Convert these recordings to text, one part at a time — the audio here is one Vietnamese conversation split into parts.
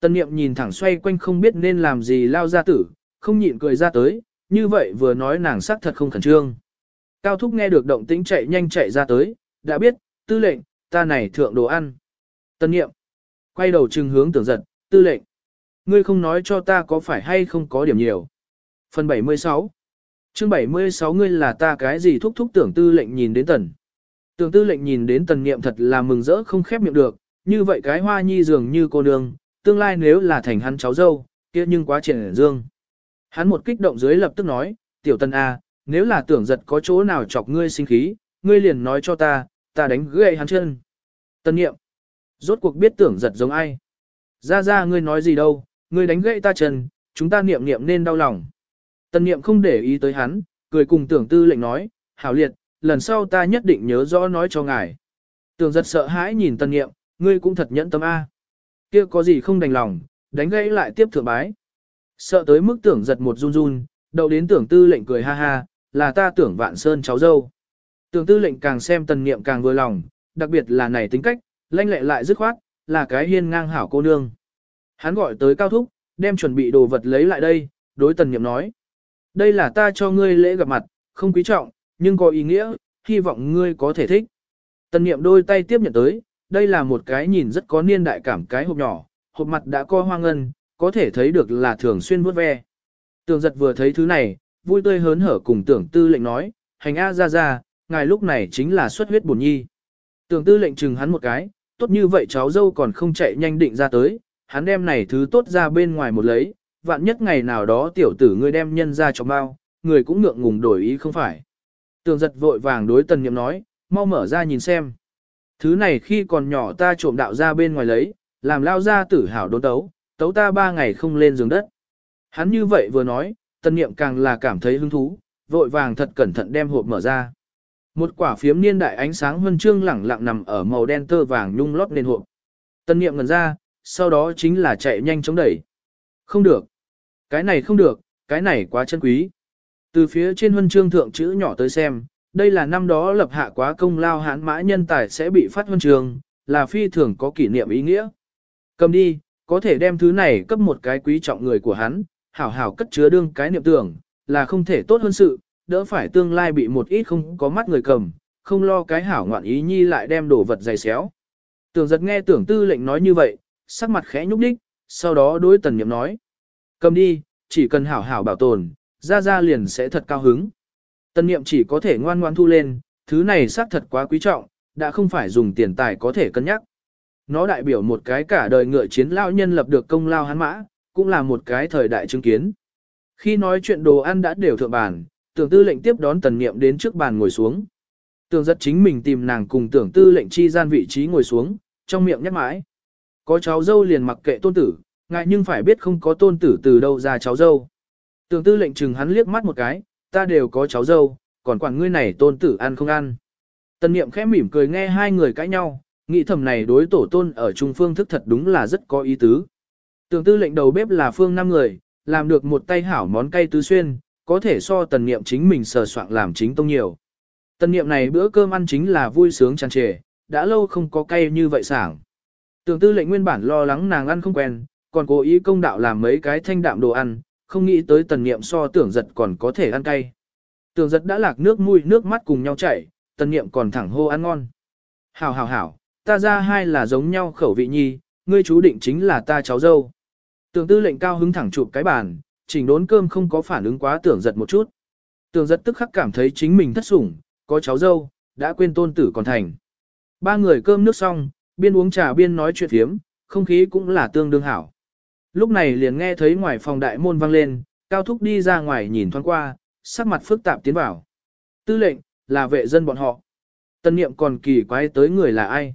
Tân niệm nhìn thẳng xoay quanh không biết nên làm gì lao ra tử, không nhịn cười ra tới, như vậy vừa nói nàng sắc thật không khẩn trương. Cao thúc nghe được động tĩnh chạy nhanh chạy ra tới, đã biết, tư lệnh, ta này thượng đồ ăn. Tân niệm, quay đầu trừng hướng tưởng giật, tư lệnh. Ngươi không nói cho ta có phải hay không có điểm nhiều. Phần 76 chương 76 ngươi là ta cái gì thúc thúc tưởng tư lệnh nhìn đến tần. Tưởng tư lệnh nhìn đến tần niệm thật là mừng rỡ không khép miệng được, như vậy cái hoa nhi dường như cô nương, tương lai nếu là thành hắn cháu dâu, kia nhưng quá triển dương. Hắn một kích động dưới lập tức nói, tiểu tần A, à, nếu là tưởng giật có chỗ nào chọc ngươi sinh khí, ngươi liền nói cho ta, ta đánh gãy hắn chân. Tân niệm, rốt cuộc biết tưởng giật giống ai. Ra ra ngươi nói gì đâu, ngươi đánh gãy ta chân, chúng ta niệm niệm nên đau lòng. Tân niệm không để ý tới hắn, cười cùng tưởng tư lệnh nói, hảo liệt, lần sau ta nhất định nhớ rõ nói cho ngài. Tưởng giật sợ hãi nhìn tân niệm, ngươi cũng thật nhẫn tâm A kia có gì không đành lòng, đánh gãy lại tiếp thượng bái. Sợ tới mức tưởng giật một run run, đầu đến tưởng tư lệnh cười ha ha, là ta tưởng vạn sơn cháu dâu. Tưởng tư lệnh càng xem tần niệm càng vừa lòng, đặc biệt là này tính cách, lanh lệ lại dứt khoát, là cái hiên ngang hảo cô nương. Hắn gọi tới cao thúc, đem chuẩn bị đồ vật lấy lại đây, đối tần niệm nói. Đây là ta cho ngươi lễ gặp mặt, không quý trọng, nhưng có ý nghĩa, hy vọng ngươi có thể thích. Tần niệm đôi tay tiếp nhận tới, đây là một cái nhìn rất có niên đại cảm cái hộp nhỏ, hộp mặt đã co hoang ngân, có thể thấy được là thường xuyên vuốt ve. Tường giật vừa thấy thứ này, vui tươi hớn hở cùng tưởng tư lệnh nói, hành A ra ra, ngài lúc này chính là xuất huyết bổn nhi. Tưởng tư lệnh chừng hắn một cái, tốt như vậy cháu dâu còn không chạy nhanh định ra tới, hắn đem này thứ tốt ra bên ngoài một lấy, vạn nhất ngày nào đó tiểu tử ngươi đem nhân ra cho bao, người cũng ngượng ngùng đổi ý không phải. Tường giật vội vàng đối tần nhiệm nói, mau mở ra nhìn xem. Thứ này khi còn nhỏ ta trộm đạo ra bên ngoài lấy, làm lao ra tử hảo đốn tấu, tấu ta ba ngày không lên giường đất. Hắn như vậy vừa nói, tân niệm càng là cảm thấy hứng thú, vội vàng thật cẩn thận đem hộp mở ra. Một quả phiếm niên đại ánh sáng huân chương lẳng lặng nằm ở màu đen tơ vàng nhung lót lên hộp. Tân niệm ngần ra, sau đó chính là chạy nhanh chống đẩy. Không được. Cái này không được, cái này quá chân quý. Từ phía trên huân chương thượng chữ nhỏ tới xem, đây là năm đó lập hạ quá công lao hãn mã nhân tài sẽ bị phát huân trường, là phi thường có kỷ niệm ý nghĩa. Cầm đi, có thể đem thứ này cấp một cái quý trọng người của hắn, hảo hảo cất chứa đương cái niệm tưởng, là không thể tốt hơn sự, đỡ phải tương lai bị một ít không có mắt người cầm, không lo cái hảo ngoạn ý nhi lại đem đồ vật dày xéo. Tưởng giật nghe tưởng tư lệnh nói như vậy, sắc mặt khẽ nhúc đích, sau đó đối tần niệm nói. Cầm đi, chỉ cần hảo hảo bảo tồn, ra ra liền sẽ thật cao hứng. Tần niệm chỉ có thể ngoan ngoan thu lên, thứ này xác thật quá quý trọng, đã không phải dùng tiền tài có thể cân nhắc. Nó đại biểu một cái cả đời ngựa chiến lao nhân lập được công lao hắn mã, cũng là một cái thời đại chứng kiến. Khi nói chuyện đồ ăn đã đều thượng bàn, tưởng tư lệnh tiếp đón tần niệm đến trước bàn ngồi xuống. Tưởng Giật chính mình tìm nàng cùng tưởng tư lệnh chi gian vị trí ngồi xuống, trong miệng nhắc mãi. Có cháu dâu liền mặc kệ tôn tử, ngại nhưng phải biết không có tôn tử từ đâu ra cháu dâu. Tưởng tư lệnh chừng hắn liếc mắt một cái, ta đều có cháu dâu, còn quản ngươi này tôn tử ăn không ăn. Tần niệm khẽ mỉm cười nghe hai người cãi nhau, nghĩ thầm này đối tổ tôn ở trung phương thức thật đúng là rất có ý tứ. Tưởng tư lệnh đầu bếp là phương năm người, làm được một tay hảo món cay tứ xuyên, có thể so tần niệm chính mình sờ soạn làm chính tông nhiều. Tần niệm này bữa cơm ăn chính là vui sướng tràn trề, đã lâu không có cay như vậy sảng. Tưởng tư lệnh nguyên bản lo lắng nàng ăn không quen, còn cố ý công đạo làm mấy cái thanh đạm đồ ăn, không nghĩ tới tần niệm so tưởng giật còn có thể ăn cay. Tưởng giật đã lạc nước mũi nước mắt cùng nhau chảy, tần niệm còn thẳng hô ăn ngon. Hảo hảo hảo, ta ra hai là giống nhau khẩu vị nhi, ngươi chú định chính là ta cháu dâu. Tưởng tư lệnh cao hứng thẳng chụp cái bàn, chỉnh đốn cơm không có phản ứng quá tưởng giật một chút. Tưởng giật tức khắc cảm thấy chính mình thất sủng, có cháu dâu, đã quên tôn tử còn thành. Ba người cơm nước xong, biên uống trà biên nói chuyện thiếm, không khí cũng là tương đương hảo. Lúc này liền nghe thấy ngoài phòng đại môn vang lên, cao thúc đi ra ngoài nhìn thoáng qua, sắc mặt phức tạp tiến vào. Tư lệnh, là vệ dân bọn họ. Tân niệm còn kỳ quái tới người là ai.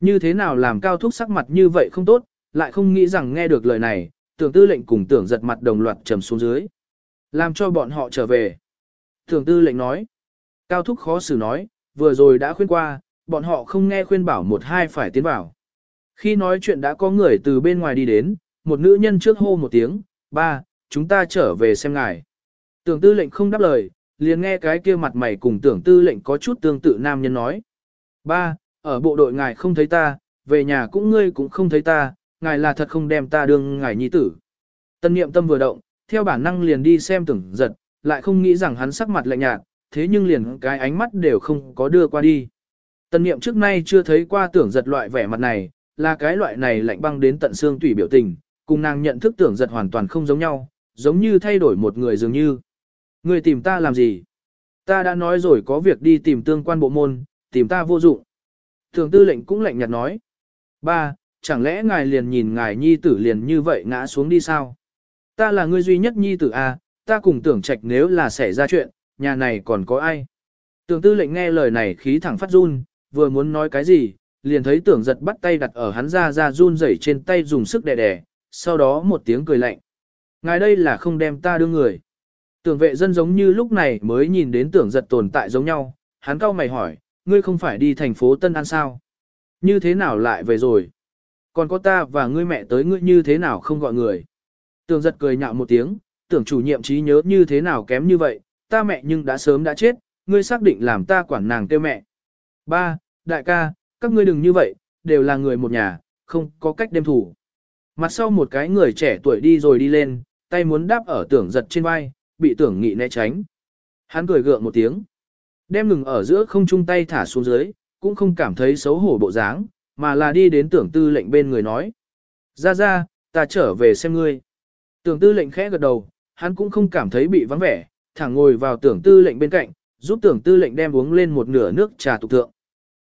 Như thế nào làm cao thúc sắc mặt như vậy không tốt, lại không nghĩ rằng nghe được lời này, tưởng tư lệnh cùng tưởng giật mặt đồng loạt trầm xuống dưới. Làm cho bọn họ trở về. Tưởng tư lệnh nói. Cao thúc khó xử nói, vừa rồi đã khuyên qua, bọn họ không nghe khuyên bảo một hai phải tiến vào. Khi nói chuyện đã có người từ bên ngoài đi đến, một nữ nhân trước hô một tiếng, ba, chúng ta trở về xem ngài. Tưởng tư lệnh không đáp lời, liền nghe cái kia mặt mày cùng tưởng tư lệnh có chút tương tự nam nhân nói. Ba, ở bộ đội ngài không thấy ta, về nhà cũng ngươi cũng không thấy ta, ngài là thật không đem ta đương ngài nhi tử. Tân niệm tâm vừa động, theo bản năng liền đi xem tưởng giật, lại không nghĩ rằng hắn sắc mặt lạnh nhạt, thế nhưng liền cái ánh mắt đều không có đưa qua đi. Tân niệm trước nay chưa thấy qua tưởng giật loại vẻ mặt này, là cái loại này lạnh băng đến tận xương tủy biểu tình, cùng nàng nhận thức tưởng giật hoàn toàn không giống nhau, giống như thay đổi một người dường như. Người tìm ta làm gì? Ta đã nói rồi có việc đi tìm tương quan bộ môn, tìm ta vô dụng. Thường tư lệnh cũng lạnh nhạt nói. Ba, chẳng lẽ ngài liền nhìn ngài nhi tử liền như vậy ngã xuống đi sao? Ta là người duy nhất nhi tử à, ta cùng tưởng trạch nếu là xảy ra chuyện, nhà này còn có ai? Tưởng tư lệnh nghe lời này khí thẳng phát run, vừa muốn nói cái gì, liền thấy tưởng giật bắt tay đặt ở hắn ra ra run rẩy trên tay dùng sức đè đè, sau đó một tiếng cười lạnh. Ngài đây là không đem ta đưa người. Tưởng vệ dân giống như lúc này mới nhìn đến tưởng giật tồn tại giống nhau, hắn cau mày hỏi, ngươi không phải đi thành phố Tân An sao? Như thế nào lại về rồi? Còn có ta và ngươi mẹ tới ngươi như thế nào không gọi người? Tưởng giật cười nhạo một tiếng, tưởng chủ nhiệm trí nhớ như thế nào kém như vậy, ta mẹ nhưng đã sớm đã chết, ngươi xác định làm ta quản nàng kêu mẹ. Ba, đại ca, các ngươi đừng như vậy, đều là người một nhà, không có cách đem thủ. Mặt sau một cái người trẻ tuổi đi rồi đi lên, tay muốn đáp ở tưởng giật trên vai, bị tưởng nghị né tránh. Hắn cười gượng một tiếng, đem ngừng ở giữa không chung tay thả xuống dưới, cũng không cảm thấy xấu hổ bộ dáng, mà là đi đến tưởng tư lệnh bên người nói. Ra ra, ta trở về xem ngươi. Tưởng tư lệnh khẽ gật đầu, hắn cũng không cảm thấy bị vắng vẻ, thẳng ngồi vào tưởng tư lệnh bên cạnh, giúp tưởng tư lệnh đem uống lên một nửa nước trà tục thượng.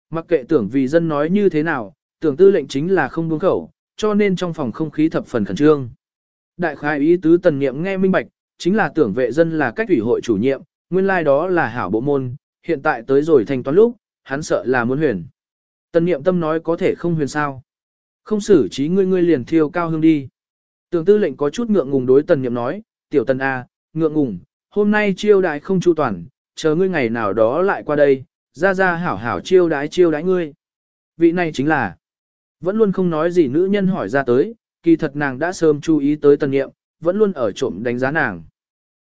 Mặc kệ tưởng vì dân nói như thế nào, tưởng tư lệnh chính là không buông khẩu, cho nên trong phòng không khí thập phần khẩn trương. Đại khai ý tứ tần niệm nghe minh bạch, chính là tưởng vệ dân là cách ủy hội chủ nhiệm, nguyên lai like đó là hảo bộ môn, hiện tại tới rồi thành toán lúc, hắn sợ là muốn huyền. Tần niệm tâm nói có thể không huyền sao. Không xử trí ngươi ngươi liền thiêu cao hương đi. Tưởng tư lệnh có chút ngượng ngùng đối tần niệm nói, tiểu tần A, ngượng ngùng, hôm nay chiêu đại không chu toàn, chờ ngươi ngày nào đó lại qua đây, ra ra hảo hảo chiêu đái chiêu đái ngươi. Vị này chính là, vẫn luôn không nói gì nữ nhân hỏi ra tới, kỳ thật nàng đã sớm chú ý tới tần nghiệm, vẫn luôn ở trộm đánh giá nàng.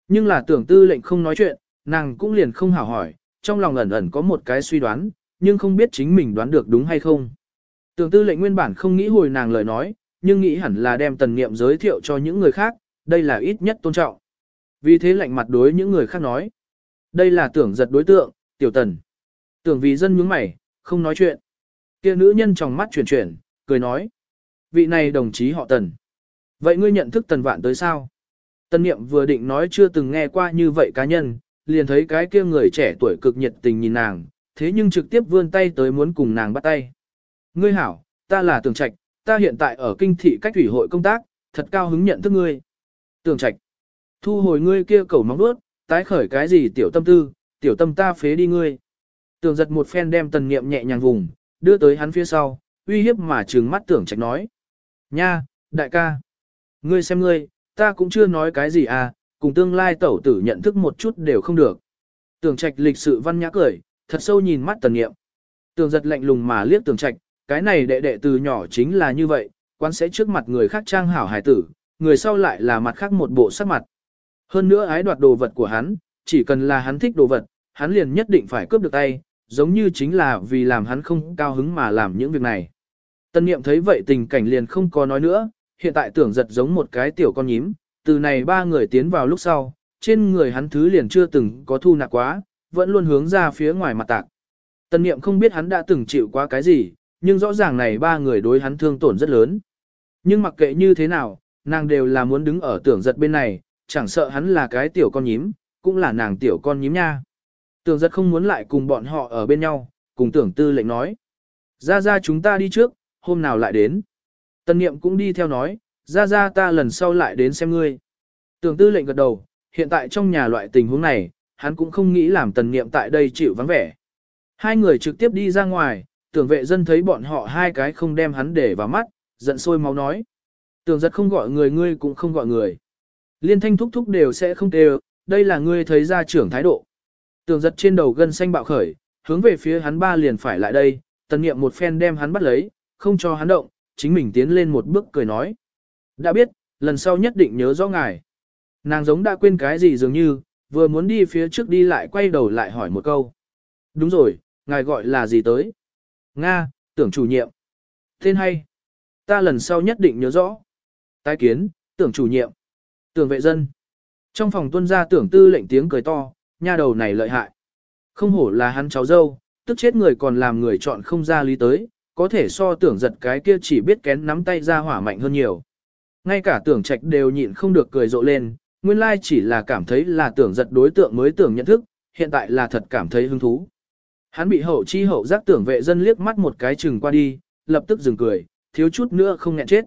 Nhưng là tưởng tư lệnh không nói chuyện, nàng cũng liền không hảo hỏi, trong lòng ẩn ẩn có một cái suy đoán, nhưng không biết chính mình đoán được đúng hay không. Tưởng tư lệnh nguyên bản không nghĩ hồi nàng lời nói, nhưng nghĩ hẳn là đem tần niệm giới thiệu cho những người khác, đây là ít nhất tôn trọng. Vì thế lạnh mặt đối những người khác nói. Đây là tưởng giật đối tượng, tiểu tần. Tưởng vì dân nhướng mày, không nói chuyện. Kia nữ nhân trong mắt chuyển chuyển, cười nói. Vị này đồng chí họ tần. Vậy ngươi nhận thức tần vạn tới sao? Tân niệm vừa định nói chưa từng nghe qua như vậy cá nhân, liền thấy cái kia người trẻ tuổi cực nhiệt tình nhìn nàng, thế nhưng trực tiếp vươn tay tới muốn cùng nàng bắt tay. Ngươi hảo, ta là Tưởng Trạch, ta hiện tại ở kinh thị cách thủy hội công tác, thật cao hứng nhận thức ngươi. Tưởng Trạch, thu hồi ngươi kia cầu móng đuốt, tái khởi cái gì tiểu tâm tư, tiểu tâm ta phế đi ngươi. Tưởng giật một phen đem tần niệm nhẹ nhàng vùng, đưa tới hắn phía sau, uy hiếp mà trừng mắt tưởng trạch nói. Nha, đại ca. Ngươi xem ngươi, ta cũng chưa nói cái gì à, cùng tương lai tẩu tử nhận thức một chút đều không được. Tưởng trạch lịch sự văn nhã cười, thật sâu nhìn mắt tần niệm. Tưởng giật lạnh lùng mà liếc tưởng trạch, cái này đệ đệ từ nhỏ chính là như vậy, quan sẽ trước mặt người khác trang hảo hải tử, người sau lại là mặt khác một bộ sắc mặt. Hơn nữa ái đoạt đồ vật của hắn, chỉ cần là hắn thích đồ vật, hắn liền nhất định phải cướp được tay, giống như chính là vì làm hắn không cao hứng mà làm những việc này. Tân niệm thấy vậy tình cảnh liền không có nói nữa, hiện tại tưởng giật giống một cái tiểu con nhím, từ này ba người tiến vào lúc sau, trên người hắn thứ liền chưa từng có thu nạp quá, vẫn luôn hướng ra phía ngoài mặt tạc. Tân niệm không biết hắn đã từng chịu quá cái gì, nhưng rõ ràng này ba người đối hắn thương tổn rất lớn. Nhưng mặc kệ như thế nào, nàng đều là muốn đứng ở tưởng giật bên này, chẳng sợ hắn là cái tiểu con nhím, cũng là nàng tiểu con nhím nha. Tưởng giật không muốn lại cùng bọn họ ở bên nhau, cùng tưởng tư lệnh nói. Ra ra chúng ta đi trước, hôm nào lại đến. Tân niệm cũng đi theo nói, ra ra ta lần sau lại đến xem ngươi. Tưởng tư lệnh gật đầu, hiện tại trong nhà loại tình huống này, hắn cũng không nghĩ làm tần niệm tại đây chịu vắng vẻ. Hai người trực tiếp đi ra ngoài, tưởng vệ dân thấy bọn họ hai cái không đem hắn để vào mắt, giận sôi máu nói. Tưởng giật không gọi người ngươi cũng không gọi người. Liên thanh thúc thúc đều sẽ không đều, đây là ngươi thấy ra trưởng thái độ. Tưởng giật trên đầu gân xanh bạo khởi, hướng về phía hắn ba liền phải lại đây, tần nghiệm một phen đem hắn bắt lấy, không cho hắn động, chính mình tiến lên một bước cười nói. Đã biết, lần sau nhất định nhớ rõ ngài. Nàng giống đã quên cái gì dường như, vừa muốn đi phía trước đi lại quay đầu lại hỏi một câu. Đúng rồi, ngài gọi là gì tới? Nga, tưởng chủ nhiệm. Tên hay. Ta lần sau nhất định nhớ rõ. Tái kiến, tưởng chủ nhiệm. Tưởng vệ dân. Trong phòng tuân gia tưởng tư lệnh tiếng cười to, nha đầu này lợi hại. Không hổ là hắn cháu dâu, tức chết người còn làm người chọn không ra lý tới, có thể so tưởng giật cái kia chỉ biết kén nắm tay ra hỏa mạnh hơn nhiều. Ngay cả tưởng trạch đều nhịn không được cười rộ lên, nguyên lai chỉ là cảm thấy là tưởng giật đối tượng mới tưởng nhận thức, hiện tại là thật cảm thấy hứng thú. Hắn bị hậu chi hậu giác tưởng vệ dân liếc mắt một cái chừng qua đi, lập tức dừng cười, thiếu chút nữa không nghẹn chết.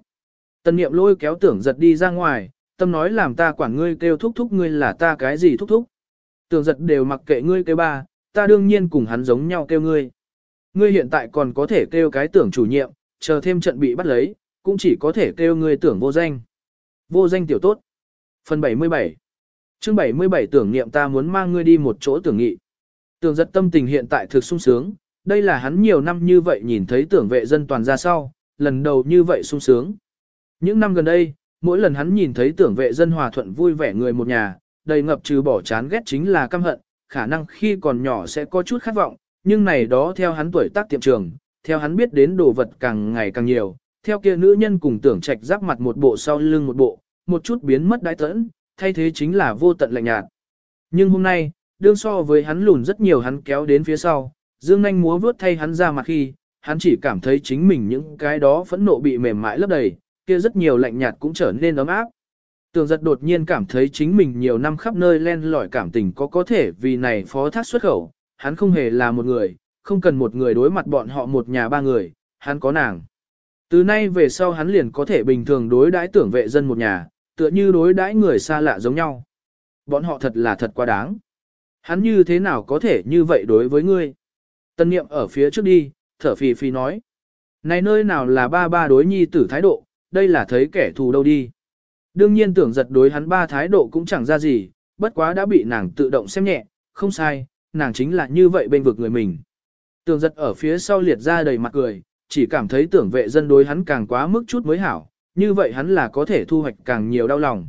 tân niệm lôi kéo tưởng giật đi ra ngoài, tâm nói làm ta quản ngươi kêu thúc thúc ngươi là ta cái gì thúc thúc. Tưởng giật đều mặc kệ ngươi kêu ba, ta đương nhiên cùng hắn giống nhau kêu ngươi. Ngươi hiện tại còn có thể kêu cái tưởng chủ nhiệm, chờ thêm trận bị bắt lấy, cũng chỉ có thể kêu ngươi tưởng vô danh. Vô danh tiểu tốt. Phần 77 chương 77 tưởng niệm ta muốn mang ngươi đi một chỗ tưởng nghị. Tưởng giật tâm tình hiện tại thực sung sướng, đây là hắn nhiều năm như vậy nhìn thấy tưởng vệ dân toàn ra sau, lần đầu như vậy sung sướng. Những năm gần đây, mỗi lần hắn nhìn thấy tưởng vệ dân hòa thuận vui vẻ người một nhà, đầy ngập trừ bỏ chán ghét chính là căm hận, khả năng khi còn nhỏ sẽ có chút khát vọng, nhưng này đó theo hắn tuổi tác tiệm trường, theo hắn biết đến đồ vật càng ngày càng nhiều, theo kia nữ nhân cùng tưởng trạch giáp mặt một bộ sau lưng một bộ, một chút biến mất đái tẫn, thay thế chính là vô tận lạnh nhạt. Nhưng hôm nay, đương so với hắn lùn rất nhiều hắn kéo đến phía sau, dương nanh múa vướt thay hắn ra mặt khi, hắn chỉ cảm thấy chính mình những cái đó phẫn nộ bị mềm mại lấp đầy, kia rất nhiều lạnh nhạt cũng trở nên ấm áp. Tường giật đột nhiên cảm thấy chính mình nhiều năm khắp nơi len lỏi cảm tình có có thể vì này phó thác xuất khẩu, hắn không hề là một người, không cần một người đối mặt bọn họ một nhà ba người, hắn có nàng. Từ nay về sau hắn liền có thể bình thường đối đãi tưởng vệ dân một nhà, tựa như đối đãi người xa lạ giống nhau. Bọn họ thật là thật quá đáng. Hắn như thế nào có thể như vậy đối với ngươi? Tân niệm ở phía trước đi, thở phì phì nói. Này nơi nào là ba ba đối nhi tử thái độ, đây là thấy kẻ thù đâu đi. Đương nhiên tưởng giật đối hắn ba thái độ cũng chẳng ra gì, bất quá đã bị nàng tự động xem nhẹ, không sai, nàng chính là như vậy bên vực người mình. Tưởng giật ở phía sau liệt ra đầy mặt cười, chỉ cảm thấy tưởng vệ dân đối hắn càng quá mức chút mới hảo, như vậy hắn là có thể thu hoạch càng nhiều đau lòng.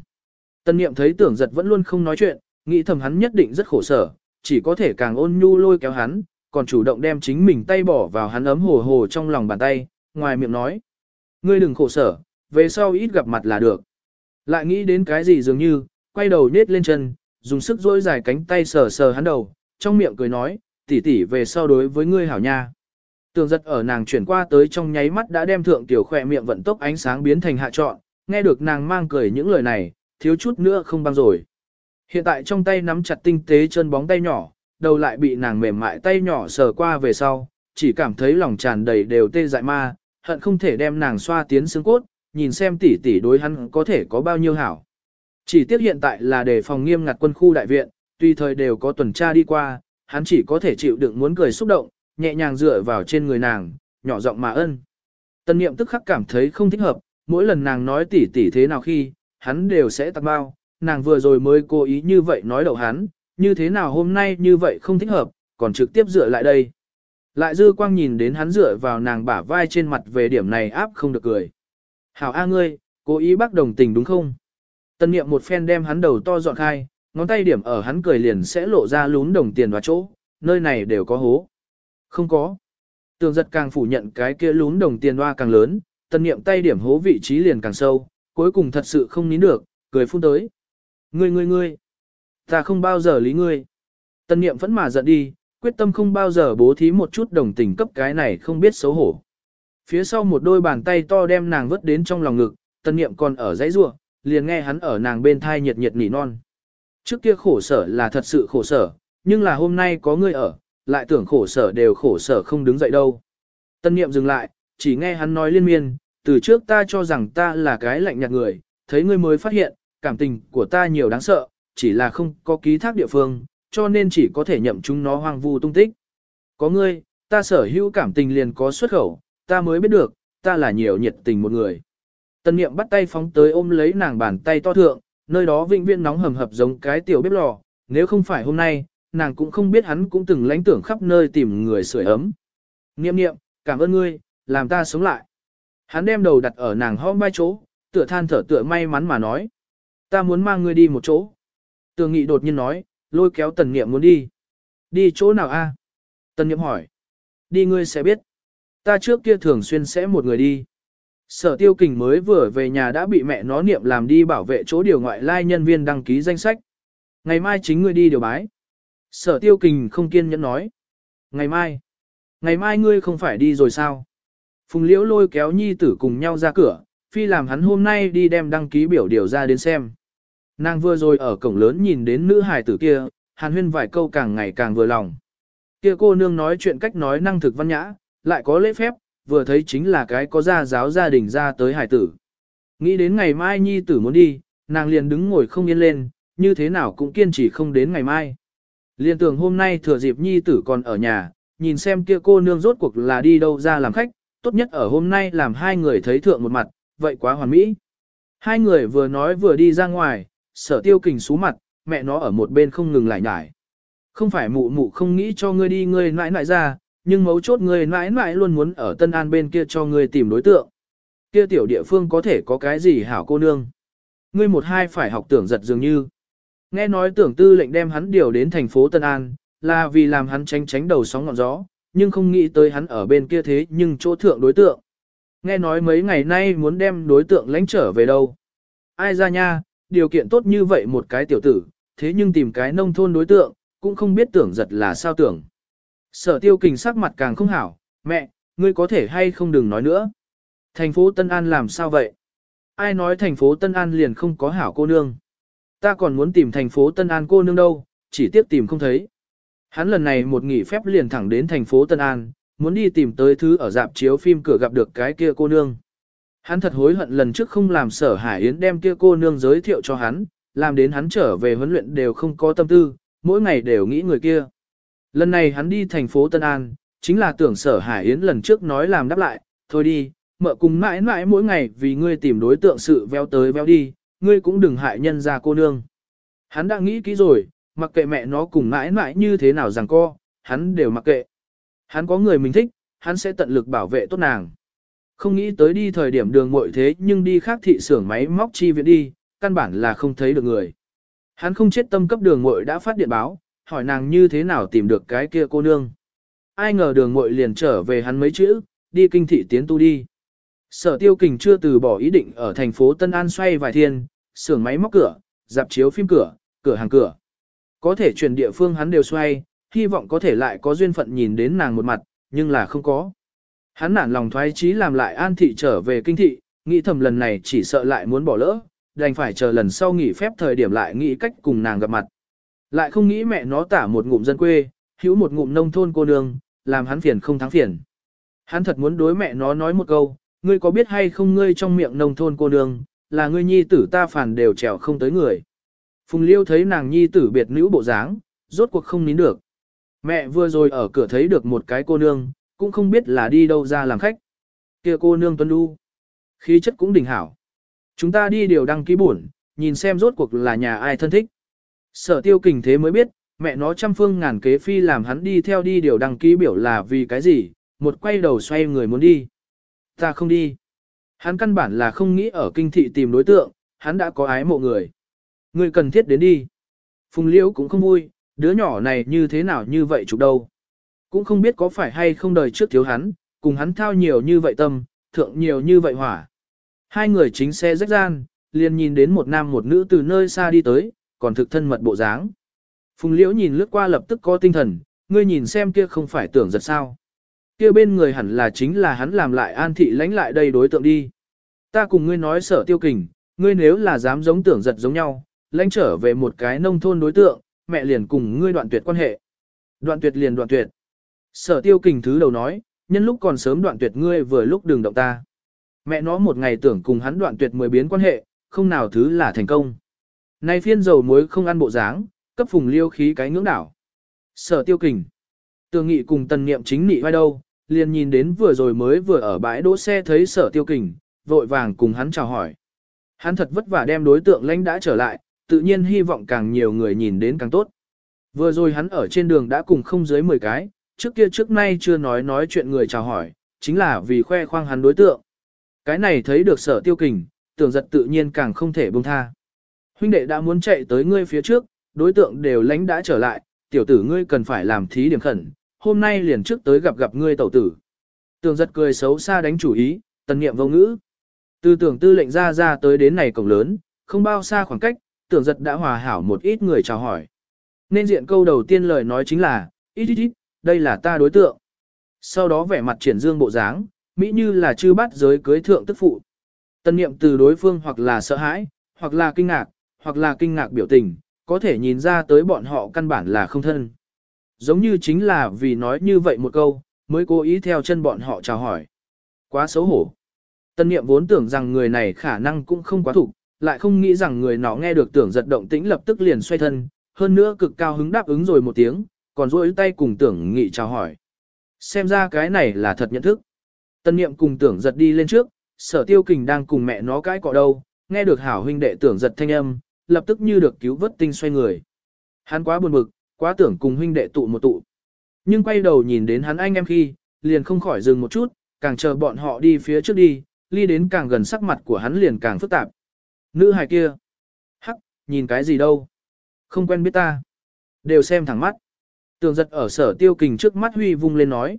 Tân niệm thấy tưởng giật vẫn luôn không nói chuyện, nghĩ thầm hắn nhất định rất khổ sở, chỉ có thể càng ôn nhu lôi kéo hắn, còn chủ động đem chính mình tay bỏ vào hắn ấm hồ hồ trong lòng bàn tay, ngoài miệng nói. Ngươi đừng khổ sở, về sau ít gặp mặt là được. Lại nghĩ đến cái gì dường như, quay đầu nết lên chân, dùng sức dỗi dài cánh tay sờ sờ hắn đầu, trong miệng cười nói, tỷ tỷ về sau đối với ngươi hảo nha. Tường giật ở nàng chuyển qua tới trong nháy mắt đã đem thượng tiểu khỏe miệng vận tốc ánh sáng biến thành hạ trọn, nghe được nàng mang cười những lời này, thiếu chút nữa không băng rồi. Hiện tại trong tay nắm chặt tinh tế chân bóng tay nhỏ, đầu lại bị nàng mềm mại tay nhỏ sờ qua về sau, chỉ cảm thấy lòng tràn đầy đều tê dại ma, hận không thể đem nàng xoa tiến xương cốt, nhìn xem tỷ tỷ đối hắn có thể có bao nhiêu hảo. Chỉ tiếc hiện tại là để phòng nghiêm ngặt quân khu đại viện, tùy thời đều có tuần tra đi qua, hắn chỉ có thể chịu đựng muốn cười xúc động, nhẹ nhàng dựa vào trên người nàng, nhỏ giọng mà ân. Tân niệm tức khắc cảm thấy không thích hợp, mỗi lần nàng nói tỉ tỉ thế nào khi, hắn đều sẽ tặng bao, nàng vừa rồi mới cố ý như vậy nói đậu hắn, như thế nào hôm nay như vậy không thích hợp, còn trực tiếp dựa lại đây. Lại dư quang nhìn đến hắn dựa vào nàng bả vai trên mặt về điểm này áp không được cười. Hảo A ngươi, cố ý bác đồng tình đúng không? Tân niệm một phen đem hắn đầu to dọn khai, ngón tay điểm ở hắn cười liền sẽ lộ ra lún đồng tiền vào chỗ, nơi này đều có hố. Không có. Tường giật càng phủ nhận cái kia lún đồng tiền hoa càng lớn, tân niệm tay điểm hố vị trí liền càng sâu, cuối cùng thật sự không nín được, cười phun tới. Ngươi ngươi ngươi, ta không bao giờ lý ngươi. Tân niệm vẫn mà giận đi, quyết tâm không bao giờ bố thí một chút đồng tình cấp cái này không biết xấu hổ. Phía sau một đôi bàn tay to đem nàng vứt đến trong lòng ngực, tân niệm còn ở dãy rua, liền nghe hắn ở nàng bên thai nhiệt nhiệt nỉ non. Trước kia khổ sở là thật sự khổ sở, nhưng là hôm nay có ngươi ở, lại tưởng khổ sở đều khổ sở không đứng dậy đâu. Tân niệm dừng lại, chỉ nghe hắn nói liên miên, từ trước ta cho rằng ta là cái lạnh nhạt người, thấy ngươi mới phát hiện, cảm tình của ta nhiều đáng sợ, chỉ là không có ký thác địa phương, cho nên chỉ có thể nhậm chúng nó hoang vu tung tích. Có ngươi, ta sở hữu cảm tình liền có xuất khẩu, ta mới biết được, ta là nhiều nhiệt tình một người. Tân niệm bắt tay phóng tới ôm lấy nàng bàn tay to thượng, nơi đó vĩnh viễn nóng hầm hập giống cái tiểu bếp lò, nếu không phải hôm nay, nàng cũng không biết hắn cũng từng lánh tưởng khắp nơi tìm người sưởi ấm. Niệm niệm, cảm ơn ngươi, làm ta sống lại. Hắn đem đầu đặt ở nàng hõm vai chỗ, tựa than thở tựa may mắn mà nói. Ta muốn mang ngươi đi một chỗ. Tường nghị đột nhiên nói, lôi kéo tần niệm muốn đi. Đi chỗ nào a? Tần niệm hỏi. Đi ngươi sẽ biết. Ta trước kia thường xuyên sẽ một người đi. Sở tiêu kình mới vừa về nhà đã bị mẹ nó niệm làm đi bảo vệ chỗ điều ngoại lai nhân viên đăng ký danh sách. Ngày mai chính ngươi đi điều bái. Sở tiêu kình không kiên nhẫn nói. Ngày mai. Ngày mai ngươi không phải đi rồi sao? Phùng liễu lôi kéo nhi tử cùng nhau ra cửa, phi làm hắn hôm nay đi đem đăng ký biểu điều ra đến xem. Nàng vừa rồi ở cổng lớn nhìn đến nữ hài tử kia, hàn huyên vài câu càng ngày càng vừa lòng. Kia cô nương nói chuyện cách nói năng thực văn nhã, lại có lễ phép, vừa thấy chính là cái có gia giáo gia đình ra tới hải tử. Nghĩ đến ngày mai nhi tử muốn đi, nàng liền đứng ngồi không yên lên, như thế nào cũng kiên trì không đến ngày mai. Liên tưởng hôm nay thừa dịp nhi tử còn ở nhà, nhìn xem kia cô nương rốt cuộc là đi đâu ra làm khách, tốt nhất ở hôm nay làm hai người thấy thượng một mặt, vậy quá hoàn mỹ. Hai người vừa nói vừa đi ra ngoài, sở tiêu kình xú mặt, mẹ nó ở một bên không ngừng lại nhải. Không phải mụ mụ không nghĩ cho ngươi đi ngươi nãi nãi ra, nhưng mấu chốt ngươi nãi nãi luôn muốn ở Tân An bên kia cho ngươi tìm đối tượng. Kia tiểu địa phương có thể có cái gì hảo cô nương. Ngươi một hai phải học tưởng giật dường như. Nghe nói tưởng tư lệnh đem hắn điều đến thành phố Tân An, là vì làm hắn tránh tránh đầu sóng ngọn gió, nhưng không nghĩ tới hắn ở bên kia thế nhưng chỗ thượng đối tượng. Nghe nói mấy ngày nay muốn đem đối tượng lãnh trở về đâu. Ai ra nha, điều kiện tốt như vậy một cái tiểu tử, thế nhưng tìm cái nông thôn đối tượng, cũng không biết tưởng giật là sao tưởng. Sở tiêu kình sắc mặt càng không hảo, mẹ, ngươi có thể hay không đừng nói nữa. Thành phố Tân An làm sao vậy? Ai nói thành phố Tân An liền không có hảo cô nương? Ta còn muốn tìm thành phố Tân An cô nương đâu, chỉ tiếp tìm không thấy. Hắn lần này một nghỉ phép liền thẳng đến thành phố Tân An, muốn đi tìm tới thứ ở dạp chiếu phim cửa gặp được cái kia cô nương. Hắn thật hối hận lần trước không làm sở Hải Yến đem kia cô nương giới thiệu cho hắn, làm đến hắn trở về huấn luyện đều không có tâm tư, mỗi ngày đều nghĩ người kia. Lần này hắn đi thành phố Tân An, chính là tưởng sở Hải Yến lần trước nói làm đáp lại, thôi đi, mợ cùng mãi mãi mỗi ngày vì ngươi tìm đối tượng sự veo tới veo đi, ngươi cũng đừng hại nhân ra cô nương. Hắn đã nghĩ kỹ rồi, mặc kệ mẹ nó cùng mãi mãi như thế nào rằng co, hắn đều mặc kệ. Hắn có người mình thích, hắn sẽ tận lực bảo vệ tốt nàng. Không nghĩ tới đi thời điểm đường muội thế nhưng đi khác thị xưởng máy móc chi viện đi, căn bản là không thấy được người. Hắn không chết tâm cấp đường muội đã phát điện báo, hỏi nàng như thế nào tìm được cái kia cô nương. Ai ngờ đường muội liền trở về hắn mấy chữ, đi kinh thị tiến tu đi. Sở tiêu kình chưa từ bỏ ý định ở thành phố Tân An xoay vài thiên, xưởng máy móc cửa, dạp chiếu phim cửa, cửa hàng cửa. Có thể chuyển địa phương hắn đều xoay, hy vọng có thể lại có duyên phận nhìn đến nàng một mặt, nhưng là không có. Hắn nản lòng thoái chí làm lại an thị trở về kinh thị, nghĩ thầm lần này chỉ sợ lại muốn bỏ lỡ, đành phải chờ lần sau nghỉ phép thời điểm lại nghĩ cách cùng nàng gặp mặt. Lại không nghĩ mẹ nó tả một ngụm dân quê, hữu một ngụm nông thôn cô nương, làm hắn phiền không thắng phiền. Hắn thật muốn đối mẹ nó nói một câu, ngươi có biết hay không ngươi trong miệng nông thôn cô nương, là ngươi nhi tử ta phản đều trèo không tới người. Phùng Liêu thấy nàng nhi tử biệt nữ bộ dáng, rốt cuộc không nín được. Mẹ vừa rồi ở cửa thấy được một cái cô nương, cũng không biết là đi đâu ra làm khách. kia cô nương tuân đu. Khí chất cũng đỉnh hảo. Chúng ta đi điều đăng ký buồn, nhìn xem rốt cuộc là nhà ai thân thích. Sở tiêu kình thế mới biết, mẹ nó trăm phương ngàn kế phi làm hắn đi theo đi điều đăng ký biểu là vì cái gì, một quay đầu xoay người muốn đi. Ta không đi. Hắn căn bản là không nghĩ ở kinh thị tìm đối tượng, hắn đã có ái mộ người. Người cần thiết đến đi. Phùng Liễu cũng không vui, đứa nhỏ này như thế nào như vậy chụp đâu. Cũng không biết có phải hay không đời trước thiếu hắn, cùng hắn thao nhiều như vậy tâm, thượng nhiều như vậy hỏa. Hai người chính xe rách gian, liền nhìn đến một nam một nữ từ nơi xa đi tới, còn thực thân mật bộ dáng. Phùng Liễu nhìn lướt qua lập tức có tinh thần, ngươi nhìn xem kia không phải tưởng giật sao. Kia bên người hẳn là chính là hắn làm lại an thị lãnh lại đây đối tượng đi. Ta cùng ngươi nói sở tiêu kình, ngươi nếu là dám giống tưởng giật giống nhau, lãnh trở về một cái nông thôn đối tượng, mẹ liền cùng ngươi đoạn tuyệt quan hệ. Đoạn tuyệt liền đoạn tuyệt. Sở tiêu kình thứ đầu nói, nhân lúc còn sớm đoạn tuyệt ngươi vừa lúc đừng động ta. Mẹ nó một ngày tưởng cùng hắn đoạn tuyệt mười biến quan hệ, không nào thứ là thành công này phiên dầu muối không ăn bộ dáng, cấp phùng liêu khí cái ngưỡng đảo. Sở tiêu kình. Tường nghị cùng tần niệm chính nị vai đâu, liền nhìn đến vừa rồi mới vừa ở bãi đỗ xe thấy sở tiêu kình, vội vàng cùng hắn chào hỏi. Hắn thật vất vả đem đối tượng lãnh đã trở lại, tự nhiên hy vọng càng nhiều người nhìn đến càng tốt. Vừa rồi hắn ở trên đường đã cùng không dưới 10 cái, trước kia trước nay chưa nói nói chuyện người chào hỏi, chính là vì khoe khoang hắn đối tượng. Cái này thấy được sở tiêu kình, tưởng giật tự nhiên càng không thể buông tha. Huynh đệ đã muốn chạy tới ngươi phía trước, đối tượng đều lánh đã trở lại, tiểu tử ngươi cần phải làm thí điểm khẩn, hôm nay liền trước tới gặp gặp ngươi tẩu tử. Tường giật cười xấu xa đánh chủ ý, tần niệm vô ngữ, Từ tưởng tư lệnh ra ra tới đến này cổng lớn, không bao xa khoảng cách, tưởng giật đã hòa hảo một ít người chào hỏi. Nên diện câu đầu tiên lời nói chính là, ít ít ít, đây là ta đối tượng. Sau đó vẻ mặt triển dương bộ dáng, mỹ như là chư bắt giới cưới thượng tức phụ. Tân niệm từ đối phương hoặc là sợ hãi, hoặc là kinh ngạc, hoặc là kinh ngạc biểu tình, có thể nhìn ra tới bọn họ căn bản là không thân. Giống như chính là vì nói như vậy một câu, mới cố ý theo chân bọn họ chào hỏi. Quá xấu hổ. Tân niệm vốn tưởng rằng người này khả năng cũng không quá thủ, lại không nghĩ rằng người nọ nghe được tưởng giật động tĩnh lập tức liền xoay thân, hơn nữa cực cao hứng đáp ứng rồi một tiếng, còn duỗi tay cùng tưởng nghị chào hỏi. Xem ra cái này là thật nhận thức. Tân niệm cùng tưởng giật đi lên trước, sở tiêu kình đang cùng mẹ nó cãi cọ đâu, nghe được hảo huynh đệ tưởng giật thanh âm, lập tức như được cứu vớt tinh xoay người. Hắn quá buồn bực, quá tưởng cùng huynh đệ tụ một tụ. Nhưng quay đầu nhìn đến hắn anh em khi, liền không khỏi dừng một chút, càng chờ bọn họ đi phía trước đi, ly đến càng gần sắc mặt của hắn liền càng phức tạp. Nữ hài kia. Hắc, nhìn cái gì đâu. Không quen biết ta. Đều xem thẳng mắt. Tường giật ở sở tiêu kình trước mắt huy vung lên nói.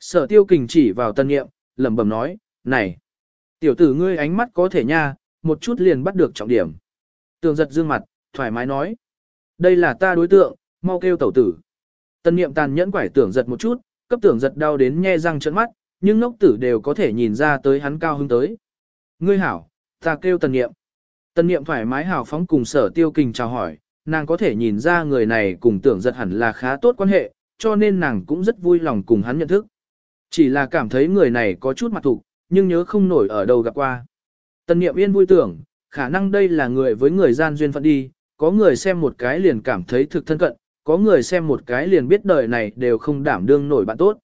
Sở tiêu kình chỉ vào tân nghiệm, lẩm bẩm nói, này. Tiểu tử ngươi ánh mắt có thể nha, một chút liền bắt được trọng điểm. Tường giật dương mặt, thoải mái nói. Đây là ta đối tượng, mau kêu tẩu tử. Tân niệm tàn nhẫn quải tưởng giật một chút, cấp tưởng giật đau đến nhe răng trợn mắt, nhưng ngốc tử đều có thể nhìn ra tới hắn cao hứng tới. Ngươi hảo, ta kêu tần niệm. Tần niệm thoải mái hào phóng cùng sở tiêu kình chào hỏi, nàng có thể nhìn ra người này cùng tưởng giật hẳn là khá tốt quan hệ, cho nên nàng cũng rất vui lòng cùng hắn nhận thức. Chỉ là cảm thấy người này có chút mặt thục, nhưng nhớ không nổi ở đâu gặp qua. Tần niệm yên vui tưởng, khả năng đây là người với người gian duyên phận đi, có người xem một cái liền cảm thấy thực thân cận, có người xem một cái liền biết đời này đều không đảm đương nổi bạn tốt.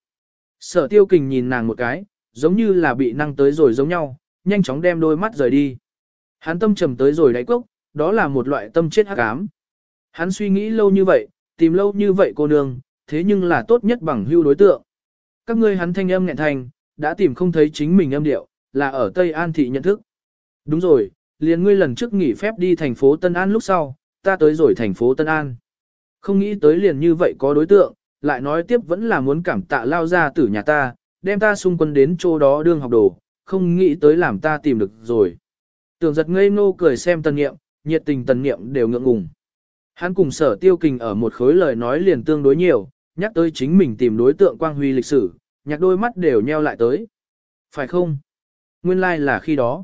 Sở tiêu kình nhìn nàng một cái, giống như là bị năng tới rồi giống nhau, nhanh chóng đem đôi mắt rời đi. Hắn tâm trầm tới rồi đáy cốc, đó là một loại tâm chết hắc ám. Hắn suy nghĩ lâu như vậy, tìm lâu như vậy cô nương, thế nhưng là tốt nhất bằng hưu đối tượng. Các ngươi hắn thanh âm nghẹn thành, đã tìm không thấy chính mình âm điệu, là ở Tây An thị nhận thức. Đúng rồi, liền ngươi lần trước nghỉ phép đi thành phố Tân An lúc sau, ta tới rồi thành phố Tân An. Không nghĩ tới liền như vậy có đối tượng, lại nói tiếp vẫn là muốn cảm tạ lao ra tử nhà ta, đem ta xung quân đến chỗ đó đương học đồ, không nghĩ tới làm ta tìm được rồi. Tưởng giật ngây ngô cười xem tần nghiệm, nhiệt tình tần nghiệm đều ngượng ngùng. Hắn cùng sở tiêu kình ở một khối lời nói liền tương đối nhiều, nhắc tới chính mình tìm đối tượng quang huy lịch sử, nhạc đôi mắt đều nheo lại tới. Phải không? Nguyên lai like là khi đó.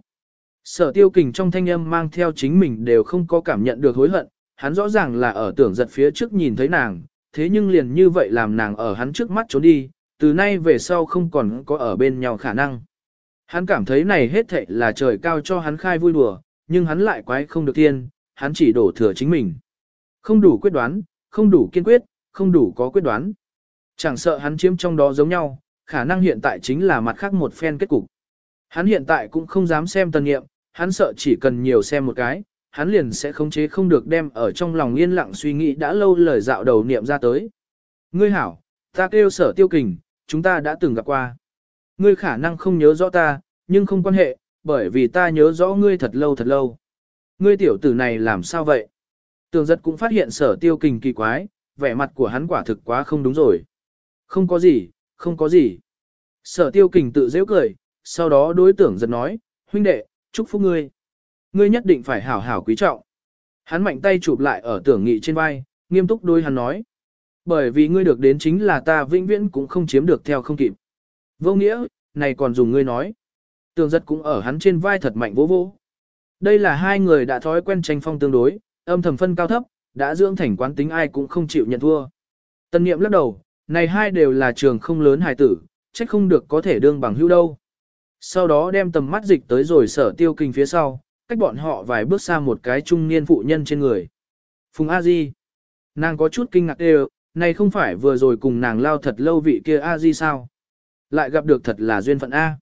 Sở tiêu kình trong thanh âm mang theo chính mình đều không có cảm nhận được hối hận, hắn rõ ràng là ở tưởng giật phía trước nhìn thấy nàng, thế nhưng liền như vậy làm nàng ở hắn trước mắt trốn đi, từ nay về sau không còn có ở bên nhau khả năng. Hắn cảm thấy này hết thệ là trời cao cho hắn khai vui đùa, nhưng hắn lại quái không được tiên, hắn chỉ đổ thừa chính mình. Không đủ quyết đoán, không đủ kiên quyết, không đủ có quyết đoán. Chẳng sợ hắn chiếm trong đó giống nhau, khả năng hiện tại chính là mặt khác một phen kết cục. Hắn hiện tại cũng không dám xem tần nghiệm, hắn sợ chỉ cần nhiều xem một cái, hắn liền sẽ khống chế không được đem ở trong lòng yên lặng suy nghĩ đã lâu lời dạo đầu niệm ra tới. Ngươi hảo, ta kêu sở tiêu kình, chúng ta đã từng gặp qua. Ngươi khả năng không nhớ rõ ta, nhưng không quan hệ, bởi vì ta nhớ rõ ngươi thật lâu thật lâu. Ngươi tiểu tử này làm sao vậy? Tường giật cũng phát hiện sở tiêu kình kỳ quái, vẻ mặt của hắn quả thực quá không đúng rồi. Không có gì, không có gì. Sở tiêu kình tự dễ cười, sau đó đối tưởng giật nói, huynh đệ, chúc phúc ngươi. Ngươi nhất định phải hảo hảo quý trọng. Hắn mạnh tay chụp lại ở tưởng nghị trên vai, nghiêm túc đôi hắn nói. Bởi vì ngươi được đến chính là ta vĩnh viễn cũng không chiếm được theo không kịp. Vô nghĩa, này còn dùng ngươi nói. Tường giật cũng ở hắn trên vai thật mạnh vô vô. Đây là hai người đã thói quen tranh phong tương đối, âm thầm phân cao thấp, đã dưỡng thành quán tính ai cũng không chịu nhận thua. Tân niệm lắc đầu, này hai đều là trường không lớn hài tử, trách không được có thể đương bằng hữu đâu. Sau đó đem tầm mắt dịch tới rồi sở tiêu kinh phía sau, cách bọn họ vài bước xa một cái trung niên phụ nhân trên người. Phùng A Di. Nàng có chút kinh ngạc đều, này không phải vừa rồi cùng nàng lao thật lâu vị kia A Di sao? Lại gặp được thật là duyên phận A.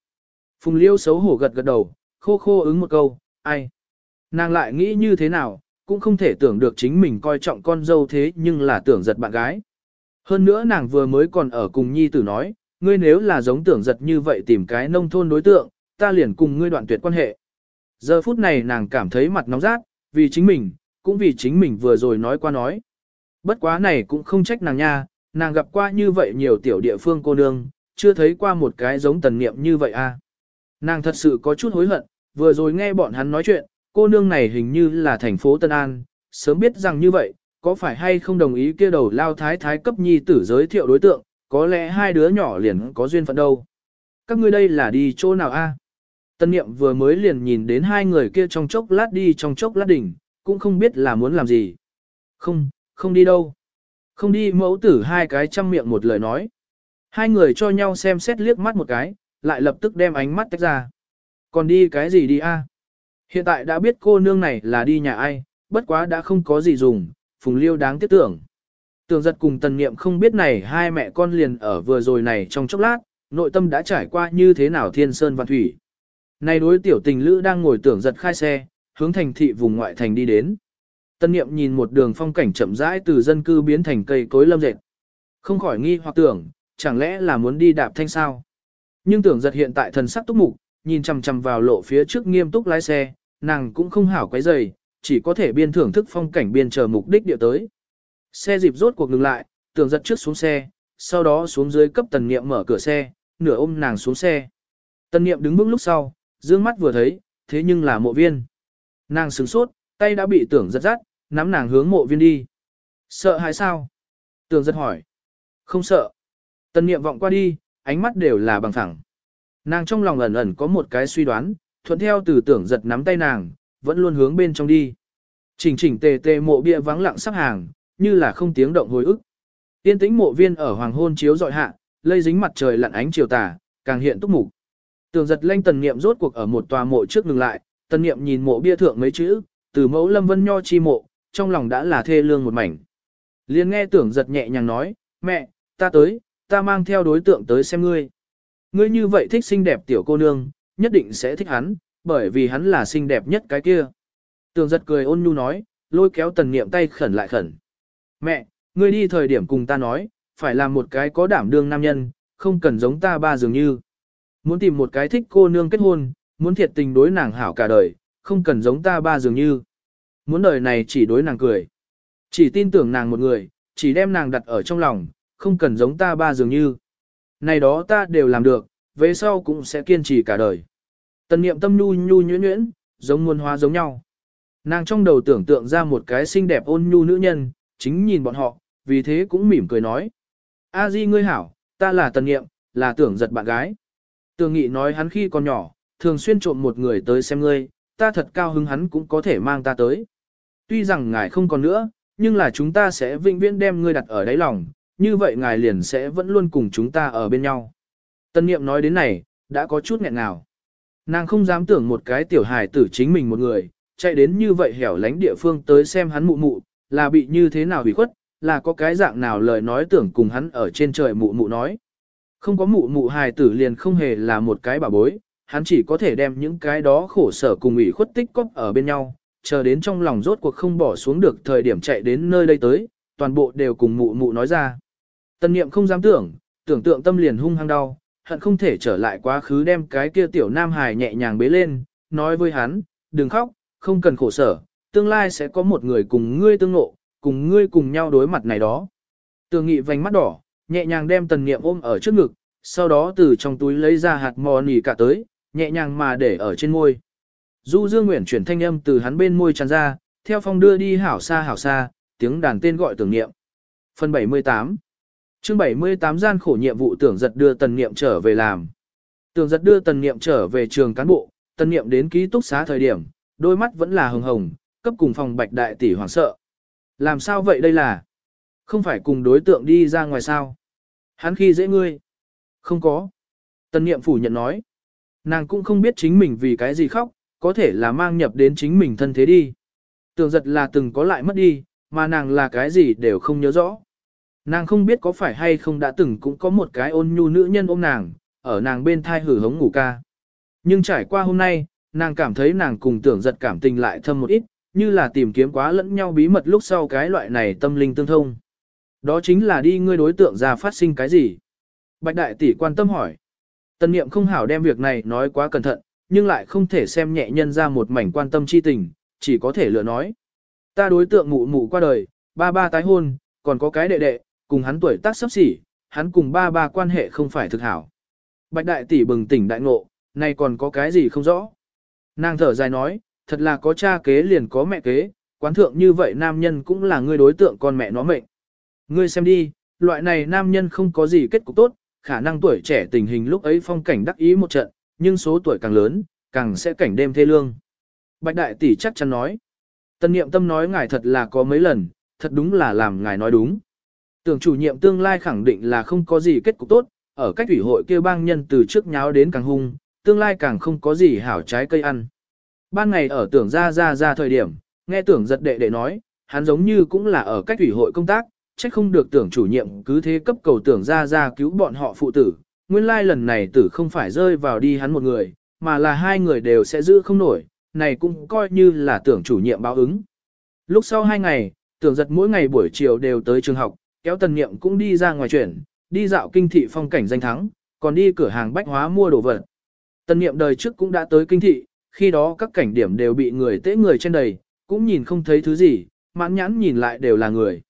Phùng Liêu xấu hổ gật gật đầu, khô khô ứng một câu, ai? Nàng lại nghĩ như thế nào, cũng không thể tưởng được chính mình coi trọng con dâu thế nhưng là tưởng giật bạn gái. Hơn nữa nàng vừa mới còn ở cùng nhi tử nói, ngươi nếu là giống tưởng giật như vậy tìm cái nông thôn đối tượng, ta liền cùng ngươi đoạn tuyệt quan hệ. Giờ phút này nàng cảm thấy mặt nóng rát, vì chính mình, cũng vì chính mình vừa rồi nói qua nói. Bất quá này cũng không trách nàng nha, nàng gặp qua như vậy nhiều tiểu địa phương cô nương, chưa thấy qua một cái giống tần niệm như vậy a. À. Nàng thật sự có chút hối hận, vừa rồi nghe bọn hắn nói chuyện, cô nương này hình như là thành phố Tân An, sớm biết rằng như vậy, có phải hay không đồng ý kia đầu lao thái thái cấp nhi tử giới thiệu đối tượng, có lẽ hai đứa nhỏ liền có duyên phận đâu. Các ngươi đây là đi chỗ nào a? Tân niệm vừa mới liền nhìn đến hai người kia trong chốc lát đi trong chốc lát đỉnh, cũng không biết là muốn làm gì. Không, không đi đâu. Không đi mẫu tử hai cái chăm miệng một lời nói. Hai người cho nhau xem xét liếc mắt một cái, lại lập tức đem ánh mắt tách ra. Còn đi cái gì đi a? Hiện tại đã biết cô nương này là đi nhà ai, bất quá đã không có gì dùng, phùng liêu đáng tiếc tưởng. Tường giật cùng tần niệm không biết này hai mẹ con liền ở vừa rồi này trong chốc lát, nội tâm đã trải qua như thế nào thiên sơn và thủy. Này đối tiểu tình lữ đang ngồi tưởng giật khai xe, hướng thành thị vùng ngoại thành đi đến. Tân niệm nhìn một đường phong cảnh chậm rãi từ dân cư biến thành cây cối lâm dệt. Không khỏi nghi hoặc tưởng, chẳng lẽ là muốn đi đạp thanh sao? Nhưng tưởng giật hiện tại thần sắc túc mục, nhìn chằm chằm vào lộ phía trước nghiêm túc lái xe, nàng cũng không hảo quấy giày, chỉ có thể biên thưởng thức phong cảnh biên chờ mục đích địa tới. Xe dịp rốt cuộc ngừng lại, tưởng giật trước xuống xe, sau đó xuống dưới cấp tần niệm mở cửa xe, nửa ôm nàng xuống xe. Tần niệm đứng bước lúc sau, dương mắt vừa thấy, thế nhưng là mộ viên. Nàng sửng sốt, tay đã bị tưởng giật rát, nắm nàng hướng mộ viên đi. Sợ hay sao? Tưởng giật hỏi. Không sợ. Tần niệm vọng qua đi, ánh mắt đều là bằng thẳng. Nàng trong lòng ẩn ẩn có một cái suy đoán, thuận theo từ tưởng giật nắm tay nàng, vẫn luôn hướng bên trong đi. Chỉnh chỉnh tề tề mộ bia vắng lặng sắp hàng, như là không tiếng động hồi ức. Tiên tĩnh mộ viên ở hoàng hôn chiếu dọi hạ, lây dính mặt trời lặn ánh chiều tà, càng hiện túc mục. Tường giật lanh tần niệm rốt cuộc ở một tòa mộ trước ngừng lại, tần niệm nhìn mộ bia thượng mấy chữ, từ mẫu lâm vân nho chi mộ, trong lòng đã là thê lương một mảnh. Liên nghe tưởng giật nhẹ nhàng nói, mẹ, ta tới, ta mang theo đối tượng tới xem ngươi. Ngươi như vậy thích xinh đẹp tiểu cô nương, nhất định sẽ thích hắn, bởi vì hắn là xinh đẹp nhất cái kia. Tường giật cười ôn nhu nói, lôi kéo tần niệm tay khẩn lại khẩn. Mẹ, ngươi đi thời điểm cùng ta nói, phải làm một cái có đảm đương nam nhân, không cần giống ta ba dường như. Muốn tìm một cái thích cô nương kết hôn, muốn thiệt tình đối nàng hảo cả đời, không cần giống ta ba dường như. Muốn đời này chỉ đối nàng cười. Chỉ tin tưởng nàng một người, chỉ đem nàng đặt ở trong lòng, không cần giống ta ba dường như. Này đó ta đều làm được, về sau cũng sẽ kiên trì cả đời. Tần niệm tâm nhu nhu nhuyễn nhuyễn, giống muôn hóa giống nhau. Nàng trong đầu tưởng tượng ra một cái xinh đẹp ôn nhu nữ nhân, chính nhìn bọn họ, vì thế cũng mỉm cười nói. A di ngươi hảo, ta là tần niệm, là tưởng giật bạn gái. Tường nghị nói hắn khi còn nhỏ, thường xuyên trộm một người tới xem ngươi, ta thật cao hứng hắn cũng có thể mang ta tới. Tuy rằng ngài không còn nữa, nhưng là chúng ta sẽ vĩnh viễn đem ngươi đặt ở đáy lòng, như vậy ngài liền sẽ vẫn luôn cùng chúng ta ở bên nhau. Tân niệm nói đến này, đã có chút nghẹn ngào. Nàng không dám tưởng một cái tiểu hài tử chính mình một người, chạy đến như vậy hẻo lánh địa phương tới xem hắn mụ mụ, là bị như thế nào hủy khuất, là có cái dạng nào lời nói tưởng cùng hắn ở trên trời mụ mụ nói. Không có mụ mụ hài tử liền không hề là một cái bà bối, hắn chỉ có thể đem những cái đó khổ sở cùng ủy khuất tích cóp ở bên nhau, chờ đến trong lòng rốt cuộc không bỏ xuống được thời điểm chạy đến nơi đây tới, toàn bộ đều cùng mụ mụ nói ra. Tân niệm không dám tưởng, tưởng tượng tâm liền hung hăng đau, hận không thể trở lại quá khứ đem cái kia tiểu nam hài nhẹ nhàng bế lên, nói với hắn, đừng khóc, không cần khổ sở, tương lai sẽ có một người cùng ngươi tương ngộ, cùng ngươi cùng nhau đối mặt này đó. Tường nghị vành mắt đỏ, nhẹ nhàng đem tần niệm ôm ở trước ngực, sau đó từ trong túi lấy ra hạt mò nỉ cả tới, nhẹ nhàng mà để ở trên môi. Du Dương Nguyễn chuyển thanh âm từ hắn bên môi tràn ra, theo phong đưa đi hảo xa hảo xa, tiếng đàn tên gọi tưởng niệm. Phần 78 chương 78 gian khổ nhiệm vụ tưởng giật đưa tần niệm trở về làm. Tưởng giật đưa tần niệm trở về trường cán bộ, tần niệm đến ký túc xá thời điểm, đôi mắt vẫn là hồng hồng, cấp cùng phòng bạch đại tỷ hoảng sợ. Làm sao vậy đây là? Không phải cùng đối tượng đi ra ngoài sao? Hắn khi dễ ngươi? Không có. Tần niệm phủ nhận nói. Nàng cũng không biết chính mình vì cái gì khóc, có thể là mang nhập đến chính mình thân thế đi. Tưởng giật là từng có lại mất đi, mà nàng là cái gì đều không nhớ rõ. Nàng không biết có phải hay không đã từng cũng có một cái ôn nhu nữ nhân ôm nàng, ở nàng bên thai hử hống ngủ ca. Nhưng trải qua hôm nay, nàng cảm thấy nàng cùng tưởng giật cảm tình lại thâm một ít, như là tìm kiếm quá lẫn nhau bí mật lúc sau cái loại này tâm linh tương thông. Đó chính là đi ngươi đối tượng ra phát sinh cái gì? Bạch đại tỷ quan tâm hỏi. Tân niệm không hảo đem việc này nói quá cẩn thận, nhưng lại không thể xem nhẹ nhân ra một mảnh quan tâm chi tình, chỉ có thể lựa nói. Ta đối tượng mụ mụ qua đời, ba ba tái hôn, còn có cái đệ đệ, cùng hắn tuổi tác sắp xỉ, hắn cùng ba ba quan hệ không phải thực hảo. Bạch đại tỷ bừng tỉnh đại ngộ, này còn có cái gì không rõ. Nàng thở dài nói, thật là có cha kế liền có mẹ kế, quán thượng như vậy nam nhân cũng là ngươi đối tượng con mẹ nó mệnh. Ngươi xem đi, loại này nam nhân không có gì kết cục tốt, khả năng tuổi trẻ tình hình lúc ấy phong cảnh đắc ý một trận, nhưng số tuổi càng lớn, càng sẽ cảnh đêm thê lương. Bạch đại tỷ chắc chắn nói. Tân niệm tâm nói ngài thật là có mấy lần, thật đúng là làm ngài nói đúng. Tưởng chủ nhiệm tương lai khẳng định là không có gì kết cục tốt, ở cách ủy hội kia bang nhân từ trước nháo đến càng hung, tương lai càng không có gì hảo trái cây ăn. Ban ngày ở tưởng ra ra ra thời điểm, nghe tưởng giật đệ đệ nói, hắn giống như cũng là ở cách ủy hội công tác, trách không được tưởng chủ nhiệm cứ thế cấp cầu tưởng ra ra cứu bọn họ phụ tử. Nguyên lai lần này tử không phải rơi vào đi hắn một người, mà là hai người đều sẽ giữ không nổi, này cũng coi như là tưởng chủ nhiệm báo ứng. Lúc sau hai ngày, tưởng giật mỗi ngày buổi chiều đều tới trường học, kéo tần niệm cũng đi ra ngoài chuyển, đi dạo kinh thị phong cảnh danh thắng, còn đi cửa hàng bách hóa mua đồ vật. Tần niệm đời trước cũng đã tới kinh thị, khi đó các cảnh điểm đều bị người tễ người trên đầy, cũng nhìn không thấy thứ gì, mãn nhãn nhìn lại đều là người.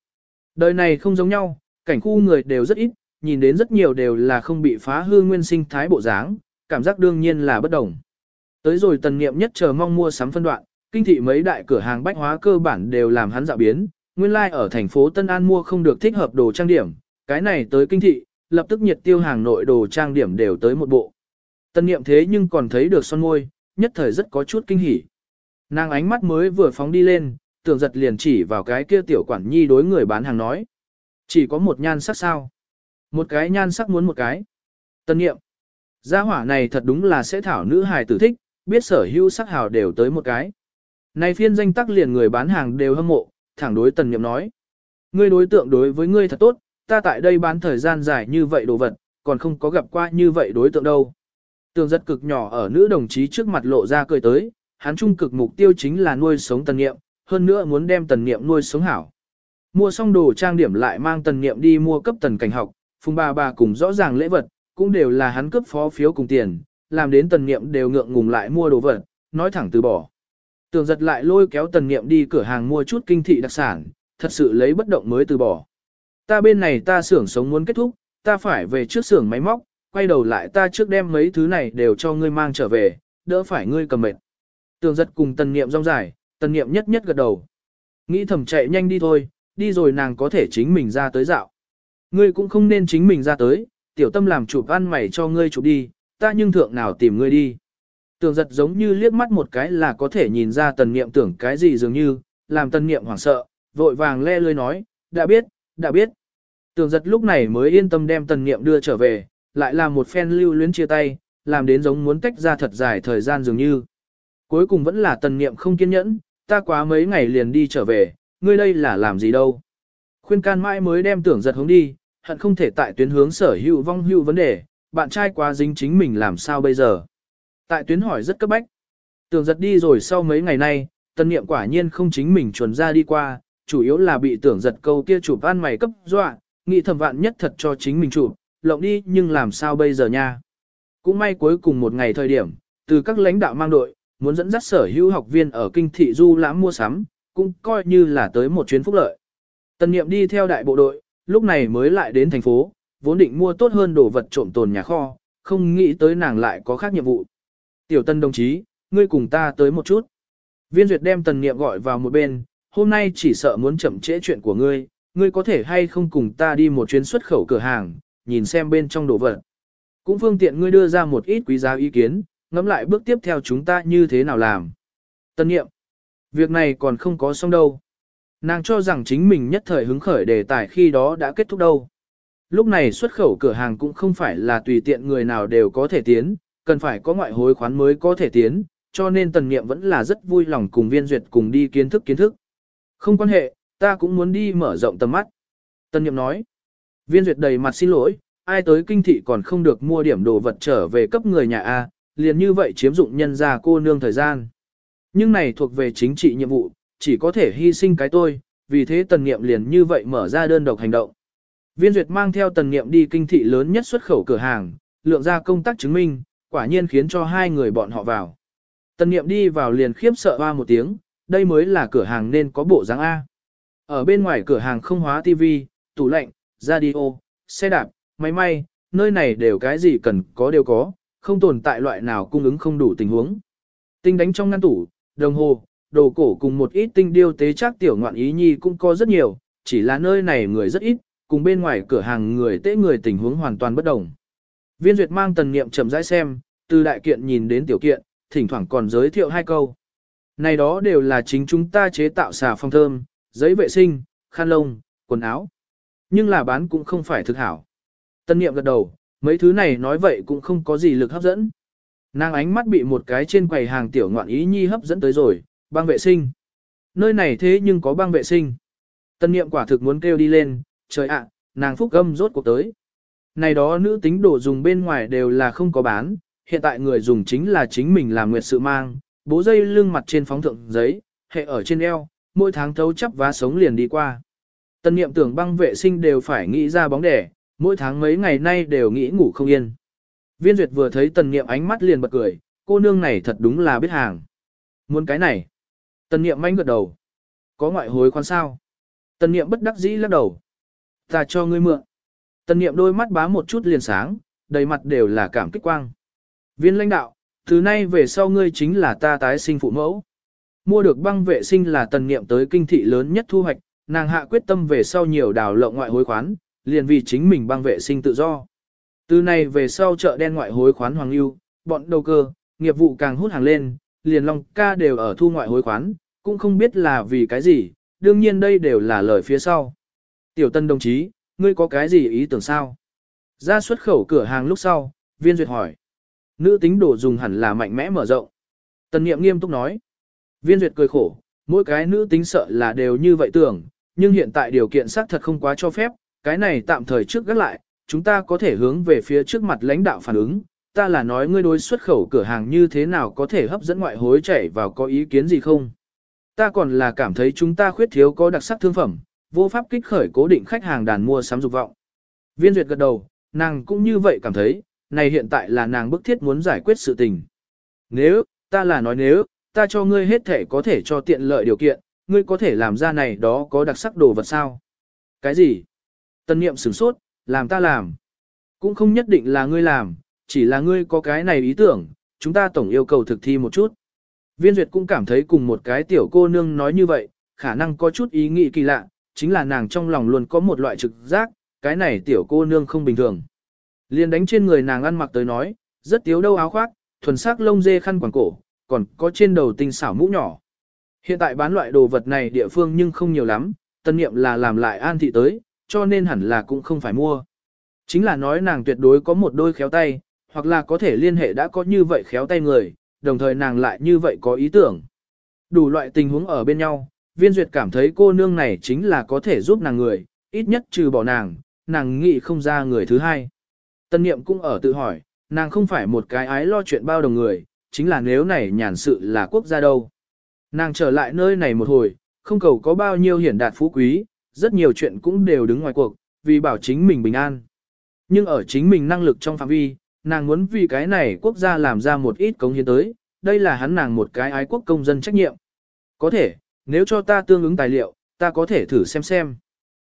Đời này không giống nhau, cảnh khu người đều rất ít, nhìn đến rất nhiều đều là không bị phá hư nguyên sinh thái bộ dáng, cảm giác đương nhiên là bất đồng. Tới rồi tần niệm nhất chờ mong mua sắm phân đoạn, kinh thị mấy đại cửa hàng bách hóa cơ bản đều làm hắn dạo biến, nguyên lai like ở thành phố Tân An mua không được thích hợp đồ trang điểm, cái này tới kinh thị, lập tức nhiệt tiêu hàng nội đồ trang điểm đều tới một bộ. Tần niệm thế nhưng còn thấy được son môi, nhất thời rất có chút kinh hỉ. Nàng ánh mắt mới vừa phóng đi lên, tưởng giật liền chỉ vào cái kia tiểu quản nhi đối người bán hàng nói. Chỉ có một nhan sắc sao? Một cái nhan sắc muốn một cái. Tân nghiệm. Gia hỏa này thật đúng là sẽ thảo nữ hài tử thích, biết sở hữu sắc hào đều tới một cái. Này phiên danh tắc liền người bán hàng đều hâm mộ, thẳng đối tần niệm nói. Ngươi đối tượng đối với ngươi thật tốt, ta tại đây bán thời gian dài như vậy đồ vật, còn không có gặp qua như vậy đối tượng đâu. Tường rất cực nhỏ ở nữ đồng chí trước mặt lộ ra cười tới, hắn trung cực mục tiêu chính là nuôi sống tần niệm, hơn nữa muốn đem tần niệm nuôi sống hảo. Mua xong đồ trang điểm lại mang tần niệm đi mua cấp tần cảnh học, phùng bà bà cùng rõ ràng lễ vật, cũng đều là hắn cấp phó phiếu cùng tiền, làm đến tần niệm đều ngượng ngùng lại mua đồ vật, nói thẳng từ bỏ. Tường giật lại lôi kéo tần niệm đi cửa hàng mua chút kinh thị đặc sản, thật sự lấy bất động mới từ bỏ. Ta bên này ta xưởng sống muốn kết thúc, ta phải về trước xưởng máy móc, quay đầu lại ta trước đem mấy thứ này đều cho ngươi mang trở về, đỡ phải ngươi cầm mệt. Tường giật cùng tần niệm rong dài, tần niệm nhất nhất gật đầu. Nghĩ thầm chạy nhanh đi thôi, đi rồi nàng có thể chính mình ra tới dạo. Ngươi cũng không nên chính mình ra tới, tiểu tâm làm chụp ăn mày cho ngươi chụp đi, ta nhưng thượng nào tìm ngươi đi. Tường giật giống như liếc mắt một cái là có thể nhìn ra tần niệm tưởng cái gì dường như, làm tần niệm hoảng sợ, vội vàng le lơi nói, đã biết, đã biết. Tường giật lúc này mới yên tâm đem tần niệm đưa trở về, lại làm một phen lưu luyến chia tay, làm đến giống muốn tách ra thật dài thời gian dường như. Cuối cùng vẫn là tần niệm không kiên nhẫn, ta quá mấy ngày liền đi trở về, ngươi đây là làm gì đâu. Khuyên can mãi mới đem tưởng giật hướng đi, hận không thể tại tuyến hướng sở hữu vong hữu vấn đề, bạn trai quá dính chính mình làm sao bây giờ. Tại tuyến hỏi rất cấp bách. Tưởng giật đi rồi sau mấy ngày nay, tần niệm quả nhiên không chính mình chuẩn ra đi qua, chủ yếu là bị tưởng giật câu kia chụp ăn mày cấp dọa, nghĩ thầm vạn nhất thật cho chính mình chụp, lộng đi nhưng làm sao bây giờ nha. Cũng may cuối cùng một ngày thời điểm, từ các lãnh đạo mang đội, muốn dẫn dắt sở hữu học viên ở kinh thị du lãm mua sắm, cũng coi như là tới một chuyến phúc lợi. Tần Niệm đi theo đại bộ đội, lúc này mới lại đến thành phố, vốn định mua tốt hơn đồ vật trộm tồn nhà kho, không nghĩ tới nàng lại có khác nhiệm vụ. Tiểu Tân đồng chí, ngươi cùng ta tới một chút. Viên Duyệt đem Tần Niệm gọi vào một bên, hôm nay chỉ sợ muốn chậm trễ chuyện của ngươi, ngươi có thể hay không cùng ta đi một chuyến xuất khẩu cửa hàng, nhìn xem bên trong đồ vật. Cũng phương tiện ngươi đưa ra một ít quý giá ý kiến, ngẫm lại bước tiếp theo chúng ta như thế nào làm. Tân nghiệm, việc này còn không có xong đâu. Nàng cho rằng chính mình nhất thời hứng khởi đề tài khi đó đã kết thúc đâu. Lúc này xuất khẩu cửa hàng cũng không phải là tùy tiện người nào đều có thể tiến, cần phải có ngoại hối khoán mới có thể tiến, cho nên tần niệm vẫn là rất vui lòng cùng viên duyệt cùng đi kiến thức kiến thức. Không quan hệ, ta cũng muốn đi mở rộng tầm mắt. Tần niệm nói, viên duyệt đầy mặt xin lỗi, ai tới kinh thị còn không được mua điểm đồ vật trở về cấp người nhà A, liền như vậy chiếm dụng nhân gia cô nương thời gian. Nhưng này thuộc về chính trị nhiệm vụ, chỉ có thể hy sinh cái tôi, vì thế tần nghiệm liền như vậy mở ra đơn độc hành động. Viên duyệt mang theo tần nghiệm đi kinh thị lớn nhất xuất khẩu cửa hàng, lượng ra công tác chứng minh, quả nhiên khiến cho hai người bọn họ vào. Tần nghiệm đi vào liền khiếp sợ hoa một tiếng, đây mới là cửa hàng nên có bộ dáng A. Ở bên ngoài cửa hàng không hóa TV, tủ lạnh, radio, xe đạp, máy may, nơi này đều cái gì cần có đều có, không tồn tại loại nào cung ứng không đủ tình huống. Tinh đánh trong ngăn tủ, đồng hồ, đồ cổ cùng một ít tinh điêu tế chắc tiểu ngoạn ý nhi cũng có rất nhiều, chỉ là nơi này người rất ít, cùng bên ngoài cửa hàng người tế người tình huống hoàn toàn bất đồng. Viên duyệt mang tần niệm chậm rãi xem, từ đại kiện nhìn đến tiểu kiện, thỉnh thoảng còn giới thiệu hai câu. Này đó đều là chính chúng ta chế tạo xà phong thơm, giấy vệ sinh, khăn lông, quần áo. Nhưng là bán cũng không phải thực hảo. Tân niệm gật đầu, mấy thứ này nói vậy cũng không có gì lực hấp dẫn. Nàng ánh mắt bị một cái trên quầy hàng tiểu ngoạn ý nhi hấp dẫn tới rồi, băng vệ sinh. Nơi này thế nhưng có băng vệ sinh. Tân niệm quả thực muốn kêu đi lên, trời ạ, nàng phúc gâm rốt cuộc tới. Này đó nữ tính đồ dùng bên ngoài đều là không có bán, hiện tại người dùng chính là chính mình làm nguyệt sự mang, bố dây lưng mặt trên phóng thượng giấy, hệ ở trên eo, mỗi tháng thấu chắp vá sống liền đi qua. Tân niệm tưởng băng vệ sinh đều phải nghĩ ra bóng đẻ, mỗi tháng mấy ngày nay đều nghĩ ngủ không yên. Viên duyệt vừa thấy tần niệm ánh mắt liền bật cười, cô nương này thật đúng là biết hàng. Muốn cái này. Tần niệm manh gật đầu. Có ngoại hối khoan sao? Tần niệm bất đắc dĩ lắc đầu. Ta cho ngươi mượn. Tần niệm đôi mắt bá một chút liền sáng, đầy mặt đều là cảm kích quang. Viên lãnh đạo, từ nay về sau ngươi chính là ta tái sinh phụ mẫu. Mua được băng vệ sinh là tần niệm tới kinh thị lớn nhất thu hoạch, nàng hạ quyết tâm về sau nhiều đào lộng ngoại hối khoán, liền vì chính mình băng vệ sinh tự do. Từ nay về sau chợ đen ngoại hối khoán hoàng lưu, bọn đầu cơ, nghiệp vụ càng hút hàng lên, liền long ca đều ở thu ngoại hối khoán, cũng không biết là vì cái gì, đương nhiên đây đều là lời phía sau. Tiểu tân đồng chí, ngươi có cái gì ý tưởng sao? Ra xuất khẩu cửa hàng lúc sau, viên duyệt hỏi. Nữ tính đồ dùng hẳn là mạnh mẽ mở rộng. Tần niệm nghiêm túc nói. Viên duyệt cười khổ, mỗi cái nữ tính sợ là đều như vậy tưởng, nhưng hiện tại điều kiện xác thật không quá cho phép, cái này tạm thời trước gác lại, chúng ta có thể hướng về phía trước mặt lãnh đạo phản ứng, ta là nói ngươi đối xuất khẩu cửa hàng như thế nào có thể hấp dẫn ngoại hối chảy vào có ý kiến gì không? Ta còn là cảm thấy chúng ta khuyết thiếu có đặc sắc thương phẩm, vô pháp kích khởi cố định khách hàng đàn mua sắm dục vọng. Viên duyệt gật đầu, nàng cũng như vậy cảm thấy, này hiện tại là nàng bức thiết muốn giải quyết sự tình. Nếu, ta là nói nếu, ta cho ngươi hết thể có thể cho tiện lợi điều kiện, ngươi có thể làm ra này đó có đặc sắc đồ vật sao? Cái gì? Tân niệm sửng sốt, làm ta làm. Cũng không nhất định là ngươi làm, chỉ là ngươi có cái này ý tưởng, chúng ta tổng yêu cầu thực thi một chút. Viên Duyệt cũng cảm thấy cùng một cái tiểu cô nương nói như vậy, khả năng có chút ý nghĩ kỳ lạ, chính là nàng trong lòng luôn có một loại trực giác, cái này tiểu cô nương không bình thường. Liên đánh trên người nàng ăn mặc tới nói, rất tiếu đâu áo khoác, thuần sắc lông dê khăn quàng cổ, còn có trên đầu tinh xảo mũ nhỏ. Hiện tại bán loại đồ vật này địa phương nhưng không nhiều lắm, tân niệm là làm lại an thị tới, cho nên hẳn là cũng không phải mua. Chính là nói nàng tuyệt đối có một đôi khéo tay, hoặc là có thể liên hệ đã có như vậy khéo tay người, đồng thời nàng lại như vậy có ý tưởng. Đủ loại tình huống ở bên nhau, viên duyệt cảm thấy cô nương này chính là có thể giúp nàng người, ít nhất trừ bỏ nàng, nàng nghĩ không ra người thứ hai. Tân niệm cũng ở tự hỏi, nàng không phải một cái ái lo chuyện bao đồng người, chính là nếu này nhàn sự là quốc gia đâu. Nàng trở lại nơi này một hồi, không cầu có bao nhiêu hiển đạt phú quý, rất nhiều chuyện cũng đều đứng ngoài cuộc, vì bảo chính mình bình an. Nhưng ở chính mình năng lực trong phạm vi, nàng muốn vì cái này quốc gia làm ra một ít công hiến tới, đây là hắn nàng một cái ái quốc công dân trách nhiệm. Có thể, nếu cho ta tương ứng tài liệu, ta có thể thử xem xem.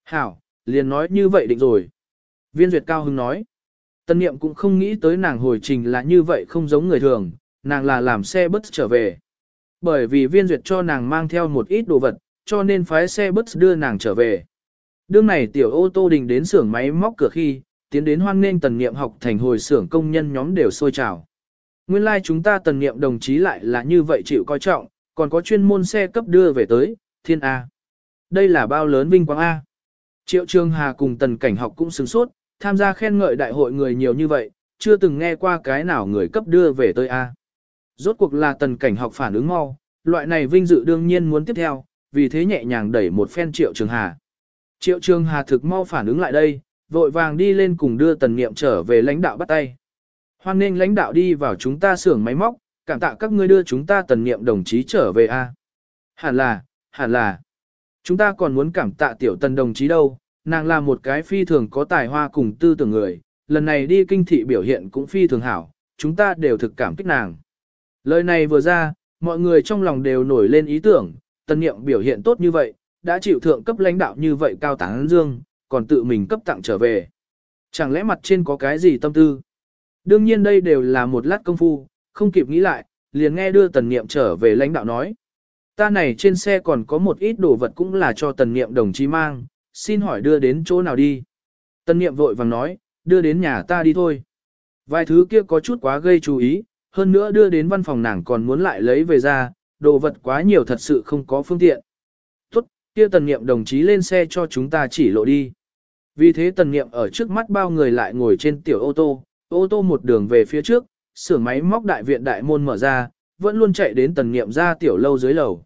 Hảo, liền nói như vậy định rồi. Viên duyệt cao hưng nói. Tân niệm cũng không nghĩ tới nàng hồi trình là như vậy không giống người thường, nàng là làm xe bất trở về. Bởi vì viên duyệt cho nàng mang theo một ít đồ vật, cho nên phái xe bus đưa nàng trở về. Đương này tiểu ô tô đình đến xưởng máy móc cửa khi, tiến đến hoan nghênh tần niệm học thành hồi xưởng công nhân nhóm đều sôi trào. Nguyên lai like chúng ta tần niệm đồng chí lại là như vậy chịu coi trọng, còn có chuyên môn xe cấp đưa về tới, thiên A. Đây là bao lớn vinh quang A. Triệu Trương Hà cùng tần cảnh học cũng sướng sốt, tham gia khen ngợi đại hội người nhiều như vậy, chưa từng nghe qua cái nào người cấp đưa về tới A. Rốt cuộc là tần cảnh học phản ứng mau, loại này vinh dự đương nhiên muốn tiếp theo, vì thế nhẹ nhàng đẩy một phen Triệu Trường Hà. Triệu Trường Hà thực mau phản ứng lại đây, vội vàng đi lên cùng đưa tần niệm trở về lãnh đạo bắt tay. Hoan nghênh lãnh đạo đi vào chúng ta xưởng máy móc, cảm tạ các ngươi đưa chúng ta tần niệm đồng chí trở về a. Hẳn là, hẳn là. Chúng ta còn muốn cảm tạ tiểu tần đồng chí đâu, nàng là một cái phi thường có tài hoa cùng tư tưởng người, lần này đi kinh thị biểu hiện cũng phi thường hảo, chúng ta đều thực cảm kích nàng. Lời này vừa ra, mọi người trong lòng đều nổi lên ý tưởng, tần niệm biểu hiện tốt như vậy, đã chịu thượng cấp lãnh đạo như vậy cao tán dương, còn tự mình cấp tặng trở về. Chẳng lẽ mặt trên có cái gì tâm tư? Đương nhiên đây đều là một lát công phu, không kịp nghĩ lại, liền nghe đưa tần niệm trở về lãnh đạo nói. Ta này trên xe còn có một ít đồ vật cũng là cho tần niệm đồng chí mang, xin hỏi đưa đến chỗ nào đi. Tần niệm vội vàng nói, đưa đến nhà ta đi thôi. Vài thứ kia có chút quá gây chú ý, hơn nữa đưa đến văn phòng nàng còn muốn lại lấy về ra, đồ vật quá nhiều thật sự không có phương tiện. Tốt, kia tần niệm đồng chí lên xe cho chúng ta chỉ lộ đi. Vì thế tần niệm ở trước mắt bao người lại ngồi trên tiểu ô tô, ô tô một đường về phía trước, xưởng máy móc đại viện đại môn mở ra, vẫn luôn chạy đến tần niệm ra tiểu lâu dưới lầu.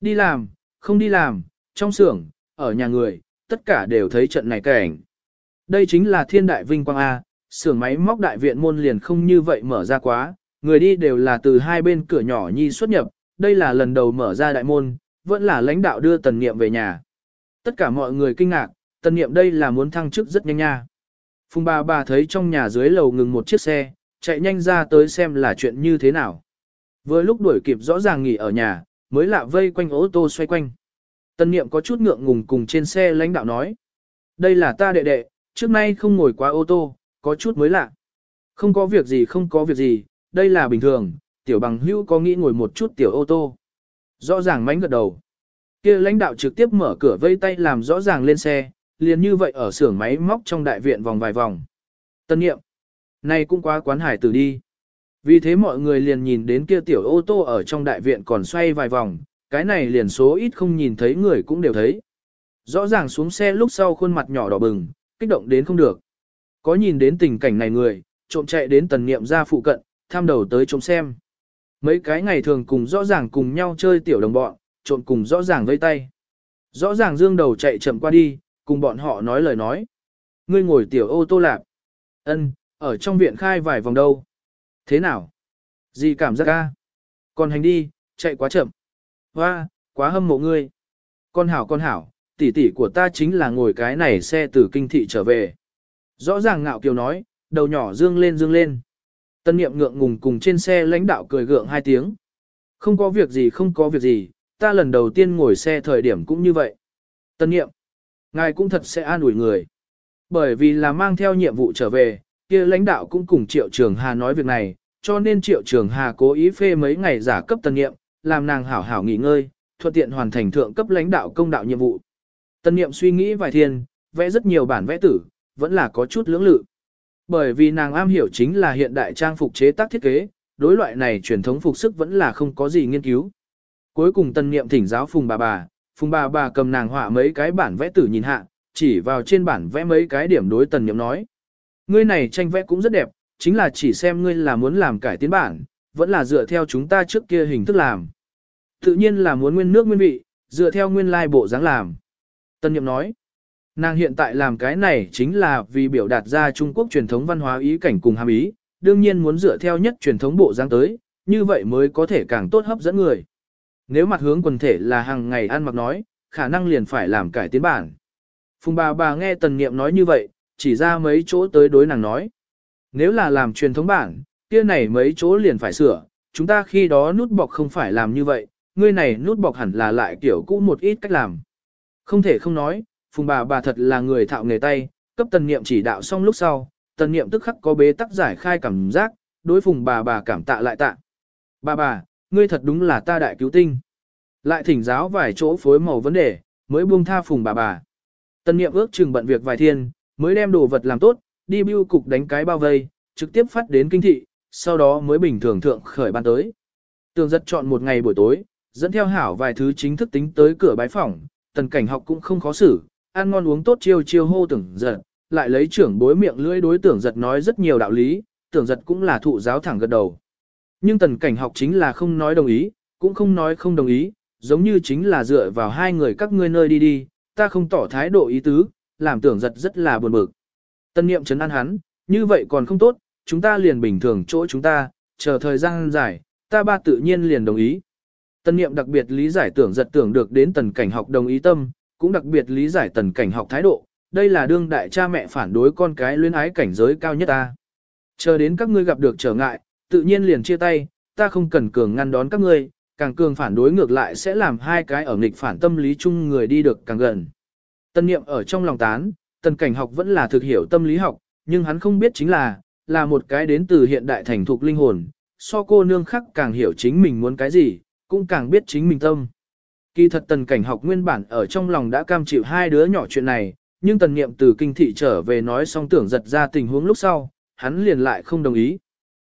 Đi làm, không đi làm, trong xưởng, ở nhà người, tất cả đều thấy trận này cảnh. Đây chính là thiên đại vinh quang A, xưởng máy móc đại viện môn liền không như vậy mở ra quá, người đi đều là từ hai bên cửa nhỏ nhi xuất nhập, đây là lần đầu mở ra đại môn, vẫn là lãnh đạo đưa tần niệm về nhà. Tất cả mọi người kinh ngạc, tần niệm đây là muốn thăng chức rất nhanh nha. Phùng bà bà thấy trong nhà dưới lầu ngừng một chiếc xe, chạy nhanh ra tới xem là chuyện như thế nào. Vừa lúc đuổi kịp rõ ràng nghỉ ở nhà, mới lạ vây quanh ô tô xoay quanh. Tân niệm có chút ngượng ngùng cùng trên xe lãnh đạo nói. Đây là ta đệ đệ, trước nay không ngồi qua ô tô, có chút mới lạ. Không có việc gì không có việc gì, đây là bình thường, tiểu bằng hữu có nghĩ ngồi một chút tiểu ô tô. Rõ ràng mánh gật đầu. kia lãnh đạo trực tiếp mở cửa vây tay làm rõ ràng lên xe, liền như vậy ở xưởng máy móc trong đại viện vòng vài vòng. Tân nghiệm. Này cũng quá quán hải tử đi. Vì thế mọi người liền nhìn đến kia tiểu ô tô ở trong đại viện còn xoay vài vòng, cái này liền số ít không nhìn thấy người cũng đều thấy. Rõ ràng xuống xe lúc sau khuôn mặt nhỏ đỏ bừng, kích động đến không được. Có nhìn đến tình cảnh này người, trộm chạy đến tần niệm ra phụ cận, tham đầu tới trộm xem. Mấy cái ngày thường cùng rõ ràng cùng nhau chơi tiểu đồng bọn, trộm cùng rõ ràng vây tay. Rõ ràng dương đầu chạy chậm qua đi, cùng bọn họ nói lời nói. Ngươi ngồi tiểu ô tô lạp. ân ở trong viện khai vài vòng đâu. Thế nào? Gì cảm giác ca? Còn hành đi, chạy quá chậm. Hoa, quá hâm mộ ngươi. Con hảo con hảo, tỷ tỷ của ta chính là ngồi cái này xe từ kinh thị trở về. Rõ ràng ngạo kiều nói, đầu nhỏ dương lên dương lên. Tân niệm ngượng ngùng cùng trên xe lãnh đạo cười gượng hai tiếng. Không có việc gì không có việc gì, ta lần đầu tiên ngồi xe thời điểm cũng như vậy. Tân niệm, ngài cũng thật sẽ an ủi người. Bởi vì là mang theo nhiệm vụ trở về, kia lãnh đạo cũng cùng Triệu Trường Hà nói việc này, cho nên Triệu Trường Hà cố ý phê mấy ngày giả cấp tân niệm, làm nàng hảo hảo nghỉ ngơi, thuận tiện hoàn thành thượng cấp lãnh đạo công đạo nhiệm vụ. Tân niệm suy nghĩ vài thiên, vẽ rất nhiều bản vẽ tử, vẫn là có chút lưỡng lự. Bởi vì nàng am hiểu chính là hiện đại trang phục chế tác thiết kế, đối loại này truyền thống phục sức vẫn là không có gì nghiên cứu. Cuối cùng tân niệm thỉnh giáo phùng bà bà, phùng bà bà cầm nàng họa mấy cái bản vẽ tử nhìn hạ, chỉ vào trên bản vẽ mấy cái điểm đối tần niệm nói. Ngươi này tranh vẽ cũng rất đẹp, chính là chỉ xem ngươi là muốn làm cải tiến bản, vẫn là dựa theo chúng ta trước kia hình thức làm. Tự nhiên là muốn nguyên nước nguyên vị, dựa theo nguyên lai bộ dáng làm. Tân niệm nói, nàng hiện tại làm cái này chính là vì biểu đạt ra Trung Quốc truyền thống văn hóa ý cảnh cùng hàm ý, đương nhiên muốn dựa theo nhất truyền thống bộ dáng tới, như vậy mới có thể càng tốt hấp dẫn người. Nếu mặt hướng quần thể là hàng ngày ăn mặc nói, khả năng liền phải làm cải tiến bản. Phùng bà bà nghe Tần Niệm nói như vậy, chỉ ra mấy chỗ tới đối nàng nói. Nếu là làm truyền thống bản, kia này mấy chỗ liền phải sửa, chúng ta khi đó nút bọc không phải làm như vậy, ngươi này nút bọc hẳn là lại kiểu cũ một ít cách làm. Không thể không nói, phùng bà bà thật là người thạo nghề tay, cấp tần niệm chỉ đạo xong lúc sau, tần niệm tức khắc có bế tắc giải khai cảm giác, đối phùng bà bà cảm tạ lại tạ. Bà bà, ngươi thật đúng là ta đại cứu tinh. Lại thỉnh giáo vài chỗ phối màu vấn đề, mới buông tha phùng bà bà. Tần niệm ước chừng bận việc vài thiên, mới đem đồ vật làm tốt, đi bưu cục đánh cái bao vây, trực tiếp phát đến kinh thị, sau đó mới bình thường thượng khởi ban tới. Tường giật chọn một ngày buổi tối, dẫn theo hảo vài thứ chính thức tính tới cửa bái phỏng, tần cảnh học cũng không khó xử, ăn ngon uống tốt chiêu chiêu hô tưởng giật, lại lấy trưởng bối miệng lưỡi đối tưởng giật nói rất nhiều đạo lý, tưởng giật cũng là thụ giáo thẳng gật đầu. Nhưng tần cảnh học chính là không nói đồng ý, cũng không nói không đồng ý, giống như chính là dựa vào hai người các ngươi nơi đi đi, ta không tỏ thái độ ý tứ, làm tưởng giật rất là buồn bực. Tân niệm chấn an hắn, như vậy còn không tốt, chúng ta liền bình thường chỗ chúng ta, chờ thời gian dài, ta ba tự nhiên liền đồng ý. Tân niệm đặc biệt lý giải tưởng giật tưởng được đến tần cảnh học đồng ý tâm, cũng đặc biệt lý giải tần cảnh học thái độ, đây là đương đại cha mẹ phản đối con cái luyến ái cảnh giới cao nhất ta. Chờ đến các ngươi gặp được trở ngại, tự nhiên liền chia tay, ta không cần cường ngăn đón các ngươi, càng cường phản đối ngược lại sẽ làm hai cái ở nghịch phản tâm lý chung người đi được càng gần. Tân niệm ở trong lòng tán, tần cảnh học vẫn là thực hiểu tâm lý học, nhưng hắn không biết chính là, là một cái đến từ hiện đại thành thục linh hồn, so cô nương khác càng hiểu chính mình muốn cái gì, cũng càng biết chính mình tâm. Kỳ thật tần cảnh học nguyên bản ở trong lòng đã cam chịu hai đứa nhỏ chuyện này, nhưng tần niệm từ kinh thị trở về nói xong tưởng giật ra tình huống lúc sau, hắn liền lại không đồng ý.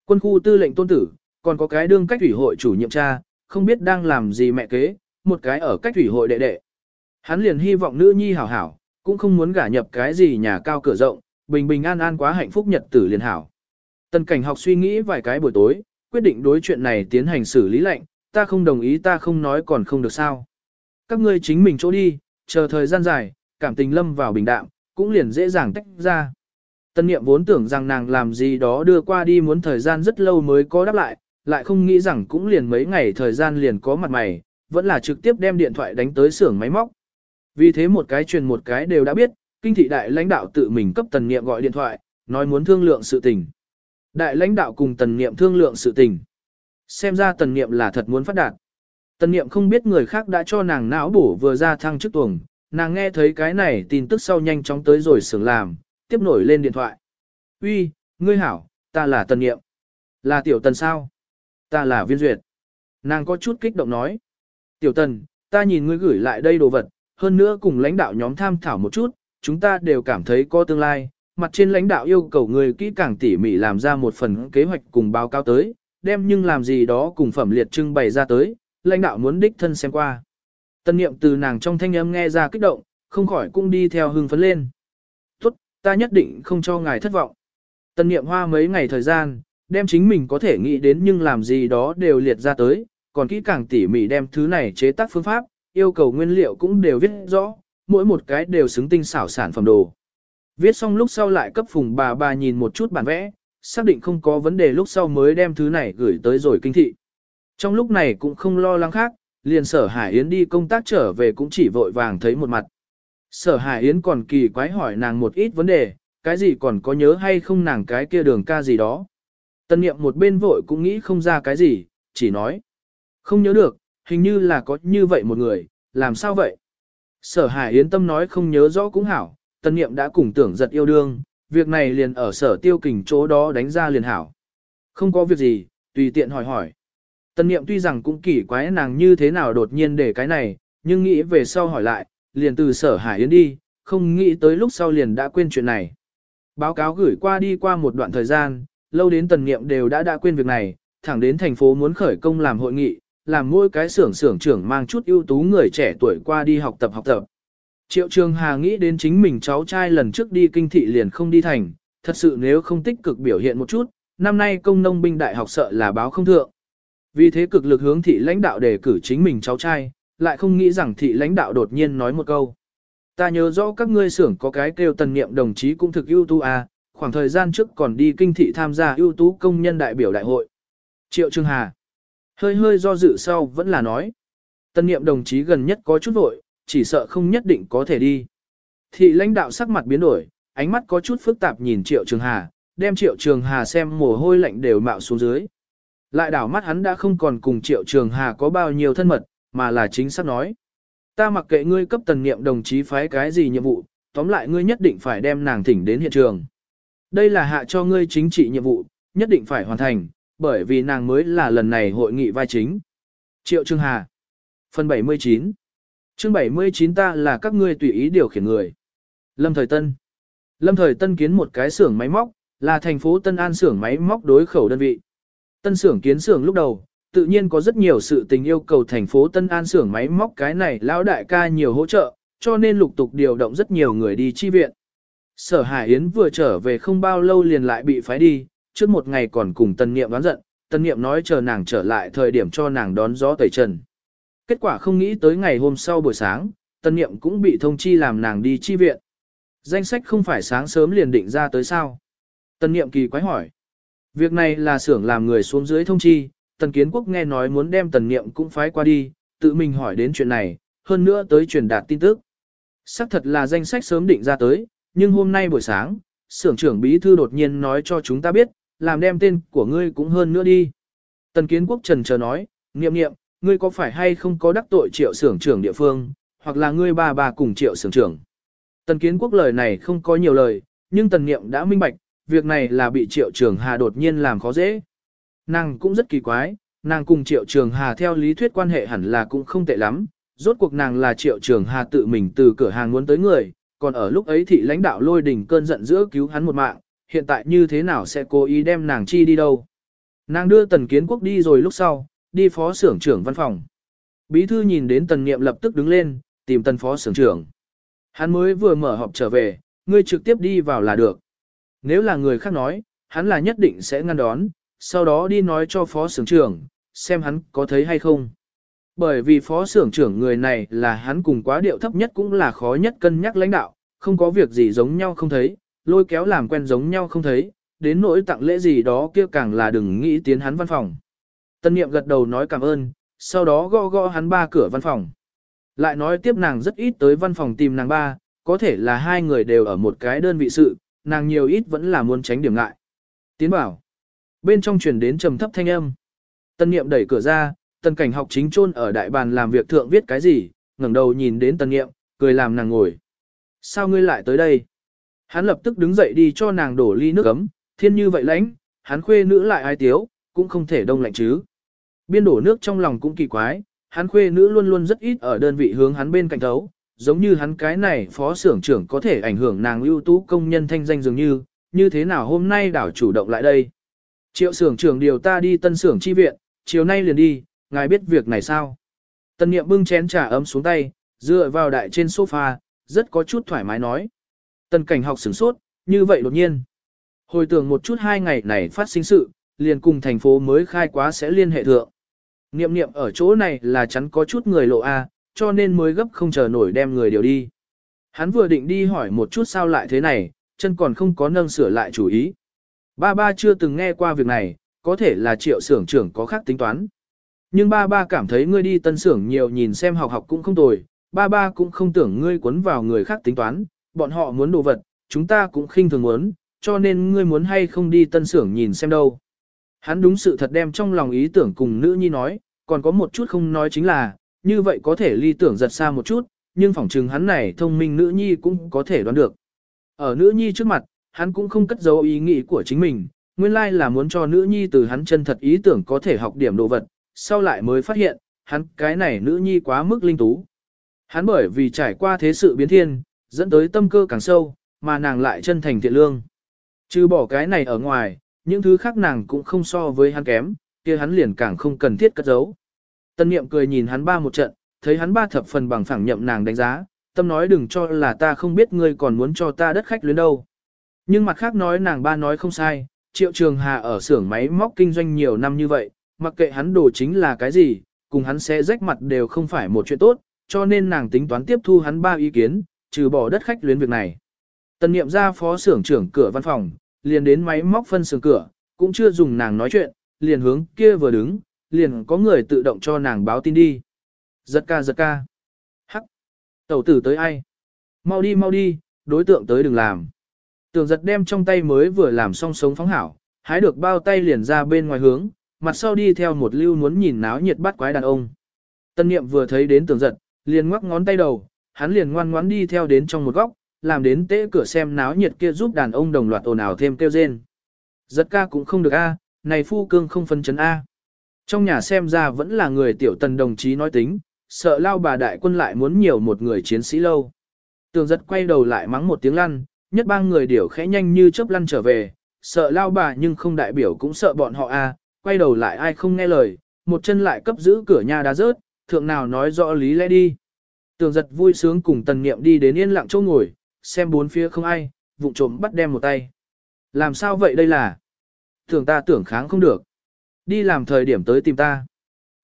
Quân khu tư lệnh tôn tử, còn có cái đương cách ủy hội chủ nhiệm cha, không biết đang làm gì mẹ kế, một cái ở cách ủy hội đệ đệ. Hắn liền hy vọng nữ nhi hảo hảo, cũng không muốn gả nhập cái gì nhà cao cửa rộng, bình bình an an quá hạnh phúc nhật tử liền hảo. Tần cảnh học suy nghĩ vài cái buổi tối, quyết định đối chuyện này tiến hành xử lý lệnh, ta không đồng ý ta không nói còn không được sao. Các ngươi chính mình chỗ đi, chờ thời gian dài, cảm tình lâm vào bình đạm, cũng liền dễ dàng tách ra. Tân niệm vốn tưởng rằng nàng làm gì đó đưa qua đi muốn thời gian rất lâu mới có đáp lại, lại không nghĩ rằng cũng liền mấy ngày thời gian liền có mặt mày, vẫn là trực tiếp đem điện thoại đánh tới xưởng máy móc. Vì thế một cái truyền một cái đều đã biết, kinh thị đại lãnh đạo tự mình cấp tần niệm gọi điện thoại, nói muốn thương lượng sự tình. Đại lãnh đạo cùng tần niệm thương lượng sự tình. Xem ra tần niệm là thật muốn phát đạt. Tần niệm không biết người khác đã cho nàng não bổ vừa ra thăng chức tuồng, nàng nghe thấy cái này tin tức sau nhanh chóng tới rồi sưởng làm, tiếp nổi lên điện thoại. Uy, ngươi hảo, ta là tần niệm. Là tiểu tần sao? Ta là viên duyệt. Nàng có chút kích động nói. Tiểu tần, ta nhìn ngươi gửi lại đây đồ vật, hơn nữa cùng lãnh đạo nhóm tham thảo một chút, chúng ta đều cảm thấy có tương lai. Mặt trên lãnh đạo yêu cầu người kỹ càng tỉ mỉ làm ra một phần kế hoạch cùng báo cáo tới, đem nhưng làm gì đó cùng phẩm liệt trưng bày ra tới, lãnh đạo muốn đích thân xem qua. Tân niệm từ nàng trong thanh âm nghe ra kích động, không khỏi cũng đi theo hưng phấn lên. Tốt, ta nhất định không cho ngài thất vọng. Tân niệm hoa mấy ngày thời gian, đem chính mình có thể nghĩ đến nhưng làm gì đó đều liệt ra tới, còn kỹ càng tỉ mỉ đem thứ này chế tác phương pháp, yêu cầu nguyên liệu cũng đều viết rõ, mỗi một cái đều xứng tinh xảo sản phẩm đồ. Viết xong lúc sau lại cấp phùng bà bà nhìn một chút bản vẽ, xác định không có vấn đề lúc sau mới đem thứ này gửi tới rồi kinh thị. Trong lúc này cũng không lo lắng khác, liền sở Hải Yến đi công tác trở về cũng chỉ vội vàng thấy một mặt. Sở Hải Yến còn kỳ quái hỏi nàng một ít vấn đề, cái gì còn có nhớ hay không nàng cái kia đường ca gì đó. Tân niệm một bên vội cũng nghĩ không ra cái gì, chỉ nói. Không nhớ được, hình như là có như vậy một người, làm sao vậy? Sở Hải Yến tâm nói không nhớ rõ cũng hảo, tân niệm đã cùng tưởng giật yêu đương, việc này liền ở sở tiêu kình chỗ đó đánh ra liền hảo. Không có việc gì, tùy tiện hỏi hỏi. Tân niệm tuy rằng cũng kỳ quái nàng như thế nào đột nhiên để cái này, nhưng nghĩ về sau hỏi lại, liền từ sở Hải Yến đi, không nghĩ tới lúc sau liền đã quên chuyện này. Báo cáo gửi qua đi qua một đoạn thời gian, lâu đến tần niệm đều đã đã quên việc này, thẳng đến thành phố muốn khởi công làm hội nghị, làm mỗi cái xưởng xưởng trưởng mang chút ưu tú người trẻ tuổi qua đi học tập học tập. Triệu Trường Hà nghĩ đến chính mình cháu trai lần trước đi kinh thị liền không đi thành, thật sự nếu không tích cực biểu hiện một chút, năm nay công nông binh đại học sợ là báo không thượng. Vì thế cực lực hướng thị lãnh đạo đề cử chính mình cháu trai, lại không nghĩ rằng thị lãnh đạo đột nhiên nói một câu. Ta nhớ rõ các ngươi xưởng có cái kêu tần niệm đồng chí cũng thực ưu tú à, khoảng thời gian trước còn đi kinh thị tham gia ưu tú công nhân đại biểu đại hội. Triệu Trương Hà. Hơi hơi do dự sau vẫn là nói. tân niệm đồng chí gần nhất có chút vội, chỉ sợ không nhất định có thể đi. Thị lãnh đạo sắc mặt biến đổi, ánh mắt có chút phức tạp nhìn Triệu Trường Hà, đem Triệu Trường Hà xem mồ hôi lạnh đều mạo xuống dưới. Lại đảo mắt hắn đã không còn cùng Triệu Trường Hà có bao nhiêu thân mật, mà là chính xác nói. Ta mặc kệ ngươi cấp tần niệm đồng chí phái cái gì nhiệm vụ, tóm lại ngươi nhất định phải đem nàng thỉnh đến hiện trường. Đây là hạ cho ngươi chính trị nhiệm vụ, nhất định phải hoàn thành, bởi vì nàng mới là lần này hội nghị vai chính. Triệu Trương Hà Phần 79 Chương 79 ta là các ngươi tùy ý điều khiển người. Lâm Thời Tân Lâm Thời Tân kiến một cái xưởng máy móc, là thành phố Tân An xưởng máy móc đối khẩu đơn vị. Tân xưởng kiến xưởng lúc đầu, tự nhiên có rất nhiều sự tình yêu cầu thành phố Tân An xưởng máy móc cái này lão đại ca nhiều hỗ trợ, cho nên lục tục điều động rất nhiều người đi chi viện. Sở Hải Yến vừa trở về không bao lâu liền lại bị phái đi, trước một ngày còn cùng Tân Niệm đoán giận, Tân Niệm nói chờ nàng trở lại thời điểm cho nàng đón gió tẩy trần. Kết quả không nghĩ tới ngày hôm sau buổi sáng, Tân Niệm cũng bị thông chi làm nàng đi chi viện. Danh sách không phải sáng sớm liền định ra tới sao? Tân Niệm kỳ quái hỏi. Việc này là xưởng làm người xuống dưới thông chi, Tần Kiến Quốc nghe nói muốn đem Tần Niệm cũng phái qua đi, tự mình hỏi đến chuyện này, hơn nữa tới truyền đạt tin tức. Sắc thật là danh sách sớm định ra tới, nhưng hôm nay buổi sáng, xưởng trưởng bí thư đột nhiên nói cho chúng ta biết, làm đem tên của ngươi cũng hơn nữa đi. Tần Kiến Quốc trần chờ nói, Niệm Niệm, ngươi có phải hay không có đắc tội triệu xưởng trưởng địa phương, hoặc là ngươi bà bà cùng triệu xưởng trưởng. Tần Kiến Quốc lời này không có nhiều lời, nhưng Tần Niệm đã minh bạch, việc này là bị triệu trường hà đột nhiên làm khó dễ. Nàng cũng rất kỳ quái, nàng cùng Triệu Trường Hà theo lý thuyết quan hệ hẳn là cũng không tệ lắm, rốt cuộc nàng là Triệu Trường Hà tự mình từ cửa hàng muốn tới người, còn ở lúc ấy thị lãnh đạo lôi đỉnh cơn giận giữa cứu hắn một mạng, hiện tại như thế nào sẽ cố ý đem nàng chi đi đâu. Nàng đưa Tần Kiến Quốc đi rồi lúc sau, đi phó xưởng trưởng văn phòng. Bí thư nhìn đến Tần Niệm lập tức đứng lên, tìm Tần phó xưởng trưởng. Hắn mới vừa mở họp trở về, ngươi trực tiếp đi vào là được. Nếu là người khác nói, hắn là nhất định sẽ ngăn đón, sau đó đi nói cho phó xưởng trưởng, xem hắn có thấy hay không. Bởi vì phó xưởng trưởng người này là hắn cùng quá điệu thấp nhất cũng là khó nhất cân nhắc lãnh đạo, không có việc gì giống nhau không thấy, lôi kéo làm quen giống nhau không thấy, đến nỗi tặng lễ gì đó kia càng là đừng nghĩ tiến hắn văn phòng. Tân niệm gật đầu nói cảm ơn, sau đó gõ gõ hắn ba cửa văn phòng. Lại nói tiếp nàng rất ít tới văn phòng tìm nàng ba, có thể là hai người đều ở một cái đơn vị sự, nàng nhiều ít vẫn là muốn tránh điểm ngại. Tiến bảo. Bên trong truyền đến trầm thấp thanh âm. Tân niệm đẩy cửa ra, tần cảnh học chính chôn ở đại bàn làm việc thượng viết cái gì, ngẩng đầu nhìn đến tần niệm, cười làm nàng ngồi. Sao ngươi lại tới đây? Hắn lập tức đứng dậy đi cho nàng đổ ly nước ấm, thiên như vậy lãnh, hắn khuê nữ lại ai tiếu, cũng không thể đông lạnh chứ. Biên đổ nước trong lòng cũng kỳ quái, hắn khuê nữ luôn luôn rất ít ở đơn vị hướng hắn bên cạnh thấu, giống như hắn cái này phó xưởng trưởng có thể ảnh hưởng nàng ưu tú công nhân thanh danh dường như, như thế nào hôm nay đảo chủ động lại đây. Triệu xưởng trưởng điều ta đi tân xưởng chi viện, chiều nay liền đi, ngài biết việc này sao? Tân niệm bưng chén trà ấm xuống tay, dựa vào đại trên sofa, rất có chút thoải mái nói. Tân cảnh học sửng sốt, như vậy đột nhiên. Hồi tưởng một chút hai ngày này phát sinh sự, liền cùng thành phố mới khai quá sẽ liên hệ thượng. Niệm niệm ở chỗ này là chắn có chút người lộ A, cho nên mới gấp không chờ nổi đem người điều đi. Hắn vừa định đi hỏi một chút sao lại thế này, chân còn không có nâng sửa lại chủ ý. Ba ba chưa từng nghe qua việc này, có thể là triệu xưởng trưởng có khác tính toán. Nhưng ba ba cảm thấy ngươi đi tân xưởng nhiều nhìn xem học học cũng không tồi, ba ba cũng không tưởng ngươi cuốn vào người khác tính toán, bọn họ muốn đồ vật, chúng ta cũng khinh thường muốn, cho nên ngươi muốn hay không đi tân xưởng nhìn xem đâu. Hắn đúng sự thật đem trong lòng ý tưởng cùng nữ nhi nói, còn có một chút không nói chính là, như vậy có thể ly tưởng giật xa một chút, nhưng phỏng chừng hắn này thông minh nữ nhi cũng có thể đoán được. Ở nữ nhi trước mặt, hắn cũng không cất giấu ý nghĩ của chính mình, nguyên lai là muốn cho nữ nhi từ hắn chân thật ý tưởng có thể học điểm đồ vật, sau lại mới phát hiện, hắn cái này nữ nhi quá mức linh tú. Hắn bởi vì trải qua thế sự biến thiên, dẫn tới tâm cơ càng sâu, mà nàng lại chân thành thiện lương. Chứ bỏ cái này ở ngoài, những thứ khác nàng cũng không so với hắn kém, kia hắn liền càng không cần thiết cất giấu. Tân niệm cười nhìn hắn ba một trận, thấy hắn ba thập phần bằng phẳng nhậm nàng đánh giá, tâm nói đừng cho là ta không biết ngươi còn muốn cho ta đất khách luyến đâu. Nhưng mặt khác nói nàng ba nói không sai, triệu trường hà ở xưởng máy móc kinh doanh nhiều năm như vậy, mặc kệ hắn đồ chính là cái gì, cùng hắn sẽ rách mặt đều không phải một chuyện tốt, cho nên nàng tính toán tiếp thu hắn ba ý kiến, trừ bỏ đất khách luyến việc này. Tần niệm ra phó xưởng trưởng cửa văn phòng, liền đến máy móc phân xưởng cửa, cũng chưa dùng nàng nói chuyện, liền hướng kia vừa đứng, liền có người tự động cho nàng báo tin đi. Giật ca giật ca. Hắc. Tẩu tử tới ai? Mau đi mau đi, đối tượng tới đừng làm. Tường giật đem trong tay mới vừa làm xong sống phóng hảo, hái được bao tay liền ra bên ngoài hướng, mặt sau đi theo một lưu muốn nhìn náo nhiệt bắt quái đàn ông. Tân niệm vừa thấy đến tường giật, liền ngoắc ngón tay đầu, hắn liền ngoan ngoãn đi theo đến trong một góc, làm đến tế cửa xem náo nhiệt kia giúp đàn ông đồng loạt ồn ào thêm kêu rên. Giật ca cũng không được a, này phu cương không phân chấn a. Trong nhà xem ra vẫn là người tiểu tần đồng chí nói tính, sợ lao bà đại quân lại muốn nhiều một người chiến sĩ lâu. Tường giật quay đầu lại mắng một tiếng lăn, nhất ba người điểu khẽ nhanh như chớp lăn trở về, sợ lao bà nhưng không đại biểu cũng sợ bọn họ a, quay đầu lại ai không nghe lời, một chân lại cấp giữ cửa nhà đá rớt, thượng nào nói rõ lý lẽ đi. Tường giật vui sướng cùng tần niệm đi đến yên lặng chỗ ngồi, xem bốn phía không ai, vụng trộm bắt đem một tay. Làm sao vậy đây là? Thường ta tưởng kháng không được. Đi làm thời điểm tới tìm ta.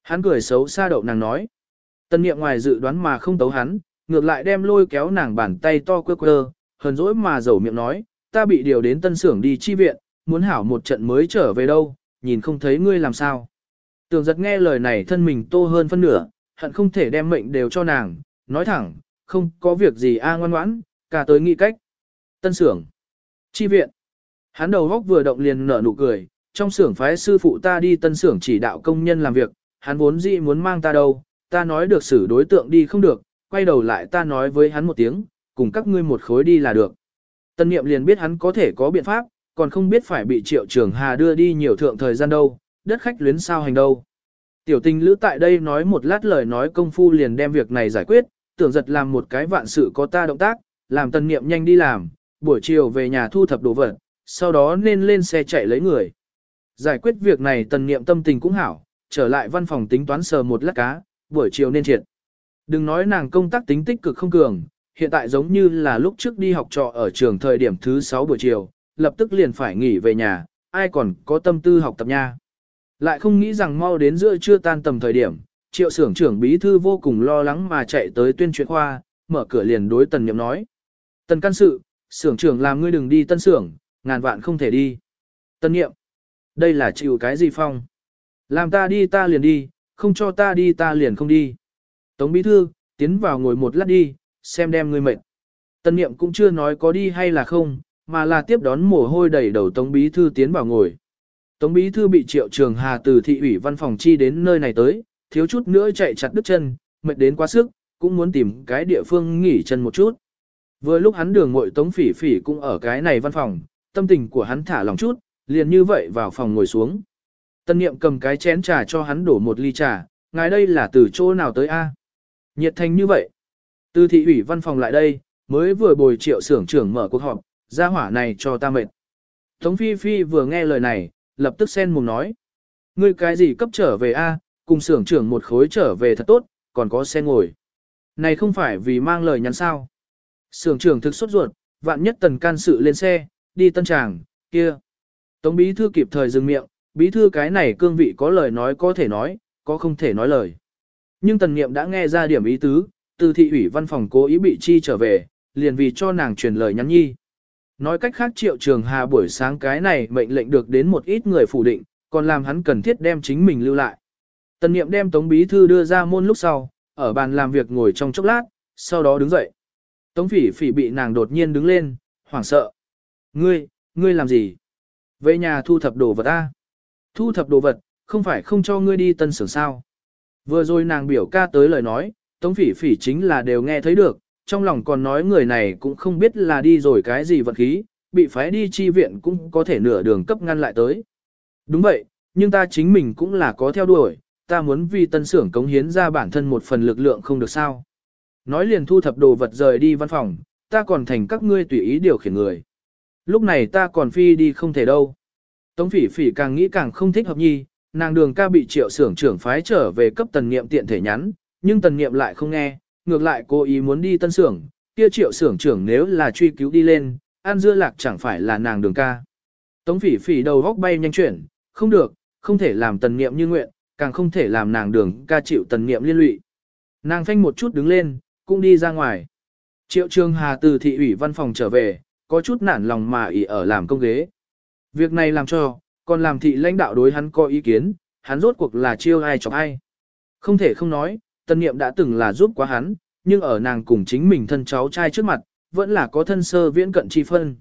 Hắn cười xấu xa đậu nàng nói. Tân niệm ngoài dự đoán mà không tấu hắn, ngược lại đem lôi kéo nàng bàn tay to quơ quơ, hờn dỗi mà dầu miệng nói, ta bị điều đến tân xưởng đi chi viện, muốn hảo một trận mới trở về đâu, nhìn không thấy ngươi làm sao. Tưởng giật nghe lời này thân mình tô hơn phân nửa, hận không thể đem mệnh đều cho nàng, nói thẳng, không có việc gì a ngoan ngoãn, cả tới nghĩ cách. Tân xưởng, chi viện. Hắn đầu góc vừa động liền nở nụ cười, trong xưởng phái sư phụ ta đi tân xưởng chỉ đạo công nhân làm việc, hắn vốn dĩ muốn mang ta đâu, ta nói được xử đối tượng đi không được, quay đầu lại ta nói với hắn một tiếng, cùng các ngươi một khối đi là được. Tân niệm liền biết hắn có thể có biện pháp, còn không biết phải bị triệu trường hà đưa đi nhiều thượng thời gian đâu, đất khách luyến sao hành đâu. Tiểu tình lữ tại đây nói một lát lời nói công phu liền đem việc này giải quyết, tưởng giật làm một cái vạn sự có ta động tác, làm tân niệm nhanh đi làm, buổi chiều về nhà thu thập đồ vật, sau đó nên lên xe chạy lấy người. Giải quyết việc này tần niệm tâm tình cũng hảo, trở lại văn phòng tính toán sờ một lát cá, buổi chiều nên triệt. Đừng nói nàng công tác tính tích cực không cường, hiện tại giống như là lúc trước đi học trọ ở trường thời điểm thứ 6 buổi chiều, lập tức liền phải nghỉ về nhà, ai còn có tâm tư học tập nha. Lại không nghĩ rằng mau đến giữa trưa tan tầm thời điểm, triệu xưởng trưởng bí thư vô cùng lo lắng mà chạy tới tuyên truyền khoa, mở cửa liền đối tần niệm nói. Tần can sự, xưởng trưởng làm ngươi đừng đi tân xưởng, ngàn vạn không thể đi. tần niệm, đây là chịu cái gì phong? Làm ta đi ta liền đi, không cho ta đi ta liền không đi. Tống bí thư, tiến vào ngồi một lát đi, xem đem ngươi mệt. Tân niệm cũng chưa nói có đi hay là không, mà là tiếp đón mồ hôi đầy đầu Tống bí thư tiến vào ngồi. Tống bí thư bị triệu trường hà từ thị ủy văn phòng chi đến nơi này tới, thiếu chút nữa chạy chặt đứt chân, mệt đến quá sức, cũng muốn tìm cái địa phương nghỉ chân một chút. Vừa lúc hắn đường ngội Tống phỉ phỉ cũng ở cái này văn phòng, tâm tình của hắn thả lòng chút, liền như vậy vào phòng ngồi xuống. Tân niệm cầm cái chén trà cho hắn đổ một ly trà, ngài đây là từ chỗ nào tới a? Nhiệt thành như vậy. Từ thị ủy văn phòng lại đây, mới vừa bồi triệu xưởng trưởng mở cuộc họp, ra hỏa này cho ta mệt. Tống Phi Phi vừa nghe lời này, lập tức sen mồm nói. Ngươi cái gì cấp trở về a? cùng xưởng trưởng một khối trở về thật tốt, còn có xe ngồi. Này không phải vì mang lời nhắn sao. Xưởng trưởng thực xuất ruột, vạn nhất tần can sự lên xe, đi tân tràng, kia. Tống bí thư kịp thời dừng miệng, bí thư cái này cương vị có lời nói có thể nói, có không thể nói lời. Nhưng tần niệm đã nghe ra điểm ý tứ, từ thị ủy văn phòng cố ý bị chi trở về, liền vì cho nàng truyền lời nhắn nhi. Nói cách khác triệu trường hà buổi sáng cái này mệnh lệnh được đến một ít người phủ định, còn làm hắn cần thiết đem chính mình lưu lại. Tần niệm đem tống bí thư đưa ra môn lúc sau, ở bàn làm việc ngồi trong chốc lát, sau đó đứng dậy. Tống phỉ phỉ bị nàng đột nhiên đứng lên, hoảng sợ. Ngươi, ngươi làm gì? Về nhà thu thập đồ vật a. Thu thập đồ vật, không phải không cho ngươi đi tân sưởng sao. Vừa rồi nàng biểu ca tới lời nói, Tống phỉ phỉ chính là đều nghe thấy được, trong lòng còn nói người này cũng không biết là đi rồi cái gì vật khí, bị phái đi chi viện cũng có thể nửa đường cấp ngăn lại tới. Đúng vậy, nhưng ta chính mình cũng là có theo đuổi, ta muốn vì tân xưởng cống hiến ra bản thân một phần lực lượng không được sao. Nói liền thu thập đồ vật rời đi văn phòng, ta còn thành các ngươi tùy ý điều khiển người. Lúc này ta còn phi đi không thể đâu. Tống phỉ phỉ càng nghĩ càng không thích hợp nhi, nàng đường ca bị triệu xưởng trưởng phái trở về cấp tần niệm tiện thể nhắn, nhưng tần niệm lại không nghe, ngược lại cô ý muốn đi tân xưởng, kia triệu xưởng trưởng nếu là truy cứu đi lên, an dưa lạc chẳng phải là nàng đường ca. Tống phỉ phỉ đầu góc bay nhanh chuyển, không được, không thể làm tần niệm như nguyện, càng không thể làm nàng đường ca chịu tần niệm liên lụy. Nàng phanh một chút đứng lên, cũng đi ra ngoài. Triệu Trường Hà từ thị ủy văn phòng trở về, có chút nản lòng mà ỉ ở làm công ghế. Việc này làm cho, còn làm thị lãnh đạo đối hắn có ý kiến, hắn rốt cuộc là chiêu ai chọc ai. Không thể không nói, tân niệm đã từng là giúp quá hắn, nhưng ở nàng cùng chính mình thân cháu trai trước mặt, vẫn là có thân sơ viễn cận chi phân.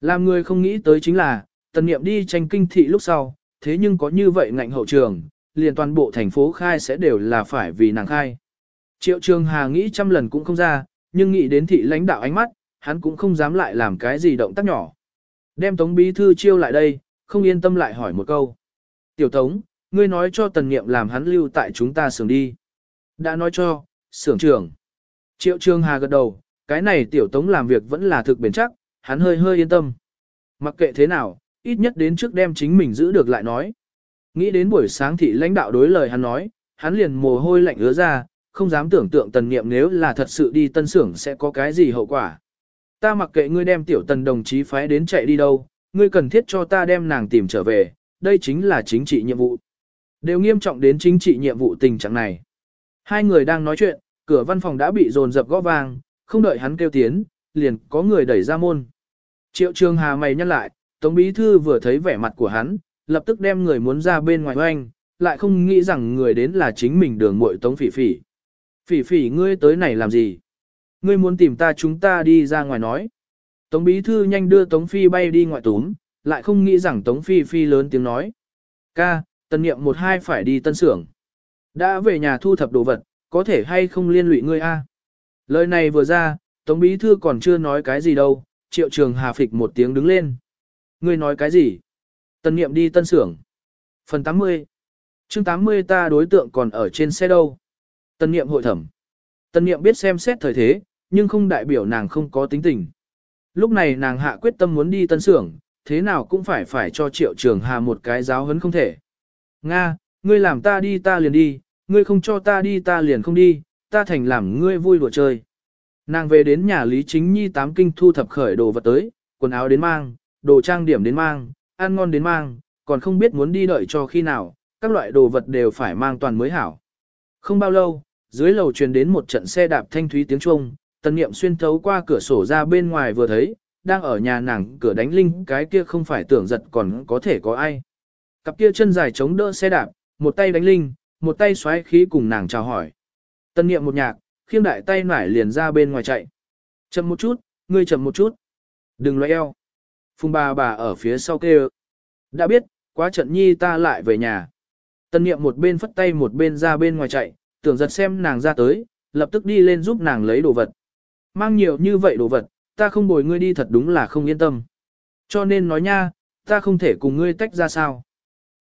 Làm người không nghĩ tới chính là, tân niệm đi tranh kinh thị lúc sau, thế nhưng có như vậy ngạnh hậu trường, liền toàn bộ thành phố khai sẽ đều là phải vì nàng khai. Triệu Trường Hà nghĩ trăm lần cũng không ra, nhưng nghĩ đến thị lãnh đạo ánh mắt, hắn cũng không dám lại làm cái gì động tác nhỏ. Đem Tống Bí Thư chiêu lại đây, không yên tâm lại hỏi một câu. Tiểu Tống, ngươi nói cho Tần Niệm làm hắn lưu tại chúng ta sưởng đi. Đã nói cho, sưởng trưởng. Triệu trương Hà gật đầu, cái này Tiểu Tống làm việc vẫn là thực bền chắc, hắn hơi hơi yên tâm. Mặc kệ thế nào, ít nhất đến trước đem chính mình giữ được lại nói. Nghĩ đến buổi sáng thị lãnh đạo đối lời hắn nói, hắn liền mồ hôi lạnh ứa ra, không dám tưởng tượng tần niệm nếu là thật sự đi tân xưởng sẽ có cái gì hậu quả. Ta mặc kệ ngươi đem tiểu tần đồng chí phái đến chạy đi đâu, ngươi cần thiết cho ta đem nàng tìm trở về, đây chính là chính trị nhiệm vụ. Đều nghiêm trọng đến chính trị nhiệm vụ tình trạng này. Hai người đang nói chuyện, cửa văn phòng đã bị dồn dập gõ vang, không đợi hắn kêu tiến, liền có người đẩy ra môn. Triệu Trường Hà mày nhăn lại, Tống Bí Thư vừa thấy vẻ mặt của hắn, lập tức đem người muốn ra bên ngoài hoanh, lại không nghĩ rằng người đến là chính mình đường muội Tống Phỉ Phỉ. Phỉ Phỉ ngươi tới này làm gì? Ngươi muốn tìm ta chúng ta đi ra ngoài nói. Tống Bí Thư nhanh đưa Tống Phi bay đi ngoại túm, lại không nghĩ rằng Tống Phi Phi lớn tiếng nói. Ca, tân niệm một hai phải đi tân xưởng. Đã về nhà thu thập đồ vật, có thể hay không liên lụy ngươi a? Lời này vừa ra, Tống Bí Thư còn chưa nói cái gì đâu, triệu trường hà phịch một tiếng đứng lên. Ngươi nói cái gì? Tân niệm đi tân xưởng. Phần 80 chương 80 ta đối tượng còn ở trên xe đâu. Tân niệm hội thẩm. Tân niệm biết xem xét thời thế, nhưng không đại biểu nàng không có tính tình. Lúc này nàng hạ quyết tâm muốn đi tân xưởng, thế nào cũng phải phải cho triệu trường hà một cái giáo hấn không thể. Nga, ngươi làm ta đi ta liền đi, ngươi không cho ta đi ta liền không đi, ta thành làm ngươi vui đùa chơi. Nàng về đến nhà Lý Chính Nhi tám kinh thu thập khởi đồ vật tới, quần áo đến mang, đồ trang điểm đến mang, ăn ngon đến mang, còn không biết muốn đi đợi cho khi nào, các loại đồ vật đều phải mang toàn mới hảo. Không bao lâu, dưới lầu truyền đến một trận xe đạp thanh thúy tiếng chuông, tần niệm xuyên thấu qua cửa sổ ra bên ngoài vừa thấy, đang ở nhà nàng cửa đánh linh cái kia không phải tưởng giật còn có thể có ai. Cặp kia chân dài chống đỡ xe đạp, một tay đánh linh, một tay xoáy khí cùng nàng chào hỏi. Tân niệm một nhạc, khiêm đại tay nải liền ra bên ngoài chạy. Chậm một chút, ngươi chậm một chút. Đừng loay eo. Phùng bà bà ở phía sau kêu. Đã biết, quá trận nhi ta lại về nhà. Tân niệm một bên phất tay một bên ra bên ngoài chạy, tưởng giật xem nàng ra tới, lập tức đi lên giúp nàng lấy đồ vật. Mang nhiều như vậy đồ vật, ta không bồi ngươi đi thật đúng là không yên tâm. Cho nên nói nha, ta không thể cùng ngươi tách ra sao.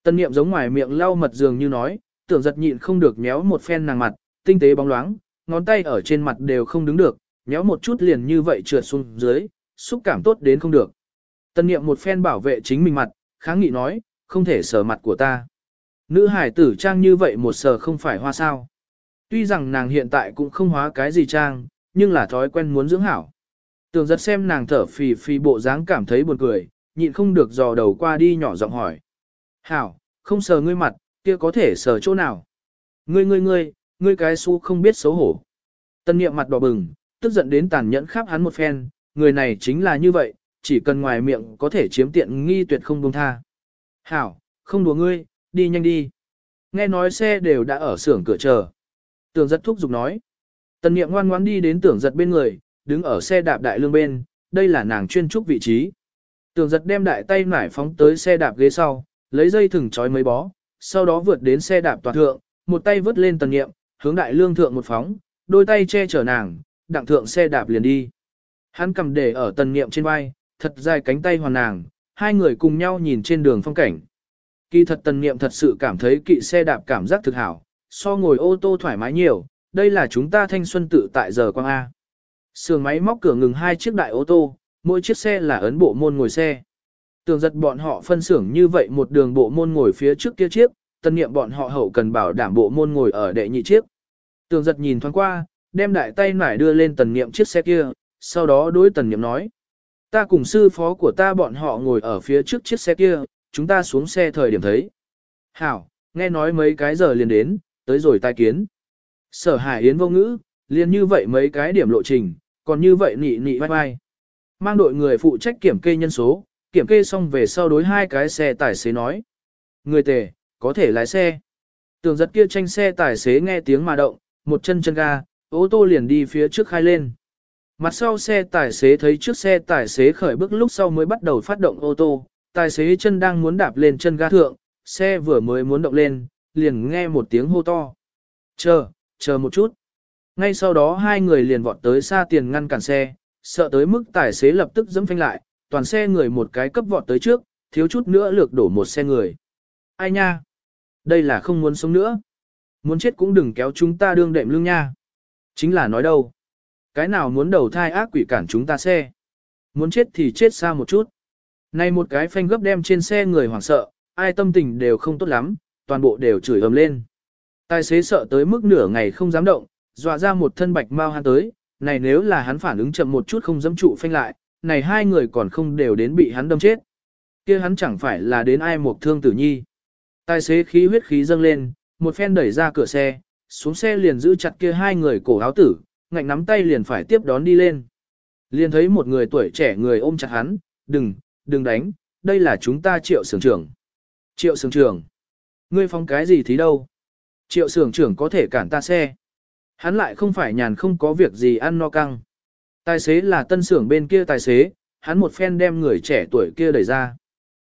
Tân niệm giống ngoài miệng lau mật dường như nói, tưởng giật nhịn không được méo một phen nàng mặt, tinh tế bóng loáng, ngón tay ở trên mặt đều không đứng được, méo một chút liền như vậy trượt xuống dưới, xúc cảm tốt đến không được. Tân niệm một phen bảo vệ chính mình mặt, kháng nghị nói, không thể sờ mặt của ta. Nữ hải tử trang như vậy một sờ không phải hoa sao. Tuy rằng nàng hiện tại cũng không hóa cái gì trang, nhưng là thói quen muốn dưỡng hảo. Tường giật xem nàng thở phì phì bộ dáng cảm thấy buồn cười, nhịn không được dò đầu qua đi nhỏ giọng hỏi. Hảo, không sờ ngươi mặt, kia có thể sờ chỗ nào? Ngươi ngươi ngươi, ngươi cái su không biết xấu hổ. Tân niệm mặt đỏ bừng, tức giận đến tàn nhẫn khắp hắn một phen, người này chính là như vậy, chỉ cần ngoài miệng có thể chiếm tiện nghi tuyệt không buông tha. Hảo, không đùa ngươi, đi nhanh đi. Nghe nói xe đều đã ở xưởng cửa chờ. Tường giật thúc giục nói. Tần niệm ngoan ngoãn đi đến tưởng giật bên người, đứng ở xe đạp đại lương bên, đây là nàng chuyên trúc vị trí. Tường giật đem đại tay nải phóng tới xe đạp ghế sau, lấy dây thừng trói mấy bó, sau đó vượt đến xe đạp toàn thượng, một tay vớt lên tần niệm, hướng đại lương thượng một phóng, đôi tay che chở nàng, đặng thượng xe đạp liền đi. Hắn cầm để ở tần niệm trên vai, thật dài cánh tay hoàn nàng, hai người cùng nhau nhìn trên đường phong cảnh. Kỳ thật tần niệm thật sự cảm thấy kỵ xe đạp cảm giác thực hảo, so ngồi ô tô thoải mái nhiều, đây là chúng ta thanh xuân tự tại giờ quang A. Sườn máy móc cửa ngừng hai chiếc đại ô tô, mỗi chiếc xe là ấn bộ môn ngồi xe. Tường giật bọn họ phân xưởng như vậy một đường bộ môn ngồi phía trước kia chiếc, tân niệm bọn họ hậu cần bảo đảm bộ môn ngồi ở đệ nhị chiếc. Tường giật nhìn thoáng qua, đem đại tay nải đưa lên tần niệm chiếc xe kia, sau đó đối tần niệm nói. Ta cùng sư phó của ta bọn họ ngồi ở phía trước chiếc xe kia, chúng ta xuống xe thời điểm thấy. Hảo, nghe nói mấy cái giờ liền đến, tới rồi tai kiến. Sở Hải Yến vô ngữ, liền như vậy mấy cái điểm lộ trình, còn như vậy nị nị vai vai. Mang đội người phụ trách kiểm kê nhân số, kiểm kê xong về sau đối hai cái xe tài xế nói. Người tề, có thể lái xe. Tường giật kia tranh xe tài xế nghe tiếng mà động, một chân chân ga, ô tô liền đi phía trước khai lên. Mặt sau xe tài xế thấy trước xe tài xế khởi bước lúc sau mới bắt đầu phát động ô tô, tài xế chân đang muốn đạp lên chân ga thượng, xe vừa mới muốn động lên, liền nghe một tiếng hô to. Chờ, chờ một chút. Ngay sau đó hai người liền vọt tới xa tiền ngăn cản xe, sợ tới mức tài xế lập tức dẫm phanh lại, toàn xe người một cái cấp vọt tới trước, thiếu chút nữa lược đổ một xe người. Ai nha? Đây là không muốn sống nữa. Muốn chết cũng đừng kéo chúng ta đương đệm lưng nha. Chính là nói đâu. Cái nào muốn đầu thai ác quỷ cản chúng ta xe. Muốn chết thì chết xa một chút. Này một cái phanh gấp đem trên xe người hoảng sợ, ai tâm tình đều không tốt lắm, toàn bộ đều chửi ầm lên. Tài xế sợ tới mức nửa ngày không dám động, dọa ra một thân bạch mau hắn tới, này nếu là hắn phản ứng chậm một chút không dám trụ phanh lại, này hai người còn không đều đến bị hắn đâm chết. kia hắn chẳng phải là đến ai một thương tử nhi. Tài xế khí huyết khí dâng lên, một phen đẩy ra cửa xe, xuống xe liền giữ chặt kia hai người cổ áo tử, ngạnh nắm tay liền phải tiếp đón đi lên. Liền thấy một người tuổi trẻ người ôm chặt hắn, đừng, đừng đánh, đây là chúng ta triệu sưởng trưởng. Triệu sưởng trưởng, ngươi phóng cái gì thí đâu? Triệu sưởng trưởng có thể cản ta xe. Hắn lại không phải nhàn không có việc gì ăn no căng. Tài xế là tân sưởng bên kia tài xế, hắn một phen đem người trẻ tuổi kia đẩy ra.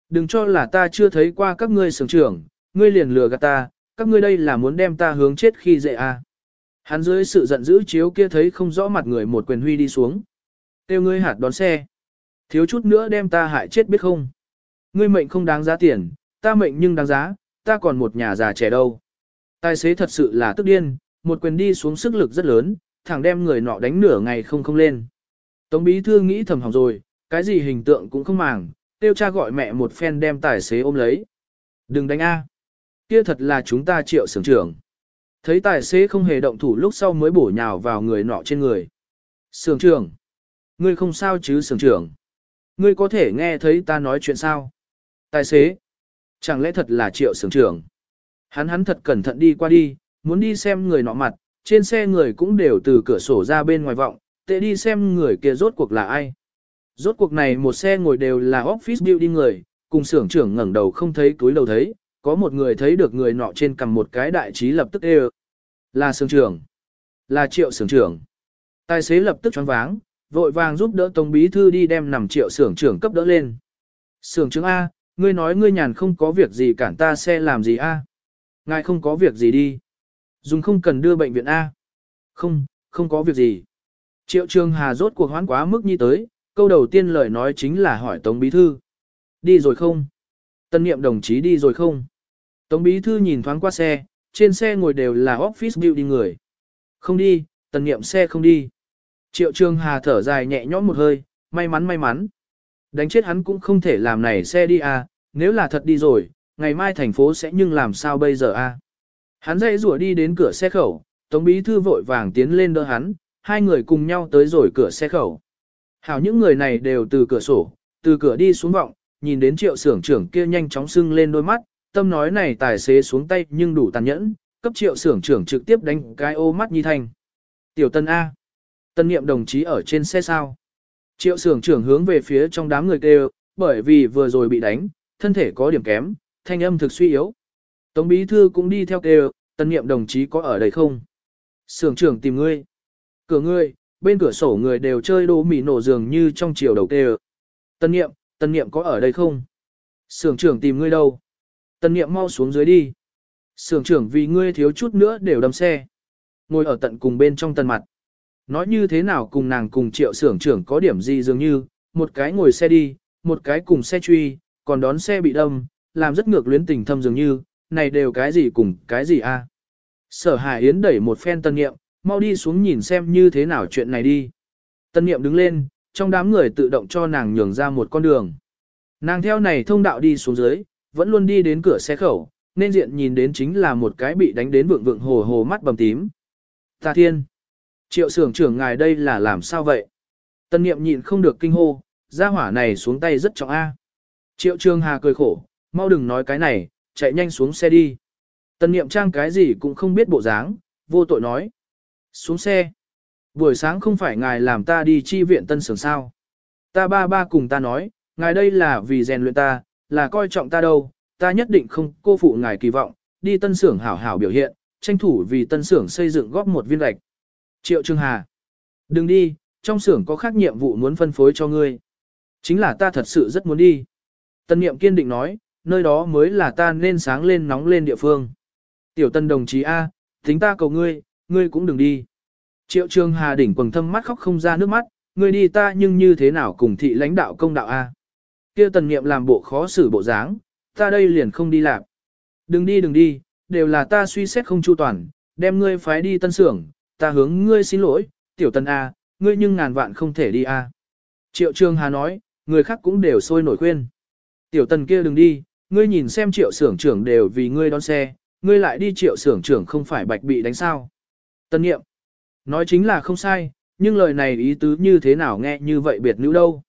Đừng cho là ta chưa thấy qua các ngươi sưởng trưởng, ngươi liền lừa gạt ta, các ngươi đây là muốn đem ta hướng chết khi dễ à. Hắn dưới sự giận dữ chiếu kia thấy không rõ mặt người một quyền huy đi xuống. Tiêu ngươi hạt đón xe. Thiếu chút nữa đem ta hại chết biết không. Ngươi mệnh không đáng giá tiền, ta mệnh nhưng đáng giá, ta còn một nhà già trẻ đâu. Tài xế thật sự là tức điên, một quyền đi xuống sức lực rất lớn, thẳng đem người nọ đánh nửa ngày không không lên. Tống bí thư nghĩ thầm hỏng rồi, cái gì hình tượng cũng không màng, tiêu cha gọi mẹ một phen đem tài xế ôm lấy. Đừng đánh A. Kia thật là chúng ta triệu sưởng trưởng. Thấy tài xế không hề động thủ lúc sau mới bổ nhào vào người nọ trên người. Sưởng trưởng. Ngươi không sao chứ sưởng trưởng. Ngươi có thể nghe thấy ta nói chuyện sao? Tài xế. Chẳng lẽ thật là triệu sưởng trưởng? Hắn hắn thật cẩn thận đi qua đi, muốn đi xem người nọ mặt, trên xe người cũng đều từ cửa sổ ra bên ngoài vọng, tệ đi xem người kia rốt cuộc là ai. Rốt cuộc này một xe ngồi đều là office building người, cùng sưởng trưởng ngẩng đầu không thấy túi đầu thấy, có một người thấy được người nọ trên cầm một cái đại trí lập tức đều. Là sưởng trưởng. Là triệu sưởng trưởng. Tài xế lập tức choáng váng, vội vàng giúp đỡ Tống Bí Thư đi đem nằm triệu sưởng trưởng cấp đỡ lên. Sưởng trưởng A, ngươi nói ngươi nhàn không có việc gì cản ta xe làm gì A. Ngài không có việc gì đi. Dùng không cần đưa bệnh viện A. Không, không có việc gì. Triệu Trường Hà rốt cuộc hoán quá mức như tới, câu đầu tiên lời nói chính là hỏi Tống Bí Thư. Đi rồi không? Tân niệm đồng chí đi rồi không? Tống Bí Thư nhìn thoáng qua xe, trên xe ngồi đều là office building người. Không đi, tần niệm xe không đi. Triệu Trường Hà thở dài nhẹ nhõm một hơi, may mắn may mắn. Đánh chết hắn cũng không thể làm này xe đi à, nếu là thật đi rồi, ngày mai thành phố sẽ nhưng làm sao bây giờ à. Hắn dậy rùa đi đến cửa xe khẩu, Tống Bí Thư vội vàng tiến lên đỡ hắn, hai người cùng nhau tới rồi cửa xe khẩu. Hảo những người này đều từ cửa sổ, từ cửa đi xuống vọng, nhìn đến triệu xưởng trưởng kia nhanh chóng sưng lên đôi mắt, tâm nói này tài xế xuống tay nhưng đủ tàn nhẫn, cấp triệu xưởng trưởng trực tiếp đánh cái ô mắt nhi thành. Tiểu tân A. Tân niệm đồng chí ở trên xe sao. Triệu sưởng trưởng hướng về phía trong đám người kêu, bởi vì vừa rồi bị đánh, thân thể có điểm kém, thanh âm thực suy yếu. Tống bí thư cũng đi theo kêu, tân nhiệm đồng chí có ở đây không? sưởng trưởng tìm ngươi. Cửa ngươi, bên cửa sổ người đều chơi đồ mì nổ dường như trong chiều đầu kêu. Tân nhiệm, tân nhiệm có ở đây không? sưởng trưởng tìm ngươi đâu? Tân nhiệm mau xuống dưới đi. sưởng trưởng vì ngươi thiếu chút nữa đều đâm xe. Ngồi ở tận cùng bên trong tân mặt. Nói như thế nào cùng nàng cùng triệu xưởng trưởng có điểm gì dường như, một cái ngồi xe đi, một cái cùng xe truy, còn đón xe bị đâm, làm rất ngược luyến tình thâm dường như, này đều cái gì cùng cái gì a? Sở Hải Yến đẩy một phen tân nghiệm, mau đi xuống nhìn xem như thế nào chuyện này đi. Tân nghiệm đứng lên, trong đám người tự động cho nàng nhường ra một con đường. Nàng theo này thông đạo đi xuống dưới, vẫn luôn đi đến cửa xe khẩu, nên diện nhìn đến chính là một cái bị đánh đến vượng vượng hồ hồ mắt bầm tím. Tà thiên! Triệu sưởng trưởng ngài đây là làm sao vậy? Tân niệm nhịn không được kinh hô, gia hỏa này xuống tay rất trọng A. Triệu trường hà cười khổ, mau đừng nói cái này, chạy nhanh xuống xe đi. Tân niệm trang cái gì cũng không biết bộ dáng, vô tội nói. Xuống xe. Buổi sáng không phải ngài làm ta đi chi viện tân sưởng sao. Ta ba ba cùng ta nói, ngài đây là vì rèn luyện ta, là coi trọng ta đâu, ta nhất định không cô phụ ngài kỳ vọng, đi tân sưởng hảo hảo biểu hiện, tranh thủ vì tân sưởng xây dựng góp một viên gạch. Triệu Trương Hà. Đừng đi, trong xưởng có khác nhiệm vụ muốn phân phối cho ngươi. Chính là ta thật sự rất muốn đi. Tân niệm kiên định nói, nơi đó mới là ta nên sáng lên nóng lên địa phương. Tiểu tân đồng chí A, tính ta cầu ngươi, ngươi cũng đừng đi. Triệu Trương Hà đỉnh quần thâm mắt khóc không ra nước mắt, ngươi đi ta nhưng như thế nào cùng thị lãnh đạo công đạo A. kia tần niệm làm bộ khó xử bộ dáng, ta đây liền không đi làm. Đừng đi đừng đi, đều là ta suy xét không chu toàn, đem ngươi phái đi tân xưởng, ta hướng ngươi xin lỗi, tiểu tân A, ngươi nhưng ngàn vạn không thể đi A. Triệu trường Hà nói, người khác cũng đều sôi nổi khuyên. Tiểu tần kia đừng đi, ngươi nhìn xem triệu xưởng trưởng đều vì ngươi đón xe, ngươi lại đi triệu xưởng trưởng không phải bạch bị đánh sao. Tân nghiệm, nói chính là không sai, nhưng lời này ý tứ như thế nào nghe như vậy biệt nữ đâu.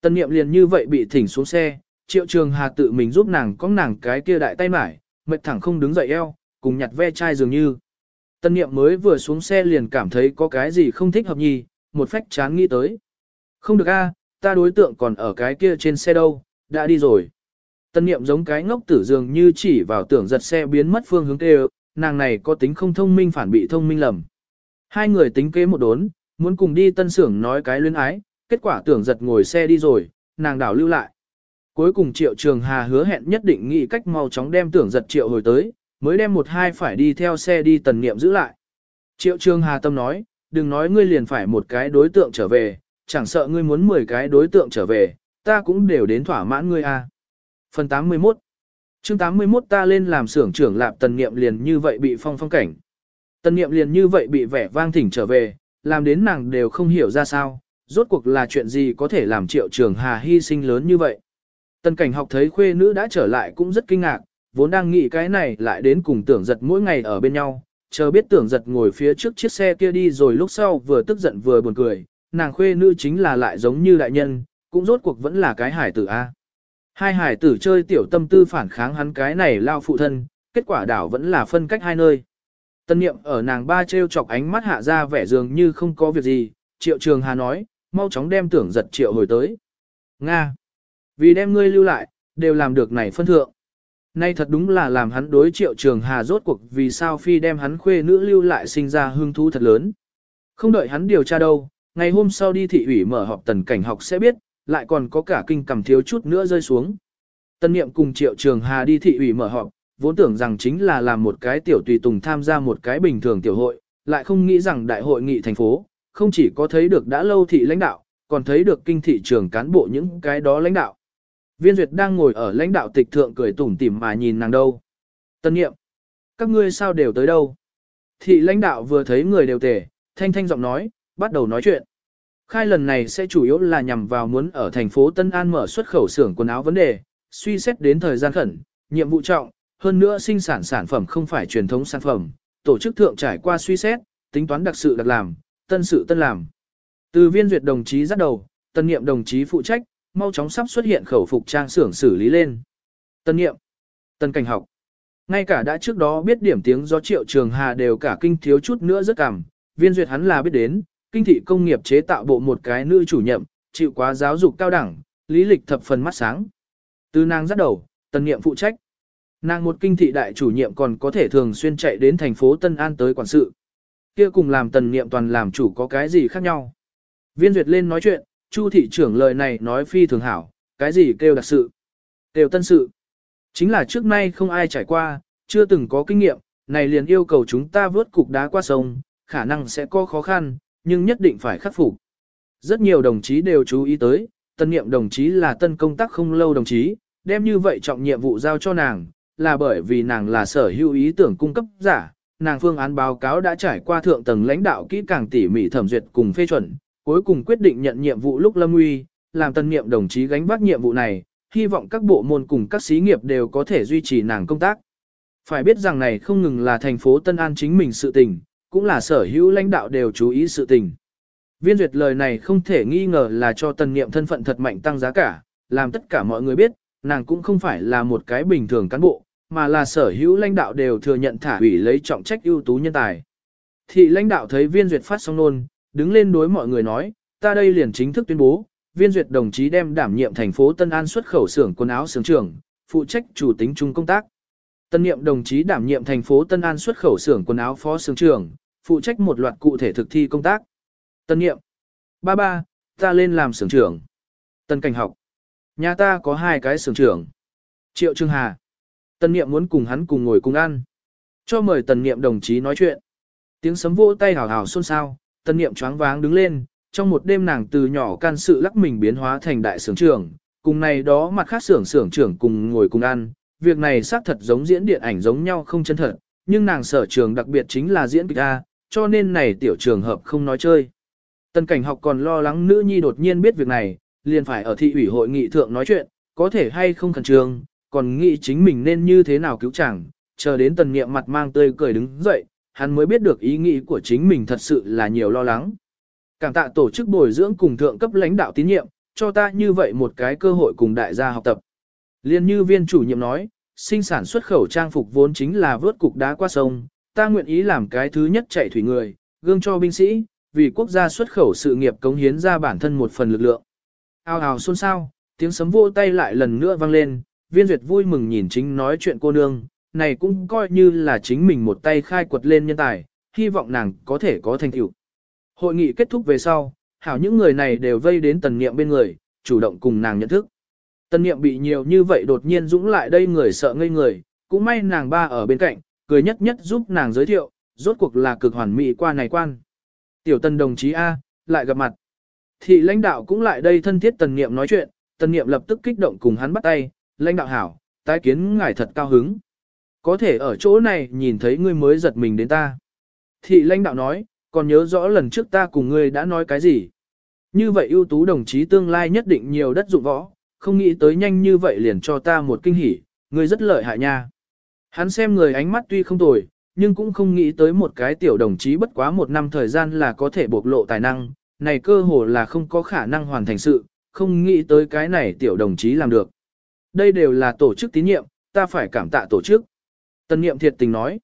Tân nghiệm liền như vậy bị thỉnh xuống xe, triệu trường hà tự mình giúp nàng có nàng cái kia đại tay mải, mệt thẳng không đứng dậy eo, cùng nhặt ve chai dường như. Tân niệm mới vừa xuống xe liền cảm thấy có cái gì không thích hợp nhì, một phách chán nghĩ tới. Không được a, ta đối tượng còn ở cái kia trên xe đâu, đã đi rồi. Tân niệm giống cái ngốc tử dường như chỉ vào tưởng giật xe biến mất phương hướng kêu, nàng này có tính không thông minh phản bị thông minh lầm. Hai người tính kế một đốn, muốn cùng đi tân xưởng nói cái luyến ái, kết quả tưởng giật ngồi xe đi rồi, nàng đảo lưu lại. Cuối cùng triệu trường hà hứa hẹn nhất định nghĩ cách mau chóng đem tưởng giật triệu hồi tới, mới đem một hai phải đi theo xe đi tần niệm giữ lại. Triệu trường hà tâm nói, đừng nói ngươi liền phải một cái đối tượng trở về, chẳng sợ ngươi muốn 10 cái đối tượng trở về, ta cũng đều đến thỏa mãn ngươi a. À. Phần 81 chương 81 ta lên làm xưởng trưởng lạp tần niệm liền như vậy bị phong phong cảnh. Tần niệm liền như vậy bị vẻ vang thỉnh trở về, làm đến nàng đều không hiểu ra sao, rốt cuộc là chuyện gì có thể làm triệu trường hà hy sinh lớn như vậy. Tần cảnh học thấy khuê nữ đã trở lại cũng rất kinh ngạc, vốn đang nghĩ cái này lại đến cùng tưởng giật mỗi ngày ở bên nhau, chờ biết tưởng giật ngồi phía trước chiếc xe kia đi rồi lúc sau vừa tức giận vừa buồn cười, nàng khuê nữ chính là lại giống như đại nhân, cũng rốt cuộc vẫn là cái hải tử A. Hai hải tử chơi tiểu tâm tư phản kháng hắn cái này lao phụ thân, kết quả đảo vẫn là phân cách hai nơi. Tân niệm ở nàng ba treo chọc ánh mắt hạ ra vẻ dường như không có việc gì, triệu trường hà nói, mau chóng đem tưởng giật triệu hồi tới. Nga! Vì đem ngươi lưu lại, đều làm được này phân thượng. Nay thật đúng là làm hắn đối triệu trường hà rốt cuộc vì sao phi đem hắn khuê nữ lưu lại sinh ra hương thú thật lớn. Không đợi hắn điều tra đâu, ngày hôm sau đi thị ủy mở họp tần cảnh học sẽ biết, lại còn có cả kinh cầm thiếu chút nữa rơi xuống. Tân niệm cùng triệu trường hà đi thị ủy mở họp, vốn tưởng rằng chính là làm một cái tiểu tùy tùng tham gia một cái bình thường tiểu hội, lại không nghĩ rằng đại hội nghị thành phố, không chỉ có thấy được đã lâu thị lãnh đạo, còn thấy được kinh thị trường cán bộ những cái đó lãnh đạo. Viên Duyệt đang ngồi ở lãnh đạo tịch thượng cười tủm tỉm mà nhìn nàng đâu. Tân nghiệm, các ngươi sao đều tới đâu? Thị lãnh đạo vừa thấy người đều tề, thanh thanh giọng nói, bắt đầu nói chuyện. Khai lần này sẽ chủ yếu là nhằm vào muốn ở thành phố Tân An mở xuất khẩu xưởng quần áo vấn đề, suy xét đến thời gian khẩn, nhiệm vụ trọng, hơn nữa sinh sản sản phẩm không phải truyền thống sản phẩm, tổ chức thượng trải qua suy xét, tính toán đặc sự đặc làm, tân sự tân làm. Từ viên duyệt đồng chí dắt đầu, tân nghiệm đồng chí phụ trách, mau chóng sắp xuất hiện khẩu phục trang xưởng xử lý lên. Tân nghiệm, tân cảnh học. Ngay cả đã trước đó biết điểm tiếng do triệu trường hà đều cả kinh thiếu chút nữa rất cảm, viên duyệt hắn là biết đến, kinh thị công nghiệp chế tạo bộ một cái nữ chủ nhiệm, chịu quá giáo dục cao đẳng, lý lịch thập phần mắt sáng. Từ nàng dắt đầu, tân nghiệm phụ trách. Nàng một kinh thị đại chủ nhiệm còn có thể thường xuyên chạy đến thành phố Tân An tới quản sự. Kia cùng làm tần niệm toàn làm chủ có cái gì khác nhau. Viên duyệt lên nói chuyện, Chu thị trưởng lời này nói phi thường hảo, cái gì kêu đặc sự, kêu tân sự. Chính là trước nay không ai trải qua, chưa từng có kinh nghiệm, này liền yêu cầu chúng ta vớt cục đá qua sông, khả năng sẽ có khó khăn, nhưng nhất định phải khắc phục. Rất nhiều đồng chí đều chú ý tới, tân nhiệm đồng chí là tân công tác không lâu đồng chí, đem như vậy trọng nhiệm vụ giao cho nàng, là bởi vì nàng là sở hữu ý tưởng cung cấp giả, nàng phương án báo cáo đã trải qua thượng tầng lãnh đạo kỹ càng tỉ mỉ thẩm duyệt cùng phê chuẩn, cuối cùng quyết định nhận nhiệm vụ lúc lâm nguy, làm tân nhiệm đồng chí gánh vác nhiệm vụ này, hy vọng các bộ môn cùng các xí nghiệp đều có thể duy trì nàng công tác. Phải biết rằng này không ngừng là thành phố Tân An chính mình sự tình, cũng là sở hữu lãnh đạo đều chú ý sự tình. Viên duyệt lời này không thể nghi ngờ là cho tân niệm thân phận thật mạnh tăng giá cả, làm tất cả mọi người biết, nàng cũng không phải là một cái bình thường cán bộ, mà là sở hữu lãnh đạo đều thừa nhận thả ủy lấy trọng trách ưu tú nhân tài. Thị lãnh đạo thấy viên duyệt phát xong nôn, đứng lên đối mọi người nói, ta đây liền chính thức tuyên bố, viên duyệt đồng chí đem đảm nhiệm thành phố Tân An xuất khẩu xưởng quần áo xưởng trưởng, phụ trách chủ tính chung công tác. Tân nhiệm đồng chí đảm nhiệm thành phố Tân An xuất khẩu xưởng quần áo phó xưởng trưởng, phụ trách một loạt cụ thể thực thi công tác. Tân nhiệm. Ba ba, ta lên làm xưởng trưởng. Tân cảnh học. Nhà ta có hai cái xưởng trưởng. Triệu Trương Hà. Tân nhiệm muốn cùng hắn cùng ngồi cùng ăn. Cho mời tần nhiệm đồng chí nói chuyện. Tiếng sấm vỗ tay hào hào xôn xao, Tân niệm choáng váng đứng lên, trong một đêm nàng từ nhỏ can sự lắc mình biến hóa thành đại sưởng trưởng, cùng này đó mặt khác sưởng sưởng trưởng cùng ngồi cùng ăn. Việc này xác thật giống diễn điện ảnh giống nhau không chân thật, nhưng nàng sở trường đặc biệt chính là diễn kịch A, cho nên này tiểu trường hợp không nói chơi. Tân cảnh học còn lo lắng nữ nhi đột nhiên biết việc này, liền phải ở thị ủy hội nghị thượng nói chuyện, có thể hay không khẩn trương, còn nghĩ chính mình nên như thế nào cứu chàng, chờ đến tần niệm mặt mang tươi cười đứng dậy, hắn mới biết được ý nghĩ của chính mình thật sự là nhiều lo lắng. Cảm tạ tổ chức bồi dưỡng cùng thượng cấp lãnh đạo tín nhiệm, cho ta như vậy một cái cơ hội cùng đại gia học tập. Liên như viên chủ nhiệm nói, sinh sản xuất khẩu trang phục vốn chính là vớt cục đá qua sông, ta nguyện ý làm cái thứ nhất chạy thủy người, gương cho binh sĩ, vì quốc gia xuất khẩu sự nghiệp cống hiến ra bản thân một phần lực lượng. Ao ào xôn xao, tiếng sấm vô tay lại lần nữa vang lên, viên duyệt vui mừng nhìn chính nói chuyện cô nương, này cũng coi như là chính mình một tay khai quật lên nhân tài, hy vọng nàng có thể có thành tựu. Hội nghị kết thúc về sau, hảo những người này đều vây đến tần niệm bên người, chủ động cùng nàng nhận thức. Tần niệm bị nhiều như vậy đột nhiên dũng lại đây người sợ ngây người, cũng may nàng ba ở bên cạnh, cười nhất nhất giúp nàng giới thiệu, rốt cuộc là cực hoàn mỹ qua này quan. Tiểu tần đồng chí A, lại gặp mặt. Thị lãnh đạo cũng lại đây thân thiết tần niệm nói chuyện, tần niệm lập tức kích động cùng hắn bắt tay, lãnh đạo hảo, tái kiến ngài thật cao hứng. Có thể ở chỗ này nhìn thấy ngươi mới giật mình đến ta. Thị lãnh đạo nói, còn nhớ rõ lần trước ta cùng ngươi đã nói cái gì. Như vậy ưu tú đồng chí tương lai nhất định nhiều đất dụng võ, không nghĩ tới nhanh như vậy liền cho ta một kinh hỉ, ngươi rất lợi hại nha. Hắn xem người ánh mắt tuy không tồi, nhưng cũng không nghĩ tới một cái tiểu đồng chí bất quá một năm thời gian là có thể bộc lộ tài năng, này cơ hồ là không có khả năng hoàn thành sự, không nghĩ tới cái này tiểu đồng chí làm được. Đây đều là tổ chức tín nhiệm, ta phải cảm tạ tổ chức. Tân niệm thiệt tình nói,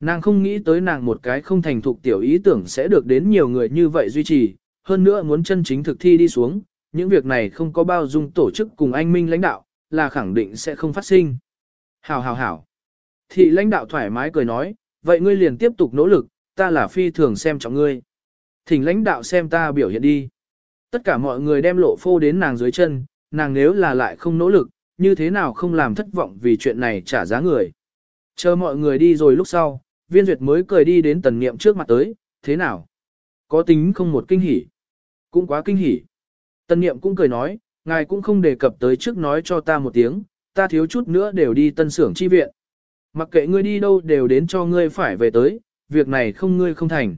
nàng không nghĩ tới nàng một cái không thành thục tiểu ý tưởng sẽ được đến nhiều người như vậy duy trì, hơn nữa muốn chân chính thực thi đi xuống, những việc này không có bao dung tổ chức cùng anh minh lãnh đạo, là khẳng định sẽ không phát sinh. Hảo hảo hảo. Thị lãnh đạo thoải mái cười nói, vậy ngươi liền tiếp tục nỗ lực, ta là phi thường xem trọng ngươi. Thỉnh lãnh đạo xem ta biểu hiện đi. Tất cả mọi người đem lộ phô đến nàng dưới chân, nàng nếu là lại không nỗ lực, như thế nào không làm thất vọng vì chuyện này trả giá người. Chờ mọi người đi rồi lúc sau, viên duyệt mới cười đi đến tần niệm trước mặt tới, thế nào? Có tính không một kinh hỉ? Cũng quá kinh hỉ. Tần niệm cũng cười nói, ngài cũng không đề cập tới trước nói cho ta một tiếng, ta thiếu chút nữa đều đi tân xưởng chi viện. Mặc kệ ngươi đi đâu đều đến cho ngươi phải về tới, việc này không ngươi không thành.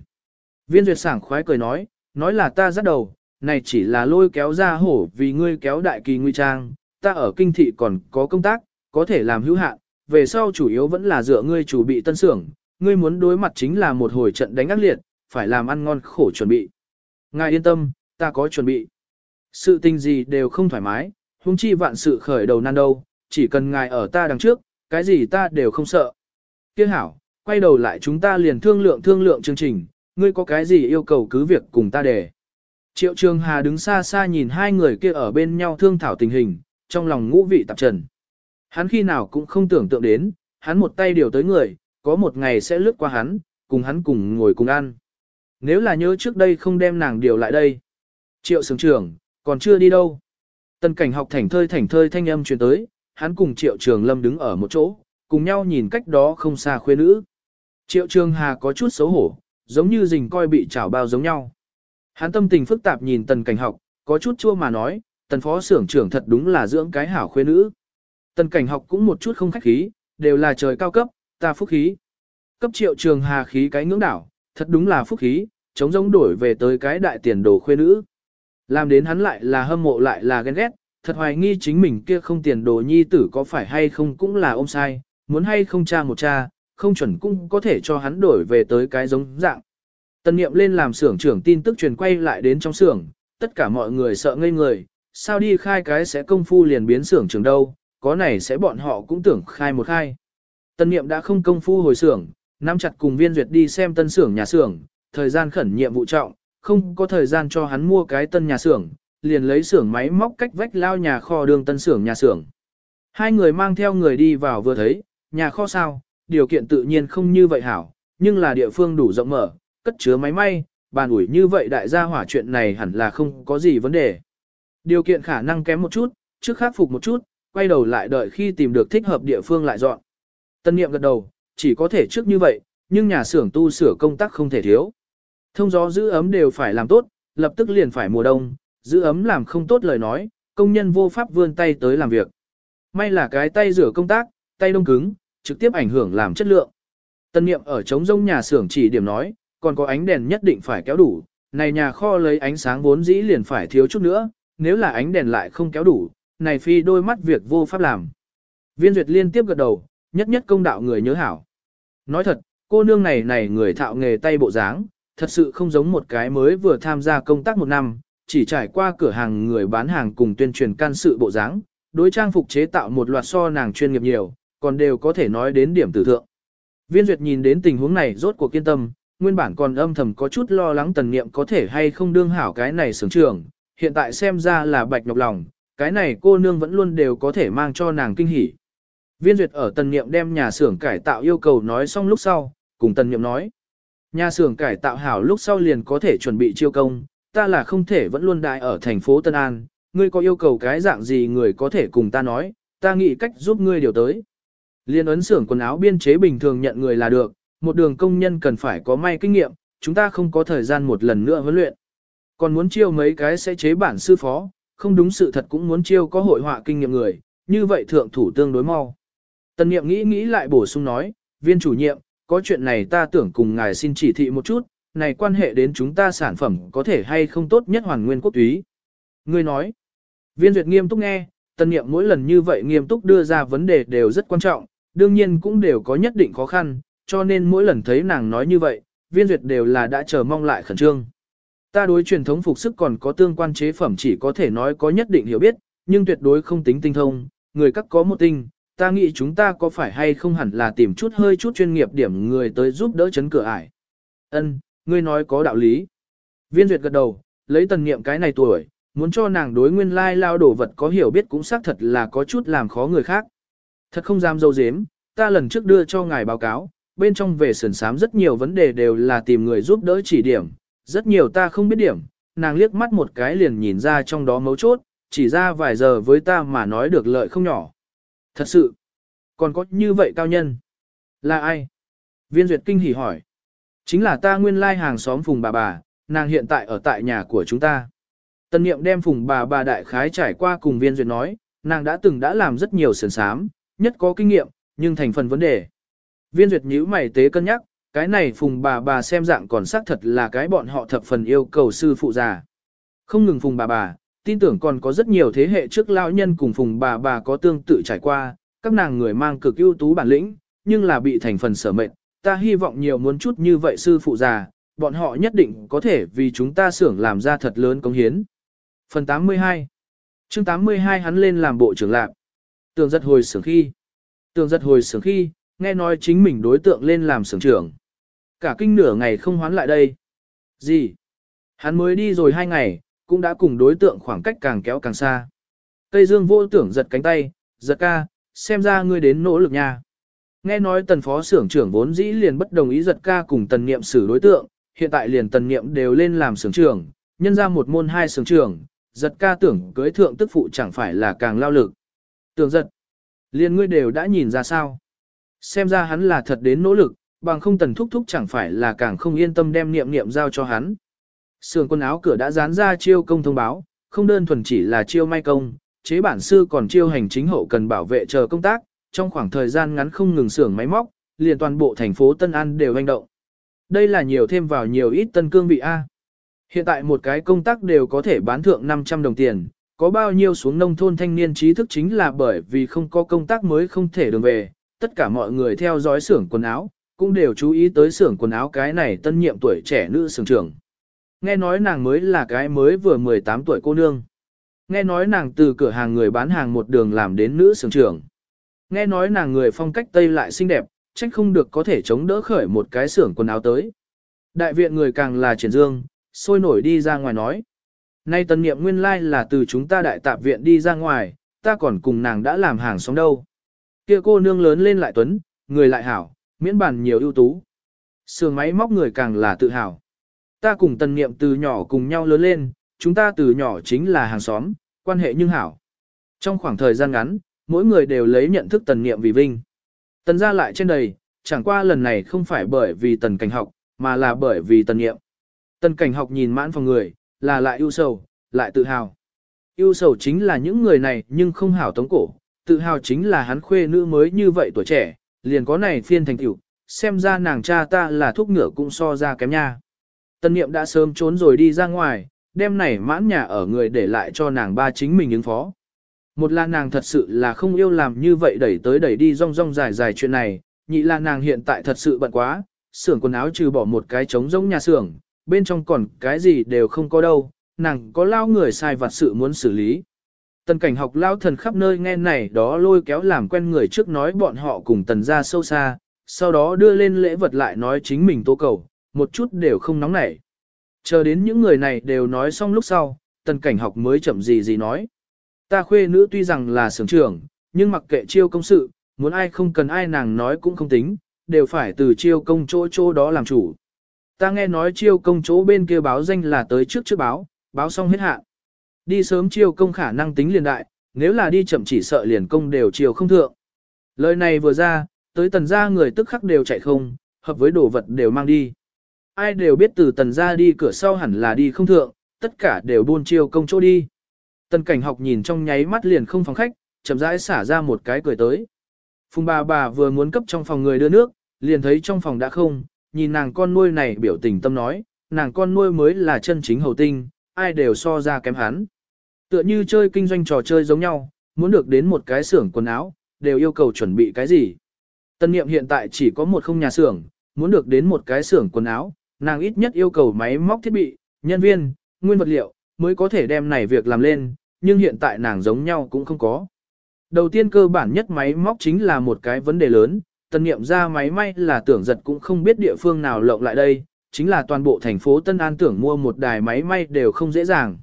Viên duyệt sảng khoái cười nói, nói là ta dắt đầu, này chỉ là lôi kéo ra hổ vì ngươi kéo đại kỳ nguy trang, ta ở kinh thị còn có công tác, có thể làm hữu hạn, về sau chủ yếu vẫn là dựa ngươi chủ bị tân xưởng, ngươi muốn đối mặt chính là một hồi trận đánh ác liệt, phải làm ăn ngon khổ chuẩn bị. Ngài yên tâm, ta có chuẩn bị. Sự tình gì đều không thoải mái, huống chi vạn sự khởi đầu nan đâu, chỉ cần ngài ở ta đằng trước, cái gì ta đều không sợ. Kiếc hảo, quay đầu lại chúng ta liền thương lượng thương lượng chương trình, ngươi có cái gì yêu cầu cứ việc cùng ta để. Triệu Trường Hà đứng xa xa nhìn hai người kia ở bên nhau thương thảo tình hình, trong lòng ngũ vị tạp trần. Hắn khi nào cũng không tưởng tượng đến, hắn một tay điều tới người, có một ngày sẽ lướt qua hắn, cùng hắn cùng ngồi cùng ăn. Nếu là nhớ trước đây không đem nàng điều lại đây. Triệu sướng trưởng, còn chưa đi đâu. Tân cảnh học thảnh thơi thảnh thơi thanh âm truyền tới, hắn cùng Triệu Trường Lâm đứng ở một chỗ, cùng nhau nhìn cách đó không xa khuê nữ. Triệu Trường Hà có chút xấu hổ, giống như rình coi bị chảo bao giống nhau. Hắn tâm tình phức tạp nhìn tần cảnh học, có chút chua mà nói, tần phó xưởng trưởng thật đúng là dưỡng cái hảo khuê nữ. Tần cảnh học cũng một chút không khách khí, đều là trời cao cấp, ta phúc khí. Cấp triệu trường hà khí cái ngưỡng đảo, thật đúng là phúc khí, chống giống đổi về tới cái đại tiền đồ khuê nữ. Làm đến hắn lại là hâm mộ lại là ghen ghét, thật hoài nghi chính mình kia không tiền đồ nhi tử có phải hay không cũng là ôm sai, muốn hay không cha một cha, không chuẩn cũng có thể cho hắn đổi về tới cái giống dạng. Tân niệm lên làm xưởng trưởng tin tức truyền quay lại đến trong xưởng, tất cả mọi người sợ ngây người, sao đi khai cái sẽ công phu liền biến xưởng trưởng đâu, có này sẽ bọn họ cũng tưởng khai một khai. Tân niệm đã không công phu hồi xưởng, nắm chặt cùng viên duyệt đi xem tân xưởng nhà xưởng, thời gian khẩn nhiệm vụ trọng, không có thời gian cho hắn mua cái tân nhà xưởng, liền lấy xưởng máy móc cách vách lao nhà kho đường tân xưởng nhà xưởng. Hai người mang theo người đi vào vừa thấy, nhà kho sao, điều kiện tự nhiên không như vậy hảo, nhưng là địa phương đủ rộng mở, cất chứa máy may, bàn ủi như vậy đại gia hỏa chuyện này hẳn là không có gì vấn đề. Điều kiện khả năng kém một chút, trước khắc phục một chút, quay đầu lại đợi khi tìm được thích hợp địa phương lại dọn. Tân niệm gật đầu, chỉ có thể trước như vậy, nhưng nhà xưởng tu sửa công tác không thể thiếu. Thông gió giữ ấm đều phải làm tốt, lập tức liền phải mùa đông, giữ ấm làm không tốt lời nói, công nhân vô pháp vươn tay tới làm việc. May là cái tay rửa công tác, tay đông cứng, trực tiếp ảnh hưởng làm chất lượng. Tân niệm ở trống rông nhà xưởng chỉ điểm nói, còn có ánh đèn nhất định phải kéo đủ, này nhà kho lấy ánh sáng vốn dĩ liền phải thiếu chút nữa, nếu là ánh đèn lại không kéo đủ, này phi đôi mắt việc vô pháp làm. Viên duyệt liên tiếp gật đầu, nhất nhất công đạo người nhớ hảo. Nói thật, cô nương này này người thạo nghề tay bộ dáng, thật sự không giống một cái mới vừa tham gia công tác một năm, chỉ trải qua cửa hàng người bán hàng cùng tuyên truyền can sự bộ dáng, đối trang phục chế tạo một loạt so nàng chuyên nghiệp nhiều, còn đều có thể nói đến điểm tử thượng. Viên duyệt nhìn đến tình huống này rốt cuộc kiên tâm, nguyên bản còn âm thầm có chút lo lắng tần niệm có thể hay không đương hảo cái này sướng trường, hiện tại xem ra là bạch nhọc lòng, cái này cô nương vẫn luôn đều có thể mang cho nàng kinh hỉ. Viên duyệt ở tần niệm đem nhà xưởng cải tạo yêu cầu nói xong lúc sau, cùng tần niệm nói. Nhà xưởng cải tạo hảo lúc sau liền có thể chuẩn bị chiêu công, ta là không thể vẫn luôn đại ở thành phố Tân An, ngươi có yêu cầu cái dạng gì người có thể cùng ta nói, ta nghĩ cách giúp ngươi điều tới. Liên ấn xưởng quần áo biên chế bình thường nhận người là được, một đường công nhân cần phải có may kinh nghiệm, chúng ta không có thời gian một lần nữa huấn luyện. Còn muốn chiêu mấy cái sẽ chế bản sư phó, không đúng sự thật cũng muốn chiêu có hội họa kinh nghiệm người, như vậy thượng thủ tương đối mau. Tần niệm nghĩ nghĩ lại bổ sung nói, viên chủ nhiệm, có chuyện này ta tưởng cùng ngài xin chỉ thị một chút, này quan hệ đến chúng ta sản phẩm có thể hay không tốt nhất hoàn nguyên quốc túy. Ngươi nói, viên duyệt nghiêm túc nghe, tần niệm mỗi lần như vậy nghiêm túc đưa ra vấn đề đều rất quan trọng, đương nhiên cũng đều có nhất định khó khăn, cho nên mỗi lần thấy nàng nói như vậy, viên duyệt đều là đã chờ mong lại khẩn trương. Ta đối truyền thống phục sức còn có tương quan chế phẩm chỉ có thể nói có nhất định hiểu biết, nhưng tuyệt đối không tính tinh thông, người các có một tinh, ta nghĩ chúng ta có phải hay không hẳn là tìm chút hơi chút chuyên nghiệp điểm người tới giúp đỡ chấn cửa ải. Ân, ngươi nói có đạo lý. Viên duyệt gật đầu, lấy tần nghiệm cái này tuổi, muốn cho nàng đối nguyên lai lao đổ vật có hiểu biết cũng xác thật là có chút làm khó người khác. Thật không dám dâu dếm, ta lần trước đưa cho ngài báo cáo, bên trong về sườn sám rất nhiều vấn đề đều là tìm người giúp đỡ chỉ điểm, rất nhiều ta không biết điểm, nàng liếc mắt một cái liền nhìn ra trong đó mấu chốt, chỉ ra vài giờ với ta mà nói được lợi không nhỏ. Thật sự, còn có như vậy cao nhân? Là ai? Viên duyệt kinh hỉ hỏi. Chính là ta nguyên lai hàng xóm phùng bà bà, nàng hiện tại ở tại nhà của chúng ta. Tân niệm đem phùng bà bà đại khái trải qua cùng viên duyệt nói, nàng đã từng đã làm rất nhiều sườn sám, nhất có kinh nghiệm, nhưng thành phần vấn đề. Viên duyệt nhíu mày tế cân nhắc, cái này phùng bà bà xem dạng còn xác thật là cái bọn họ thập phần yêu cầu sư phụ già. Không ngừng phùng bà bà, tin tưởng còn có rất nhiều thế hệ trước lão nhân cùng phùng bà bà có tương tự trải qua, các nàng người mang cực ưu tú bản lĩnh, nhưng là bị thành phần sở mệnh. Ta hy vọng nhiều muốn chút như vậy sư phụ già, bọn họ nhất định có thể vì chúng ta xưởng làm ra thật lớn công hiến. Phần 82 chương 82 hắn lên làm bộ trưởng lạc. Tường giật hồi xưởng khi. Tường giật hồi xưởng khi, nghe nói chính mình đối tượng lên làm xưởng trưởng. Cả kinh nửa ngày không hoán lại đây. Gì? Hắn mới đi rồi hai ngày, cũng đã cùng đối tượng khoảng cách càng kéo càng xa. Tây Dương vô tưởng giật cánh tay, giật ca, xem ra ngươi đến nỗ lực nha. Nghe nói tần phó xưởng trưởng vốn dĩ liền bất đồng ý giật ca cùng tần niệm xử đối tượng, hiện tại liền tần niệm đều lên làm xưởng trưởng, nhân ra một môn hai xưởng trưởng, giật ca tưởng cưới thượng tức phụ chẳng phải là càng lao lực. Tưởng giật, liền ngươi đều đã nhìn ra sao. Xem ra hắn là thật đến nỗ lực, bằng không tần thúc thúc chẳng phải là càng không yên tâm đem niệm niệm giao cho hắn. Sườn quần áo cửa đã dán ra chiêu công thông báo, không đơn thuần chỉ là chiêu may công, chế bản sư còn chiêu hành chính hậu cần bảo vệ chờ công tác, trong khoảng thời gian ngắn không ngừng xưởng máy móc, liền toàn bộ thành phố Tân An đều hành động. Đây là nhiều thêm vào nhiều ít tân cương vị A. Hiện tại một cái công tác đều có thể bán thượng 500 đồng tiền, có bao nhiêu xuống nông thôn thanh niên trí thức chính là bởi vì không có công tác mới không thể đường về, tất cả mọi người theo dõi xưởng quần áo, cũng đều chú ý tới xưởng quần áo cái này tân nhiệm tuổi trẻ nữ xưởng trưởng. Nghe nói nàng mới là cái mới vừa 18 tuổi cô nương. Nghe nói nàng từ cửa hàng người bán hàng một đường làm đến nữ xưởng trưởng. Nghe nói nàng người phong cách Tây lại xinh đẹp, trách không được có thể chống đỡ khởi một cái xưởng quần áo tới. Đại viện người càng là triển dương, sôi nổi đi ra ngoài nói. Nay tân niệm nguyên lai là từ chúng ta đại tạp viện đi ra ngoài, ta còn cùng nàng đã làm hàng xong đâu. Kia cô nương lớn lên lại tuấn, người lại hảo, miễn bản nhiều ưu tú. Sườn máy móc người càng là tự hào. Ta cùng tần niệm từ nhỏ cùng nhau lớn lên, chúng ta từ nhỏ chính là hàng xóm, quan hệ nhưng hảo. Trong khoảng thời gian ngắn, mỗi người đều lấy nhận thức tần niệm vì vinh. Tần ra lại trên đầy, chẳng qua lần này không phải bởi vì tần cảnh học, mà là bởi vì tần niệm. Tần cảnh học nhìn mãn phòng người, là lại ưu sầu, lại tự hào. Ưu sầu chính là những người này nhưng không hảo tống cổ, tự hào chính là hắn khuê nữ mới như vậy tuổi trẻ, liền có này phiên thành tiểu, xem ra nàng cha ta là thuốc ngựa cũng so ra kém nha. Tân niệm đã sớm trốn rồi đi ra ngoài, đêm này mãn nhà ở người để lại cho nàng ba chính mình ứng phó. Một là nàng thật sự là không yêu làm như vậy đẩy tới đẩy đi rong rong dài dài chuyện này, nhị là nàng hiện tại thật sự bận quá, xưởng quần áo trừ bỏ một cái trống rỗng nhà xưởng, bên trong còn cái gì đều không có đâu, nàng có lao người sai vặt sự muốn xử lý. Tần cảnh học lao thần khắp nơi nghe này đó lôi kéo làm quen người trước nói bọn họ cùng tần ra sâu xa, sau đó đưa lên lễ vật lại nói chính mình tố cầu, một chút đều không nóng nảy. Chờ đến những người này đều nói xong lúc sau, tần cảnh học mới chậm gì gì nói. Ta khuê nữ tuy rằng là sưởng trưởng, nhưng mặc kệ chiêu công sự, muốn ai không cần ai nàng nói cũng không tính, đều phải từ chiêu công chỗ chỗ đó làm chủ. Ta nghe nói chiêu công chỗ bên kia báo danh là tới trước trước báo, báo xong hết hạn. Đi sớm chiêu công khả năng tính liền đại, nếu là đi chậm chỉ sợ liền công đều chiều không thượng. Lời này vừa ra, tới tần gia người tức khắc đều chạy không, hợp với đồ vật đều mang đi. Ai đều biết từ tần gia đi cửa sau hẳn là đi không thượng, tất cả đều buôn chiêu công chỗ đi. Tần cảnh học nhìn trong nháy mắt liền không phòng khách, chậm rãi xả ra một cái cười tới. Phùng bà bà vừa muốn cấp trong phòng người đưa nước, liền thấy trong phòng đã không, nhìn nàng con nuôi này biểu tình tâm nói, nàng con nuôi mới là chân chính hầu tinh, ai đều so ra kém hắn. Tựa như chơi kinh doanh trò chơi giống nhau, muốn được đến một cái xưởng quần áo, đều yêu cầu chuẩn bị cái gì. Tân niệm hiện tại chỉ có một không nhà xưởng, muốn được đến một cái xưởng quần áo, nàng ít nhất yêu cầu máy móc thiết bị, nhân viên, nguyên vật liệu, mới có thể đem này việc làm lên, nhưng hiện tại nàng giống nhau cũng không có. Đầu tiên cơ bản nhất máy móc chính là một cái vấn đề lớn, tân niệm ra máy may là tưởng giật cũng không biết địa phương nào lộng lại đây, chính là toàn bộ thành phố Tân An tưởng mua một đài máy may đều không dễ dàng.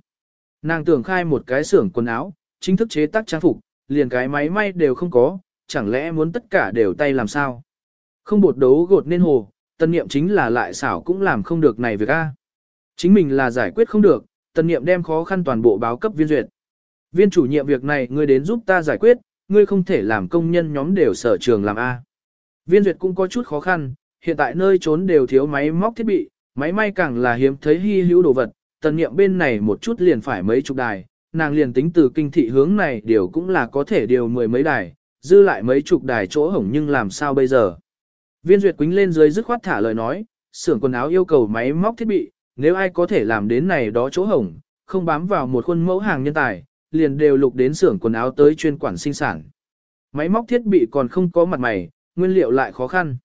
Nàng tưởng khai một cái xưởng quần áo, chính thức chế tác trang phục, liền cái máy may đều không có, chẳng lẽ muốn tất cả đều tay làm sao? Không bột đấu gột nên hồ, tân niệm chính là lại xảo cũng làm không được này việc a. Chính mình là giải quyết không được, tân niệm đem khó khăn toàn bộ báo cấp viên duyệt. Viên chủ nhiệm việc này ngươi đến giúp ta giải quyết, ngươi không thể làm công nhân nhóm đều sở trường làm A. Viên duyệt cũng có chút khó khăn, hiện tại nơi trốn đều thiếu máy móc thiết bị, máy may càng là hiếm thấy hy hữu đồ vật, tần niệm bên này một chút liền phải mấy chục đài, nàng liền tính từ kinh thị hướng này điều cũng là có thể điều mười mấy đài, dư lại mấy chục đài chỗ hổng nhưng làm sao bây giờ. Viên duyệt quính lên dưới dứt khoát thả lời nói, xưởng quần áo yêu cầu máy móc thiết bị, nếu ai có thể làm đến này đó chỗ hổng, không bám vào một khuôn mẫu hàng nhân tài, liền đều lục đến xưởng quần áo tới chuyên quản sinh sản. Máy móc thiết bị còn không có mặt mày, nguyên liệu lại khó khăn.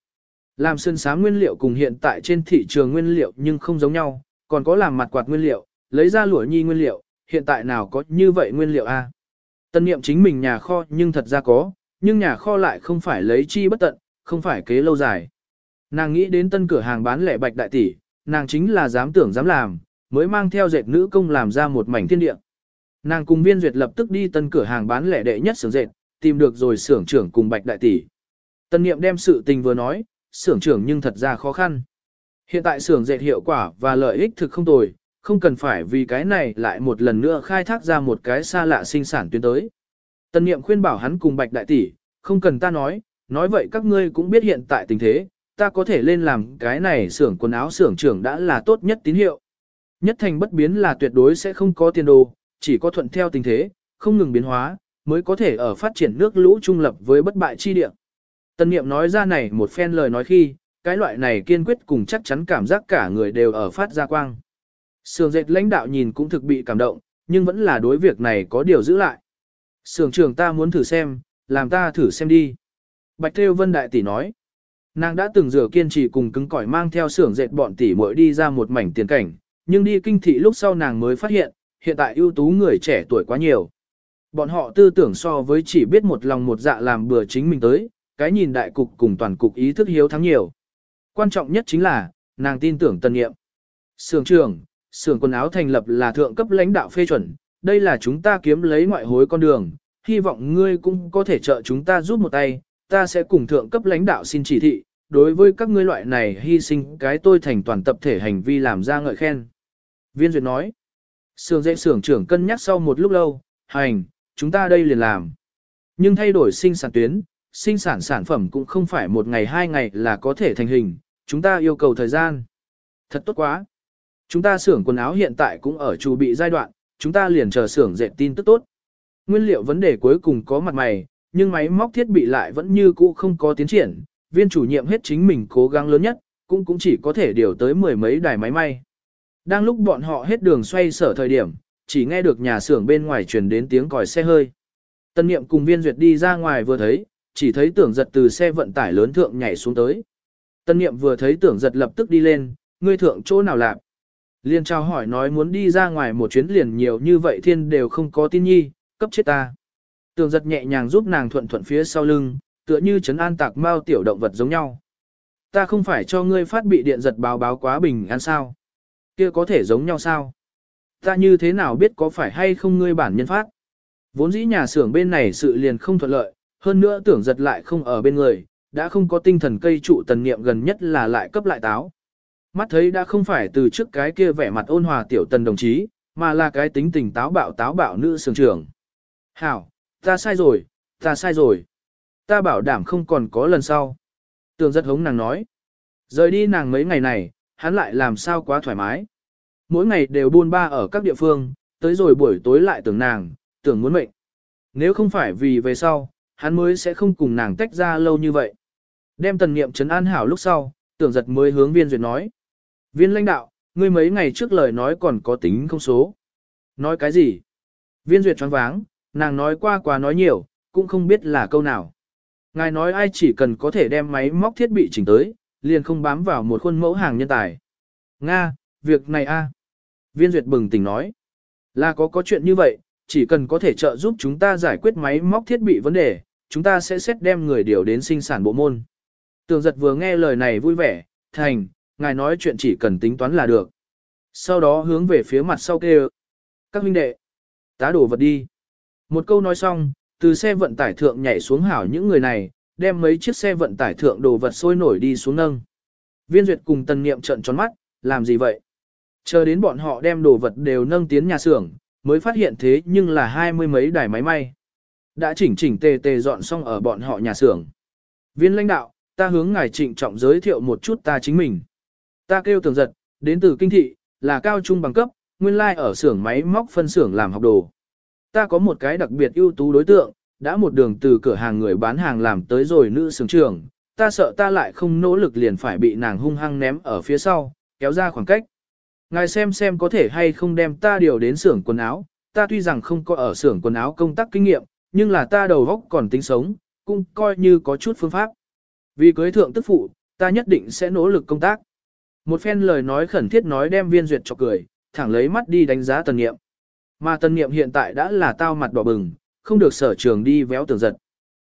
Làm sơn sám nguyên liệu cùng hiện tại trên thị trường nguyên liệu nhưng không giống nhau, còn có làm mặt quạt nguyên liệu, lấy ra lũa nhi nguyên liệu, hiện tại nào có như vậy nguyên liệu a? Tân niệm chính mình nhà kho nhưng thật ra có, nhưng nhà kho lại không phải lấy chi bất tận, không phải kế lâu dài. Nàng nghĩ đến tân cửa hàng bán lẻ bạch đại tỷ, nàng chính là dám tưởng dám làm, mới mang theo dệt nữ công làm ra một mảnh thiên địa. Nàng cùng viên duyệt lập tức đi tân cửa hàng bán lẻ đệ nhất xưởng dệt, tìm được rồi xưởng trưởng cùng bạch đại tỷ. Tân niệm đem sự tình vừa nói, xưởng trưởng nhưng thật ra khó khăn. Hiện tại xưởng dệt hiệu quả và lợi ích thực không tồi, không cần phải vì cái này lại một lần nữa khai thác ra một cái xa lạ sinh sản tuyến tới. Tân niệm khuyên bảo hắn cùng bạch đại tỷ, không cần ta nói, nói vậy các ngươi cũng biết hiện tại tình thế, ta có thể lên làm cái này xưởng quần áo xưởng trưởng đã là tốt nhất tín hiệu. Nhất thành bất biến là tuyệt đối sẽ không có tiền đồ, chỉ có thuận theo tình thế, không ngừng biến hóa, mới có thể ở phát triển nước lũ trung lập với bất bại chi địa. Tân niệm nói ra này một phen lời nói khi, cái loại này kiên quyết cùng chắc chắn cảm giác cả người đều ở phát ra quang. Sường dệt lãnh đạo nhìn cũng thực bị cảm động, nhưng vẫn là đối việc này có điều giữ lại. Sường trưởng ta muốn thử xem, làm ta thử xem đi. Bạch Thêu Vân Đại Tỷ nói, nàng đã từng rửa kiên trì cùng cứng cỏi mang theo sưởng dệt bọn tỷ muội đi ra một mảnh tiền cảnh, nhưng đi kinh thị lúc sau nàng mới phát hiện, hiện tại ưu tú người trẻ tuổi quá nhiều. Bọn họ tư tưởng so với chỉ biết một lòng một dạ làm bừa chính mình tới, cái nhìn đại cục cùng toàn cục ý thức hiếu thắng nhiều. Quan trọng nhất chính là, nàng tin tưởng tân nghiệm. Sưởng trường, sưởng quần áo thành lập là thượng cấp lãnh đạo phê chuẩn, đây là chúng ta kiếm lấy ngoại hối con đường, hy vọng ngươi cũng có thể trợ chúng ta giúp một tay, ta sẽ cùng thượng cấp lãnh đạo xin chỉ thị, đối với các ngươi loại này hy sinh cái tôi thành toàn tập thể hành vi làm ra ngợi khen. Viên Duyệt nói, sưởng dễ sưởng trưởng cân nhắc sau một lúc lâu, hành, chúng ta đây liền làm. Nhưng thay đổi sinh sản tuyến, sinh sản sản phẩm cũng không phải một ngày hai ngày là có thể thành hình, chúng ta yêu cầu thời gian. Thật tốt quá. Chúng ta xưởng quần áo hiện tại cũng ở chuẩn bị giai đoạn, chúng ta liền chờ xưởng dệt tin tức tốt. Nguyên liệu vấn đề cuối cùng có mặt mày, nhưng máy móc thiết bị lại vẫn như cũ không có tiến triển, viên chủ nhiệm hết chính mình cố gắng lớn nhất, cũng cũng chỉ có thể điều tới mười mấy đài máy may. Đang lúc bọn họ hết đường xoay sở thời điểm, chỉ nghe được nhà xưởng bên ngoài truyền đến tiếng còi xe hơi. Tân niệm cùng viên duyệt đi ra ngoài vừa thấy, chỉ thấy tưởng giật từ xe vận tải lớn thượng nhảy xuống tới. Tân niệm vừa thấy tưởng giật lập tức đi lên, ngươi thượng chỗ nào làm. Liên trao hỏi nói muốn đi ra ngoài một chuyến liền nhiều như vậy thiên đều không có tin nhi, cấp chết ta. Tưởng giật nhẹ nhàng giúp nàng thuận thuận phía sau lưng, tựa như chấn an tạc mao tiểu động vật giống nhau. Ta không phải cho ngươi phát bị điện giật báo báo quá bình an sao. Kia có thể giống nhau sao? Ta như thế nào biết có phải hay không ngươi bản nhân phát? Vốn dĩ nhà xưởng bên này sự liền không thuận lợi, hơn nữa tưởng giật lại không ở bên người, đã không có tinh thần cây trụ tần niệm gần nhất là lại cấp lại táo. Mắt thấy đã không phải từ trước cái kia vẻ mặt ôn hòa tiểu tần đồng chí, mà là cái tính tình táo bạo táo bạo nữ sường trưởng. Hảo, ta sai rồi, ta sai rồi. Ta bảo đảm không còn có lần sau. Tường rất hống nàng nói. Rời đi nàng mấy ngày này, hắn lại làm sao quá thoải mái. Mỗi ngày đều buôn ba ở các địa phương, tới rồi buổi tối lại tưởng nàng, tưởng muốn mệnh. Nếu không phải vì về sau, hắn mới sẽ không cùng nàng tách ra lâu như vậy. Đem tần niệm trấn an hảo lúc sau, tưởng giật mới hướng viên duyệt nói. Viên lãnh đạo, ngươi mấy ngày trước lời nói còn có tính không số. Nói cái gì? Viên duyệt choáng váng, nàng nói qua quá nói nhiều, cũng không biết là câu nào. Ngài nói ai chỉ cần có thể đem máy móc thiết bị chỉnh tới, liền không bám vào một khuôn mẫu hàng nhân tài. Nga, việc này a. Viên duyệt bừng tỉnh nói. Là có có chuyện như vậy, chỉ cần có thể trợ giúp chúng ta giải quyết máy móc thiết bị vấn đề, chúng ta sẽ xét đem người điều đến sinh sản bộ môn. Tường giật vừa nghe lời này vui vẻ, thành, ngài nói chuyện chỉ cần tính toán là được. Sau đó hướng về phía mặt sau kêu. Các huynh đệ, tá đổ vật đi. Một câu nói xong, từ xe vận tải thượng nhảy xuống hảo những người này, đem mấy chiếc xe vận tải thượng đồ vật sôi nổi đi xuống nâng. Viên duyệt cùng tần niệm trận tròn mắt, làm gì vậy? Chờ đến bọn họ đem đồ vật đều nâng tiến nhà xưởng, mới phát hiện thế nhưng là hai mươi mấy đài máy may. Đã chỉnh chỉnh tề tề dọn xong ở bọn họ nhà xưởng. Viên lãnh đạo, ta hướng ngài trịnh trọng giới thiệu một chút ta chính mình. Ta kêu tường giật, đến từ kinh thị, là cao trung bằng cấp, nguyên lai like ở xưởng máy móc phân xưởng làm học đồ. Ta có một cái đặc biệt ưu tú đối tượng, đã một đường từ cửa hàng người bán hàng làm tới rồi nữ xưởng trưởng, ta sợ ta lại không nỗ lực liền phải bị nàng hung hăng ném ở phía sau, kéo ra khoảng cách. Ngài xem xem có thể hay không đem ta điều đến xưởng quần áo, ta tuy rằng không có ở xưởng quần áo công tác kinh nghiệm, nhưng là ta đầu góc còn tính sống, cũng coi như có chút phương pháp. Vì cưới thượng tức phụ, ta nhất định sẽ nỗ lực công tác. Một phen lời nói khẩn thiết nói đem viên duyệt cho cười, thẳng lấy mắt đi đánh giá tần nghiệm. Mà tần nghiệm hiện tại đã là tao mặt đỏ bừng, không được sở trường đi véo tường giật.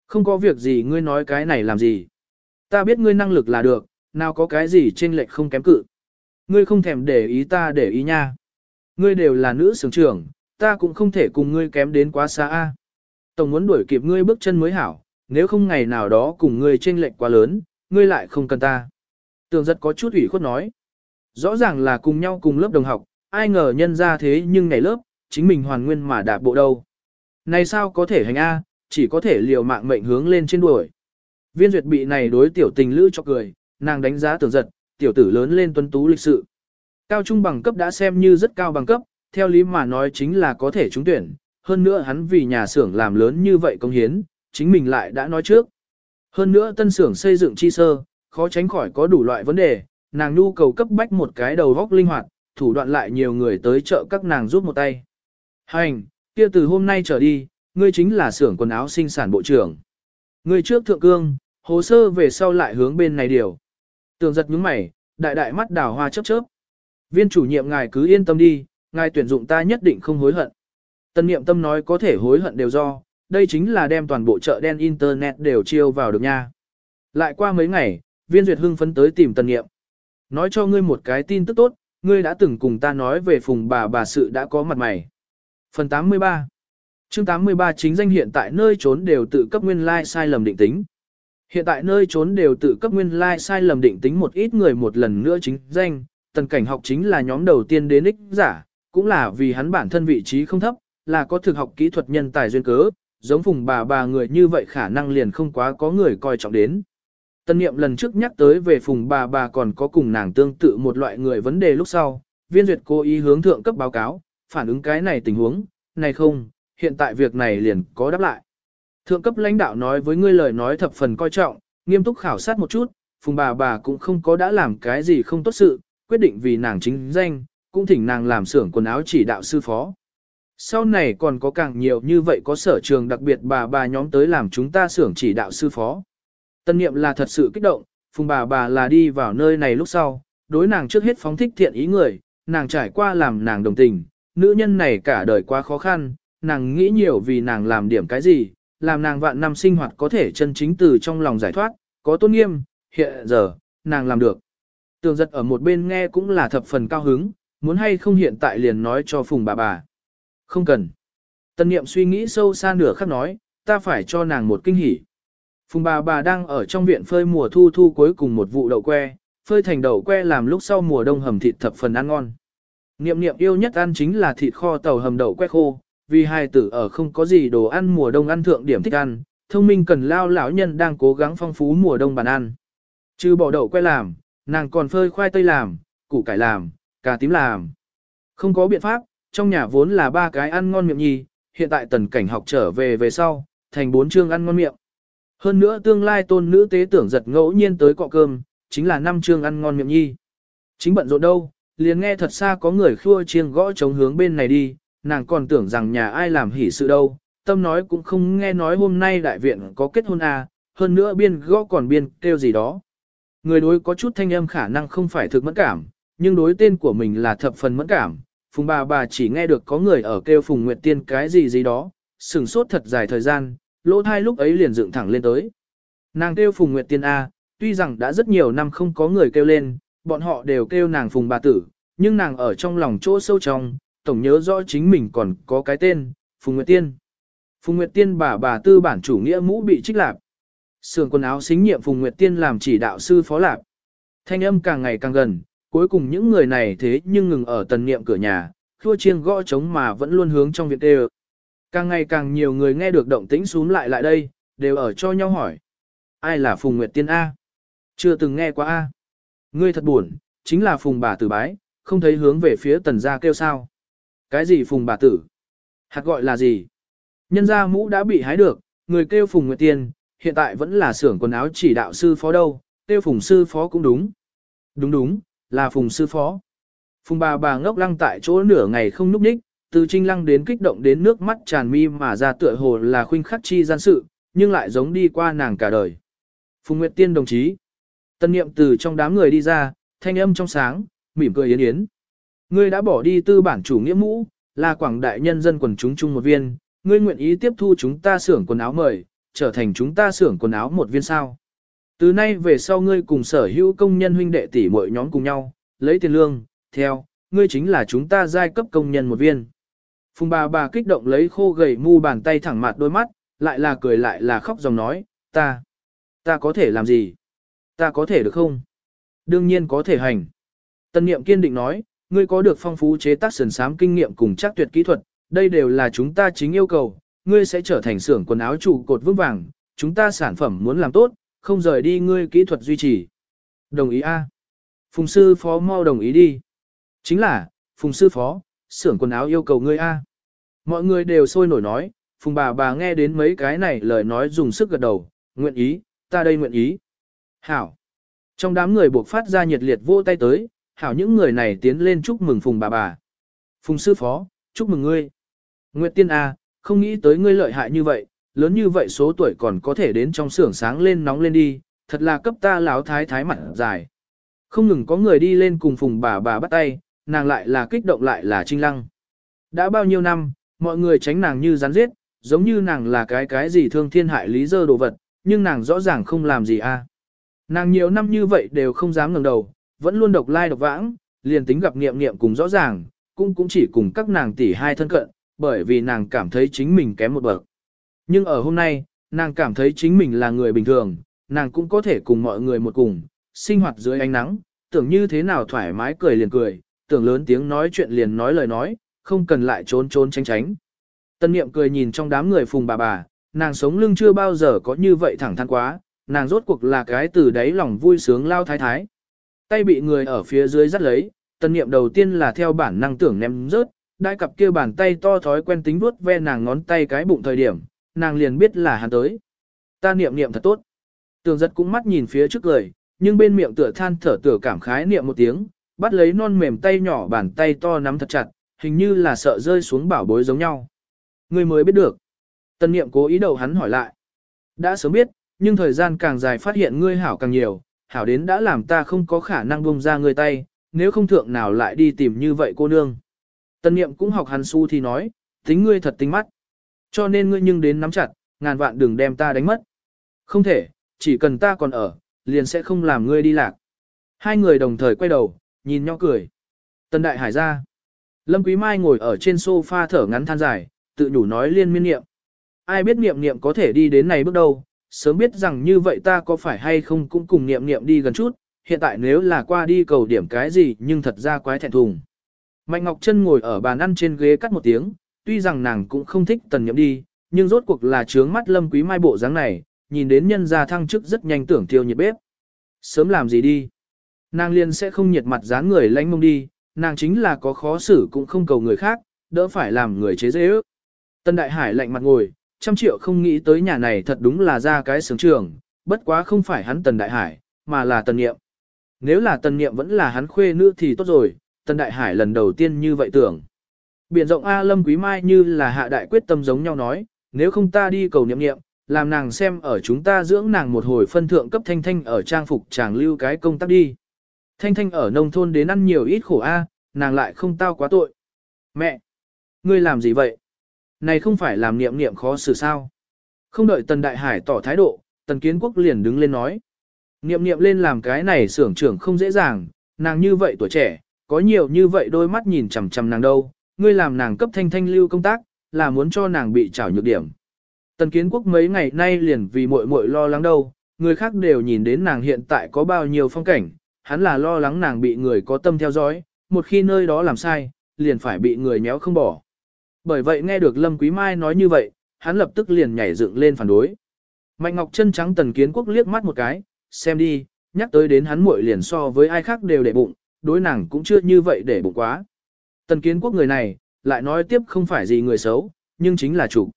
Không có việc gì ngươi nói cái này làm gì. Ta biết ngươi năng lực là được, nào có cái gì trên lệch không kém cự. Ngươi không thèm để ý ta để ý nha. Ngươi đều là nữ sướng trưởng, ta cũng không thể cùng ngươi kém đến quá xa a. Tổng muốn đuổi kịp ngươi bước chân mới hảo, nếu không ngày nào đó cùng ngươi chênh lệch quá lớn, ngươi lại không cần ta. Tường giật có chút ủy khuất nói. Rõ ràng là cùng nhau cùng lớp đồng học, ai ngờ nhân ra thế nhưng ngày lớp, chính mình hoàn nguyên mà đạp bộ đâu. Này sao có thể hành A, chỉ có thể liều mạng mệnh hướng lên trên đuổi. Viên duyệt bị này đối tiểu tình lữ cho cười, nàng đánh giá tường giật, tiểu tử lớn lên tuấn tú lịch sự. Cao trung bằng cấp đã xem như rất cao bằng cấp, theo lý mà nói chính là có thể trúng tuyển, hơn nữa hắn vì nhà xưởng làm lớn như vậy công hiến, chính mình lại đã nói trước. Hơn nữa tân xưởng xây dựng chi sơ, khó tránh khỏi có đủ loại vấn đề, nàng nhu cầu cấp bách một cái đầu góc linh hoạt, thủ đoạn lại nhiều người tới chợ các nàng giúp một tay. Hành, kia từ hôm nay trở đi, ngươi chính là xưởng quần áo sinh sản bộ trưởng. Ngươi trước thượng cương, hồ sơ về sau lại hướng bên này điều. Tường giật nhướng mày, đại đại mắt đào hoa chớp chớp. Viên chủ nhiệm ngài cứ yên tâm đi, ngài tuyển dụng ta nhất định không hối hận. Tân niệm tâm nói có thể hối hận đều do, đây chính là đem toàn bộ chợ đen internet đều chiêu vào được nha. Lại qua mấy ngày, viên duyệt hưng phấn tới tìm tân niệm. Nói cho ngươi một cái tin tức tốt, ngươi đã từng cùng ta nói về phùng bà bà sự đã có mặt mày. Phần 83 chương 83 chính danh hiện tại nơi trốn đều tự cấp nguyên lai like sai lầm định tính. Hiện tại nơi trốn đều tự cấp nguyên lai like sai lầm định tính một ít người một lần nữa chính danh, tần cảnh học chính là nhóm đầu tiên đến ích giả, cũng là vì hắn bản thân vị trí không thấp, là có thực học kỹ thuật nhân tài duyên cớ, giống phùng bà bà người như vậy khả năng liền không quá có người coi trọng đến. Tân niệm lần trước nhắc tới về phùng bà bà còn có cùng nàng tương tự một loại người vấn đề lúc sau, viên duyệt cố ý hướng thượng cấp báo cáo, phản ứng cái này tình huống, này không, hiện tại việc này liền có đáp lại. Thượng cấp lãnh đạo nói với ngươi lời nói thập phần coi trọng, nghiêm túc khảo sát một chút, phùng bà bà cũng không có đã làm cái gì không tốt sự, quyết định vì nàng chính danh, cũng thỉnh nàng làm xưởng quần áo chỉ đạo sư phó. Sau này còn có càng nhiều như vậy có sở trường đặc biệt bà bà nhóm tới làm chúng ta xưởng chỉ đạo sư phó. Tân niệm là thật sự kích động, phùng bà bà là đi vào nơi này lúc sau, đối nàng trước hết phóng thích thiện ý người, nàng trải qua làm nàng đồng tình, nữ nhân này cả đời quá khó khăn, nàng nghĩ nhiều vì nàng làm điểm cái gì, làm nàng vạn năm sinh hoạt có thể chân chính từ trong lòng giải thoát, có tôn nghiêm, hiện giờ, nàng làm được. Tường giật ở một bên nghe cũng là thập phần cao hứng, muốn hay không hiện tại liền nói cho phùng bà bà. Không cần. Tân niệm suy nghĩ sâu xa nửa khắc nói, ta phải cho nàng một kinh hỉ. Phùng bà bà đang ở trong viện phơi mùa thu thu cuối cùng một vụ đậu que, phơi thành đậu que làm lúc sau mùa đông hầm thịt thập phần ăn ngon. Niệm niệm yêu nhất ăn chính là thịt kho tàu hầm đậu que khô, vì hai tử ở không có gì đồ ăn mùa đông ăn thượng điểm thích ăn, thông minh cần lao lão nhân đang cố gắng phong phú mùa đông bàn ăn. Trừ bỏ đậu que làm, nàng còn phơi khoai tây làm, củ cải làm, cà tím làm. Không có biện pháp, trong nhà vốn là ba cái ăn ngon miệng nhi, hiện tại tần cảnh học trở về về sau, thành bốn chương ăn ngon miệng. Hơn nữa tương lai tôn nữ tế tưởng giật ngẫu nhiên tới cọ cơm, chính là năm chương ăn ngon miệng nhi. Chính bận rộn đâu, liền nghe thật xa có người khua chiêng gõ chống hướng bên này đi, nàng còn tưởng rằng nhà ai làm hỉ sự đâu, tâm nói cũng không nghe nói hôm nay đại viện có kết hôn à, hơn nữa biên gõ còn biên kêu gì đó. Người đối có chút thanh âm khả năng không phải thực mẫn cảm, nhưng đối tên của mình là thập phần mẫn cảm. Phùng bà bà chỉ nghe được có người ở kêu Phùng Nguyệt Tiên cái gì gì đó, sửng sốt thật dài thời gian, lỗ thai lúc ấy liền dựng thẳng lên tới. Nàng kêu Phùng Nguyệt Tiên A, tuy rằng đã rất nhiều năm không có người kêu lên, bọn họ đều kêu nàng Phùng bà tử, nhưng nàng ở trong lòng chỗ sâu trong, tổng nhớ rõ chính mình còn có cái tên, Phùng Nguyệt Tiên. Phùng Nguyệt Tiên bà bà tư bản chủ nghĩa mũ bị trích lạp. Sườn quần áo xính nhiệm Phùng Nguyệt Tiên làm chỉ đạo sư phó lạp. Thanh âm càng ngày càng gần, cuối cùng những người này thế nhưng ngừng ở tần niệm cửa nhà, thua chiêng gõ trống mà vẫn luôn hướng trong viện tê Càng ngày càng nhiều người nghe được động tĩnh xuống lại lại đây, đều ở cho nhau hỏi. Ai là Phùng Nguyệt Tiên A? Chưa từng nghe qua A. Ngươi thật buồn, chính là Phùng bà tử bái, không thấy hướng về phía tần gia kêu sao. Cái gì Phùng bà tử? Hạt gọi là gì? Nhân gia mũ đã bị hái được, người kêu Phùng Nguyệt Tiên, hiện tại vẫn là xưởng quần áo chỉ đạo sư phó đâu, kêu Phùng sư phó cũng đúng. Đúng đúng, là Phùng sư phó. Phùng bà bà ngốc lăng tại chỗ nửa ngày không núp đích, từ trinh lăng đến kích động đến nước mắt tràn mi mà ra tựa hồ là khuynh khắc chi gian sự, nhưng lại giống đi qua nàng cả đời. Phùng Nguyệt Tiên đồng chí. Tân niệm từ trong đám người đi ra, thanh âm trong sáng, mỉm cười yến yến. Ngươi đã bỏ đi tư bản chủ nghĩa mũ, là quảng đại nhân dân quần chúng chung một viên, ngươi nguyện ý tiếp thu chúng ta xưởng quần áo mời, trở thành chúng ta xưởng quần áo một viên sao. Từ nay về sau ngươi cùng sở hữu công nhân huynh đệ tỷ mọi nhóm cùng nhau, lấy tiền lương, theo, ngươi chính là chúng ta giai cấp công nhân một viên. Phùng bà bà kích động lấy khô gầy mu bàn tay thẳng mặt đôi mắt, lại là cười lại là khóc dòng nói, ta, ta có thể làm gì? Ta có thể được không? Đương nhiên có thể hành. Tân niệm kiên định nói, ngươi có được phong phú chế tác sườn sám kinh nghiệm cùng chắc tuyệt kỹ thuật, đây đều là chúng ta chính yêu cầu, ngươi sẽ trở thành xưởng quần áo trụ cột vững vàng, chúng ta sản phẩm muốn làm tốt, không rời đi ngươi kỹ thuật duy trì. Đồng ý A. Phùng sư phó mau đồng ý đi. Chính là, Phùng sư phó, xưởng quần áo yêu cầu ngươi A. Mọi người đều sôi nổi nói, Phùng bà bà nghe đến mấy cái này lời nói dùng sức gật đầu, nguyện ý, ta đây nguyện ý. Hảo. Trong đám người buộc phát ra nhiệt liệt vô tay tới, hảo những người này tiến lên chúc mừng Phùng bà bà. Phùng sư phó, chúc mừng ngươi. Nguyệt tiên A, không nghĩ tới ngươi lợi hại như vậy, lớn như vậy số tuổi còn có thể đến trong xưởng sáng lên nóng lên đi, thật là cấp ta láo thái thái mặt dài. Không ngừng có người đi lên cùng Phùng bà bà bắt tay, nàng lại là kích động lại là trinh lăng. Đã bao nhiêu năm, mọi người tránh nàng như rắn giết, giống như nàng là cái cái gì thương thiên hại lý dơ đồ vật, nhưng nàng rõ ràng không làm gì a. À. Nàng nhiều năm như vậy đều không dám ngẩng đầu, vẫn luôn độc lai độc vãng, liền tính gặp niệm niệm cùng rõ ràng, cũng cũng chỉ cùng các nàng tỷ hai thân cận, bởi vì nàng cảm thấy chính mình kém một bậc. Nhưng ở hôm nay, nàng cảm thấy chính mình là người bình thường, nàng cũng có thể cùng mọi người một cùng, sinh hoạt dưới ánh nắng, tưởng như thế nào thoải mái cười liền cười, tưởng lớn tiếng nói chuyện liền nói lời nói, không cần lại trốn trốn tránh tránh. Tân niệm cười nhìn trong đám người phùng bà bà, nàng sống lưng chưa bao giờ có như vậy thẳng thắn quá, nàng rốt cuộc là cái từ đáy lòng vui sướng lao thái thái. Tay bị người ở phía dưới dắt lấy, tân niệm đầu tiên là theo bản năng tưởng ném rớt, đại cặp kia bàn tay to thói quen tính vuốt ve nàng ngón tay cái bụng thời điểm, nàng liền biết là hắn tới. Ta niệm niệm thật tốt. Tường giật cũng mắt nhìn phía trước cười, nhưng bên miệng tựa than thở tựa cảm khái niệm một tiếng, bắt lấy non mềm tay nhỏ bàn tay to nắm thật chặt, hình như là sợ rơi xuống bảo bối giống nhau. Người mới biết được. Tân niệm cố ý đầu hắn hỏi lại. Đã sớm biết, nhưng thời gian càng dài phát hiện ngươi hảo càng nhiều, hảo đến đã làm ta không có khả năng buông ra ngươi tay, nếu không thượng nào lại đi tìm như vậy cô nương. Tân niệm cũng học hắn su thì nói, tính ngươi thật tính mắt. Cho nên ngươi nhưng đến nắm chặt, ngàn vạn đừng đem ta đánh mất. Không thể, chỉ cần ta còn ở, liền sẽ không làm ngươi đi lạc. Hai người đồng thời quay đầu, nhìn nhau cười. Tân đại hải ra. Lâm Quý Mai ngồi ở trên sofa thở ngắn than dài, tự nhủ nói liên miên niệm. Ai biết niệm niệm có thể đi đến này bước đâu, sớm biết rằng như vậy ta có phải hay không cũng cùng niệm niệm đi gần chút, hiện tại nếu là qua đi cầu điểm cái gì nhưng thật ra quái thẹn thùng. Mạnh Ngọc Trân ngồi ở bàn ăn trên ghế cắt một tiếng, tuy rằng nàng cũng không thích tần nhậm đi, nhưng rốt cuộc là trướng mắt lâm quý mai bộ dáng này, nhìn đến nhân gia thăng chức rất nhanh tưởng tiêu nhiệt bếp. Sớm làm gì đi? Nàng liền sẽ không nhiệt mặt dáng người lánh mông đi, nàng chính là có khó xử cũng không cầu người khác, đỡ phải làm người chế dễ ước. Tân Đại Hải lạnh mặt ngồi, trăm triệu không nghĩ tới nhà này thật đúng là ra cái sướng trường, bất quá không phải hắn Tần Đại Hải, mà là Tần Niệm. Nếu là Tần Niệm vẫn là hắn khuê nữ thì tốt rồi, Tần Đại Hải lần đầu tiên như vậy tưởng. Biển rộng A Lâm Quý Mai như là hạ đại quyết tâm giống nhau nói, nếu không ta đi cầu niệm niệm, làm nàng xem ở chúng ta dưỡng nàng một hồi phân thượng cấp thanh thanh ở trang phục chàng lưu cái công tác đi. Thanh thanh ở nông thôn đến ăn nhiều ít khổ A, nàng lại không tao quá tội. Mẹ! Ngươi làm gì vậy? Này không phải làm niệm niệm khó xử sao? Không đợi Tần Đại Hải tỏ thái độ, Tần Kiến Quốc liền đứng lên nói. Niệm niệm lên làm cái này xưởng trưởng không dễ dàng, nàng như vậy tuổi trẻ, có nhiều như vậy đôi mắt nhìn chằm chằm nàng đâu, ngươi làm nàng cấp thanh thanh lưu công tác, là muốn cho nàng bị trảo nhược điểm. Tần Kiến Quốc mấy ngày nay liền vì muội muội lo lắng đâu, người khác đều nhìn đến nàng hiện tại có bao nhiêu phong cảnh, hắn là lo lắng nàng bị người có tâm theo dõi, một khi nơi đó làm sai, liền phải bị người méo không bỏ. Bởi vậy nghe được Lâm Quý Mai nói như vậy, hắn lập tức liền nhảy dựng lên phản đối. Mạnh Ngọc chân trắng Tần Kiến Quốc liếc mắt một cái, xem đi, nhắc tới đến hắn muội liền so với ai khác đều để bụng, đối nàng cũng chưa như vậy để bụng quá. Tần Kiến Quốc người này, lại nói tiếp không phải gì người xấu, nhưng chính là chủ.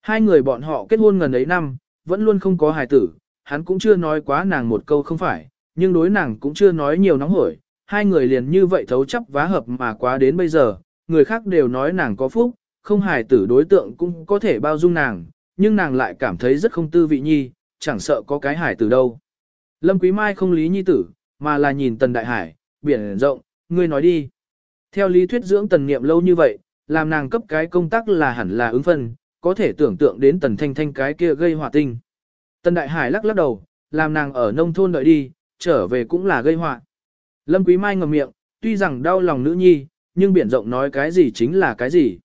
Hai người bọn họ kết hôn gần ấy năm, vẫn luôn không có hài tử, hắn cũng chưa nói quá nàng một câu không phải, nhưng đối nàng cũng chưa nói nhiều nóng hổi, hai người liền như vậy thấu chấp vá hợp mà quá đến bây giờ, người khác đều nói nàng có phúc, không hài tử đối tượng cũng có thể bao dung nàng, nhưng nàng lại cảm thấy rất không tư vị nhi, chẳng sợ có cái hài tử đâu. Lâm Quý Mai không lý nhi tử, mà là nhìn Tần Đại Hải, biển rộng, ngươi nói đi. Theo lý thuyết dưỡng tần niệm lâu như vậy, làm nàng cấp cái công tác là hẳn là ứng phân, có thể tưởng tượng đến tần thanh thanh cái kia gây họa tinh. Tần Đại Hải lắc lắc đầu, làm nàng ở nông thôn đợi đi, trở về cũng là gây họa. Lâm Quý Mai ngậm miệng, tuy rằng đau lòng nữ nhi, nhưng biển rộng nói cái gì chính là cái gì.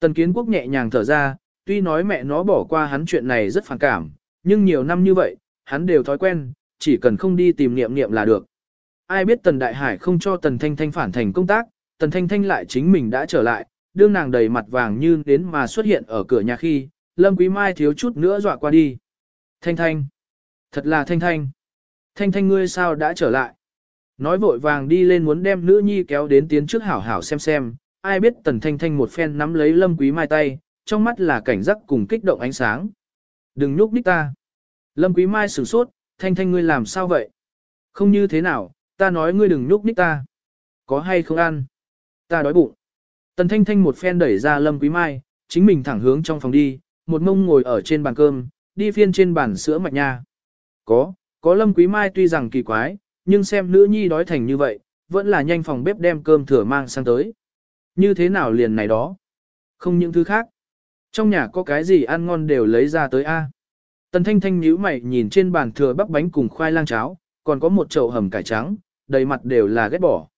Tần Kiến Quốc nhẹ nhàng thở ra, tuy nói mẹ nó bỏ qua hắn chuyện này rất phản cảm, nhưng nhiều năm như vậy, hắn đều thói quen, chỉ cần không đi tìm niệm niệm là được. Ai biết Tần Đại Hải không cho Tần Thanh Thanh phản thành công tác, Tần Thanh Thanh lại chính mình đã trở lại, đương nàng đầy mặt vàng như đến mà xuất hiện ở cửa nhà khi, Lâm Quý Mai thiếu chút nữa dọa qua đi. Thanh Thanh! Thật là Thanh Thanh! Thanh Thanh ngươi sao đã trở lại? Nói vội vàng đi lên muốn đem nữ nhi kéo đến tiến trước hảo hảo xem xem, ai biết Tần Thanh Thanh một phen nắm lấy Lâm Quý Mai tay, trong mắt là cảnh giác cùng kích động ánh sáng. Đừng nhúc nhích ta! Lâm Quý Mai sửng sốt, Thanh Thanh ngươi làm sao vậy? Không như thế nào, ta nói ngươi đừng nhúc nhích ta. Có hay không ăn? Ta đói bụng. Tần Thanh Thanh một phen đẩy ra Lâm Quý Mai, chính mình thẳng hướng trong phòng đi, một mông ngồi ở trên bàn cơm, đi phiên trên bàn sữa mạch nha. Có, có Lâm Quý Mai tuy rằng kỳ quái, nhưng xem nữ nhi đói thành như vậy, vẫn là nhanh phòng bếp đem cơm thừa mang sang tới. Như thế nào liền này đó? Không những thứ khác. Trong nhà có cái gì ăn ngon đều lấy ra tới A. Tần Thanh Thanh nhíu mày nhìn trên bàn thừa bắp bánh cùng khoai lang cháo, còn có một chậu hầm cải trắng, đầy mặt đều là ghét bỏ.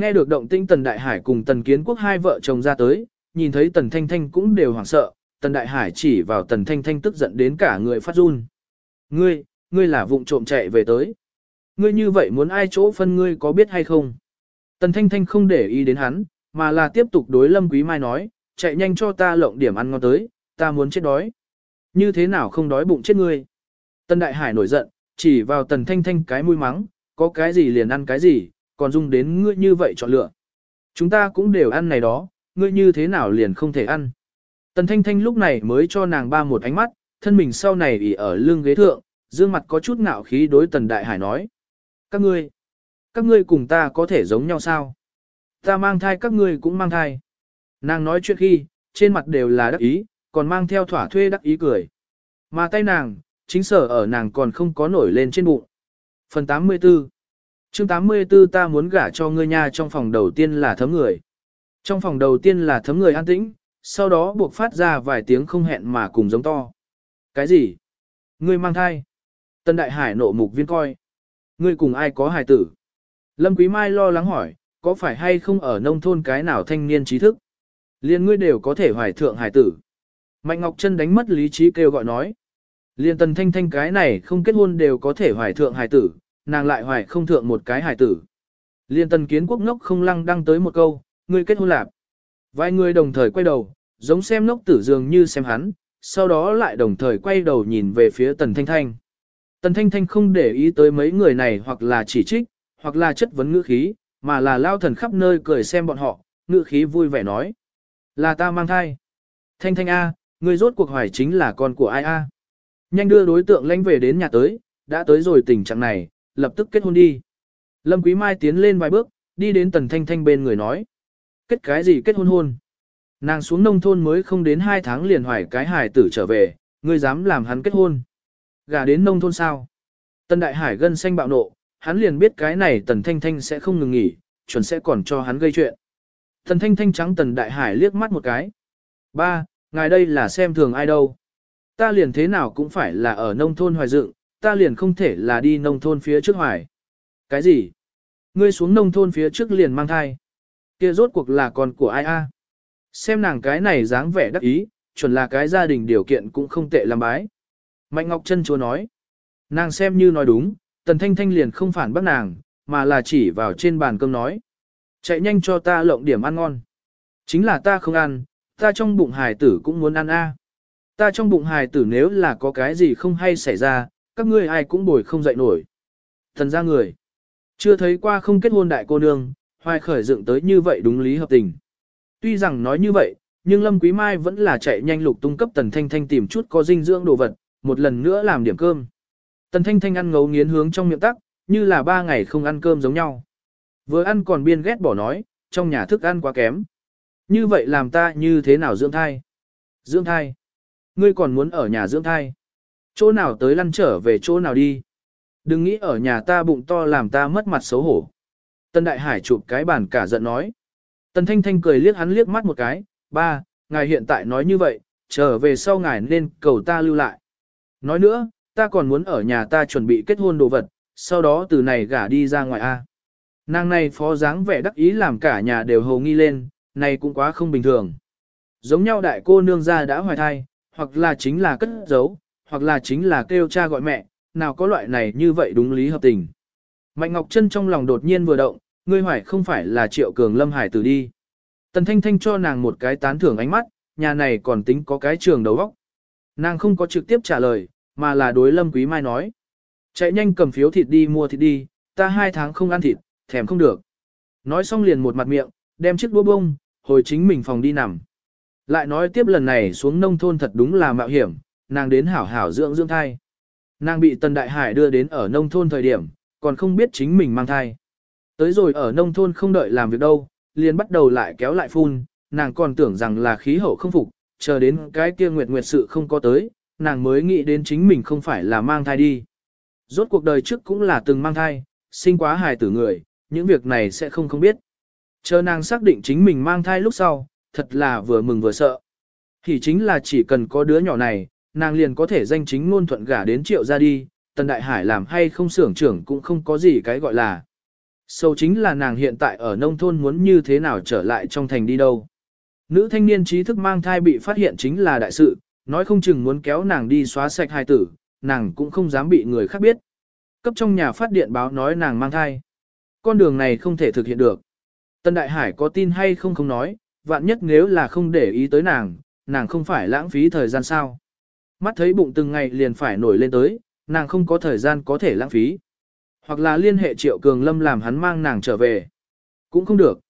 Nghe được động tĩnh Tần Đại Hải cùng Tần Kiến Quốc hai vợ chồng ra tới, nhìn thấy Tần Thanh Thanh cũng đều hoảng sợ, Tần Đại Hải chỉ vào Tần Thanh Thanh tức giận đến cả người phát run. Ngươi, ngươi là vụng trộm chạy về tới. Ngươi như vậy muốn ai chỗ phân ngươi có biết hay không? Tần Thanh Thanh không để ý đến hắn, mà là tiếp tục đối Lâm Quý Mai nói, chạy nhanh cho ta lộng điểm ăn ngon tới, ta muốn chết đói. Như thế nào không đói bụng chết ngươi? Tần Đại Hải nổi giận, chỉ vào Tần Thanh Thanh cái mũi mắng, có cái gì liền ăn cái gì, còn dung đến ngươi như vậy chọn lựa. Chúng ta cũng đều ăn này đó, ngươi như thế nào liền không thể ăn. Tần Thanh Thanh lúc này mới cho nàng ba một ánh mắt, thân mình sau này ỉ ở lưng ghế thượng, dương mặt có chút ngạo khí đối Tần Đại Hải nói. Các ngươi, các ngươi cùng ta có thể giống nhau sao? Ta mang thai các ngươi cũng mang thai. Nàng nói chuyện khi, trên mặt đều là đắc ý, còn mang theo thỏa thuê đắc ý cười. Mà tay nàng, chính sở ở nàng còn không có nổi lên trên bụng. Phần 84 chương 84 ta muốn gả cho ngươi nha trong phòng đầu tiên là thấm người. Trong phòng đầu tiên là thấm người an tĩnh, sau đó buộc phát ra vài tiếng không hẹn mà cùng giống to. Cái gì? Ngươi mang thai. Tân Đại Hải nộ mục viên coi. Ngươi cùng ai có hài tử? Lâm Quý Mai lo lắng hỏi, có phải hay không ở nông thôn cái nào thanh niên trí thức? Liên ngươi đều có thể hoài thượng hài tử. Mạnh Ngọc Trân đánh mất lý trí kêu gọi nói. Liên tần thanh thanh cái này không kết hôn đều có thể hoài thượng hài tử, nàng lại hoài không thượng một cái hài tử. Liên tần kiến quốc ngốc không lăng đăng tới một câu, ngươi kết hôn lạp. Vài người đồng thời quay đầu, giống xem ngốc tử dường như xem hắn, sau đó lại đồng thời quay đầu nhìn về phía tần thanh thanh. Tần thanh thanh không để ý tới mấy người này hoặc là chỉ trích, hoặc là chất vấn ngữ khí, mà là lao thần khắp nơi cười xem bọn họ, ngữ khí vui vẻ nói. Là ta mang thai. Thanh Thanh A, người rốt cuộc hoài chính là con của ai A. Nhanh đưa đối tượng lanh về đến nhà tới, đã tới rồi tình trạng này, lập tức kết hôn đi. Lâm Quý Mai tiến lên vài bước, đi đến Tần Thanh Thanh bên người nói. Kết cái gì kết hôn hôn? Nàng xuống nông thôn mới không đến 2 tháng liền hoài cái hài tử trở về, ngươi dám làm hắn kết hôn. Gà đến nông thôn sao? Tần Đại Hải gân xanh bạo nộ, hắn liền biết cái này Tần Thanh Thanh sẽ không ngừng nghỉ, chuẩn sẽ còn cho hắn gây chuyện. Tần Thanh Thanh trắng Tần Đại Hải liếc mắt một cái. Ba, ngài đây là xem thường ai đâu. Ta liền thế nào cũng phải là ở nông thôn hoài dựng, ta liền không thể là đi nông thôn phía trước hoài. Cái gì? Ngươi xuống nông thôn phía trước liền mang thai. Kia rốt cuộc là con của ai a? Xem nàng cái này dáng vẻ đắc ý, chuẩn là cái gia đình điều kiện cũng không tệ làm bái. Mạnh Ngọc Trân chúa nói. Nàng xem như nói đúng, Tần Thanh Thanh liền không phản bác nàng, mà là chỉ vào trên bàn cơm nói. Chạy nhanh cho ta lộng điểm ăn ngon. Chính là ta không ăn, ta trong bụng hài tử cũng muốn ăn a. Ta trong bụng hài tử nếu là có cái gì không hay xảy ra, các ngươi ai cũng bồi không dậy nổi. Thần ra người. Chưa thấy qua không kết hôn đại cô nương, hoài khởi dựng tới như vậy đúng lý hợp tình. Tuy rằng nói như vậy, nhưng Lâm Quý Mai vẫn là chạy nhanh lục tung cấp Tần Thanh Thanh tìm chút có dinh dưỡng đồ vật, một lần nữa làm điểm cơm. Tần Thanh Thanh ăn ngấu nghiến hướng trong miệng tắc, như là ba ngày không ăn cơm giống nhau. Vừa ăn còn biên ghét bỏ nói, trong nhà thức ăn quá kém. Như vậy làm ta như thế nào dưỡng thai? Dưỡng thai? Ngươi còn muốn ở nhà dưỡng thai? Chỗ nào tới lăn trở về chỗ nào đi? Đừng nghĩ ở nhà ta bụng to làm ta mất mặt xấu hổ. Tân Đại Hải chụp cái bàn cả giận nói. Tần Thanh Thanh cười liếc hắn liếc mắt một cái, ba, ngài hiện tại nói như vậy, trở về sau ngài nên cầu ta lưu lại. Nói nữa, ta còn muốn ở nhà ta chuẩn bị kết hôn đồ vật, sau đó từ này gả đi ra ngoài A. Nàng này phó dáng vẻ đắc ý làm cả nhà đều hầu nghi lên, này cũng quá không bình thường. Giống nhau đại cô nương gia đã hoài thai, hoặc là chính là cất giấu, hoặc là chính là kêu cha gọi mẹ, nào có loại này như vậy đúng lý hợp tình. Mạnh Ngọc Trân trong lòng đột nhiên vừa động, ngươi hoài không phải là triệu cường lâm hải tử đi. Tần Thanh Thanh cho nàng một cái tán thưởng ánh mắt, nhà này còn tính có cái trường đầu óc. Nàng không có trực tiếp trả lời, mà là đối lâm quý mai nói. Chạy nhanh cầm phiếu thịt đi mua thịt đi, ta hai tháng không ăn thịt, thèm không được. Nói xong liền một mặt miệng, đem chiếc đũa bông, hồi chính mình phòng đi nằm. Lại nói tiếp lần này xuống nông thôn thật đúng là mạo hiểm, nàng đến hảo hảo dưỡng dưỡng thai. Nàng bị Tần Đại Hải đưa đến ở nông thôn thời điểm, còn không biết chính mình mang thai. Tới rồi ở nông thôn không đợi làm việc đâu, liền bắt đầu lại kéo lại phun, nàng còn tưởng rằng là khí hậu không phục, chờ đến cái kia nguyệt nguyệt sự không có tới, nàng mới nghĩ đến chính mình không phải là mang thai đi. Rốt cuộc đời trước cũng là từng mang thai, sinh quá hài tử người, những việc này sẽ không không biết. Chờ nàng xác định chính mình mang thai lúc sau, thật là vừa mừng vừa sợ. Thì chính là chỉ cần có đứa nhỏ này, nàng liền có thể danh chính ngôn thuận gả đến triệu ra đi, Tần Đại Hải làm hay không xưởng trưởng cũng không có gì cái gọi là. Sâu chính là nàng hiện tại ở nông thôn muốn như thế nào trở lại trong thành đi đâu. Nữ thanh niên trí thức mang thai bị phát hiện chính là đại sự, nói không chừng muốn kéo nàng đi xóa sạch hai tử, nàng cũng không dám bị người khác biết. Cấp trong nhà phát điện báo nói nàng mang thai. Con đường này không thể thực hiện được. Tân Đại Hải có tin hay không không nói, vạn nhất nếu là không để ý tới nàng, nàng không phải lãng phí thời gian sao. Mắt thấy bụng từng ngày liền phải nổi lên tới, nàng không có thời gian có thể lãng phí. Hoặc là liên hệ Triệu Cường Lâm làm hắn mang nàng trở về. Cũng không được.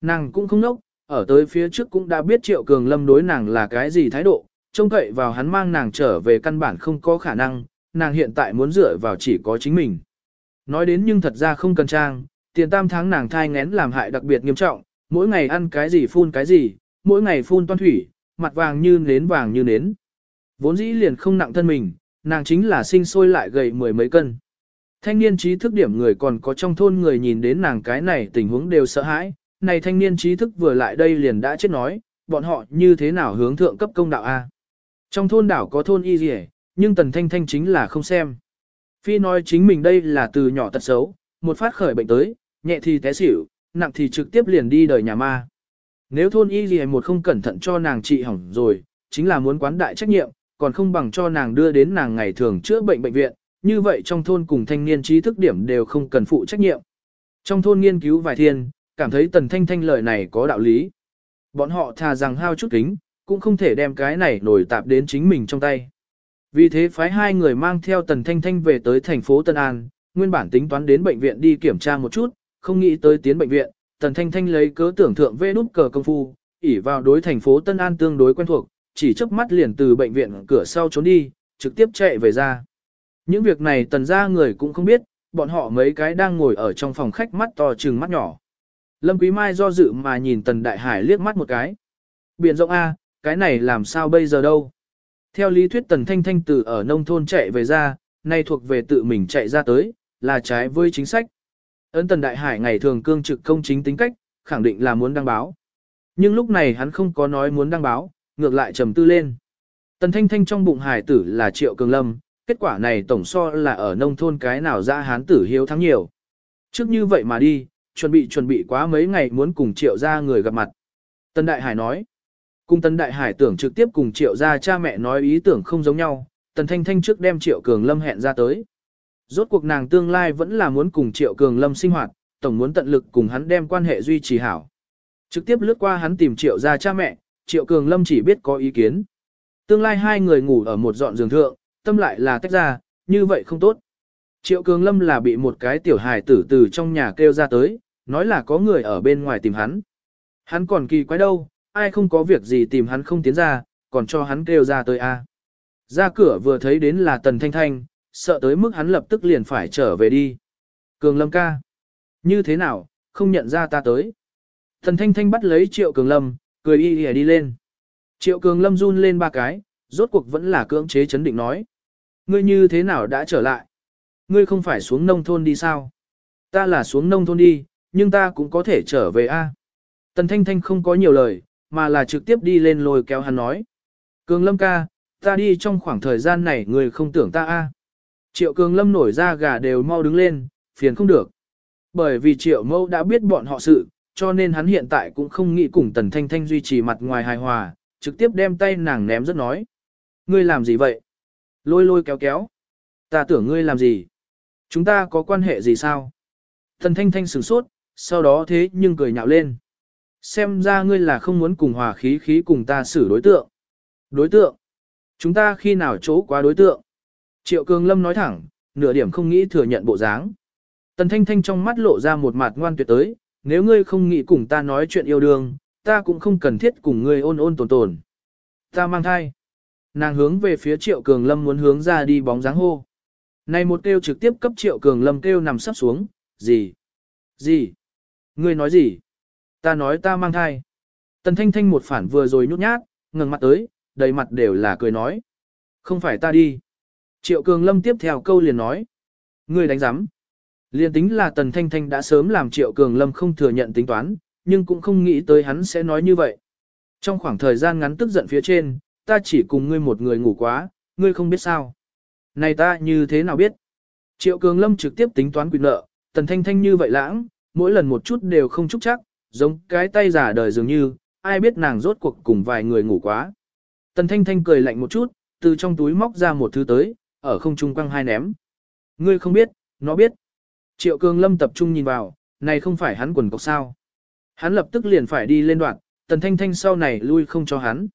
Nàng cũng không nốc, ở tới phía trước cũng đã biết Triệu Cường Lâm đối nàng là cái gì thái độ, trông cậy vào hắn mang nàng trở về căn bản không có khả năng, nàng hiện tại muốn dựa vào chỉ có chính mình. Nói đến nhưng thật ra không cần trang, tiền tam tháng nàng thai ngén làm hại đặc biệt nghiêm trọng, mỗi ngày ăn cái gì phun cái gì, mỗi ngày phun toan thủy, mặt vàng như nến vàng như nến. Vốn dĩ liền không nặng thân mình, nàng chính là sinh sôi lại gầy mười mấy cân. Thanh niên trí thức điểm người còn có trong thôn người nhìn đến nàng cái này tình huống đều sợ hãi, này thanh niên trí thức vừa lại đây liền đã chết nói, bọn họ như thế nào hướng thượng cấp công đạo A. Trong thôn đảo có thôn y gì nhưng tần thanh thanh chính là không xem. Phi nói chính mình đây là từ nhỏ tật xấu, một phát khởi bệnh tới, nhẹ thì té xỉu, nặng thì trực tiếp liền đi đời nhà ma. Nếu thôn y gì một không cẩn thận cho nàng trị hỏng rồi, chính là muốn quán đại trách nhiệm, còn không bằng cho nàng đưa đến nàng ngày thường chữa bệnh bệnh viện, như vậy trong thôn cùng thanh niên trí thức điểm đều không cần phụ trách nhiệm. Trong thôn nghiên cứu vài thiên, cảm thấy tần thanh thanh lời này có đạo lý. Bọn họ thà rằng hao chút kính, cũng không thể đem cái này nổi tạp đến chính mình trong tay. Vì thế phái hai người mang theo tần thanh thanh về tới thành phố Tân An, nguyên bản tính toán đến bệnh viện đi kiểm tra một chút, không nghĩ tới tiến bệnh viện, tần thanh thanh lấy cớ tưởng thượng vê nút cờ công phu, ỉ vào đối thành phố Tân An tương đối quen thuộc, chỉ chớp mắt liền từ bệnh viện cửa sau trốn đi, trực tiếp chạy về ra. Những việc này tần ra người cũng không biết, bọn họ mấy cái đang ngồi ở trong phòng khách mắt to trừng mắt nhỏ. Lâm Quý Mai do dự mà nhìn tần đại hải liếc mắt một cái. Biển rộng A, cái này làm sao bây giờ đâu? Theo lý thuyết tần thanh thanh từ ở nông thôn chạy về ra, nay thuộc về tự mình chạy ra tới, là trái với chính sách. Ấn tần đại hải ngày thường cương trực công chính tính cách, khẳng định là muốn đăng báo. Nhưng lúc này hắn không có nói muốn đăng báo, ngược lại trầm tư lên. Tần thanh thanh trong bụng hải tử là triệu cường lâm, kết quả này tổng so là ở nông thôn cái nào ra hán tử hiếu thắng nhiều. Trước như vậy mà đi, chuẩn bị chuẩn bị quá mấy ngày muốn cùng triệu ra người gặp mặt. Tần Đại Hải nói, cùng Tần Đại Hải tưởng trực tiếp cùng triệu ra cha mẹ nói ý tưởng không giống nhau, Tần Thanh Thanh trước đem triệu cường lâm hẹn ra tới. Rốt cuộc nàng tương lai vẫn là muốn cùng triệu cường lâm sinh hoạt, tổng muốn tận lực cùng hắn đem quan hệ duy trì hảo. Trực tiếp lướt qua hắn tìm triệu ra cha mẹ, triệu cường lâm chỉ biết có ý kiến. Tương lai hai người ngủ ở một dọn giường thượng, tâm lại là tách ra, như vậy không tốt. Triệu cường lâm là bị một cái tiểu hài tử từ trong nhà kêu ra tới, nói là có người ở bên ngoài tìm hắn. Hắn còn kỳ quái đâu, ai không có việc gì tìm hắn không tiến ra, còn cho hắn kêu ra tới a. Ra cửa vừa thấy đến là Tần Thanh Thanh, sợ tới mức hắn lập tức liền phải trở về đi. Cường Lâm ca. Như thế nào, không nhận ra ta tới. Tần Thanh Thanh bắt lấy Triệu Cường Lâm, cười y y đi lên. Triệu Cường Lâm run lên ba cái, rốt cuộc vẫn là cưỡng chế chấn định nói. Ngươi như thế nào đã trở lại? Ngươi không phải xuống nông thôn đi sao? Ta là xuống nông thôn đi, nhưng ta cũng có thể trở về a. Tần Thanh Thanh không có nhiều lời, mà là trực tiếp đi lên lôi kéo hắn nói. Cường Lâm ca, ta đi trong khoảng thời gian này người không tưởng ta a. Triệu Cường Lâm nổi ra gà đều mau đứng lên, phiền không được. Bởi vì Triệu Mâu đã biết bọn họ sự, cho nên hắn hiện tại cũng không nghĩ cùng Tần Thanh Thanh duy trì mặt ngoài hài hòa, trực tiếp đem tay nàng ném rất nói. Ngươi làm gì vậy? Lôi lôi kéo kéo. Ta tưởng ngươi làm gì? Chúng ta có quan hệ gì sao? Tần Thanh Thanh sửng sốt, sau đó thế nhưng cười nhạo lên. Xem ra ngươi là không muốn cùng hòa khí khí cùng ta xử đối tượng. Đối tượng? Chúng ta khi nào chỗ quá đối tượng? Triệu Cường Lâm nói thẳng, nửa điểm không nghĩ thừa nhận bộ dáng. Tần Thanh Thanh trong mắt lộ ra một mặt ngoan tuyệt tới, nếu ngươi không nghĩ cùng ta nói chuyện yêu đương, ta cũng không cần thiết cùng ngươi ôn ôn tồn tồn. Ta mang thai. Nàng hướng về phía Triệu Cường Lâm muốn hướng ra đi bóng dáng hô. Này một kêu trực tiếp cấp Triệu Cường Lâm kêu nằm sắp xuống, gì? Gì? Ngươi nói gì? Ta nói ta mang thai. Tần Thanh Thanh một phản vừa rồi nhút nhát, ngẩng mặt tới, đầy mặt đều là cười nói. Không phải ta đi. Triệu Cường Lâm tiếp theo câu liền nói. Ngươi đánh giám. Liên tính là Tần Thanh Thanh đã sớm làm Triệu Cường Lâm không thừa nhận tính toán, nhưng cũng không nghĩ tới hắn sẽ nói như vậy. Trong khoảng thời gian ngắn tức giận phía trên, ta chỉ cùng ngươi một người ngủ quá, ngươi không biết sao. Này ta như thế nào biết? Triệu Cường Lâm trực tiếp tính toán quyền nợ, Tần Thanh Thanh như vậy lãng, mỗi lần một chút đều không chúc chắc, giống cái tay giả đời dường như, ai biết nàng rốt cuộc cùng vài người ngủ quá. Tần Thanh Thanh cười lạnh một chút, từ trong túi móc ra một thứ tới, ở không trung quăng hai ném. Ngươi không biết, nó biết. Triệu Cường Lâm tập trung nhìn vào, này không phải hắn quần cọc sao. Hắn lập tức liền phải đi lên đoạn, Tần Thanh Thanh sau này lui không cho hắn.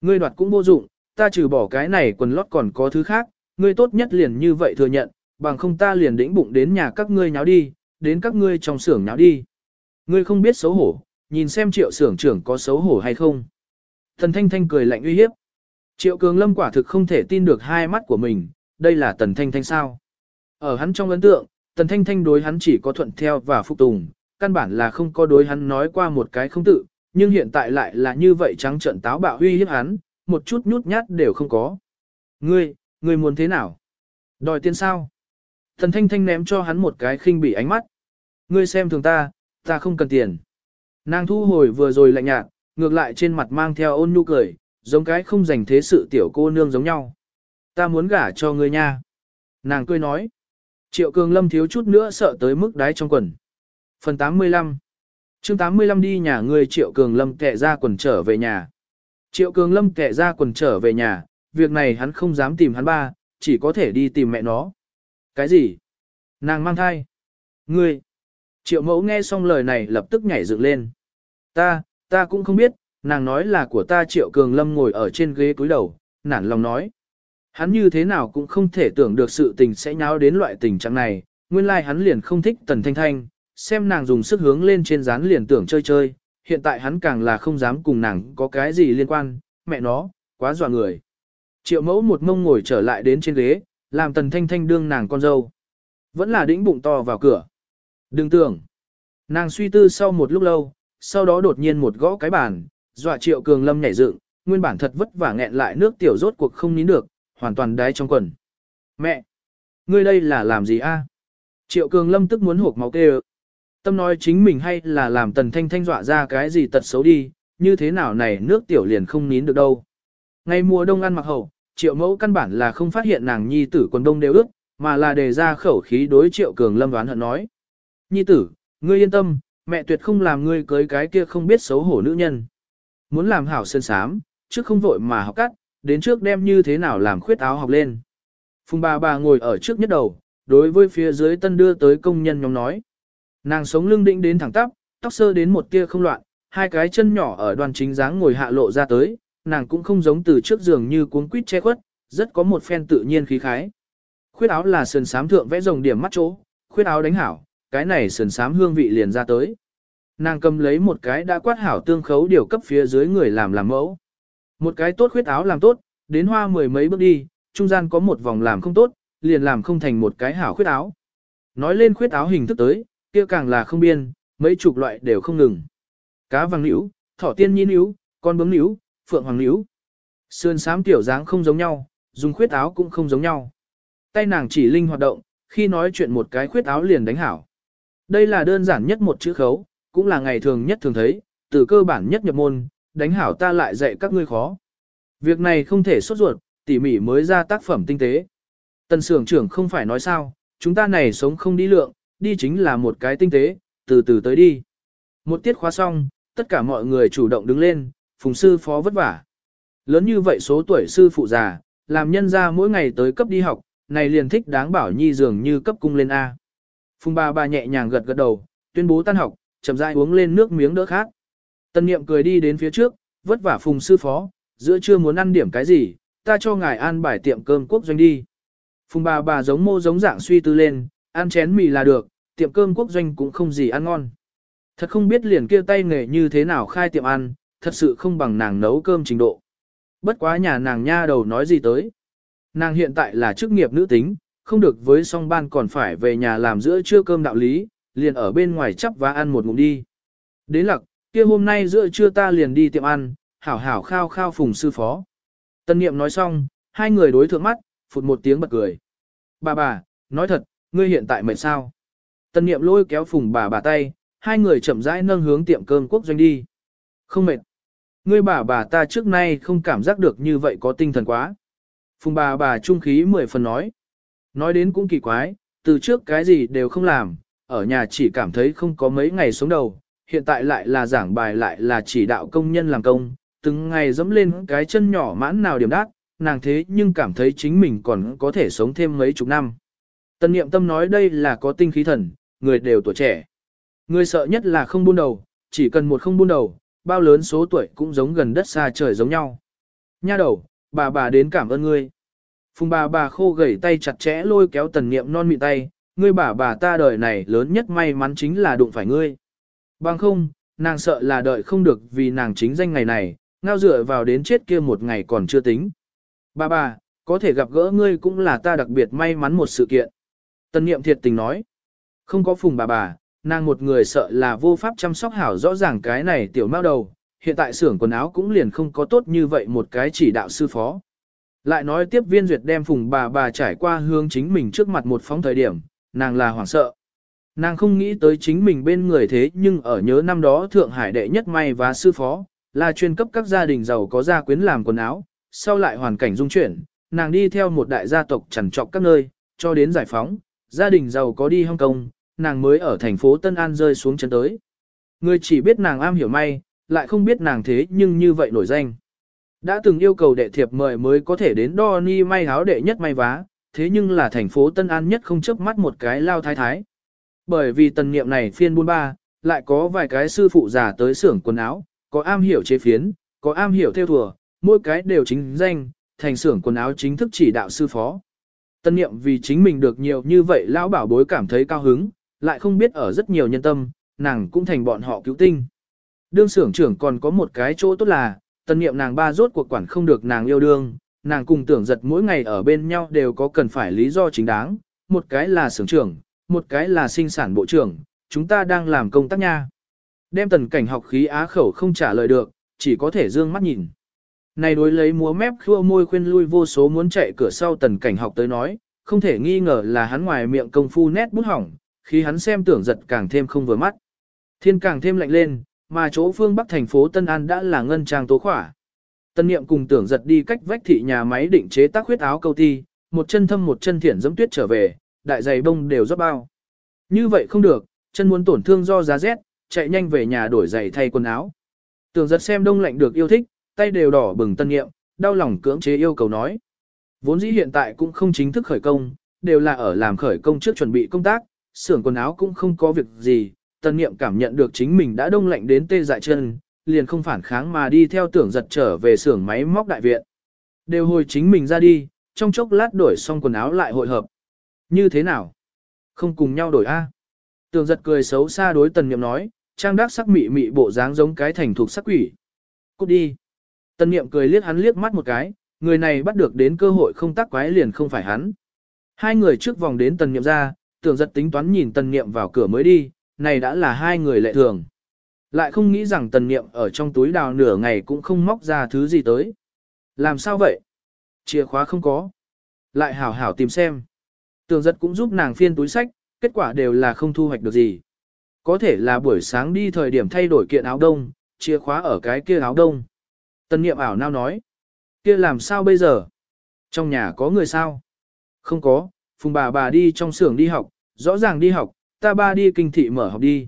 Ngươi đoạt cũng vô dụng, ta trừ bỏ cái này quần lót còn có thứ khác, ngươi tốt nhất liền như vậy thừa nhận, bằng không ta liền đĩnh bụng đến nhà các ngươi nháo đi, đến các ngươi trong xưởng nháo đi. Ngươi không biết xấu hổ, nhìn xem triệu xưởng trưởng có xấu hổ hay không. Tần Thanh Thanh cười lạnh uy hiếp. Triệu Cường Lâm quả thực không thể tin được hai mắt của mình, đây là Tần Thanh Thanh sao. Ở hắn trong ấn tượng, Tần Thanh Thanh đối hắn chỉ có thuận theo và phục tùng, căn bản là không có đối hắn nói qua một cái không tự, nhưng hiện tại lại là như vậy trắng trợn táo bạo uy hiếp hắn, một chút nhút nhát đều không có. Ngươi, ngươi muốn thế nào? Đòi tiền sao? Tần Thanh Thanh ném cho hắn một cái khinh bỉ ánh mắt. Ngươi xem thường ta, ta không cần tiền. Nàng thu hồi vừa rồi lạnh nhạt, ngược lại trên mặt mang theo ôn nhu cười, giống cái không dành thế sự tiểu cô nương giống nhau. Ta muốn gả cho ngươi nha. Nàng cười nói. Triệu Cường Lâm thiếu chút nữa sợ tới mức đáy trong quần. Phần 85 chương 85 đi nhà người Triệu Cường Lâm kẹ ra quần trở về nhà. Triệu Cường Lâm kẹ ra quần trở về nhà, việc này hắn không dám tìm hắn ba, chỉ có thể đi tìm mẹ nó. Cái gì? Nàng mang thai. Ngươi. Triệu mẫu nghe xong lời này lập tức nhảy dựng lên. Ta, ta cũng không biết, nàng nói là của ta Triệu Cường Lâm ngồi ở trên ghế cúi đầu, nản lòng nói. Hắn như thế nào cũng không thể tưởng được sự tình sẽ nháo đến loại tình trạng này, nguyên lai like hắn liền không thích Tần Thanh Thanh, xem nàng dùng sức hướng lên trên dán liền tưởng chơi chơi, hiện tại hắn càng là không dám cùng nàng có cái gì liên quan, mẹ nó, quá dọa người. Triệu mẫu một mông ngồi trở lại đến trên ghế, làm tần thanh thanh đương nàng con dâu. Vẫn là đĩnh bụng to vào cửa. Đừng tưởng. Nàng suy tư sau một lúc lâu, sau đó đột nhiên một gõ cái bàn, dọa triệu cường lâm nhảy dựng, nguyên bản thật vất vả nghẹn lại nước tiểu rốt cuộc không nín được, hoàn toàn đái trong quần. Mẹ! Ngươi đây là làm gì a? Triệu cường lâm tức muốn hộp máu kêu. Tâm nói chính mình hay là làm tần thanh thanh dọa ra cái gì tật xấu đi, như thế nào này nước tiểu liền không nín được đâu. Ngày mùa đông ăn mặc hậu, triệu mẫu căn bản là không phát hiện nàng nhi tử quần đông đều ướt, mà là đề ra khẩu khí đối triệu cường lâm đoán hận nói. Nhi tử, ngươi yên tâm, mẹ tuyệt không làm ngươi cưới cái kia không biết xấu hổ nữ nhân. Muốn làm hảo sơn sám, trước không vội mà học cắt, đến trước đem như thế nào làm khuyết áo học lên. Phùng bà bà ngồi ở trước nhất đầu, đối với phía dưới tân đưa tới công nhân nhóm nói. Nàng sống lưng định đến thẳng tắp, tóc sơ đến một tia không loạn, hai cái chân nhỏ ở đoàn chính dáng ngồi hạ lộ ra tới, nàng cũng không giống từ trước giường như cuốn quýt che khuất, rất có một phen tự nhiên khí khái. Khuyết áo là sườn sám thượng vẽ rồng điểm mắt chỗ, khuyết áo đánh hảo, cái này sườn sám hương vị liền ra tới. Nàng cầm lấy một cái đã quát hảo tương khấu điều cấp phía dưới người làm làm mẫu. Một cái tốt khuyết áo làm tốt, đến hoa mười mấy bước đi, trung gian có một vòng làm không tốt, liền làm không thành một cái hảo khuyết áo. Nói lên khuyết áo hình thức tới, kia càng là không biên, mấy chục loại đều không ngừng. Cá vàng níu, thỏ tiên nhi níu, con bướm níu, phượng hoàng níu. Sườn sám tiểu dáng không giống nhau, dùng khuyết áo cũng không giống nhau. Tay nàng chỉ linh hoạt động, khi nói chuyện một cái khuyết áo liền đánh hảo. Đây là đơn giản nhất một chữ khấu, cũng là ngày thường nhất thường thấy, từ cơ bản nhất nhập môn, đánh hảo ta lại dạy các ngươi khó. Việc này không thể sốt ruột, tỉ mỉ mới ra tác phẩm tinh tế. Tần sưởng trưởng không phải nói sao, chúng ta này sống không đi lượng, đi chính là một cái tinh tế, từ từ tới đi. Một tiết khóa xong, tất cả mọi người chủ động đứng lên, phùng sư phó vất vả. Lớn như vậy số tuổi sư phụ già, làm nhân ra mỗi ngày tới cấp đi học, này liền thích đáng bảo nhi dường như cấp cung lên A. Phùng bà bà nhẹ nhàng gật gật đầu, tuyên bố tan học, chậm rãi uống lên nước miếng đỡ khác. Tân niệm cười đi đến phía trước, vất vả phùng sư phó, giữa trưa muốn ăn điểm cái gì, ta cho ngài an bài tiệm cơm quốc doanh đi. Phùng bà bà giống mô giống dạng suy tư lên, ăn chén mì là được, tiệm cơm quốc doanh cũng không gì ăn ngon. Thật không biết liền kia tay nghề như thế nào khai tiệm ăn, thật sự không bằng nàng nấu cơm trình độ. Bất quá nhà nàng nha đầu nói gì tới. Nàng hiện tại là chức nghiệp nữ tính, không được với song ban còn phải về nhà làm giữa trưa cơm đạo lý, liền ở bên ngoài chắp và ăn một ngụm đi. Đến lặc, kia hôm nay giữa trưa ta liền đi tiệm ăn, hảo hảo khao khao phùng sư phó. Tân niệm nói xong, hai người đối thượng mắt, phụt một tiếng bật cười. Bà bà, nói thật, ngươi hiện tại mệt sao? Tân niệm lôi kéo phùng bà bà tay, hai người chậm rãi nâng hướng tiệm cơm quốc doanh đi. Không mệt. Ngươi bà bà ta trước nay không cảm giác được như vậy có tinh thần quá. Phùng bà bà trung khí mười phần nói. Nói đến cũng kỳ quái, từ trước cái gì đều không làm, ở nhà chỉ cảm thấy không có mấy ngày sống đầu, hiện tại lại là giảng bài lại là chỉ đạo công nhân làm công, từng ngày dẫm lên cái chân nhỏ mãn nào điểm đát, nàng thế nhưng cảm thấy chính mình còn có thể sống thêm mấy chục năm. Tân niệm tâm nói đây là có tinh khí thần, người đều tuổi trẻ. Người sợ nhất là không buôn đầu, chỉ cần một không buôn đầu, bao lớn số tuổi cũng giống gần đất xa trời giống nhau. Nha đầu, bà bà đến cảm ơn ngươi. Phùng bà bà khô gầy tay chặt chẽ lôi kéo tần niệm non mịn tay, ngươi bà bà ta đời này lớn nhất may mắn chính là đụng phải ngươi. Bằng không, nàng sợ là đợi không được vì nàng chính danh ngày này, ngao dựa vào đến chết kia một ngày còn chưa tính. Bà bà, có thể gặp gỡ ngươi cũng là ta đặc biệt may mắn một sự kiện. tân niệm thiệt tình nói, không có phùng bà bà, nàng một người sợ là vô pháp chăm sóc hảo rõ ràng cái này tiểu mao đầu, hiện tại xưởng quần áo cũng liền không có tốt như vậy một cái chỉ đạo sư phó. Lại nói tiếp viên duyệt đem phùng bà bà trải qua hướng chính mình trước mặt một phóng thời điểm, nàng là hoảng sợ. Nàng không nghĩ tới chính mình bên người thế nhưng ở nhớ năm đó Thượng Hải đệ nhất may và sư phó, là chuyên cấp các gia đình giàu có gia quyến làm quần áo, sau lại hoàn cảnh dung chuyển, nàng đi theo một đại gia tộc chẳng trọc các nơi, cho đến giải phóng, gia đình giàu có đi Hong Kong, nàng mới ở thành phố Tân An rơi xuống chân tới. Người chỉ biết nàng am hiểu may, lại không biết nàng thế nhưng như vậy nổi danh. Đã từng yêu cầu đệ thiệp mời mới có thể đến Donny may áo đệ nhất may vá, thế nhưng là thành phố Tân An nhất không chớp mắt một cái lao thái thái. Bởi vì tần niệm này phiên buôn ba, lại có vài cái sư phụ già tới xưởng quần áo, có am hiểu chế phiến, có am hiểu theo thùa, mỗi cái đều chính danh, thành xưởng quần áo chính thức chỉ đạo sư phó. Tân niệm vì chính mình được nhiều như vậy lão bảo bối cảm thấy cao hứng, lại không biết ở rất nhiều nhân tâm, nàng cũng thành bọn họ cứu tinh. Đương xưởng trưởng còn có một cái chỗ tốt là, tân niệm nàng ba rốt cuộc quản không được nàng yêu đương, nàng cùng tưởng giật mỗi ngày ở bên nhau đều có cần phải lý do chính đáng, một cái là xưởng trưởng, một cái là sinh sản bộ trưởng, chúng ta đang làm công tác nha. Đem tần cảnh học khí á khẩu không trả lời được, chỉ có thể dương mắt nhìn. Này đối lấy múa mép khua môi khuyên lui vô số muốn chạy cửa sau tần cảnh học tới nói, không thể nghi ngờ là hắn ngoài miệng công phu nét bút hỏng, khi hắn xem tưởng giật càng thêm không vừa mắt. Thiên càng thêm lạnh lên, mà chỗ phương Bắc thành phố Tân An đã là ngân trang tố khỏa. Tân niệm cùng tưởng giật đi cách vách thị nhà máy định chế tác huyết áo câu ti, một chân thâm một chân thiển giống tuyết trở về, đại giày bông đều rót bao. Như vậy không được, chân muốn tổn thương do giá rét, chạy nhanh về nhà đổi giày thay quần áo. Tưởng giật xem đông lạnh được yêu thích, tay đều đỏ bừng tân nghiệm, đau lòng cưỡng chế yêu cầu nói. Vốn dĩ hiện tại cũng không chính thức khởi công, đều là ở làm khởi công trước chuẩn bị công tác, xưởng quần áo cũng không có việc gì, tân nghiệm cảm nhận được chính mình đã đông lạnh đến tê dại chân, liền không phản kháng mà đi theo tưởng giật trở về xưởng máy móc đại viện. Đều hồi chính mình ra đi, trong chốc lát đổi xong quần áo lại hội hợp. Như thế nào? Không cùng nhau đổi A. tường giật cười xấu xa đối tần niệm nói, trang đắc sắc mị mị bộ dáng giống cái thành thuộc sắc quỷ. Cút đi. Tần niệm cười liếc hắn liếc mắt một cái, người này bắt được đến cơ hội không tác quái liền không phải hắn. Hai người trước vòng đến tần niệm ra, tưởng giật tính toán nhìn tần niệm vào cửa mới đi, này đã là hai người lệ thường. Lại không nghĩ rằng tần niệm ở trong túi đào nửa ngày cũng không móc ra thứ gì tới. Làm sao vậy? Chìa khóa không có. Lại hảo hảo tìm xem. Tường giật cũng giúp nàng phiên túi sách, kết quả đều là không thu hoạch được gì. Có thể là buổi sáng đi thời điểm thay đổi kiện áo đông, chìa khóa ở cái kia áo đông. Tân niệm ảo nao nói. Kia làm sao bây giờ? Trong nhà có người sao? Không có, phùng bà bà đi trong xưởng đi học, rõ ràng đi học, ta ba đi kinh thị mở học đi.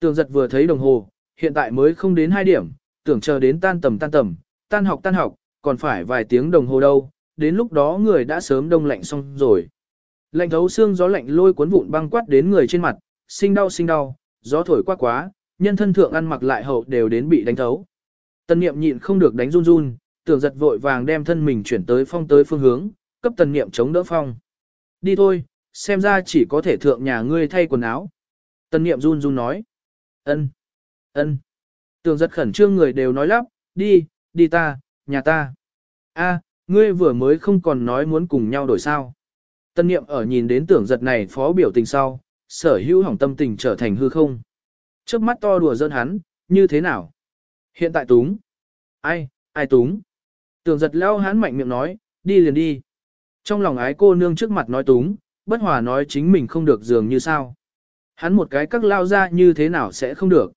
Tường giật vừa thấy đồng hồ, hiện tại mới không đến 2 điểm, tưởng chờ đến tan tầm tan tầm, tan học tan học, còn phải vài tiếng đồng hồ đâu, đến lúc đó người đã sớm đông lạnh xong rồi. Lạnh thấu xương gió lạnh lôi cuốn vụn băng quát đến người trên mặt, sinh đau sinh đau, gió thổi quá quá, nhân thân thượng ăn mặc lại hậu đều đến bị đánh thấu. Tần niệm nhịn không được đánh run run, tưởng giật vội vàng đem thân mình chuyển tới phong tới phương hướng, cấp tần niệm chống đỡ phong. Đi thôi, xem ra chỉ có thể thượng nhà ngươi thay quần áo. Tần niệm run run nói. ân ân Tưởng giật khẩn trương người đều nói lắp, đi, đi ta, nhà ta. a ngươi vừa mới không còn nói muốn cùng nhau đổi sao. Tân niệm ở nhìn đến tưởng giật này phó biểu tình sau, sở hữu hỏng tâm tình trở thành hư không. Trước mắt to đùa dân hắn, như thế nào? Hiện tại túng. Ai, ai túng? Tưởng giật leo hắn mạnh miệng nói, đi liền đi. Trong lòng ái cô nương trước mặt nói túng, bất hòa nói chính mình không được dường như sao. Hắn một cái các lao ra như thế nào sẽ không được.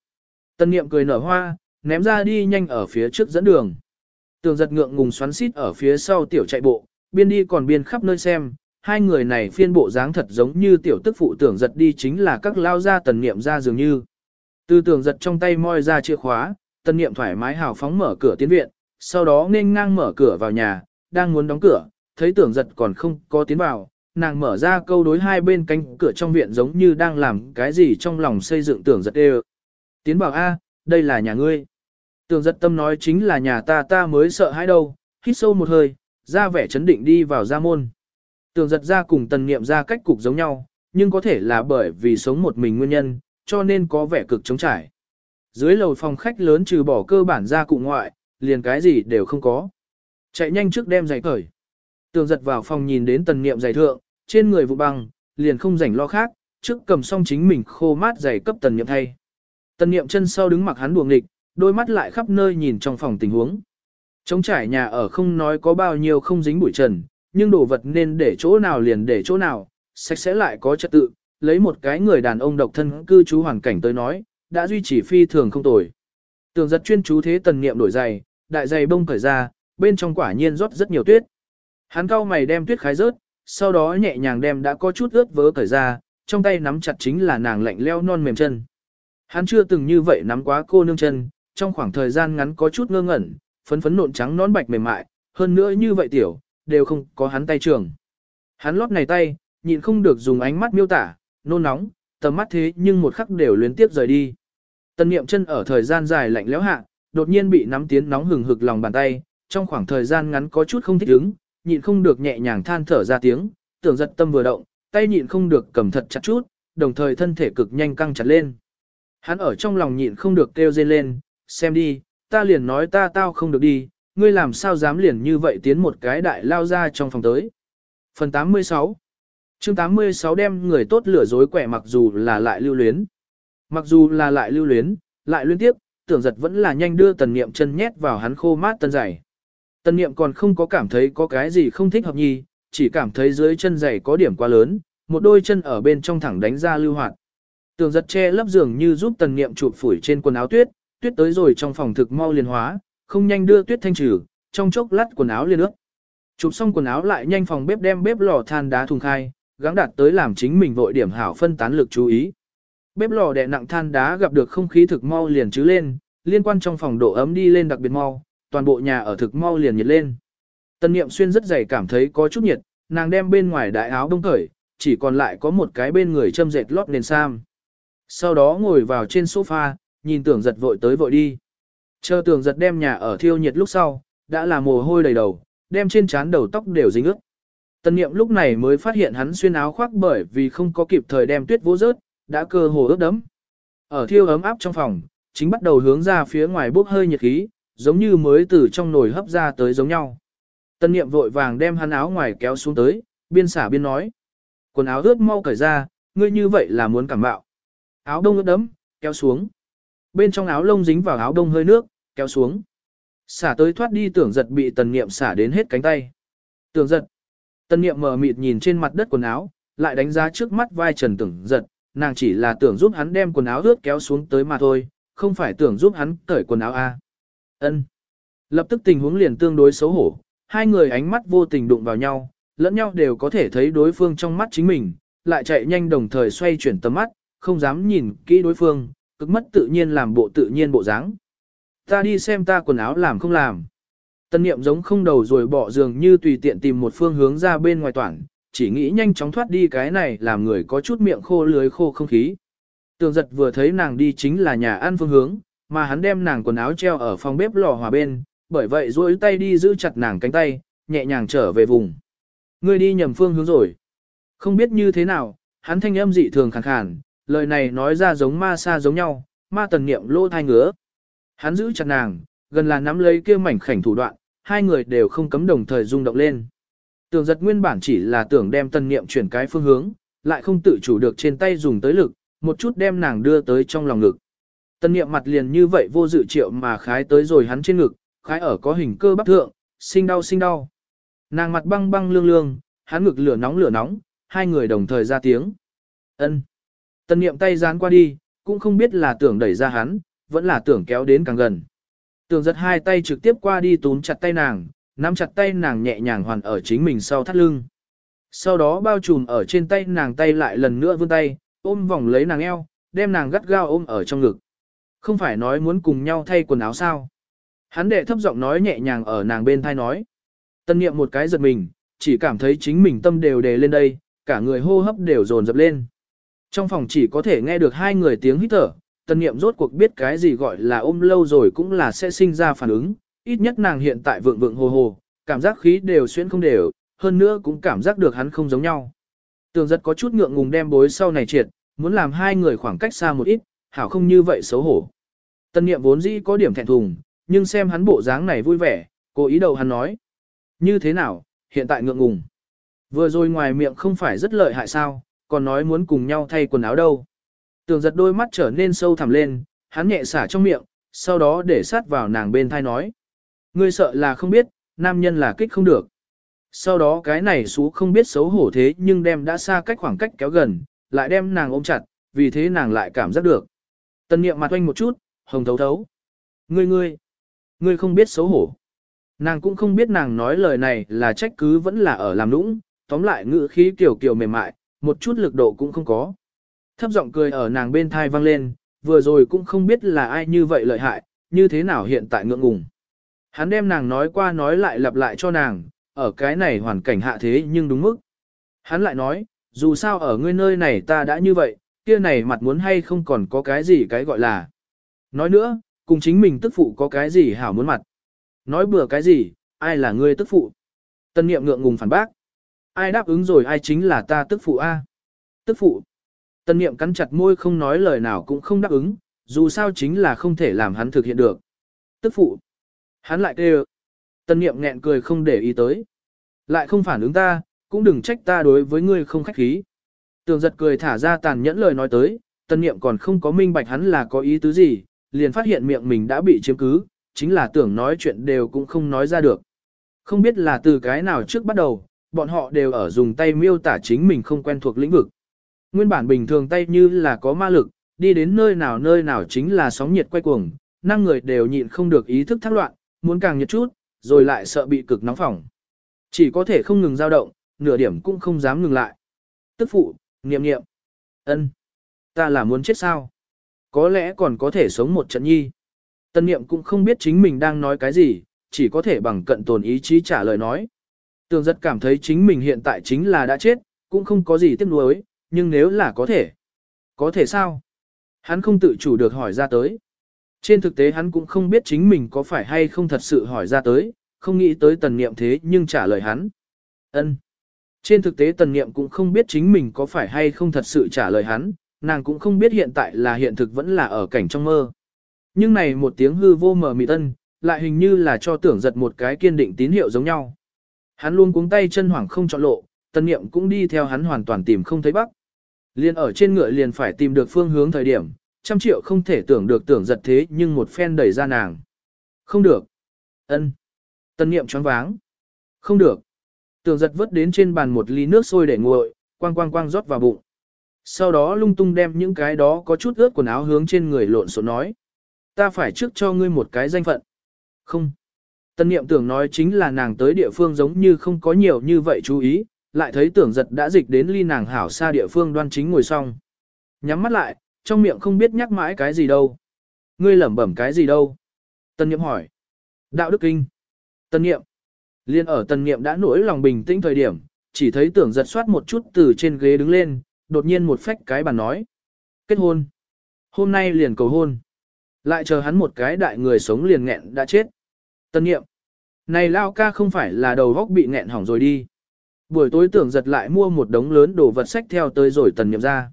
Tân niệm cười nở hoa, ném ra đi nhanh ở phía trước dẫn đường. Tường giật ngượng ngùng xoắn xít ở phía sau tiểu chạy bộ, biên đi còn biên khắp nơi xem, hai người này phiên bộ dáng thật giống như tiểu tức phụ tưởng giật đi chính là các lao ra tần niệm ra dường như. Từ tưởng giật trong tay moi ra chìa khóa, tần niệm thoải mái hào phóng mở cửa tiến viện, sau đó nên ngang mở cửa vào nhà, đang muốn đóng cửa, thấy tưởng giật còn không có tiến vào, nàng mở ra câu đối hai bên cánh cửa trong viện giống như đang làm cái gì trong lòng xây dựng tưởng giật đều Tiến bảo A, đây là nhà ngươi. Tưởng giật tâm nói chính là nhà ta ta mới sợ hãi đâu, hít sâu một hơi, ra vẻ chấn định đi vào ra môn. Tưởng giật ra cùng tần niệm ra cách cục giống nhau, nhưng có thể là bởi vì sống một mình nguyên nhân, cho nên có vẻ cực chống trải. Dưới lầu phòng khách lớn trừ bỏ cơ bản ra cụ ngoại, liền cái gì đều không có. Chạy nhanh trước đem giày cởi. Tường giật vào phòng nhìn đến tần niệm giày thượng, trên người vụ băng, liền không rảnh lo khác, trước cầm xong chính mình khô mát giày cấp tần niệm thay. Tần niệm chân sau đứng mặc hắn buồng nghịch, đôi mắt lại khắp nơi nhìn trong phòng tình huống. Trống trải nhà ở không nói có bao nhiêu không dính bụi trần, nhưng đồ vật nên để chỗ nào liền để chỗ nào, sạch sẽ lại có trật tự, lấy một cái người đàn ông độc thân cư trú hoàn cảnh tới nói, đã duy trì phi thường không tồi. Tường giật chuyên chú thế tần niệm đổi giày, đại giày bông cởi ra, bên trong quả nhiên rót rất nhiều tuyết. Hắn cao mày đem tuyết khái rớt, sau đó nhẹ nhàng đem đã có chút ướt vớ cởi ra, trong tay nắm chặt chính là nàng lạnh leo non mềm chân. Hắn chưa từng như vậy nắm quá cô nương chân, trong khoảng thời gian ngắn có chút ngơ ngẩn, phấn phấn nộn trắng nón bạch mềm mại, hơn nữa như vậy tiểu, đều không có hắn tay trường. Hắn lót này tay, nhịn không được dùng ánh mắt miêu tả, nôn nóng, tầm mắt thế nhưng một khắc đều luyến tiếp rời đi. Tân niệm chân ở thời gian dài lạnh lẽo hạ, đột nhiên bị nắm tiến nóng hừng hực lòng bàn tay, trong khoảng thời gian ngắn có chút không thích ứng, nhịn không được nhẹ nhàng than thở ra tiếng, tưởng giật tâm vừa động, tay nhịn không được cầm thật chặt chút, đồng thời thân thể cực nhanh căng chặt lên. Hắn ở trong lòng nhịn không được kêu dên lên, xem đi, ta liền nói ta tao không được đi, ngươi làm sao dám liền như vậy tiến một cái đại lao ra trong phòng tới. Phần 86 chương 86 đem người tốt lửa dối quẻ mặc dù là lại lưu luyến. Mặc dù là lại lưu luyến, lại liên tiếp, tưởng giật vẫn là nhanh đưa tần niệm chân nhét vào hắn khô mát tân giày. Tần niệm còn không có cảm thấy có cái gì không thích hợp nhi, chỉ cảm thấy dưới chân giày có điểm quá lớn, một đôi chân ở bên trong thẳng đánh ra lưu hoạt. Tường giật che lấp giường như giúp tần niệm chụp phủi trên quần áo tuyết, tuyết tới rồi trong phòng thực mau liền hóa, không nhanh đưa tuyết thanh trừ, trong chốc lát quần áo liền ướt. Chụp xong quần áo lại nhanh phòng bếp đem bếp lò than đá thùng khai, gắng đạt tới làm chính mình vội điểm hảo phân tán lực chú ý. Bếp lò đè nặng than đá gặp được không khí thực mau liền chứ lên, liên quan trong phòng độ ấm đi lên đặc biệt mau, toàn bộ nhà ở thực mau liền nhiệt lên. Tân niệm xuyên rất dày cảm thấy có chút nhiệt, nàng đem bên ngoài đại áo đông cởi, chỉ còn lại có một cái bên người châm dệt lót nền sam. Sau đó ngồi vào trên sofa, nhìn tưởng giật vội tới vội đi. Chờ tường giật đem nhà ở thiêu nhiệt lúc sau, đã là mồ hôi đầy đầu, đem trên trán đầu tóc đều dính ướt. Tần niệm lúc này mới phát hiện hắn xuyên áo khoác bởi vì không có kịp thời đem tuyết vỗ rớt, đã cơ hồ ướt đẫm. Ở thiêu ấm áp trong phòng, chính bắt đầu hướng ra phía ngoài bốc hơi nhiệt khí, giống như mới từ trong nồi hấp ra tới giống nhau. Tân niệm vội vàng đem hắn áo ngoài kéo xuống tới, biên xả biên nói. Quần áo ướt mau cởi ra, ngươi như vậy là muốn cảm bạo. Áo đông ướt đẫm, kéo xuống. Bên trong áo lông dính vào áo đông hơi nước, kéo xuống. Xả tới thoát đi tưởng giật bị tần niệm xả đến hết cánh tay. Tưởng giật. Tần niệm mở mịt nhìn trên mặt đất quần áo, lại đánh giá trước mắt vai trần tưởng giật, nàng chỉ là tưởng giúp hắn đem quần áo ướt kéo xuống tới mà thôi, không phải tưởng giúp hắn cởi quần áo A. Ân. Lập tức tình huống liền tương đối xấu hổ, hai người ánh mắt vô tình đụng vào nhau, lẫn nhau đều có thể thấy đối phương trong mắt chính mình, lại chạy nhanh đồng thời xoay chuyển tầm mắt, không dám nhìn kỹ đối phương, cực mất tự nhiên làm bộ tự nhiên bộ dáng. Ta đi xem ta quần áo làm không làm. Tân niệm giống không đầu rồi bỏ giường như tùy tiện tìm một phương hướng ra bên ngoài toàn, chỉ nghĩ nhanh chóng thoát đi cái này làm người có chút miệng khô lưới khô không khí. Tường giật vừa thấy nàng đi chính là nhà ăn phương hướng, mà hắn đem nàng quần áo treo ở phòng bếp lò hòa bên, bởi vậy duỗi tay đi giữ chặt nàng cánh tay, nhẹ nhàng trở về vùng. Ngươi đi nhầm phương hướng rồi. Không biết như thế nào, hắn thanh âm dị thường khàn khàn, lời này nói ra giống ma xa giống nhau, ma tần niệm lô thai ngứa. Hắn giữ chặt nàng, gần là nắm lấy kia mảnh khảnh thủ đoạn, hai người đều không cấm đồng thời rung động lên. Tưởng giật nguyên bản chỉ là tưởng đem tân niệm chuyển cái phương hướng, lại không tự chủ được trên tay dùng tới lực, một chút đem nàng đưa tới trong lòng ngực. Tân niệm mặt liền như vậy vô dự triệu mà khái tới rồi hắn trên ngực, khái ở có hình cơ bắp thượng, sinh đau sinh đau. Nàng mặt băng băng lương lương, hắn ngực lửa nóng lửa nóng, hai người đồng thời ra tiếng. Ân. Tân niệm tay dán qua đi, cũng không biết là tưởng đẩy ra hắn, vẫn là tưởng kéo đến càng gần. Tưởng giật hai tay trực tiếp qua đi túm chặt tay nàng, nắm chặt tay nàng nhẹ nhàng hoàn ở chính mình sau thắt lưng. Sau đó bao trùm ở trên tay nàng tay lại lần nữa vươn tay, ôm vòng lấy nàng eo, đem nàng gắt gao ôm ở trong ngực. Không phải nói muốn cùng nhau thay quần áo sao. Hắn đệ thấp giọng nói nhẹ nhàng ở nàng bên thai nói. Tân niệm một cái giật mình, chỉ cảm thấy chính mình tâm đều đề lên đây, cả người hô hấp đều dồn dập lên. Trong phòng chỉ có thể nghe được hai người tiếng hít thở, tân niệm rốt cuộc biết cái gì gọi là ôm lâu rồi cũng là sẽ sinh ra phản ứng, ít nhất nàng hiện tại vượng vượng hồ hồ, cảm giác khí đều xuyên không đều, hơn nữa cũng cảm giác được hắn không giống nhau. Tường rất có chút ngượng ngùng đem bối sau này triệt, muốn làm hai người khoảng cách xa một ít, hảo không như vậy xấu hổ. Tân niệm vốn dĩ có điểm thẹn thùng, nhưng xem hắn bộ dáng này vui vẻ, cố ý đầu hắn nói. Như thế nào, hiện tại ngượng ngùng. Vừa rồi ngoài miệng không phải rất lợi hại sao, còn nói muốn cùng nhau thay quần áo đâu. Tường giật đôi mắt trở nên sâu thẳm lên, hắn nhẹ xả trong miệng, sau đó để sát vào nàng bên thai nói. Ngươi sợ là không biết, nam nhân là kích không được. Sau đó cái này xú không biết xấu hổ thế nhưng đem đã xa cách khoảng cách kéo gần, lại đem nàng ôm chặt, vì thế nàng lại cảm giác được. tân niệm mặt oanh một chút, hồng thấu thấu. Ngươi ngươi, ngươi không biết xấu hổ. Nàng cũng không biết nàng nói lời này là trách cứ vẫn là ở làm nũng, tóm lại ngữ khí kiểu kiểu mềm mại, một chút lực độ cũng không có. Thấp giọng cười ở nàng bên thai vang lên, vừa rồi cũng không biết là ai như vậy lợi hại, như thế nào hiện tại ngượng ngùng. Hắn đem nàng nói qua nói lại lặp lại cho nàng, ở cái này hoàn cảnh hạ thế nhưng đúng mức. Hắn lại nói, dù sao ở ngươi nơi này ta đã như vậy, kia này mặt muốn hay không còn có cái gì cái gọi là. Nói nữa, cùng chính mình tức phụ có cái gì hảo muốn mặt. Nói bừa cái gì, ai là ngươi tức phụ. Tân niệm ngượng ngùng phản bác. Ai đáp ứng rồi ai chính là ta tức phụ A. Tức phụ. Tân niệm cắn chặt môi không nói lời nào cũng không đáp ứng, dù sao chính là không thể làm hắn thực hiện được. Tức phụ. Hắn lại kêu. Tân niệm nghẹn cười không để ý tới. Lại không phản ứng ta, cũng đừng trách ta đối với ngươi không khách khí. Tường giật cười thả ra tàn nhẫn lời nói tới, tân niệm còn không có minh bạch hắn là có ý tứ gì, liền phát hiện miệng mình đã bị chiếm cứ, chính là tưởng nói chuyện đều cũng không nói ra được. Không biết là từ cái nào trước bắt đầu, bọn họ đều ở dùng tay miêu tả chính mình không quen thuộc lĩnh vực. Nguyên bản bình thường tay như là có ma lực, đi đến nơi nào nơi nào chính là sóng nhiệt quay cuồng, năng người đều nhịn không được ý thức thác loạn, muốn càng nhiệt chút, rồi lại sợ bị cực nóng phỏng. Chỉ có thể không ngừng dao động, nửa điểm cũng không dám ngừng lại. Tức phụ, niệm niệm. ân, Ta là muốn chết sao? Có lẽ còn có thể sống một trận nhi. Tân niệm cũng không biết chính mình đang nói cái gì, chỉ có thể bằng cận tồn ý chí trả lời nói. Tường giật cảm thấy chính mình hiện tại chính là đã chết, cũng không có gì tiếc nuối, nhưng nếu là có thể. Có thể sao? Hắn không tự chủ được hỏi ra tới. Trên thực tế hắn cũng không biết chính mình có phải hay không thật sự hỏi ra tới, không nghĩ tới tần niệm thế nhưng trả lời hắn. ân Trên thực tế tần niệm cũng không biết chính mình có phải hay không thật sự trả lời hắn, nàng cũng không biết hiện tại là hiện thực vẫn là ở cảnh trong mơ. Nhưng này một tiếng hư vô mờ mịt ân, lại hình như là cho tưởng giật một cái kiên định tín hiệu giống nhau. Hắn luôn cuống tay chân hoảng không chọn lộ, Tân niệm cũng đi theo hắn hoàn toàn tìm không thấy bắc. Liền ở trên ngựa liền phải tìm được phương hướng thời điểm, trăm triệu không thể tưởng được tưởng giật thế nhưng một phen đẩy ra nàng. Không được. ân Tân niệm choáng váng. Không được. Tưởng giật vớt đến trên bàn một ly nước sôi để nguội, quang quang quang rót vào bụng. Sau đó lung tung đem những cái đó có chút ướt quần áo hướng trên người lộn xộn nói. Ta phải trước cho ngươi một cái danh phận. Không. Tân niệm tưởng nói chính là nàng tới địa phương giống như không có nhiều như vậy chú ý, lại thấy tưởng giật đã dịch đến ly nàng hảo xa địa phương đoan chính ngồi xong. Nhắm mắt lại, trong miệng không biết nhắc mãi cái gì đâu. Ngươi lẩm bẩm cái gì đâu? Tân niệm hỏi. Đạo đức kinh. Tân niệm. Liên ở tân niệm đã nổi lòng bình tĩnh thời điểm, chỉ thấy tưởng giật soát một chút từ trên ghế đứng lên, đột nhiên một phách cái bàn nói. Kết hôn. Hôm nay liền cầu hôn. Lại chờ hắn một cái đại người sống liền nghẹn đã chết. Tân niệm. Này lao ca không phải là đầu góc bị nghẹn hỏng rồi đi. Buổi tối tưởng giật lại mua một đống lớn đồ vật sách theo tới rồi tần niệm ra.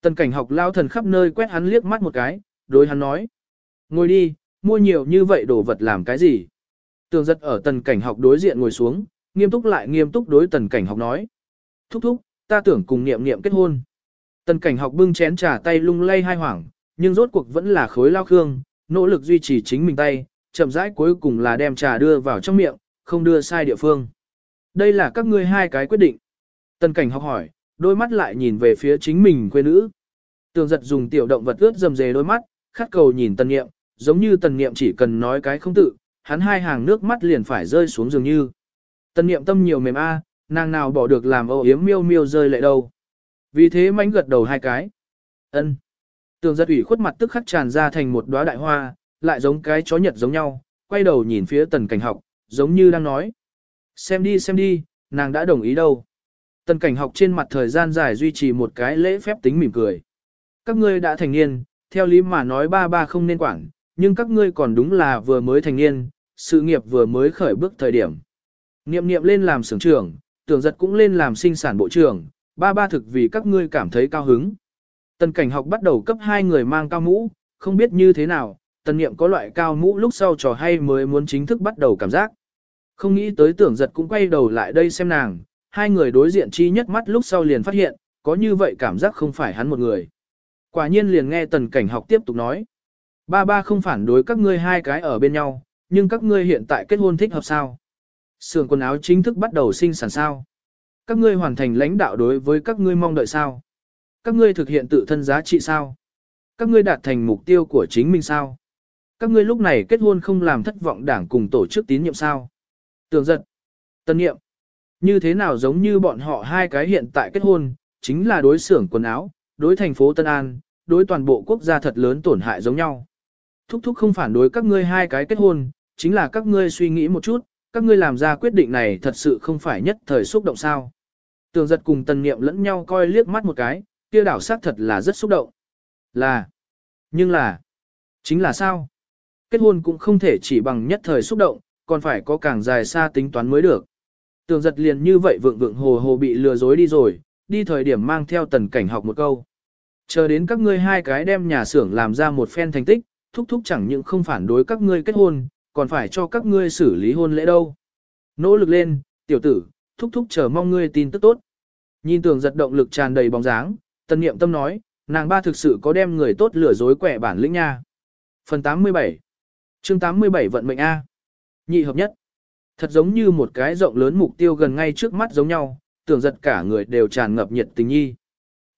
Tần cảnh học lao thần khắp nơi quét hắn liếc mắt một cái, đối hắn nói. Ngồi đi, mua nhiều như vậy đồ vật làm cái gì? Tường giật ở tần cảnh học đối diện ngồi xuống, nghiêm túc lại nghiêm túc đối tần cảnh học nói. Thúc thúc, ta tưởng cùng niệm niệm kết hôn. Tần cảnh học bưng chén trà tay lung lay hai hoảng, nhưng rốt cuộc vẫn là khối lao khương, nỗ lực duy trì chính mình tay, chậm rãi cuối cùng là đem trà đưa vào trong miệng, không đưa sai địa phương. Đây là các ngươi hai cái quyết định. Tần cảnh học hỏi, đôi mắt lại nhìn về phía chính mình quê nữ. Tường giật dùng tiểu động vật ướt dầm dề đôi mắt, khát cầu nhìn tần nghiệm, giống như tần nghiệm chỉ cần nói cái không tự, hắn hai hàng nước mắt liền phải rơi xuống dường như. Tần nghiệm tâm nhiều mềm a, nàng nào bỏ được làm âu yếm miêu miêu rơi lệ đâu. Vì thế mánh gật đầu hai cái. ân Tường giật ủy khuất mặt tức khắc tràn ra thành một đóa đại hoa, lại giống cái chó nhật giống nhau, quay đầu nhìn phía tần cảnh học, giống như đang nói. Xem đi xem đi, nàng đã đồng ý đâu. Tần cảnh học trên mặt thời gian dài duy trì một cái lễ phép tính mỉm cười. Các ngươi đã thành niên, theo lý mà nói ba ba không nên quản, nhưng các ngươi còn đúng là vừa mới thành niên, sự nghiệp vừa mới khởi bước thời điểm. Niệm niệm lên làm sưởng trưởng, tưởng giật cũng lên làm sinh sản bộ trưởng, ba ba thực vì các ngươi cảm thấy cao hứng. Tần cảnh học bắt đầu cấp hai người mang cao mũ, không biết như thế nào, tần niệm có loại cao mũ lúc sau trò hay mới muốn chính thức bắt đầu cảm giác. Không nghĩ tới tưởng giật cũng quay đầu lại đây xem nàng, hai người đối diện chi nhất mắt lúc sau liền phát hiện, có như vậy cảm giác không phải hắn một người. Quả nhiên liền nghe tần cảnh học tiếp tục nói. Ba ba không phản đối các ngươi hai cái ở bên nhau, nhưng các ngươi hiện tại kết hôn thích hợp sao? Sườn quần áo chính thức bắt đầu sinh sản sao? Các ngươi hoàn thành lãnh đạo đối với các ngươi mong đợi sao? Các ngươi thực hiện tự thân giá trị sao? Các ngươi đạt thành mục tiêu của chính mình sao? Các ngươi lúc này kết hôn không làm thất vọng đảng cùng tổ chức tín nhiệm sao? Tường giật. Tân nghiệm. Như thế nào giống như bọn họ hai cái hiện tại kết hôn, chính là đối xưởng quần áo, đối thành phố Tân An, đối toàn bộ quốc gia thật lớn tổn hại giống nhau. Thúc thúc không phản đối các ngươi hai cái kết hôn, chính là các ngươi suy nghĩ một chút, các ngươi làm ra quyết định này thật sự không phải nhất thời xúc động sao. Tường giật cùng tần niệm lẫn nhau coi liếc mắt một cái, kia đảo sát thật là rất xúc động. Là, nhưng là, chính là sao? Kết hôn cũng không thể chỉ bằng nhất thời xúc động, còn phải có càng dài xa tính toán mới được. Tường giật liền như vậy vượng vượng hồ hồ bị lừa dối đi rồi, đi thời điểm mang theo tần cảnh học một câu. Chờ đến các ngươi hai cái đem nhà xưởng làm ra một phen thành tích, thúc thúc chẳng những không phản đối các ngươi kết hôn, còn phải cho các ngươi xử lý hôn lễ đâu. Nỗ lực lên, tiểu tử, thúc thúc chờ mong ngươi tin tức tốt. Nhìn tưởng giật động lực tràn đầy bóng dáng, Tần niệm tâm nói, nàng ba thực sự có đem người tốt lừa dối quẻ bản lĩnh nha. Phần 87 chương 87 vận mệnh A Nhị hợp nhất Thật giống như một cái rộng lớn mục tiêu gần ngay trước mắt giống nhau, tưởng giật cả người đều tràn ngập nhiệt tình nhi.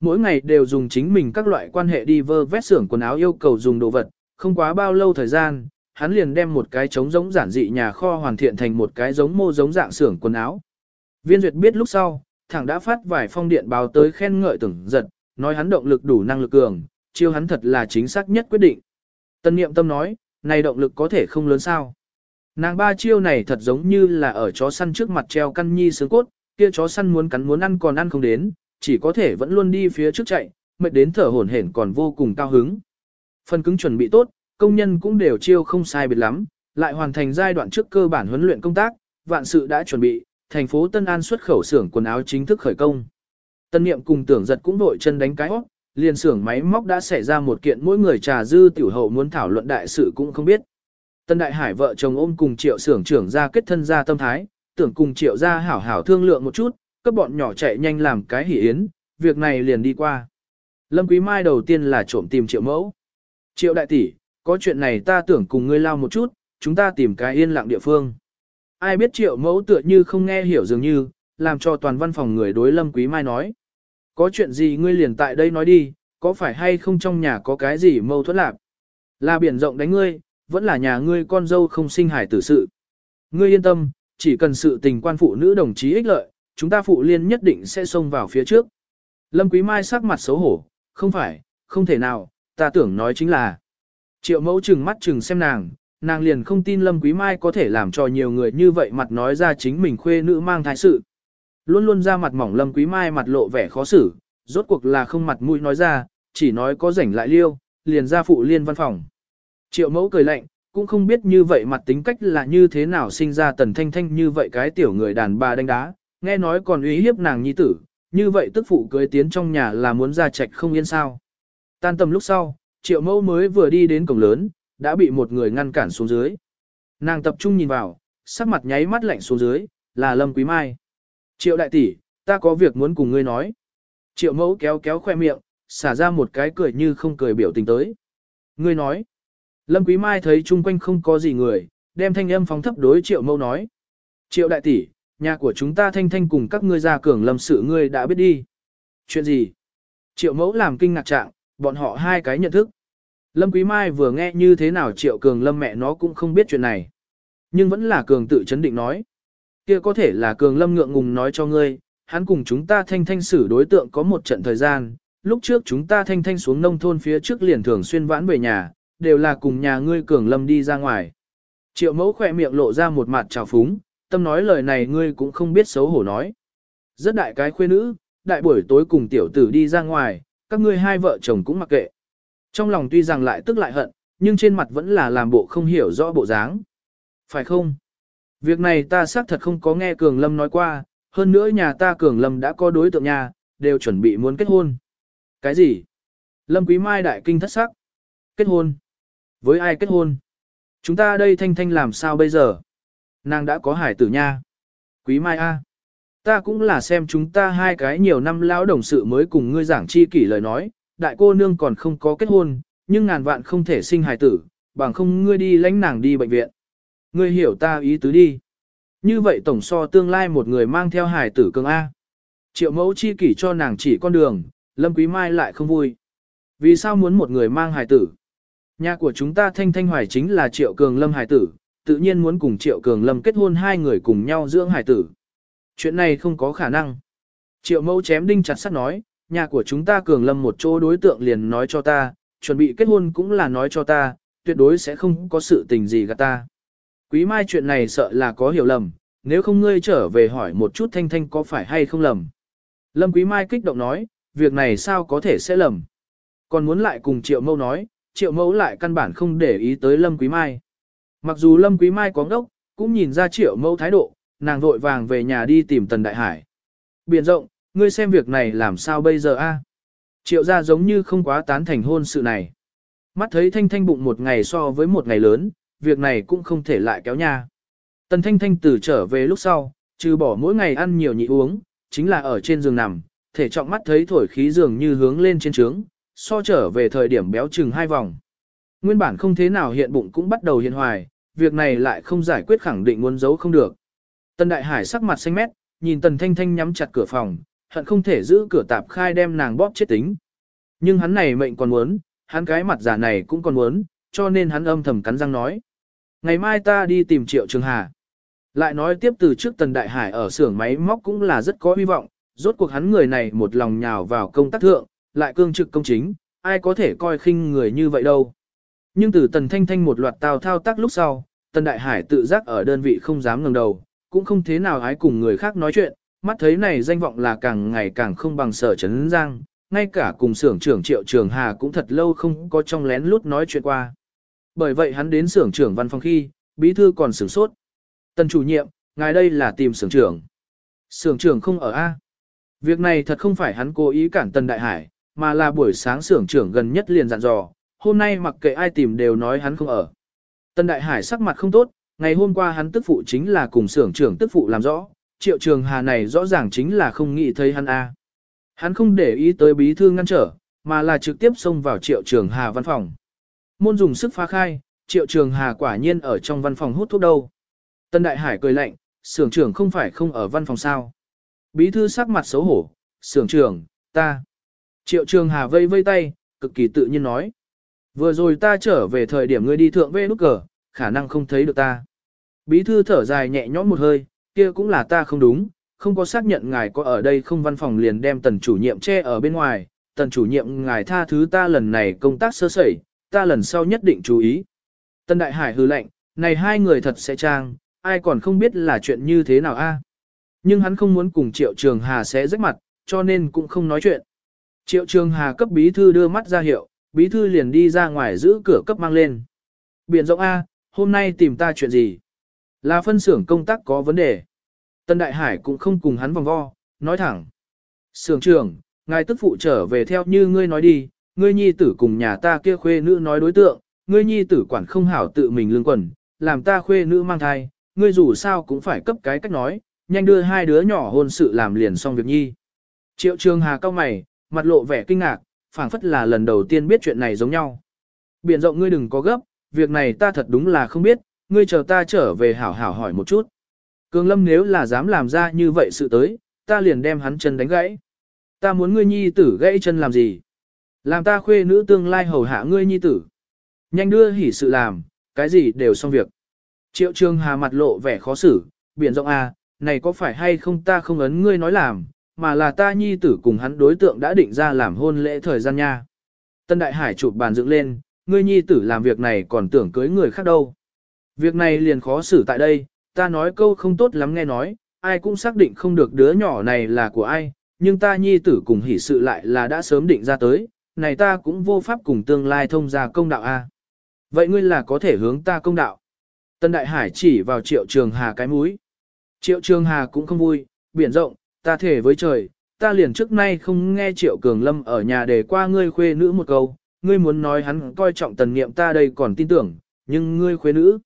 Mỗi ngày đều dùng chính mình các loại quan hệ đi vơ vét xưởng quần áo yêu cầu dùng đồ vật, không quá bao lâu thời gian, hắn liền đem một cái trống giống giản dị nhà kho hoàn thiện thành một cái giống mô giống dạng xưởng quần áo. Viên duyệt biết lúc sau, thẳng đã phát vài phong điện báo tới khen ngợi tưởng giật, nói hắn động lực đủ năng lực cường, chiêu hắn thật là chính xác nhất quyết định. Tân niệm tâm nói, này động lực có thể không lớn sao. Nàng ba chiêu này thật giống như là ở chó săn trước mặt treo căn nhi sướng cốt, kia chó săn muốn cắn muốn ăn còn ăn không đến, chỉ có thể vẫn luôn đi phía trước chạy, mệt đến thở hổn hển còn vô cùng cao hứng. Phần cứng chuẩn bị tốt, công nhân cũng đều chiêu không sai biệt lắm, lại hoàn thành giai đoạn trước cơ bản huấn luyện công tác, vạn sự đã chuẩn bị, thành phố Tân An xuất khẩu xưởng quần áo chính thức khởi công. Tân Niệm cùng tưởng giật cũng đội chân đánh cái óc, liền xưởng máy móc đã xảy ra một kiện mỗi người trà dư tiểu hậu muốn thảo luận đại sự cũng không biết. Tân Đại Hải vợ chồng ôm cùng triệu xưởng trưởng ra kết thân ra tâm thái, tưởng cùng triệu ra hảo hảo thương lượng một chút, các bọn nhỏ chạy nhanh làm cái hỉ yến, việc này liền đi qua. Lâm Quý Mai đầu tiên là trộm tìm triệu mẫu. Triệu đại tỷ, có chuyện này ta tưởng cùng ngươi lao một chút, chúng ta tìm cái yên lặng địa phương. Ai biết triệu mẫu tựa như không nghe hiểu dường như, làm cho toàn văn phòng người đối Lâm Quý Mai nói. Có chuyện gì ngươi liền tại đây nói đi, có phải hay không trong nhà có cái gì mâu thuẫn lạc? Là biển rộng đánh ngươi, vẫn là nhà ngươi con dâu không sinh hải tử sự. Ngươi yên tâm, chỉ cần sự tình quan phụ nữ đồng chí ích lợi, chúng ta phụ liên nhất định sẽ xông vào phía trước. Lâm Quý Mai sắc mặt xấu hổ, không phải, không thể nào, ta tưởng nói chính là. Triệu mẫu trừng mắt trừng xem nàng, nàng liền không tin Lâm Quý Mai có thể làm cho nhiều người như vậy mặt nói ra chính mình khuê nữ mang thai sự. Luôn luôn ra mặt mỏng Lâm Quý Mai mặt lộ vẻ khó xử, rốt cuộc là không mặt mũi nói ra, chỉ nói có rảnh lại liêu, liền ra phụ liên văn phòng. Triệu mẫu cười lạnh, cũng không biết như vậy mặt tính cách là như thế nào sinh ra tần thanh thanh như vậy cái tiểu người đàn bà đánh đá, nghe nói còn uy hiếp nàng nhi tử, như vậy tức phụ cưới tiến trong nhà là muốn ra trạch không yên sao. Tan tầm lúc sau, triệu mẫu mới vừa đi đến cổng lớn, đã bị một người ngăn cản xuống dưới. Nàng tập trung nhìn vào, sắc mặt nháy mắt lạnh xuống dưới, là Lâm Quý Mai. Triệu đại tỷ, ta có việc muốn cùng ngươi nói. Triệu mẫu kéo kéo khoe miệng, xả ra một cái cười như không cười biểu tình tới. Ngươi nói. Lâm Quý Mai thấy chung quanh không có gì người, đem thanh âm phóng thấp đối triệu mẫu nói. Triệu đại tỷ, nhà của chúng ta thanh thanh cùng các ngươi ra cường lâm sự ngươi đã biết đi. Chuyện gì? Triệu mẫu làm kinh ngạc trạng, bọn họ hai cái nhận thức. Lâm Quý Mai vừa nghe như thế nào triệu cường lâm mẹ nó cũng không biết chuyện này. Nhưng vẫn là cường tự chấn định nói. kia có thể là cường lâm ngượng ngùng nói cho ngươi, hắn cùng chúng ta thanh thanh xử đối tượng có một trận thời gian, lúc trước chúng ta thanh thanh xuống nông thôn phía trước liền thường xuyên vãn về nhà, đều là cùng nhà ngươi cường lâm đi ra ngoài. Triệu mẫu khỏe miệng lộ ra một mặt trào phúng, tâm nói lời này ngươi cũng không biết xấu hổ nói. Rất đại cái khuê nữ, đại buổi tối cùng tiểu tử đi ra ngoài, các ngươi hai vợ chồng cũng mặc kệ. Trong lòng tuy rằng lại tức lại hận, nhưng trên mặt vẫn là làm bộ không hiểu rõ bộ dáng. Phải không? Việc này ta xác thật không có nghe Cường Lâm nói qua, hơn nữa nhà ta Cường Lâm đã có đối tượng nhà, đều chuẩn bị muốn kết hôn. Cái gì? Lâm Quý Mai đại kinh thất sắc. Kết hôn? Với ai kết hôn? Chúng ta đây thanh thanh làm sao bây giờ? Nàng đã có hải tử nha. Quý Mai A. Ta cũng là xem chúng ta hai cái nhiều năm lão đồng sự mới cùng ngươi giảng chi kỷ lời nói, đại cô nương còn không có kết hôn, nhưng ngàn vạn không thể sinh hài tử, bằng không ngươi đi lãnh nàng đi bệnh viện. Ngươi hiểu ta ý tứ đi. Như vậy tổng so tương lai một người mang theo hài tử cường A. Triệu mẫu chi kỷ cho nàng chỉ con đường, Lâm Quý Mai lại không vui. Vì sao muốn một người mang hài tử? Nhà của chúng ta thanh thanh hoài chính là triệu cường lâm Hải tử, tự nhiên muốn cùng triệu cường lâm kết hôn hai người cùng nhau dưỡng Hải tử. Chuyện này không có khả năng. Triệu mẫu chém đinh chặt sắt nói, nhà của chúng ta cường lâm một chỗ đối tượng liền nói cho ta, chuẩn bị kết hôn cũng là nói cho ta, tuyệt đối sẽ không có sự tình gì gạt ta. Quý mai chuyện này sợ là có hiểu lầm, nếu không ngươi trở về hỏi một chút thanh thanh có phải hay không lầm. Lâm quý mai kích động nói, việc này sao có thể sẽ lầm. Còn muốn lại cùng triệu Mâu nói, triệu mẫu lại căn bản không để ý tới lâm quý mai. Mặc dù lâm quý mai có ngốc, cũng nhìn ra triệu mẫu thái độ, nàng vội vàng về nhà đi tìm tần đại hải. Biển rộng, ngươi xem việc này làm sao bây giờ a? À? Triệu gia giống như không quá tán thành hôn sự này. mắt thấy Thanh Thanh bụng một ngày so với một ngày lớn, việc này cũng không thể lại kéo nha. Tần Thanh Thanh từ trở về lúc sau, trừ bỏ mỗi ngày ăn nhiều nhị uống, chính là ở trên giường nằm, thể trọng mắt thấy thổi khí dường như hướng lên trên trướng, so trở về thời điểm béo chừng hai vòng. Nguyên bản không thế nào hiện bụng cũng bắt đầu hiện hoài, việc này lại không giải quyết khẳng định muốn giấu không được. Tần Đại Hải sắc mặt xanh mét, nhìn Tần Thanh Thanh nhắm chặt cửa phòng, hận không thể giữ cửa tạp khai đem nàng bóp chết tính. Nhưng hắn này mệnh còn muốn, hắn cái mặt giả này cũng còn muốn, cho nên hắn âm thầm cắn răng nói. Ngày mai ta đi tìm Triệu Trường Hà. Lại nói tiếp từ trước Tần Đại Hải ở xưởng máy móc cũng là rất có hy vọng, rốt cuộc hắn người này một lòng nhào vào công tác thượng, lại cương trực công chính, ai có thể coi khinh người như vậy đâu. Nhưng từ Tần Thanh Thanh một loạt tào thao tác lúc sau, Tần Đại Hải tự giác ở đơn vị không dám ngẩng đầu, cũng không thế nào ái cùng người khác nói chuyện, mắt thấy này danh vọng là càng ngày càng không bằng sở chấn giang, ngay cả cùng xưởng trưởng Triệu Trường Hà cũng thật lâu không có trong lén lút nói chuyện qua. Bởi vậy hắn đến xưởng trưởng văn phòng khi, bí thư còn sửng sốt. Tần chủ nhiệm, ngài đây là tìm xưởng trưởng. Xưởng trưởng không ở A. Việc này thật không phải hắn cố ý cản Tần Đại Hải, mà là buổi sáng xưởng trưởng gần nhất liền dặn dò, hôm nay mặc kệ ai tìm đều nói hắn không ở. Tần Đại Hải sắc mặt không tốt, ngày hôm qua hắn tức phụ chính là cùng xưởng trưởng tức phụ làm rõ, triệu trường hà này rõ ràng chính là không nghĩ thấy hắn A. Hắn không để ý tới bí thư ngăn trở, mà là trực tiếp xông vào triệu trường hà văn phòng. Môn dùng sức phá khai, triệu trường hà quả nhiên ở trong văn phòng hút thuốc đâu. Tân Đại Hải cười lạnh, xưởng trưởng không phải không ở văn phòng sao. Bí thư sắc mặt xấu hổ, xưởng trưởng, ta. Triệu trường hà vây vây tay, cực kỳ tự nhiên nói. Vừa rồi ta trở về thời điểm ngươi đi thượng về nút cờ, khả năng không thấy được ta. Bí thư thở dài nhẹ nhõm một hơi, kia cũng là ta không đúng, không có xác nhận ngài có ở đây không văn phòng liền đem tần chủ nhiệm che ở bên ngoài, tần chủ nhiệm ngài tha thứ ta lần này công tác sơ sẩy, ta lần sau nhất định chú ý. Tần Đại Hải hư lệnh, này hai người thật sẽ trang, ai còn không biết là chuyện như thế nào a? Nhưng hắn không muốn cùng Triệu Trường Hà sẽ rách mặt, cho nên cũng không nói chuyện. Triệu Trường Hà cấp bí thư đưa mắt ra hiệu, bí thư liền đi ra ngoài giữ cửa cấp mang lên. Biển rộng A, hôm nay tìm ta chuyện gì? Là phân xưởng công tác có vấn đề. Tân Đại Hải cũng không cùng hắn vòng vo, nói thẳng. Sưởng trưởng, ngài tức phụ trở về theo như ngươi nói đi, ngươi nhi tử cùng nhà ta kia khuê nữ nói đối tượng, ngươi nhi tử quản không hảo tự mình lương quần, làm ta khuê nữ mang thai, ngươi dù sao cũng phải cấp cái cách nói, nhanh đưa hai đứa nhỏ hôn sự làm liền xong việc nhi. Triệu Trường Hà cao mày, mặt lộ vẻ kinh ngạc, phảng phất là lần đầu tiên biết chuyện này giống nhau. Biển rộng ngươi đừng có gấp, việc này ta thật đúng là không biết, ngươi chờ ta trở về hảo hảo hỏi một chút. Cường lâm nếu là dám làm ra như vậy sự tới, ta liền đem hắn chân đánh gãy. Ta muốn ngươi nhi tử gãy chân làm gì? Làm ta khuê nữ tương lai hầu hạ ngươi nhi tử. Nhanh đưa hỉ sự làm, cái gì đều xong việc. Triệu Trường Hà mặt lộ vẻ khó xử, biển rộng à, này có phải hay không ta không ấn ngươi nói làm, mà là ta nhi tử cùng hắn đối tượng đã định ra làm hôn lễ thời gian nha. Tân Đại Hải chụp bàn dựng lên, ngươi nhi tử làm việc này còn tưởng cưới người khác đâu. Việc này liền khó xử tại đây, ta nói câu không tốt lắm nghe nói, ai cũng xác định không được đứa nhỏ này là của ai, nhưng ta nhi tử cùng hỷ sự lại là đã sớm định ra tới, này ta cũng vô pháp cùng tương lai thông ra công đạo a. Vậy ngươi là có thể hướng ta công đạo. Tân Đại Hải chỉ vào triệu trường hà cái mũi. Triệu trường hà cũng không vui, biển rộng, ta thể với trời, ta liền trước nay không nghe triệu cường lâm ở nhà để qua ngươi khuê nữ một câu, ngươi muốn nói hắn coi trọng tần niệm ta đây còn tin tưởng, nhưng ngươi khuê nữ.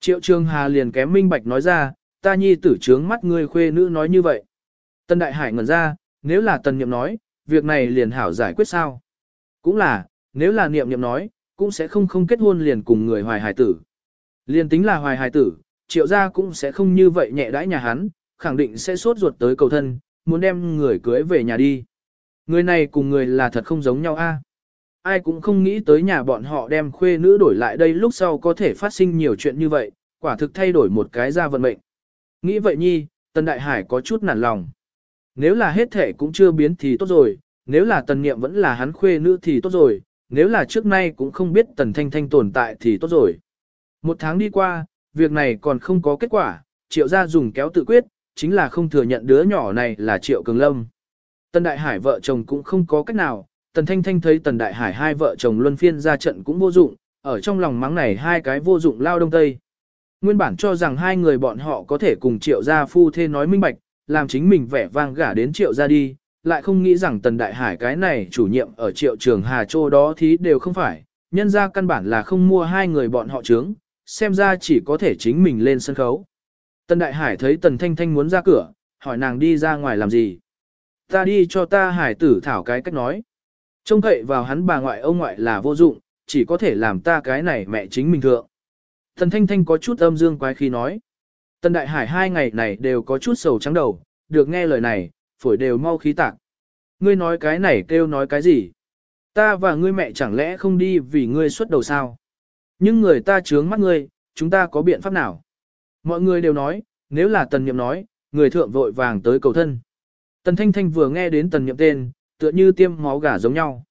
Triệu Trường Hà liền kém minh bạch nói ra, ta nhi tử trướng mắt ngươi khuê nữ nói như vậy. Tân Đại Hải ngẩn ra, nếu là tần niệm nói, việc này liền hảo giải quyết sao? Cũng là, nếu là niệm niệm nói, cũng sẽ không không kết hôn liền cùng người hoài hài tử. Liền tính là hoài hài tử, triệu gia cũng sẽ không như vậy nhẹ đãi nhà hắn, khẳng định sẽ sốt ruột tới cầu thân, muốn đem người cưới về nhà đi. Người này cùng người là thật không giống nhau a ai cũng không nghĩ tới nhà bọn họ đem khuê nữ đổi lại đây lúc sau có thể phát sinh nhiều chuyện như vậy, quả thực thay đổi một cái ra vận mệnh. Nghĩ vậy nhi, Tần Đại Hải có chút nản lòng. Nếu là hết thể cũng chưa biến thì tốt rồi, nếu là Tần Niệm vẫn là hắn khuê nữ thì tốt rồi, nếu là trước nay cũng không biết Tần Thanh Thanh tồn tại thì tốt rồi. Một tháng đi qua, việc này còn không có kết quả, triệu gia dùng kéo tự quyết, chính là không thừa nhận đứa nhỏ này là triệu cường lâm. Tần Đại Hải vợ chồng cũng không có cách nào, Tần Thanh Thanh thấy Tần Đại Hải hai vợ chồng luân phiên ra trận cũng vô dụng, ở trong lòng mắng này hai cái vô dụng lao đông tây. Nguyên bản cho rằng hai người bọn họ có thể cùng triệu gia phu thê nói minh bạch, làm chính mình vẻ vang gả đến triệu gia đi, lại không nghĩ rằng Tần Đại Hải cái này chủ nhiệm ở triệu trường Hà Châu đó thì đều không phải, nhân ra căn bản là không mua hai người bọn họ trướng, xem ra chỉ có thể chính mình lên sân khấu. Tần Đại Hải thấy Tần Thanh Thanh muốn ra cửa, hỏi nàng đi ra ngoài làm gì. Ta đi cho ta hải tử thảo cái cách nói. Trông cậy vào hắn bà ngoại ông ngoại là vô dụng, chỉ có thể làm ta cái này mẹ chính mình thượng. Tần Thanh Thanh có chút âm dương quái khi nói. Tần Đại Hải hai ngày này đều có chút sầu trắng đầu, được nghe lời này, phổi đều mau khí tạc. Ngươi nói cái này kêu nói cái gì? Ta và ngươi mẹ chẳng lẽ không đi vì ngươi xuất đầu sao? Nhưng người ta trướng mắt ngươi, chúng ta có biện pháp nào? Mọi người đều nói, nếu là tần niệm nói, người thượng vội vàng tới cầu thân. Tần Thanh Thanh vừa nghe đến tần niệm tên, tựa như tiêm máu gà giống nhau.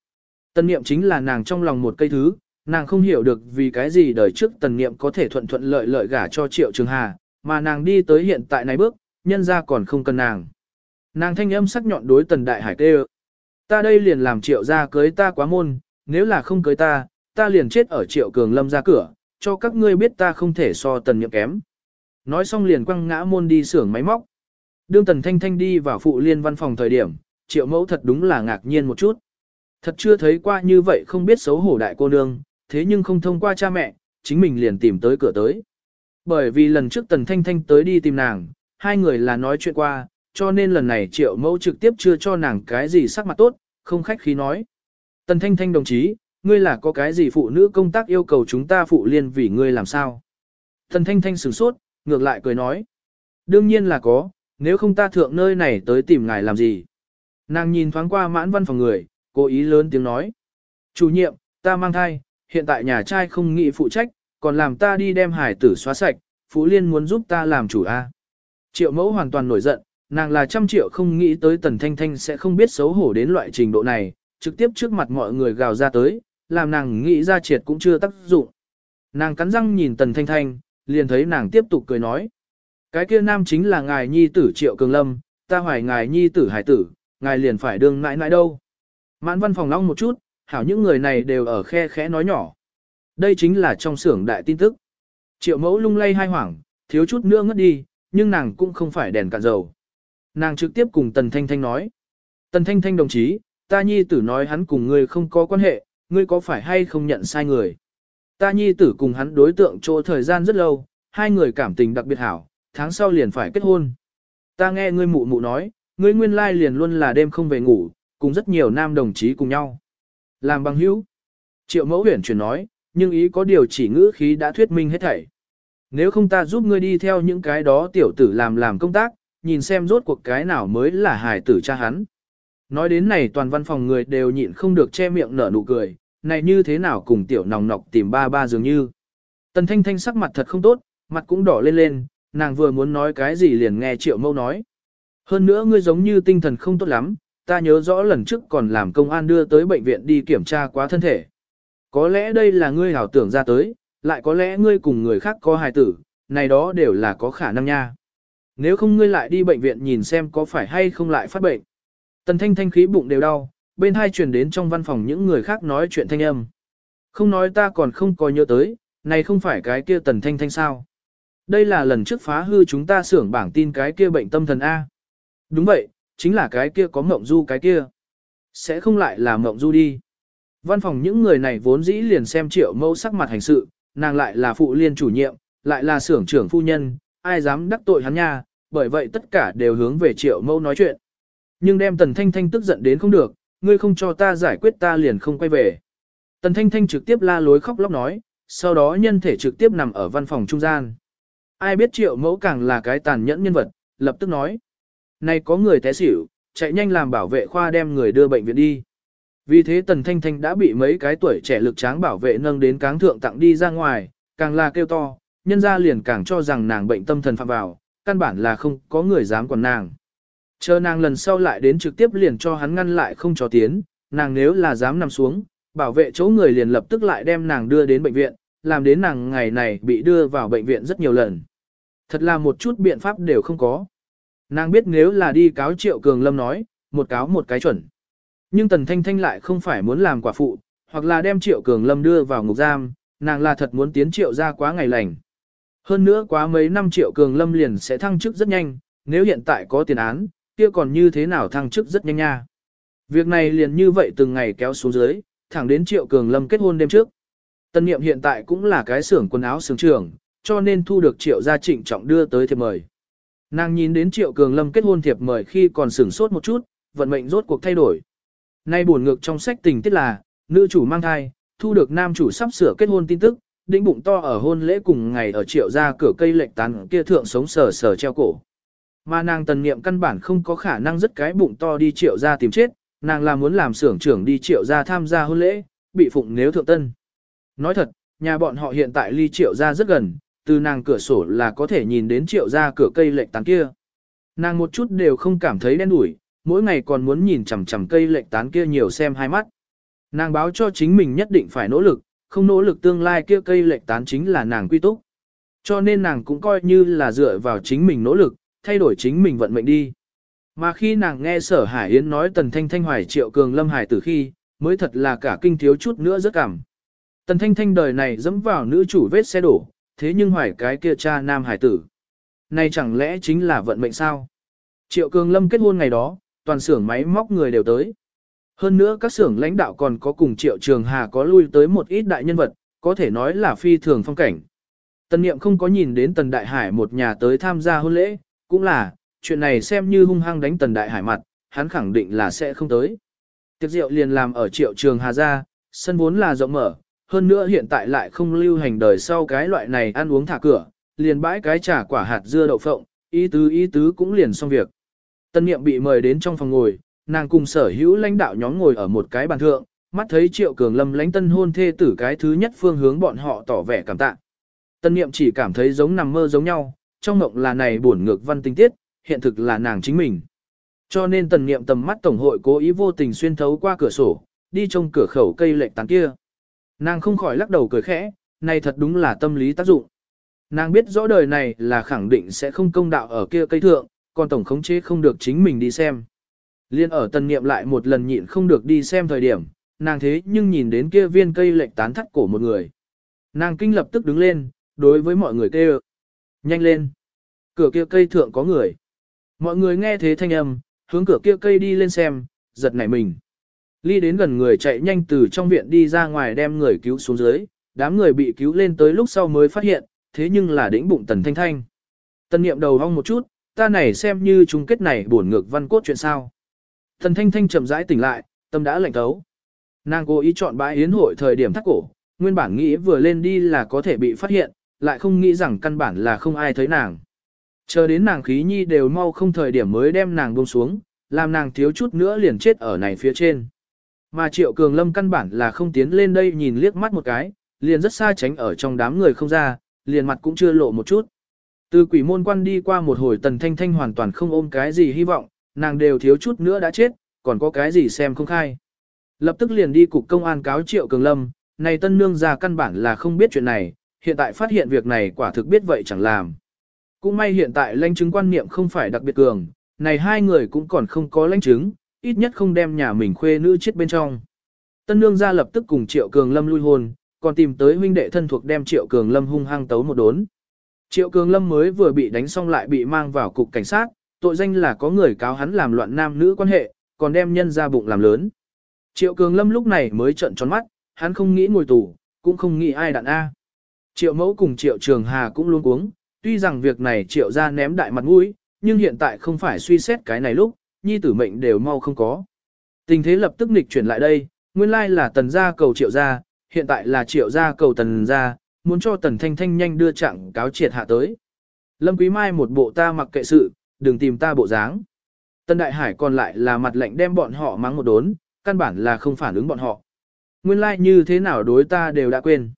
Tần niệm chính là nàng trong lòng một cây thứ, nàng không hiểu được vì cái gì đời trước tần niệm có thể thuận thuận lợi lợi gả cho triệu trường hà, mà nàng đi tới hiện tại này bước, nhân ra còn không cần nàng. Nàng thanh âm sắc nhọn đối tần đại hải kêu. Ta đây liền làm triệu ra cưới ta quá môn, nếu là không cưới ta, ta liền chết ở triệu cường lâm ra cửa, cho các ngươi biết ta không thể so tần niệm kém. Nói xong liền quăng ngã môn đi xưởng máy móc. Đương tần thanh thanh đi vào phụ liên văn phòng thời điểm, triệu mẫu thật đúng là ngạc nhiên một chút. Thật chưa thấy qua như vậy không biết xấu hổ đại cô nương, thế nhưng không thông qua cha mẹ, chính mình liền tìm tới cửa tới. Bởi vì lần trước tần thanh thanh tới đi tìm nàng, hai người là nói chuyện qua, cho nên lần này triệu mẫu trực tiếp chưa cho nàng cái gì sắc mặt tốt, không khách khí nói. Tần thanh thanh đồng chí, ngươi là có cái gì phụ nữ công tác yêu cầu chúng ta phụ liên vì ngươi làm sao? Tần thanh thanh sửng sốt, ngược lại cười nói. Đương nhiên là có, nếu không ta thượng nơi này tới tìm ngài làm gì? Nàng nhìn thoáng qua mãn văn phòng người, cố ý lớn tiếng nói. Chủ nhiệm, ta mang thai, hiện tại nhà trai không nghĩ phụ trách, còn làm ta đi đem hải tử xóa sạch, Phụ Liên muốn giúp ta làm chủ A. Triệu mẫu hoàn toàn nổi giận, nàng là trăm triệu không nghĩ tới Tần Thanh Thanh sẽ không biết xấu hổ đến loại trình độ này, trực tiếp trước mặt mọi người gào ra tới, làm nàng nghĩ ra triệt cũng chưa tác dụng. Nàng cắn răng nhìn Tần Thanh Thanh, liền thấy nàng tiếp tục cười nói. Cái kia nam chính là ngài nhi tử Triệu Cường Lâm, ta hoài ngài nhi tử hải tử, ngài liền phải đương nãi nãi đâu. Mãn văn phòng long một chút, hảo những người này đều ở khe khẽ nói nhỏ. Đây chính là trong xưởng đại tin tức. Triệu mẫu lung lay hai hoảng, thiếu chút nữa ngất đi, nhưng nàng cũng không phải đèn cạn dầu. Nàng trực tiếp cùng Tần Thanh Thanh nói. Tần Thanh Thanh đồng chí, ta nhi tử nói hắn cùng ngươi không có quan hệ, ngươi có phải hay không nhận sai người. Ta nhi tử cùng hắn đối tượng chỗ thời gian rất lâu, hai người cảm tình đặc biệt hảo, tháng sau liền phải kết hôn. Ta nghe ngươi mụ mụ nói, ngươi nguyên lai liền luôn là đêm không về ngủ, cùng rất nhiều nam đồng chí cùng nhau. Làm bằng hữu. Triệu mẫu huyền chuyển nói, nhưng ý có điều chỉ ngữ khí đã thuyết minh hết thảy. Nếu không ta giúp ngươi đi theo những cái đó tiểu tử làm làm công tác, nhìn xem rốt cuộc cái nào mới là hài tử cha hắn. Nói đến này toàn văn phòng người đều nhịn không được che miệng nở nụ cười, này như thế nào cùng tiểu nòng nọc tìm ba ba dường như. Tần thanh thanh sắc mặt thật không tốt, mặt cũng đỏ lên lên, nàng vừa muốn nói cái gì liền nghe triệu mâu nói. Hơn nữa ngươi giống như tinh thần không tốt lắm, ta nhớ rõ lần trước còn làm công an đưa tới bệnh viện đi kiểm tra quá thân thể. Có lẽ đây là ngươi hảo tưởng ra tới, lại có lẽ ngươi cùng người khác có hài tử, này đó đều là có khả năng nha. Nếu không ngươi lại đi bệnh viện nhìn xem có phải hay không lại phát bệnh. Tần thanh thanh khí bụng đều đau, bên hai truyền đến trong văn phòng những người khác nói chuyện thanh âm. Không nói ta còn không có nhớ tới, này không phải cái kia tần thanh thanh sao. Đây là lần trước phá hư chúng ta xưởng bảng tin cái kia bệnh tâm thần A. Đúng vậy, chính là cái kia có mộng du cái kia. Sẽ không lại là mộng du đi. Văn phòng những người này vốn dĩ liền xem triệu mẫu sắc mặt hành sự, nàng lại là phụ liên chủ nhiệm, lại là xưởng trưởng phu nhân, ai dám đắc tội hắn nha, bởi vậy tất cả đều hướng về triệu mẫu nói chuyện. Nhưng đem tần thanh thanh tức giận đến không được, ngươi không cho ta giải quyết ta liền không quay về. Tần thanh thanh trực tiếp la lối khóc lóc nói, sau đó nhân thể trực tiếp nằm ở văn phòng trung gian. Ai biết triệu mẫu càng là cái tàn nhẫn nhân vật, lập tức nói. Này có người té xỉu, chạy nhanh làm bảo vệ khoa đem người đưa bệnh viện đi. Vì thế Tần Thanh Thanh đã bị mấy cái tuổi trẻ lực tráng bảo vệ nâng đến cáng thượng tặng đi ra ngoài, càng là kêu to, nhân ra liền càng cho rằng nàng bệnh tâm thần phạm vào, căn bản là không có người dám quản nàng. Chờ nàng lần sau lại đến trực tiếp liền cho hắn ngăn lại không cho tiến, nàng nếu là dám nằm xuống, bảo vệ chỗ người liền lập tức lại đem nàng đưa đến bệnh viện, làm đến nàng ngày này bị đưa vào bệnh viện rất nhiều lần. Thật là một chút biện pháp đều không có. Nàng biết nếu là đi cáo triệu cường lâm nói, một cáo một cái chuẩn. Nhưng Tần Thanh Thanh lại không phải muốn làm quả phụ, hoặc là đem Triệu Cường Lâm đưa vào ngục giam, nàng là thật muốn tiến Triệu ra quá ngày lành. Hơn nữa quá mấy năm Triệu Cường Lâm liền sẽ thăng chức rất nhanh, nếu hiện tại có tiền án, kia còn như thế nào thăng chức rất nhanh nha. Việc này liền như vậy từng ngày kéo xuống dưới, thẳng đến Triệu Cường Lâm kết hôn đêm trước. Tân niệm hiện tại cũng là cái xưởng quần áo xưởng trưởng, cho nên thu được triệu gia trịnh trọng đưa tới thiệp mời. Nàng nhìn đến triệu cường lâm kết hôn thiệp mời khi còn sửng sốt một chút, vận mệnh rốt cuộc thay đổi. Nay buồn ngược trong sách tình tiết là, nữ chủ mang thai, thu được nam chủ sắp sửa kết hôn tin tức, đĩnh bụng to ở hôn lễ cùng ngày ở triệu gia cửa cây lệnh tán kia thượng sống sờ sờ treo cổ. Mà nàng tần niệm căn bản không có khả năng rất cái bụng to đi triệu gia tìm chết, nàng là muốn làm xưởng trưởng đi triệu gia tham gia hôn lễ, bị phụng nếu thượng tân. Nói thật, nhà bọn họ hiện tại ly triệu gia rất gần, từ nàng cửa sổ là có thể nhìn đến triệu gia cửa cây lệch tán kia. Nàng một chút đều không cảm thấy đen đủi, mỗi ngày còn muốn nhìn chằm chằm cây lệch tán kia nhiều xem hai mắt. Nàng báo cho chính mình nhất định phải nỗ lực, không nỗ lực tương lai kia cây lệch tán chính là nàng quy túc. Cho nên nàng cũng coi như là dựa vào chính mình nỗ lực, thay đổi chính mình vận mệnh đi. Mà khi nàng nghe sở Hải Yến nói Tần Thanh Thanh hoài triệu cường lâm hải tử khi, mới thật là cả kinh thiếu chút nữa rất cảm. Tần Thanh Thanh đời này dẫm vào nữ chủ vết xe đổ, thế nhưng hoài cái kia cha nam hải tử. Này chẳng lẽ chính là vận mệnh sao? Triệu cường lâm kết hôn ngày đó, toàn xưởng máy móc người đều tới. Hơn nữa các xưởng lãnh đạo còn có cùng triệu trường hà có lui tới một ít đại nhân vật, có thể nói là phi thường phong cảnh. Tần niệm không có nhìn đến Tần Đại Hải một nhà tới tham gia hôn lễ, cũng là, chuyện này xem như hung hăng đánh Tần Đại Hải mặt, hắn khẳng định là sẽ không tới. Tiệc rượu liền làm ở triệu trường Hà Gia, sân vốn là rộng mở, hơn nữa hiện tại lại không lưu hành đời sau cái loại này ăn uống thả cửa, liền bãi cái trà quả hạt dưa đậu phộng, ý tứ ý tứ cũng liền xong việc. Tân niệm bị mời đến trong phòng ngồi, nàng cùng sở hữu lãnh đạo nhóm ngồi ở một cái bàn thượng, mắt thấy triệu cường lâm lãnh tân hôn thê tử cái thứ nhất phương hướng bọn họ tỏ vẻ cảm tạ. Tân niệm chỉ cảm thấy giống nằm mơ giống nhau, trong mộng là này buồn ngược văn tinh tiết, hiện thực là nàng chính mình. Cho nên tần niệm tầm mắt tổng hội cố ý vô tình xuyên thấu qua cửa sổ, đi trong cửa khẩu cây lệch tán kia. Nàng không khỏi lắc đầu cười khẽ, này thật đúng là tâm lý tác dụng. Nàng biết rõ đời này là khẳng định sẽ không công đạo ở kia cây thượng, còn tổng khống chế không được chính mình đi xem. Liên ở tần niệm lại một lần nhịn không được đi xem thời điểm, nàng thế nhưng nhìn đến kia viên cây lệch tán thắt cổ một người. Nàng kinh lập tức đứng lên, đối với mọi người kêu. Nhanh lên. Cửa kia cây thượng có người. Mọi người nghe thế thanh âm, hướng cửa kia cây đi lên xem, giật nảy mình. Ly đến gần người chạy nhanh từ trong viện đi ra ngoài đem người cứu xuống dưới, đám người bị cứu lên tới lúc sau mới phát hiện, thế nhưng là đỉnh bụng tần thanh thanh. Tần niệm đầu hong một chút, ta này xem như chung kết này buồn ngược văn cốt chuyện sao. Tần thanh thanh chậm rãi tỉnh lại, tâm đã lạnh thấu. Nàng cố ý chọn bãi yến hội thời điểm thắt cổ, nguyên bản nghĩ vừa lên đi là có thể bị phát hiện, lại không nghĩ rằng căn bản là không ai thấy nàng. Chờ đến nàng khí nhi đều mau không thời điểm mới đem nàng buông xuống, làm nàng thiếu chút nữa liền chết ở này phía trên. Mà Triệu Cường Lâm căn bản là không tiến lên đây nhìn liếc mắt một cái, liền rất xa tránh ở trong đám người không ra, liền mặt cũng chưa lộ một chút. Từ quỷ môn quan đi qua một hồi tần thanh thanh hoàn toàn không ôm cái gì hy vọng, nàng đều thiếu chút nữa đã chết, còn có cái gì xem không khai. Lập tức liền đi cục công an cáo Triệu Cường Lâm, này tân nương già căn bản là không biết chuyện này, hiện tại phát hiện việc này quả thực biết vậy chẳng làm. Cũng may hiện tại lãnh chứng quan niệm không phải đặc biệt cường, này hai người cũng còn không có lãnh chứng, ít nhất không đem nhà mình khuê nữ chết bên trong. Tân nương ra lập tức cùng Triệu Cường Lâm lui hôn, còn tìm tới huynh đệ thân thuộc đem Triệu Cường Lâm hung hăng tấu một đốn. Triệu Cường Lâm mới vừa bị đánh xong lại bị mang vào cục cảnh sát, tội danh là có người cáo hắn làm loạn nam nữ quan hệ, còn đem nhân ra bụng làm lớn. Triệu Cường Lâm lúc này mới trợn tròn mắt, hắn không nghĩ ngồi tù, cũng không nghĩ ai đạn A. Triệu Mẫu cùng Triệu Trường Hà cũng luôn uống, tuy rằng việc này Triệu ra ném đại mặt mũi, nhưng hiện tại không phải suy xét cái này lúc, nhi tử mệnh đều mau không có. Tình thế lập tức nghịch chuyển lại đây, nguyên lai là tần gia cầu triệu gia, hiện tại là triệu gia cầu tần gia, muốn cho tần thanh thanh nhanh đưa trạng cáo triệt hạ tới. Lâm Quý Mai một bộ ta mặc kệ sự, đừng tìm ta bộ dáng. Tần Đại Hải còn lại là mặt lệnh đem bọn họ mắng một đốn, căn bản là không phản ứng bọn họ. Nguyên lai like như thế nào đối ta đều đã quên.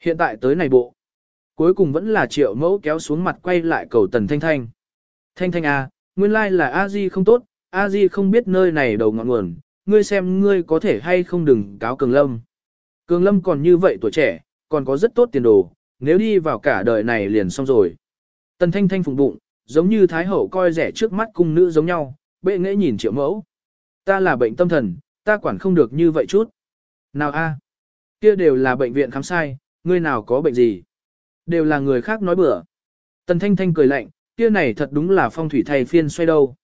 Hiện tại tới này bộ. Cuối cùng vẫn là triệu mẫu kéo xuống mặt quay lại cầu tần thanh thanh. Thanh thanh à, nguyên lai like là a di không tốt, a di không biết nơi này đầu ngọn nguồn, ngươi xem ngươi có thể hay không đừng cáo cường lâm. Cường lâm còn như vậy tuổi trẻ, còn có rất tốt tiền đồ, nếu đi vào cả đời này liền xong rồi. Tần thanh thanh phụng bụng, giống như thái hậu coi rẻ trước mắt cung nữ giống nhau, bệ nghệ nhìn triệu mẫu. Ta là bệnh tâm thần, ta quản không được như vậy chút. Nào a, kia đều là bệnh viện khám sai, ngươi nào có bệnh gì? Đều là người khác nói bừa. Tần Thanh Thanh cười lạnh, kia này thật đúng là phong thủy thầy phiên xoay đâu.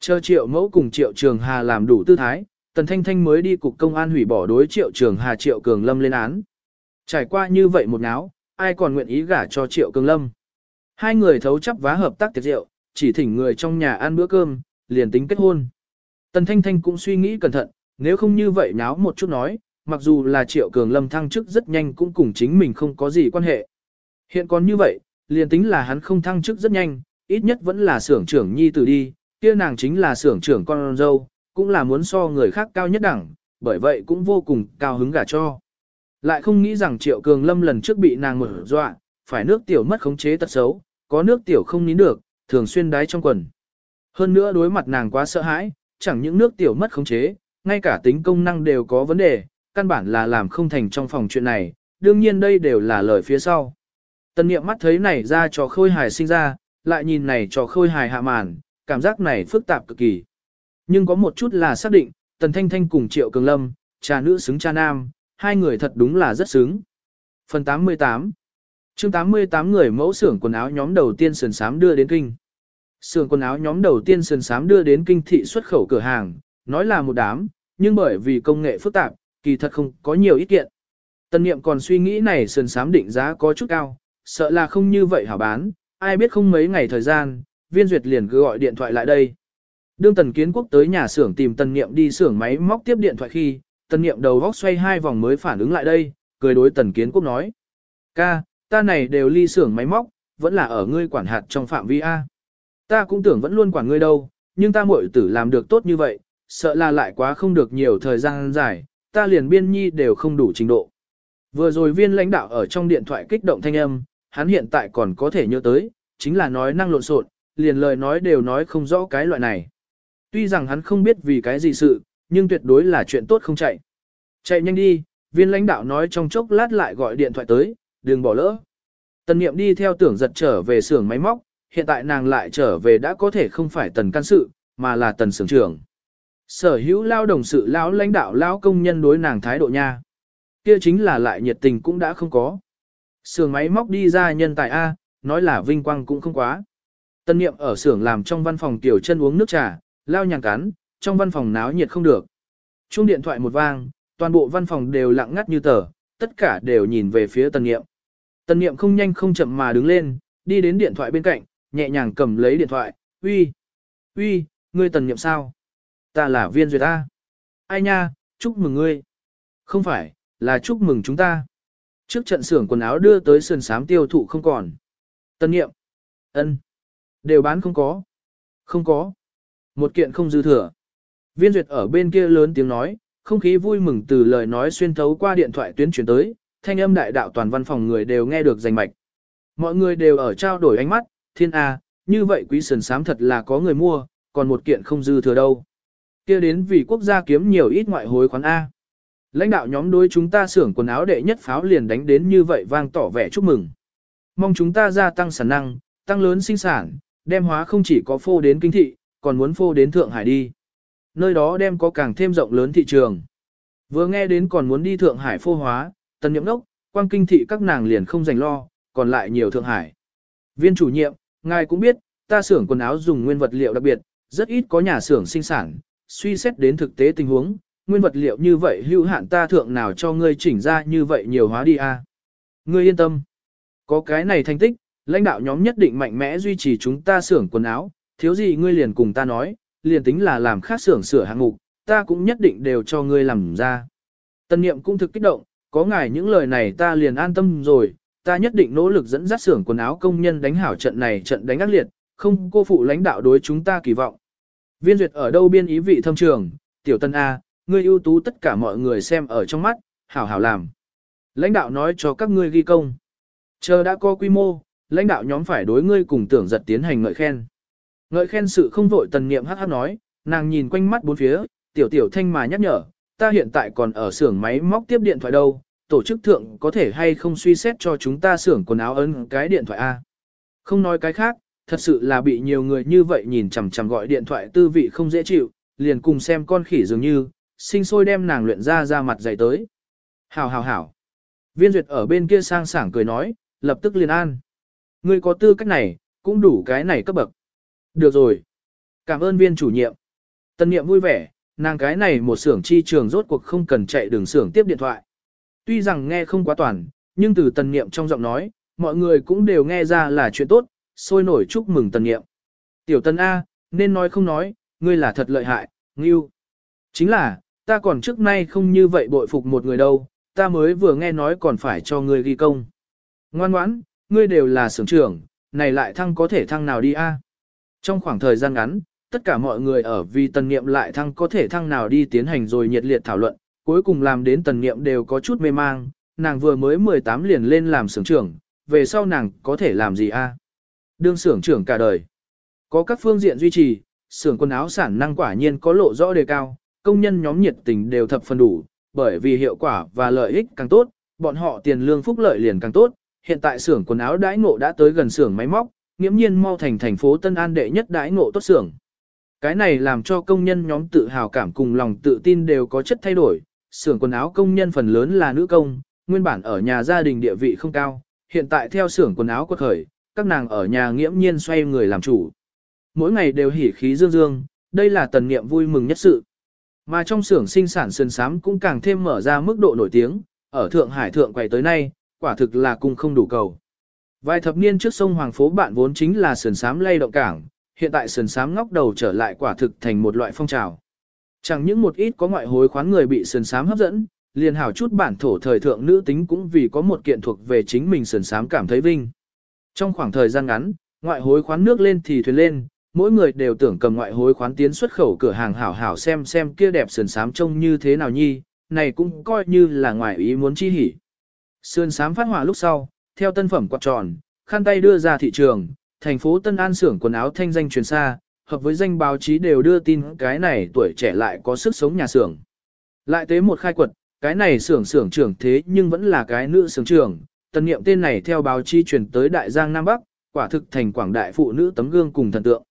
Chờ triệu mẫu cùng triệu trường hà làm đủ tư thái, Tần Thanh Thanh mới đi cục công an hủy bỏ đối triệu trường hà triệu cường lâm lên án. Trải qua như vậy một náo, ai còn nguyện ý gả cho Triệu Cường Lâm. Hai người thấu chấp vá hợp tác tiệc rượu, chỉ thỉnh người trong nhà ăn bữa cơm, liền tính kết hôn. Tần Thanh Thanh cũng suy nghĩ cẩn thận, nếu không như vậy náo một chút nói, mặc dù là Triệu Cường Lâm thăng chức rất nhanh cũng cùng chính mình không có gì quan hệ. Hiện còn như vậy, liền tính là hắn không thăng chức rất nhanh, ít nhất vẫn là xưởng trưởng nhi tử đi, kia nàng chính là xưởng trưởng con dâu, cũng là muốn so người khác cao nhất đẳng, bởi vậy cũng vô cùng cao hứng gả cho. Lại không nghĩ rằng Triệu Cường Lâm lần trước bị nàng mở dọa, phải nước tiểu mất khống chế tật xấu, có nước tiểu không nín được, thường xuyên đái trong quần. Hơn nữa đối mặt nàng quá sợ hãi, chẳng những nước tiểu mất khống chế, ngay cả tính công năng đều có vấn đề, căn bản là làm không thành trong phòng chuyện này, đương nhiên đây đều là lời phía sau. Tân niệm mắt thấy này ra cho khôi hài sinh ra, lại nhìn này cho khôi hài hạ màn, cảm giác này phức tạp cực kỳ. Nhưng có một chút là xác định, Tần Thanh Thanh cùng Triệu Cường Lâm, cha nữ xứng cha nam, hai người thật đúng là rất xứng. Phần 88 chương 88 người mẫu xưởng quần áo nhóm đầu tiên sườn sám đưa đến kinh. Xưởng quần áo nhóm đầu tiên sườn sám đưa đến kinh thị xuất khẩu cửa hàng, nói là một đám, nhưng bởi vì công nghệ phức tạp, kỳ thật không có nhiều ý kiện. Tân niệm còn suy nghĩ này sườn sám định giá có chút cao, sợ là không như vậy hảo bán, ai biết không mấy ngày thời gian, viên duyệt liền cứ gọi điện thoại lại đây. Đương tần kiến quốc tới nhà xưởng tìm tần niệm đi xưởng máy móc tiếp điện thoại khi, tần niệm đầu góc xoay hai vòng mới phản ứng lại đây, cười đối tần kiến quốc nói. Ca, ta này đều ly xưởng máy móc, vẫn là ở ngươi quản hạt trong phạm vi A. Ta cũng tưởng vẫn luôn quản ngươi đâu, nhưng ta muội tử làm được tốt như vậy, sợ là lại quá không được nhiều thời gian dài, ta liền biên nhi đều không đủ trình độ. Vừa rồi viên lãnh đạo ở trong điện thoại kích động thanh âm, hắn hiện tại còn có thể nhớ tới, chính là nói năng lộn xộn, liền lời nói đều nói không rõ cái loại này. Tuy rằng hắn không biết vì cái gì sự, nhưng tuyệt đối là chuyện tốt không chạy. Chạy nhanh đi, viên lãnh đạo nói trong chốc lát lại gọi điện thoại tới, đừng bỏ lỡ. Tần niệm đi theo tưởng giật trở về xưởng máy móc, hiện tại nàng lại trở về đã có thể không phải tần can sự, mà là tần xưởng trưởng. Sở hữu lao đồng sự lão lãnh đạo lão công nhân đối nàng thái độ nha. Kia chính là lại nhiệt tình cũng đã không có. Xưởng máy móc đi ra nhân tài A, nói là vinh quang cũng không quá. Tân niệm ở xưởng làm trong văn phòng tiểu chân uống nước trà, lao nhàng cắn, trong văn phòng náo nhiệt không được. Chuông điện thoại một vang, toàn bộ văn phòng đều lặng ngắt như tờ, tất cả đều nhìn về phía tân niệm. tân niệm không nhanh không chậm mà đứng lên, đi đến điện thoại bên cạnh, nhẹ nhàng cầm lấy điện thoại, uy, uy, ngươi tân niệm sao? Ta là viên duyệt ta. Ai nha, chúc mừng ngươi. Không phải, là chúc mừng chúng ta. Trước trận xưởng quần áo đưa tới sườn sám tiêu thụ không còn. Tân nghiệm. ân, Đều bán không có. Không có. Một kiện không dư thừa. Viên duyệt ở bên kia lớn tiếng nói, không khí vui mừng từ lời nói xuyên thấu qua điện thoại tuyến chuyển tới, thanh âm đại đạo toàn văn phòng người đều nghe được rành mạch. Mọi người đều ở trao đổi ánh mắt, thiên A, như vậy quý sườn sám thật là có người mua, còn một kiện không dư thừa đâu kia đến vì quốc gia kiếm nhiều ít ngoại hối khoán A. Lãnh đạo nhóm đối chúng ta xưởng quần áo đệ nhất pháo liền đánh đến như vậy vang tỏ vẻ chúc mừng. Mong chúng ta gia tăng sản năng, tăng lớn sinh sản, đem hóa không chỉ có phô đến kinh thị, còn muốn phô đến Thượng Hải đi. Nơi đó đem có càng thêm rộng lớn thị trường. Vừa nghe đến còn muốn đi Thượng Hải phô hóa, tần nhậm đốc, quang kinh thị các nàng liền không dành lo, còn lại nhiều Thượng Hải. Viên chủ nhiệm, ngài cũng biết, ta xưởng quần áo dùng nguyên vật liệu đặc biệt, rất ít có nhà xưởng sinh sản, suy xét đến thực tế tình huống, nguyên vật liệu như vậy hữu hạn ta thượng nào cho ngươi chỉnh ra như vậy nhiều hóa đi a. À? Ngươi yên tâm. Có cái này thành tích, lãnh đạo nhóm nhất định mạnh mẽ duy trì chúng ta xưởng quần áo, thiếu gì ngươi liền cùng ta nói, liền tính là làm khác xưởng sửa hạng mục, ta cũng nhất định đều cho ngươi làm ra. Tân niệm cũng thực kích động, có ngài những lời này ta liền an tâm rồi, ta nhất định nỗ lực dẫn dắt xưởng quần áo công nhân đánh hảo trận này trận đánh ác liệt, không cô phụ lãnh đạo đối chúng ta kỳ vọng. Viên duyệt ở đâu biên ý vị thâm trường, tiểu tân A, ngươi ưu tú tất cả mọi người xem ở trong mắt, hảo hảo làm. Lãnh đạo nói cho các ngươi ghi công. Chờ đã có quy mô, lãnh đạo nhóm phải đối ngươi cùng tưởng giật tiến hành ngợi khen. Ngợi khen sự không vội tần niệm hát hát nói, nàng nhìn quanh mắt bốn phía, tiểu tiểu thanh mà nhắc nhở, ta hiện tại còn ở xưởng máy móc tiếp điện thoại đâu, tổ chức thượng có thể hay không suy xét cho chúng ta xưởng quần áo ấn cái điện thoại A. Không nói cái khác, thật sự là bị nhiều người như vậy nhìn chằm chằm gọi điện thoại tư vị không dễ chịu, liền cùng xem con khỉ dường như, sinh sôi đem nàng luyện ra ra mặt dày tới. Hảo hảo hảo. Viên duyệt ở bên kia sang sảng cười nói, lập tức liền an. Ngươi có tư cách này, cũng đủ cái này cấp bậc. Được rồi. Cảm ơn viên chủ nhiệm. Tân nhiệm vui vẻ, nàng cái này một xưởng chi trường rốt cuộc không cần chạy đường xưởng tiếp điện thoại. Tuy rằng nghe không quá toàn, nhưng từ tần niệm trong giọng nói, mọi người cũng đều nghe ra là chuyện tốt, sôi nổi chúc mừng tần nghiệm. Tiểu tần A, nên nói không nói, ngươi là thật lợi hại, ngưu. Chính là, ta còn trước nay không như vậy bội phục một người đâu, ta mới vừa nghe nói còn phải cho ngươi ghi công. Ngoan ngoãn, ngươi đều là sưởng trưởng, này lại thăng có thể thăng nào đi a? Trong khoảng thời gian ngắn, tất cả mọi người ở vì tần nghiệm lại thăng có thể thăng nào đi tiến hành rồi nhiệt liệt thảo luận, cuối cùng làm đến tần nghiệm đều có chút mê mang, nàng vừa mới 18 liền lên làm sưởng trưởng, về sau nàng có thể làm gì a? Đương sưởng trưởng cả đời. Có các phương diện duy trì, sưởng quần áo sản năng quả nhiên có lộ rõ đề cao, công nhân nhóm nhiệt tình đều thập phần đủ, bởi vì hiệu quả và lợi ích càng tốt, bọn họ tiền lương phúc lợi liền càng tốt. Hiện tại xưởng quần áo đãi ngộ đã tới gần xưởng máy móc, nghiễm nhiên mau thành thành phố Tân An đệ nhất đãi ngộ tốt xưởng. Cái này làm cho công nhân nhóm tự hào cảm cùng lòng tự tin đều có chất thay đổi. Xưởng quần áo công nhân phần lớn là nữ công, nguyên bản ở nhà gia đình địa vị không cao, hiện tại theo xưởng quần áo quật khởi, các nàng ở nhà nghiễm nhiên xoay người làm chủ. Mỗi ngày đều hỉ khí dương dương, đây là tần niệm vui mừng nhất sự. Mà trong xưởng sinh sản sườn sám cũng càng thêm mở ra mức độ nổi tiếng, ở Thượng Hải Thượng quay tới nay, quả thực là cung không đủ cầu. Vài thập niên trước sông Hoàng Phố bạn vốn chính là sườn sám lay động cảng, hiện tại sườn sám ngóc đầu trở lại quả thực thành một loại phong trào. Chẳng những một ít có ngoại hối khoán người bị sườn sám hấp dẫn, liền hảo chút bản thổ thời thượng nữ tính cũng vì có một kiện thuộc về chính mình sườn sám cảm thấy vinh. Trong khoảng thời gian ngắn, ngoại hối khoán nước lên thì thuyền lên, mỗi người đều tưởng cầm ngoại hối khoán tiến xuất khẩu cửa hàng hảo hảo xem xem kia đẹp sườn sám trông như thế nào nhi, này cũng coi như là ngoài ý muốn chi hỉ. Sườn sám phát hỏa lúc sau, theo tân phẩm quạt tròn, khăn tay đưa ra thị trường, thành phố Tân An xưởng quần áo thanh danh truyền xa, hợp với danh báo chí đều đưa tin cái này tuổi trẻ lại có sức sống nhà xưởng. Lại tế một khai quật, cái này xưởng xưởng trưởng thế nhưng vẫn là cái nữ xưởng trưởng, tân niệm tên này theo báo chí truyền tới Đại Giang Nam Bắc, quả thực thành quảng đại phụ nữ tấm gương cùng thần tượng.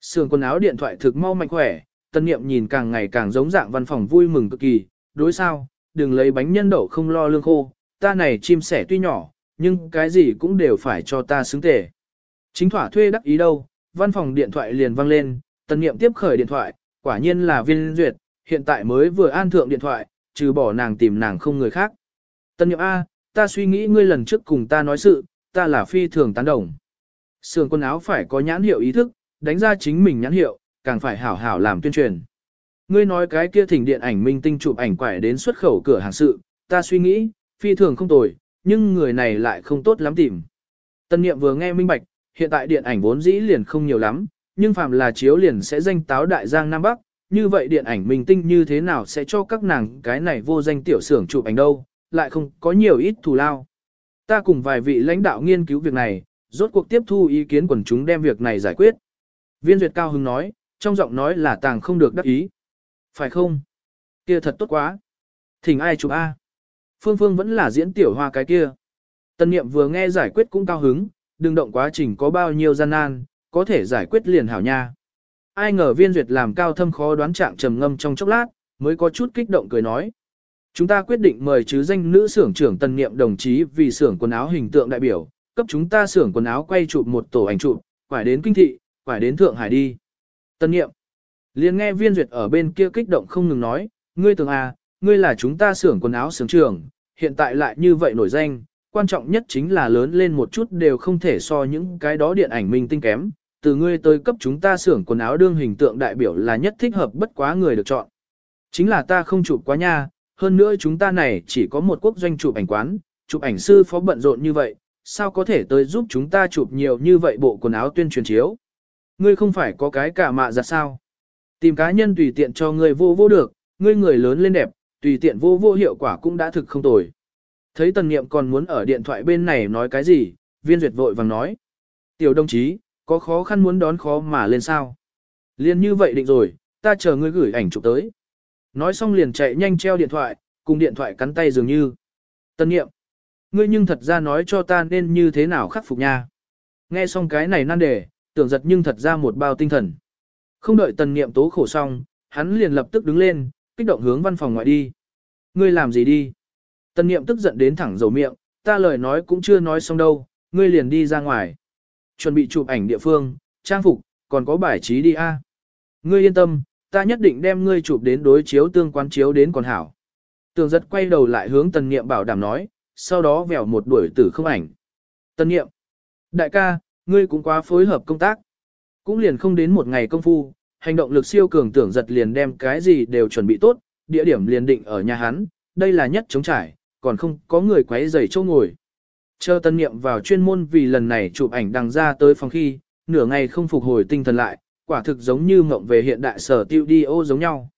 Sườn quần áo điện thoại thực mau mạnh khỏe, tân niệm nhìn càng ngày càng giống dạng văn phòng vui mừng cực kỳ, đối sao, đừng lấy bánh nhân đậu không lo lương khô, ta này chim sẻ tuy nhỏ, nhưng cái gì cũng đều phải cho ta xứng tề. Chính thỏa thuê đắc ý đâu, văn phòng điện thoại liền vang lên, tân niệm tiếp khởi điện thoại, quả nhiên là viên duyệt, hiện tại mới vừa an thượng điện thoại, trừ bỏ nàng tìm nàng không người khác. Tân niệm A, ta suy nghĩ ngươi lần trước cùng ta nói sự, ta là phi thường tán đồng. Sườn quần áo phải có nhãn hiệu ý thức, đánh ra chính mình nhãn hiệu, càng phải hảo hảo làm tuyên truyền. Ngươi nói cái kia thỉnh điện ảnh minh tinh chụp ảnh quải đến xuất khẩu cửa hàng sự, ta suy nghĩ, phi thường không tồi, nhưng người này lại không tốt lắm tìm. Tân niệm vừa nghe minh bạch, hiện tại điện ảnh vốn dĩ liền không nhiều lắm, nhưng phàm là chiếu liền sẽ danh táo đại giang Nam Bắc, như vậy điện ảnh minh tinh như thế nào sẽ cho các nàng cái này vô danh tiểu xưởng chụp ảnh đâu, lại không có nhiều ít thù lao. Ta cùng vài vị lãnh đạo nghiên cứu việc này, rốt cuộc tiếp thu ý kiến quần chúng đem việc này giải quyết. Viên duyệt cao hứng nói, trong giọng nói là tàng không được đắc ý. Phải không? Kia thật tốt quá. Thỉnh ai chụp A? Phương Phương vẫn là diễn tiểu hoa cái kia. Tân niệm vừa nghe giải quyết cũng cao hứng, đừng động quá trình có bao nhiêu gian nan, có thể giải quyết liền hảo nha. Ai ngờ viên duyệt làm cao thâm khó đoán trạng trầm ngâm trong chốc lát, mới có chút kích động cười nói. Chúng ta quyết định mời chứ danh nữ xưởng trưởng tân niệm đồng chí vì xưởng quần áo hình tượng đại biểu, cấp chúng ta xưởng quần áo quay chụp một tổ ảnh chụp, phải đến kinh thị, phải đến Thượng Hải đi. Tân Niệm. liền nghe viên duyệt ở bên kia kích động không ngừng nói, ngươi tưởng à, ngươi là chúng ta xưởng quần áo xưởng trưởng hiện tại lại như vậy nổi danh, quan trọng nhất chính là lớn lên một chút đều không thể so những cái đó điện ảnh minh tinh kém. Từ ngươi tới cấp chúng ta xưởng quần áo đương hình tượng đại biểu là nhất thích hợp bất quá người được chọn. Chính là ta không chụp quá nha, hơn nữa chúng ta này chỉ có một quốc doanh chụp ảnh quán, chụp ảnh sư phó bận rộn như vậy, sao có thể tới giúp chúng ta chụp nhiều như vậy bộ quần áo tuyên truyền chiếu. Ngươi không phải có cái cả mạ giặt sao? Tìm cá nhân tùy tiện cho ngươi vô vô được, ngươi người lớn lên đẹp, tùy tiện vô vô hiệu quả cũng đã thực không tồi. Thấy tần niệm còn muốn ở điện thoại bên này nói cái gì, viên duyệt vội vàng nói. Tiểu đồng chí, có khó khăn muốn đón khó mà lên sao? Liên như vậy định rồi, ta chờ ngươi gửi ảnh chụp tới. Nói xong liền chạy nhanh treo điện thoại, cùng điện thoại cắn tay dường như. Tân niệm, ngươi nhưng thật ra nói cho ta nên như thế nào khắc phục nha. Nghe xong cái này nan đề, tưởng giật nhưng thật ra một bao tinh thần. Không đợi tần niệm tố khổ xong, hắn liền lập tức đứng lên, kích động hướng văn phòng ngoại đi. Ngươi làm gì đi? Tần niệm tức giận đến thẳng dầu miệng, ta lời nói cũng chưa nói xong đâu, ngươi liền đi ra ngoài. Chuẩn bị chụp ảnh địa phương, trang phục, còn có bài trí đi a. Ngươi yên tâm, ta nhất định đem ngươi chụp đến đối chiếu tương quan chiếu đến còn hảo. Tường giật quay đầu lại hướng tần niệm bảo đảm nói, sau đó vèo một đuổi tử không ảnh. Tần nghiệm. Đại ca, ngươi cũng quá phối hợp công tác. Cũng liền không đến một ngày công phu, hành động lực siêu cường tưởng giật liền đem cái gì đều chuẩn bị tốt, địa điểm liền định ở nhà hắn, đây là nhất chống trải, còn không có người quấy rầy châu ngồi. Chờ tân niệm vào chuyên môn vì lần này chụp ảnh đằng ra tới phòng khi, nửa ngày không phục hồi tinh thần lại, quả thực giống như mộng về hiện đại sở tiêu đi ô giống nhau.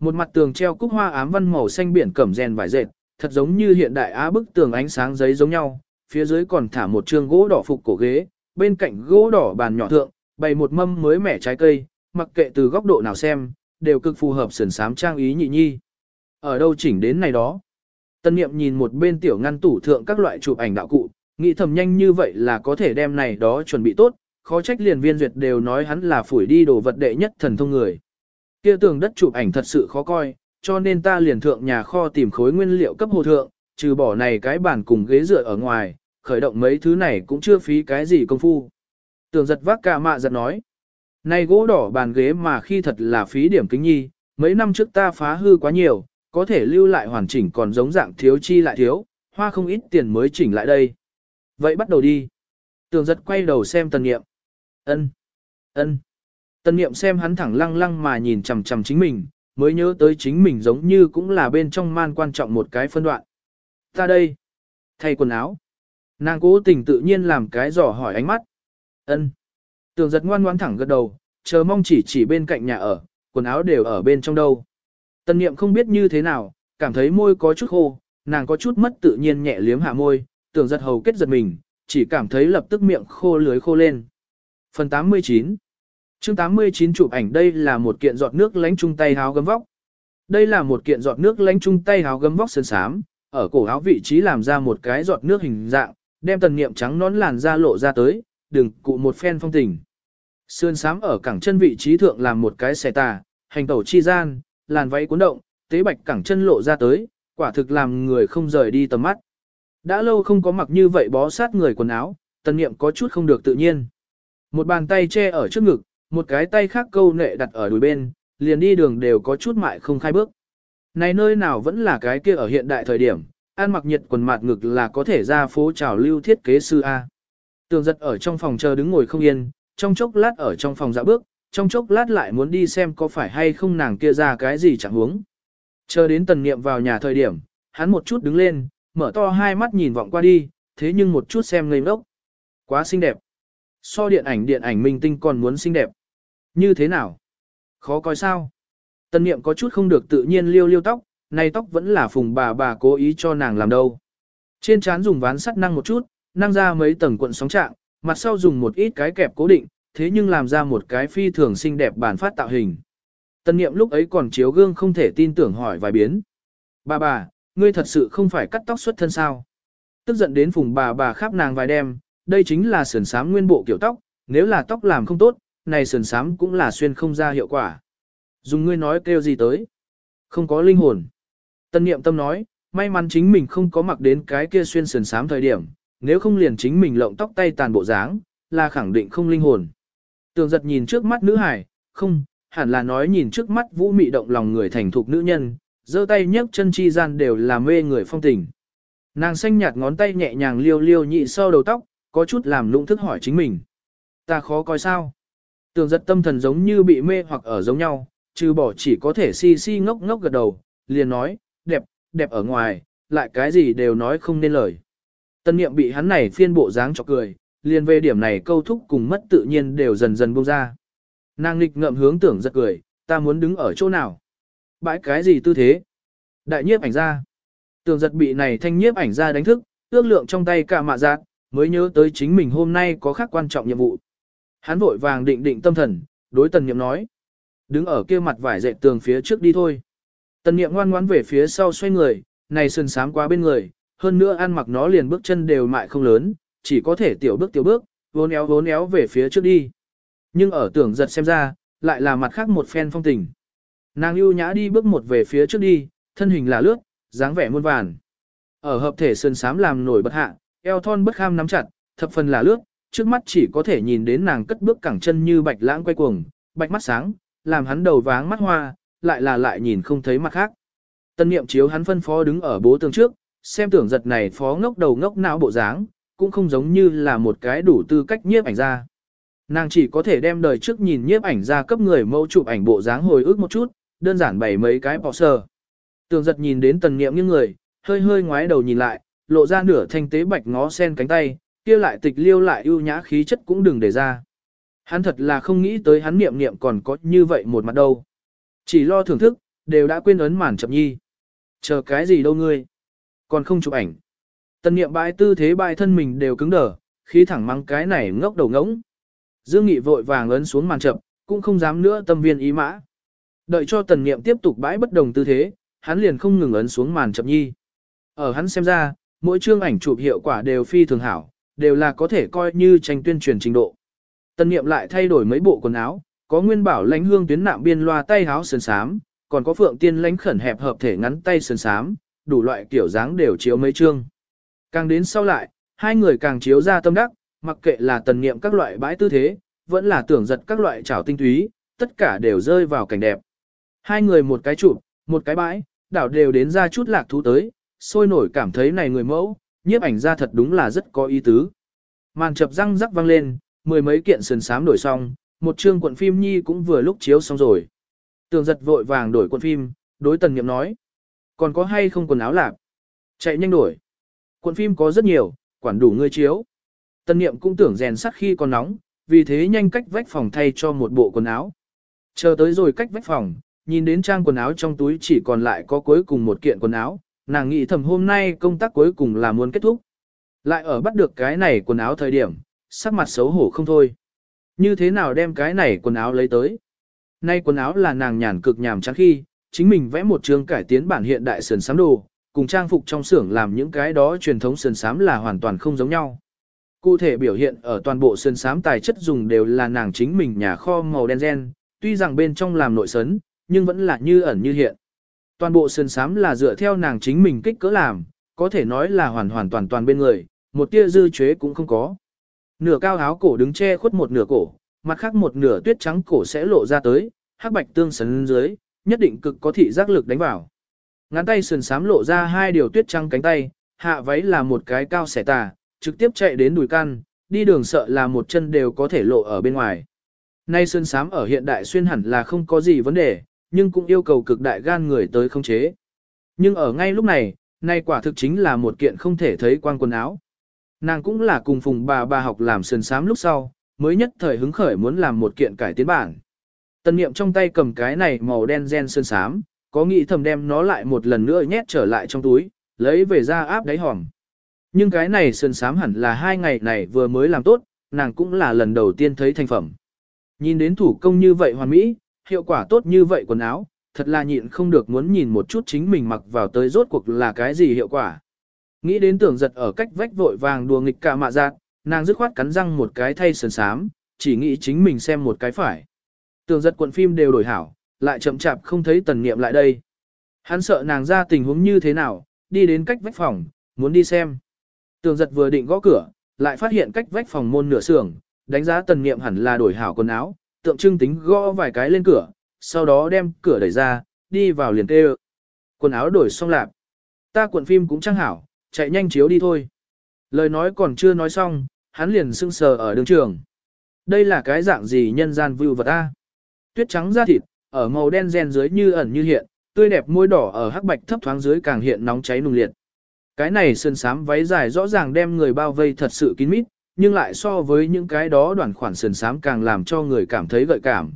Một mặt tường treo cúc hoa ám văn màu xanh biển cẩm rèn vải dệt, thật giống như hiện đại á bức tường ánh sáng giấy giống nhau, phía dưới còn thả một trương gỗ đỏ phục cổ ghế, bên cạnh gỗ đỏ bàn nhỏ thượng, bày một mâm mới mẻ trái cây, mặc kệ từ góc độ nào xem, đều cực phù hợp sườn sám trang ý nhị nhi. Ở đâu chỉnh đến này đó? Tân niệm nhìn một bên tiểu ngăn tủ thượng các loại chụp ảnh đạo cụ, nghĩ thầm nhanh như vậy là có thể đem này đó chuẩn bị tốt, khó trách liền viên duyệt đều nói hắn là phủi đi đồ vật đệ nhất thần thông người. Kia tường đất chụp ảnh thật sự khó coi, cho nên ta liền thượng nhà kho tìm khối nguyên liệu cấp hồ thượng, trừ bỏ này cái bàn cùng ghế dựa ở ngoài, khởi động mấy thứ này cũng chưa phí cái gì công phu. Tường giật vác cả mạ giật nói. Này gỗ đỏ bàn ghế mà khi thật là phí điểm kính nhi, mấy năm trước ta phá hư quá nhiều, có thể lưu lại hoàn chỉnh còn giống dạng thiếu chi lại thiếu, hoa không ít tiền mới chỉnh lại đây. Vậy bắt đầu đi. Tường giật quay đầu xem tần nghiệm ân ân Tân Niệm xem hắn thẳng lăng lăng mà nhìn chằm chằm chính mình, mới nhớ tới chính mình giống như cũng là bên trong man quan trọng một cái phân đoạn. Ta đây. Thay quần áo. Nàng cố tình tự nhiên làm cái dò hỏi ánh mắt. ân Tường giật ngoan ngoan thẳng gật đầu, chờ mong chỉ chỉ bên cạnh nhà ở, quần áo đều ở bên trong đâu. Tân niệm không biết như thế nào, cảm thấy môi có chút khô, nàng có chút mất tự nhiên nhẹ liếm hạ môi, tưởng giật hầu kết giật mình, chỉ cảm thấy lập tức miệng khô lưới khô lên. Phần 89 chương 89 chụp ảnh đây là một kiện giọt nước lánh chung tay háo gấm vóc. Đây là một kiện giọt nước lánh chung tay háo gấm vóc sơn sám, ở cổ áo vị trí làm ra một cái giọt nước hình dạng, đem tần niệm trắng nón làn da lộ ra tới, đừng cụ một phen phong tình. Sơn sám ở cẳng chân vị trí thượng làm một cái xẻ tà, hành tẩu chi gian, làn váy cuốn động, tế bạch cẳng chân lộ ra tới, quả thực làm người không rời đi tầm mắt. Đã lâu không có mặc như vậy bó sát người quần áo, tần niệm có chút không được tự nhiên. Một bàn tay che ở trước ngực, một cái tay khác câu nệ đặt ở đùi bên, liền đi đường đều có chút mại không khai bước. Này nơi nào vẫn là cái kia ở hiện đại thời điểm, an mặc nhiệt quần mạt ngực là có thể ra phố trào lưu thiết kế sư A. Tường giật ở trong phòng chờ đứng ngồi không yên, trong chốc lát ở trong phòng dạo bước, trong chốc lát lại muốn đi xem có phải hay không nàng kia ra cái gì chẳng huống. Chờ đến tần niệm vào nhà thời điểm, hắn một chút đứng lên, mở to hai mắt nhìn vọng qua đi, thế nhưng một chút xem ngây ngốc. Quá xinh đẹp. So điện ảnh điện ảnh minh tinh còn muốn xinh đẹp. Như thế nào? Khó coi sao? tân niệm có chút không được tự nhiên liêu liêu tóc, nay tóc vẫn là phùng bà bà cố ý cho nàng làm đâu. Trên trán dùng ván sắt năng một chút, năng ra mấy tầng cuộn sóng trạng, mặt sau dùng một ít cái kẹp cố định, thế nhưng làm ra một cái phi thường xinh đẹp bản phát tạo hình. Tân niệm lúc ấy còn chiếu gương không thể tin tưởng hỏi vài biến. Bà bà, ngươi thật sự không phải cắt tóc xuất thân sao? Tức giận đến phùng bà bà khắp nàng vài đêm, đây chính là sườn sám nguyên bộ kiểu tóc, nếu là tóc làm không tốt, này sườn sám cũng là xuyên không ra hiệu quả. Dùng ngươi nói kêu gì tới? Không có linh hồn. Tân niệm tâm nói, may mắn chính mình không có mặc đến cái kia xuyên sườn sám thời điểm, nếu không liền chính mình lộng tóc tay tàn bộ dáng, là khẳng định không linh hồn. Tường giật nhìn trước mắt nữ hải, không, hẳn là nói nhìn trước mắt vũ mị động lòng người thành thục nữ nhân, giơ tay nhấc chân chi gian đều là mê người phong tình. Nàng xanh nhạt ngón tay nhẹ nhàng liêu liêu nhị sau đầu tóc, có chút làm lũng thức hỏi chính mình. Ta khó coi sao? Tường giật tâm thần giống như bị mê hoặc ở giống nhau, trừ bỏ chỉ có thể si si ngốc ngốc gật đầu, liền nói, đẹp, đẹp ở ngoài, lại cái gì đều nói không nên lời. Tân niệm bị hắn này phiên bộ dáng cho cười, liền về điểm này câu thúc cùng mất tự nhiên đều dần dần buông ra. Nàng nghịch ngậm hướng tưởng giật cười, ta muốn đứng ở chỗ nào? Bãi cái gì tư thế? Đại nhiếp ảnh ra. Tường giật bị này thanh nhiếp ảnh ra đánh thức, ước lượng trong tay cả mạ giác, mới nhớ tới chính mình hôm nay có khác quan trọng nhiệm vụ. Hắn vội vàng định định tâm thần, đối tần niệm nói. Đứng ở kia mặt vải dệt tường phía trước đi thôi. Tần niệm ngoan ngoãn về phía sau xoay người, này sườn sám quá bên người, hơn nữa ăn mặc nó liền bước chân đều mại không lớn, chỉ có thể tiểu bước tiểu bước, vốn éo vốn éo về phía trước đi. Nhưng ở tưởng giật xem ra, lại là mặt khác một phen phong tình. Nàng ưu nhã đi bước một về phía trước đi, thân hình là lướt, dáng vẻ muôn vàn. Ở hợp thể sơn sám làm nổi bất hạ, eo thon bất kham nắm chặt, thập phần là lướt, trước mắt chỉ có thể nhìn đến nàng cất bước cẳng chân như bạch lãng quay cuồng, bạch mắt sáng, làm hắn đầu váng mắt hoa, lại là lại nhìn không thấy mặt khác. Tân niệm chiếu hắn phân phó đứng ở bố tường trước, xem tưởng giật này phó ngốc đầu ngốc não bộ dáng, cũng không giống như là một cái đủ tư cách nhiếp ảnh ra. Nàng chỉ có thể đem đời trước nhìn nhiếp ảnh ra cấp người mẫu chụp ảnh bộ dáng hồi ức một chút, đơn giản bày mấy cái bỏ sờ. Tường giật nhìn đến tần niệm như người, hơi hơi ngoái đầu nhìn lại, lộ ra nửa thanh tế bạch ngó sen cánh tay, kia lại tịch liêu lại ưu nhã khí chất cũng đừng để ra. Hắn thật là không nghĩ tới hắn niệm niệm còn có như vậy một mặt đâu. Chỉ lo thưởng thức, đều đã quên ấn màn chậm nhi. Chờ cái gì đâu ngươi? Còn không chụp ảnh. Tần niệm bãi tư thế bãi thân mình đều cứng đờ, khí thẳng mắng cái này ngốc đầu ngỗng. Dương Nghị vội vàng ấn xuống màn chậm, cũng không dám nữa tâm viên ý mã. Đợi cho tần niệm tiếp tục bãi bất đồng tư thế, hắn liền không ngừng ấn xuống màn chậm nhi. Ở hắn xem ra, mỗi chương ảnh chụp hiệu quả đều phi thường hảo, đều là có thể coi như tranh tuyên truyền trình độ. Tần niệm lại thay đổi mấy bộ quần áo, có nguyên bảo lãnh hương tuyến nạm biên loa tay áo sườn sám, còn có phượng tiên lãnh khẩn hẹp hợp thể ngắn tay sườn sám, đủ loại kiểu dáng đều chiếu mấy chương. Càng đến sau lại, hai người càng chiếu ra tâm đắc, mặc kệ là tần niệm các loại bãi tư thế, vẫn là tưởng giật các loại trảo tinh túy, tất cả đều rơi vào cảnh đẹp. Hai người một cái chụp, một cái bãi, đảo đều đến ra chút lạc thú tới, sôi nổi cảm thấy này người mẫu, nhiếp ảnh ra thật đúng là rất có ý tứ. Màn chập răng rắc vang lên, mười mấy kiện sườn sám đổi xong, một chương cuộn phim nhi cũng vừa lúc chiếu xong rồi. Tường giật vội vàng đổi cuộn phim, đối tần nghiệm nói. Còn có hay không quần áo lạp? Chạy nhanh đổi. Cuộn phim có rất nhiều, quản đủ ngươi chiếu. Tần nghiệm cũng tưởng rèn sắt khi còn nóng, vì thế nhanh cách vách phòng thay cho một bộ quần áo. Chờ tới rồi cách vách phòng, nhìn đến trang quần áo trong túi chỉ còn lại có cuối cùng một kiện quần áo, nàng nghĩ thầm hôm nay công tác cuối cùng là muốn kết thúc. Lại ở bắt được cái này quần áo thời điểm, sắc mặt xấu hổ không thôi. Như thế nào đem cái này quần áo lấy tới? Nay quần áo là nàng nhàn cực nhàm chán khi, chính mình vẽ một chương cải tiến bản hiện đại sườn sám đồ, cùng trang phục trong xưởng làm những cái đó truyền thống sườn sám là hoàn toàn không giống nhau. Cụ thể biểu hiện ở toàn bộ sườn sám tài chất dùng đều là nàng chính mình nhà kho màu đen gen, tuy rằng bên trong làm nội sấn, nhưng vẫn là như ẩn như hiện. Toàn bộ sườn sám là dựa theo nàng chính mình kích cỡ làm, có thể nói là hoàn hoàn toàn toàn bên người, một tia dư chế cũng không có. Nửa cao áo cổ đứng che khuất một nửa cổ, mặt khác một nửa tuyết trắng cổ sẽ lộ ra tới, hắc bạch tương sấn dưới, nhất định cực có thị giác lực đánh vào. Ngắn tay sườn sám lộ ra hai điều tuyết trắng cánh tay, hạ váy là một cái cao xẻ tà, trực tiếp chạy đến đùi căn, đi đường sợ là một chân đều có thể lộ ở bên ngoài. Nay sơn sám ở hiện đại xuyên hẳn là không có gì vấn đề, nhưng cũng yêu cầu cực đại gan người tới không chế. Nhưng ở ngay lúc này, nay quả thực chính là một kiện không thể thấy quang quần áo. Nàng cũng là cùng phùng bà bà học làm sơn sám lúc sau, mới nhất thời hứng khởi muốn làm một kiện cải tiến bản. Tân niệm trong tay cầm cái này màu đen gen sơn sám, có nghĩ thầm đem nó lại một lần nữa nhét trở lại trong túi, lấy về ra áp đáy hòm. Nhưng cái này sơn sám hẳn là hai ngày này vừa mới làm tốt, nàng cũng là lần đầu tiên thấy thành phẩm. Nhìn đến thủ công như vậy hoàn mỹ, hiệu quả tốt như vậy quần áo, thật là nhịn không được muốn nhìn một chút chính mình mặc vào tới rốt cuộc là cái gì hiệu quả. Nghĩ đến tưởng giật ở cách vách vội vàng đùa nghịch cả mạ giác, nàng dứt khoát cắn răng một cái thay sườn sám, chỉ nghĩ chính mình xem một cái phải. Tưởng giật cuộn phim đều đổi hảo, lại chậm chạp không thấy tần niệm lại đây. Hắn sợ nàng ra tình huống như thế nào, đi đến cách vách phòng, muốn đi xem. Tường giật vừa định gõ cửa, lại phát hiện cách vách phòng môn nửa sưởng, đánh giá tần niệm hẳn là đổi hảo quần áo, tượng trưng tính gõ vài cái lên cửa, sau đó đem cửa đẩy ra, đi vào liền tê Quần áo đổi xong lạp. Ta cuộn phim cũng chẳng hảo, chạy nhanh chiếu đi thôi. Lời nói còn chưa nói xong, hắn liền sưng sờ ở đường trường. Đây là cái dạng gì nhân gian vưu vật ta? Tuyết trắng da thịt, ở màu đen gen dưới như ẩn như hiện, tươi đẹp môi đỏ ở hắc bạch thấp thoáng dưới càng hiện nóng cháy nung liệt. Cái này sơn sám váy dài rõ ràng đem người bao vây thật sự kín mít, nhưng lại so với những cái đó đoàn khoản sườn sám càng làm cho người cảm thấy gợi cảm.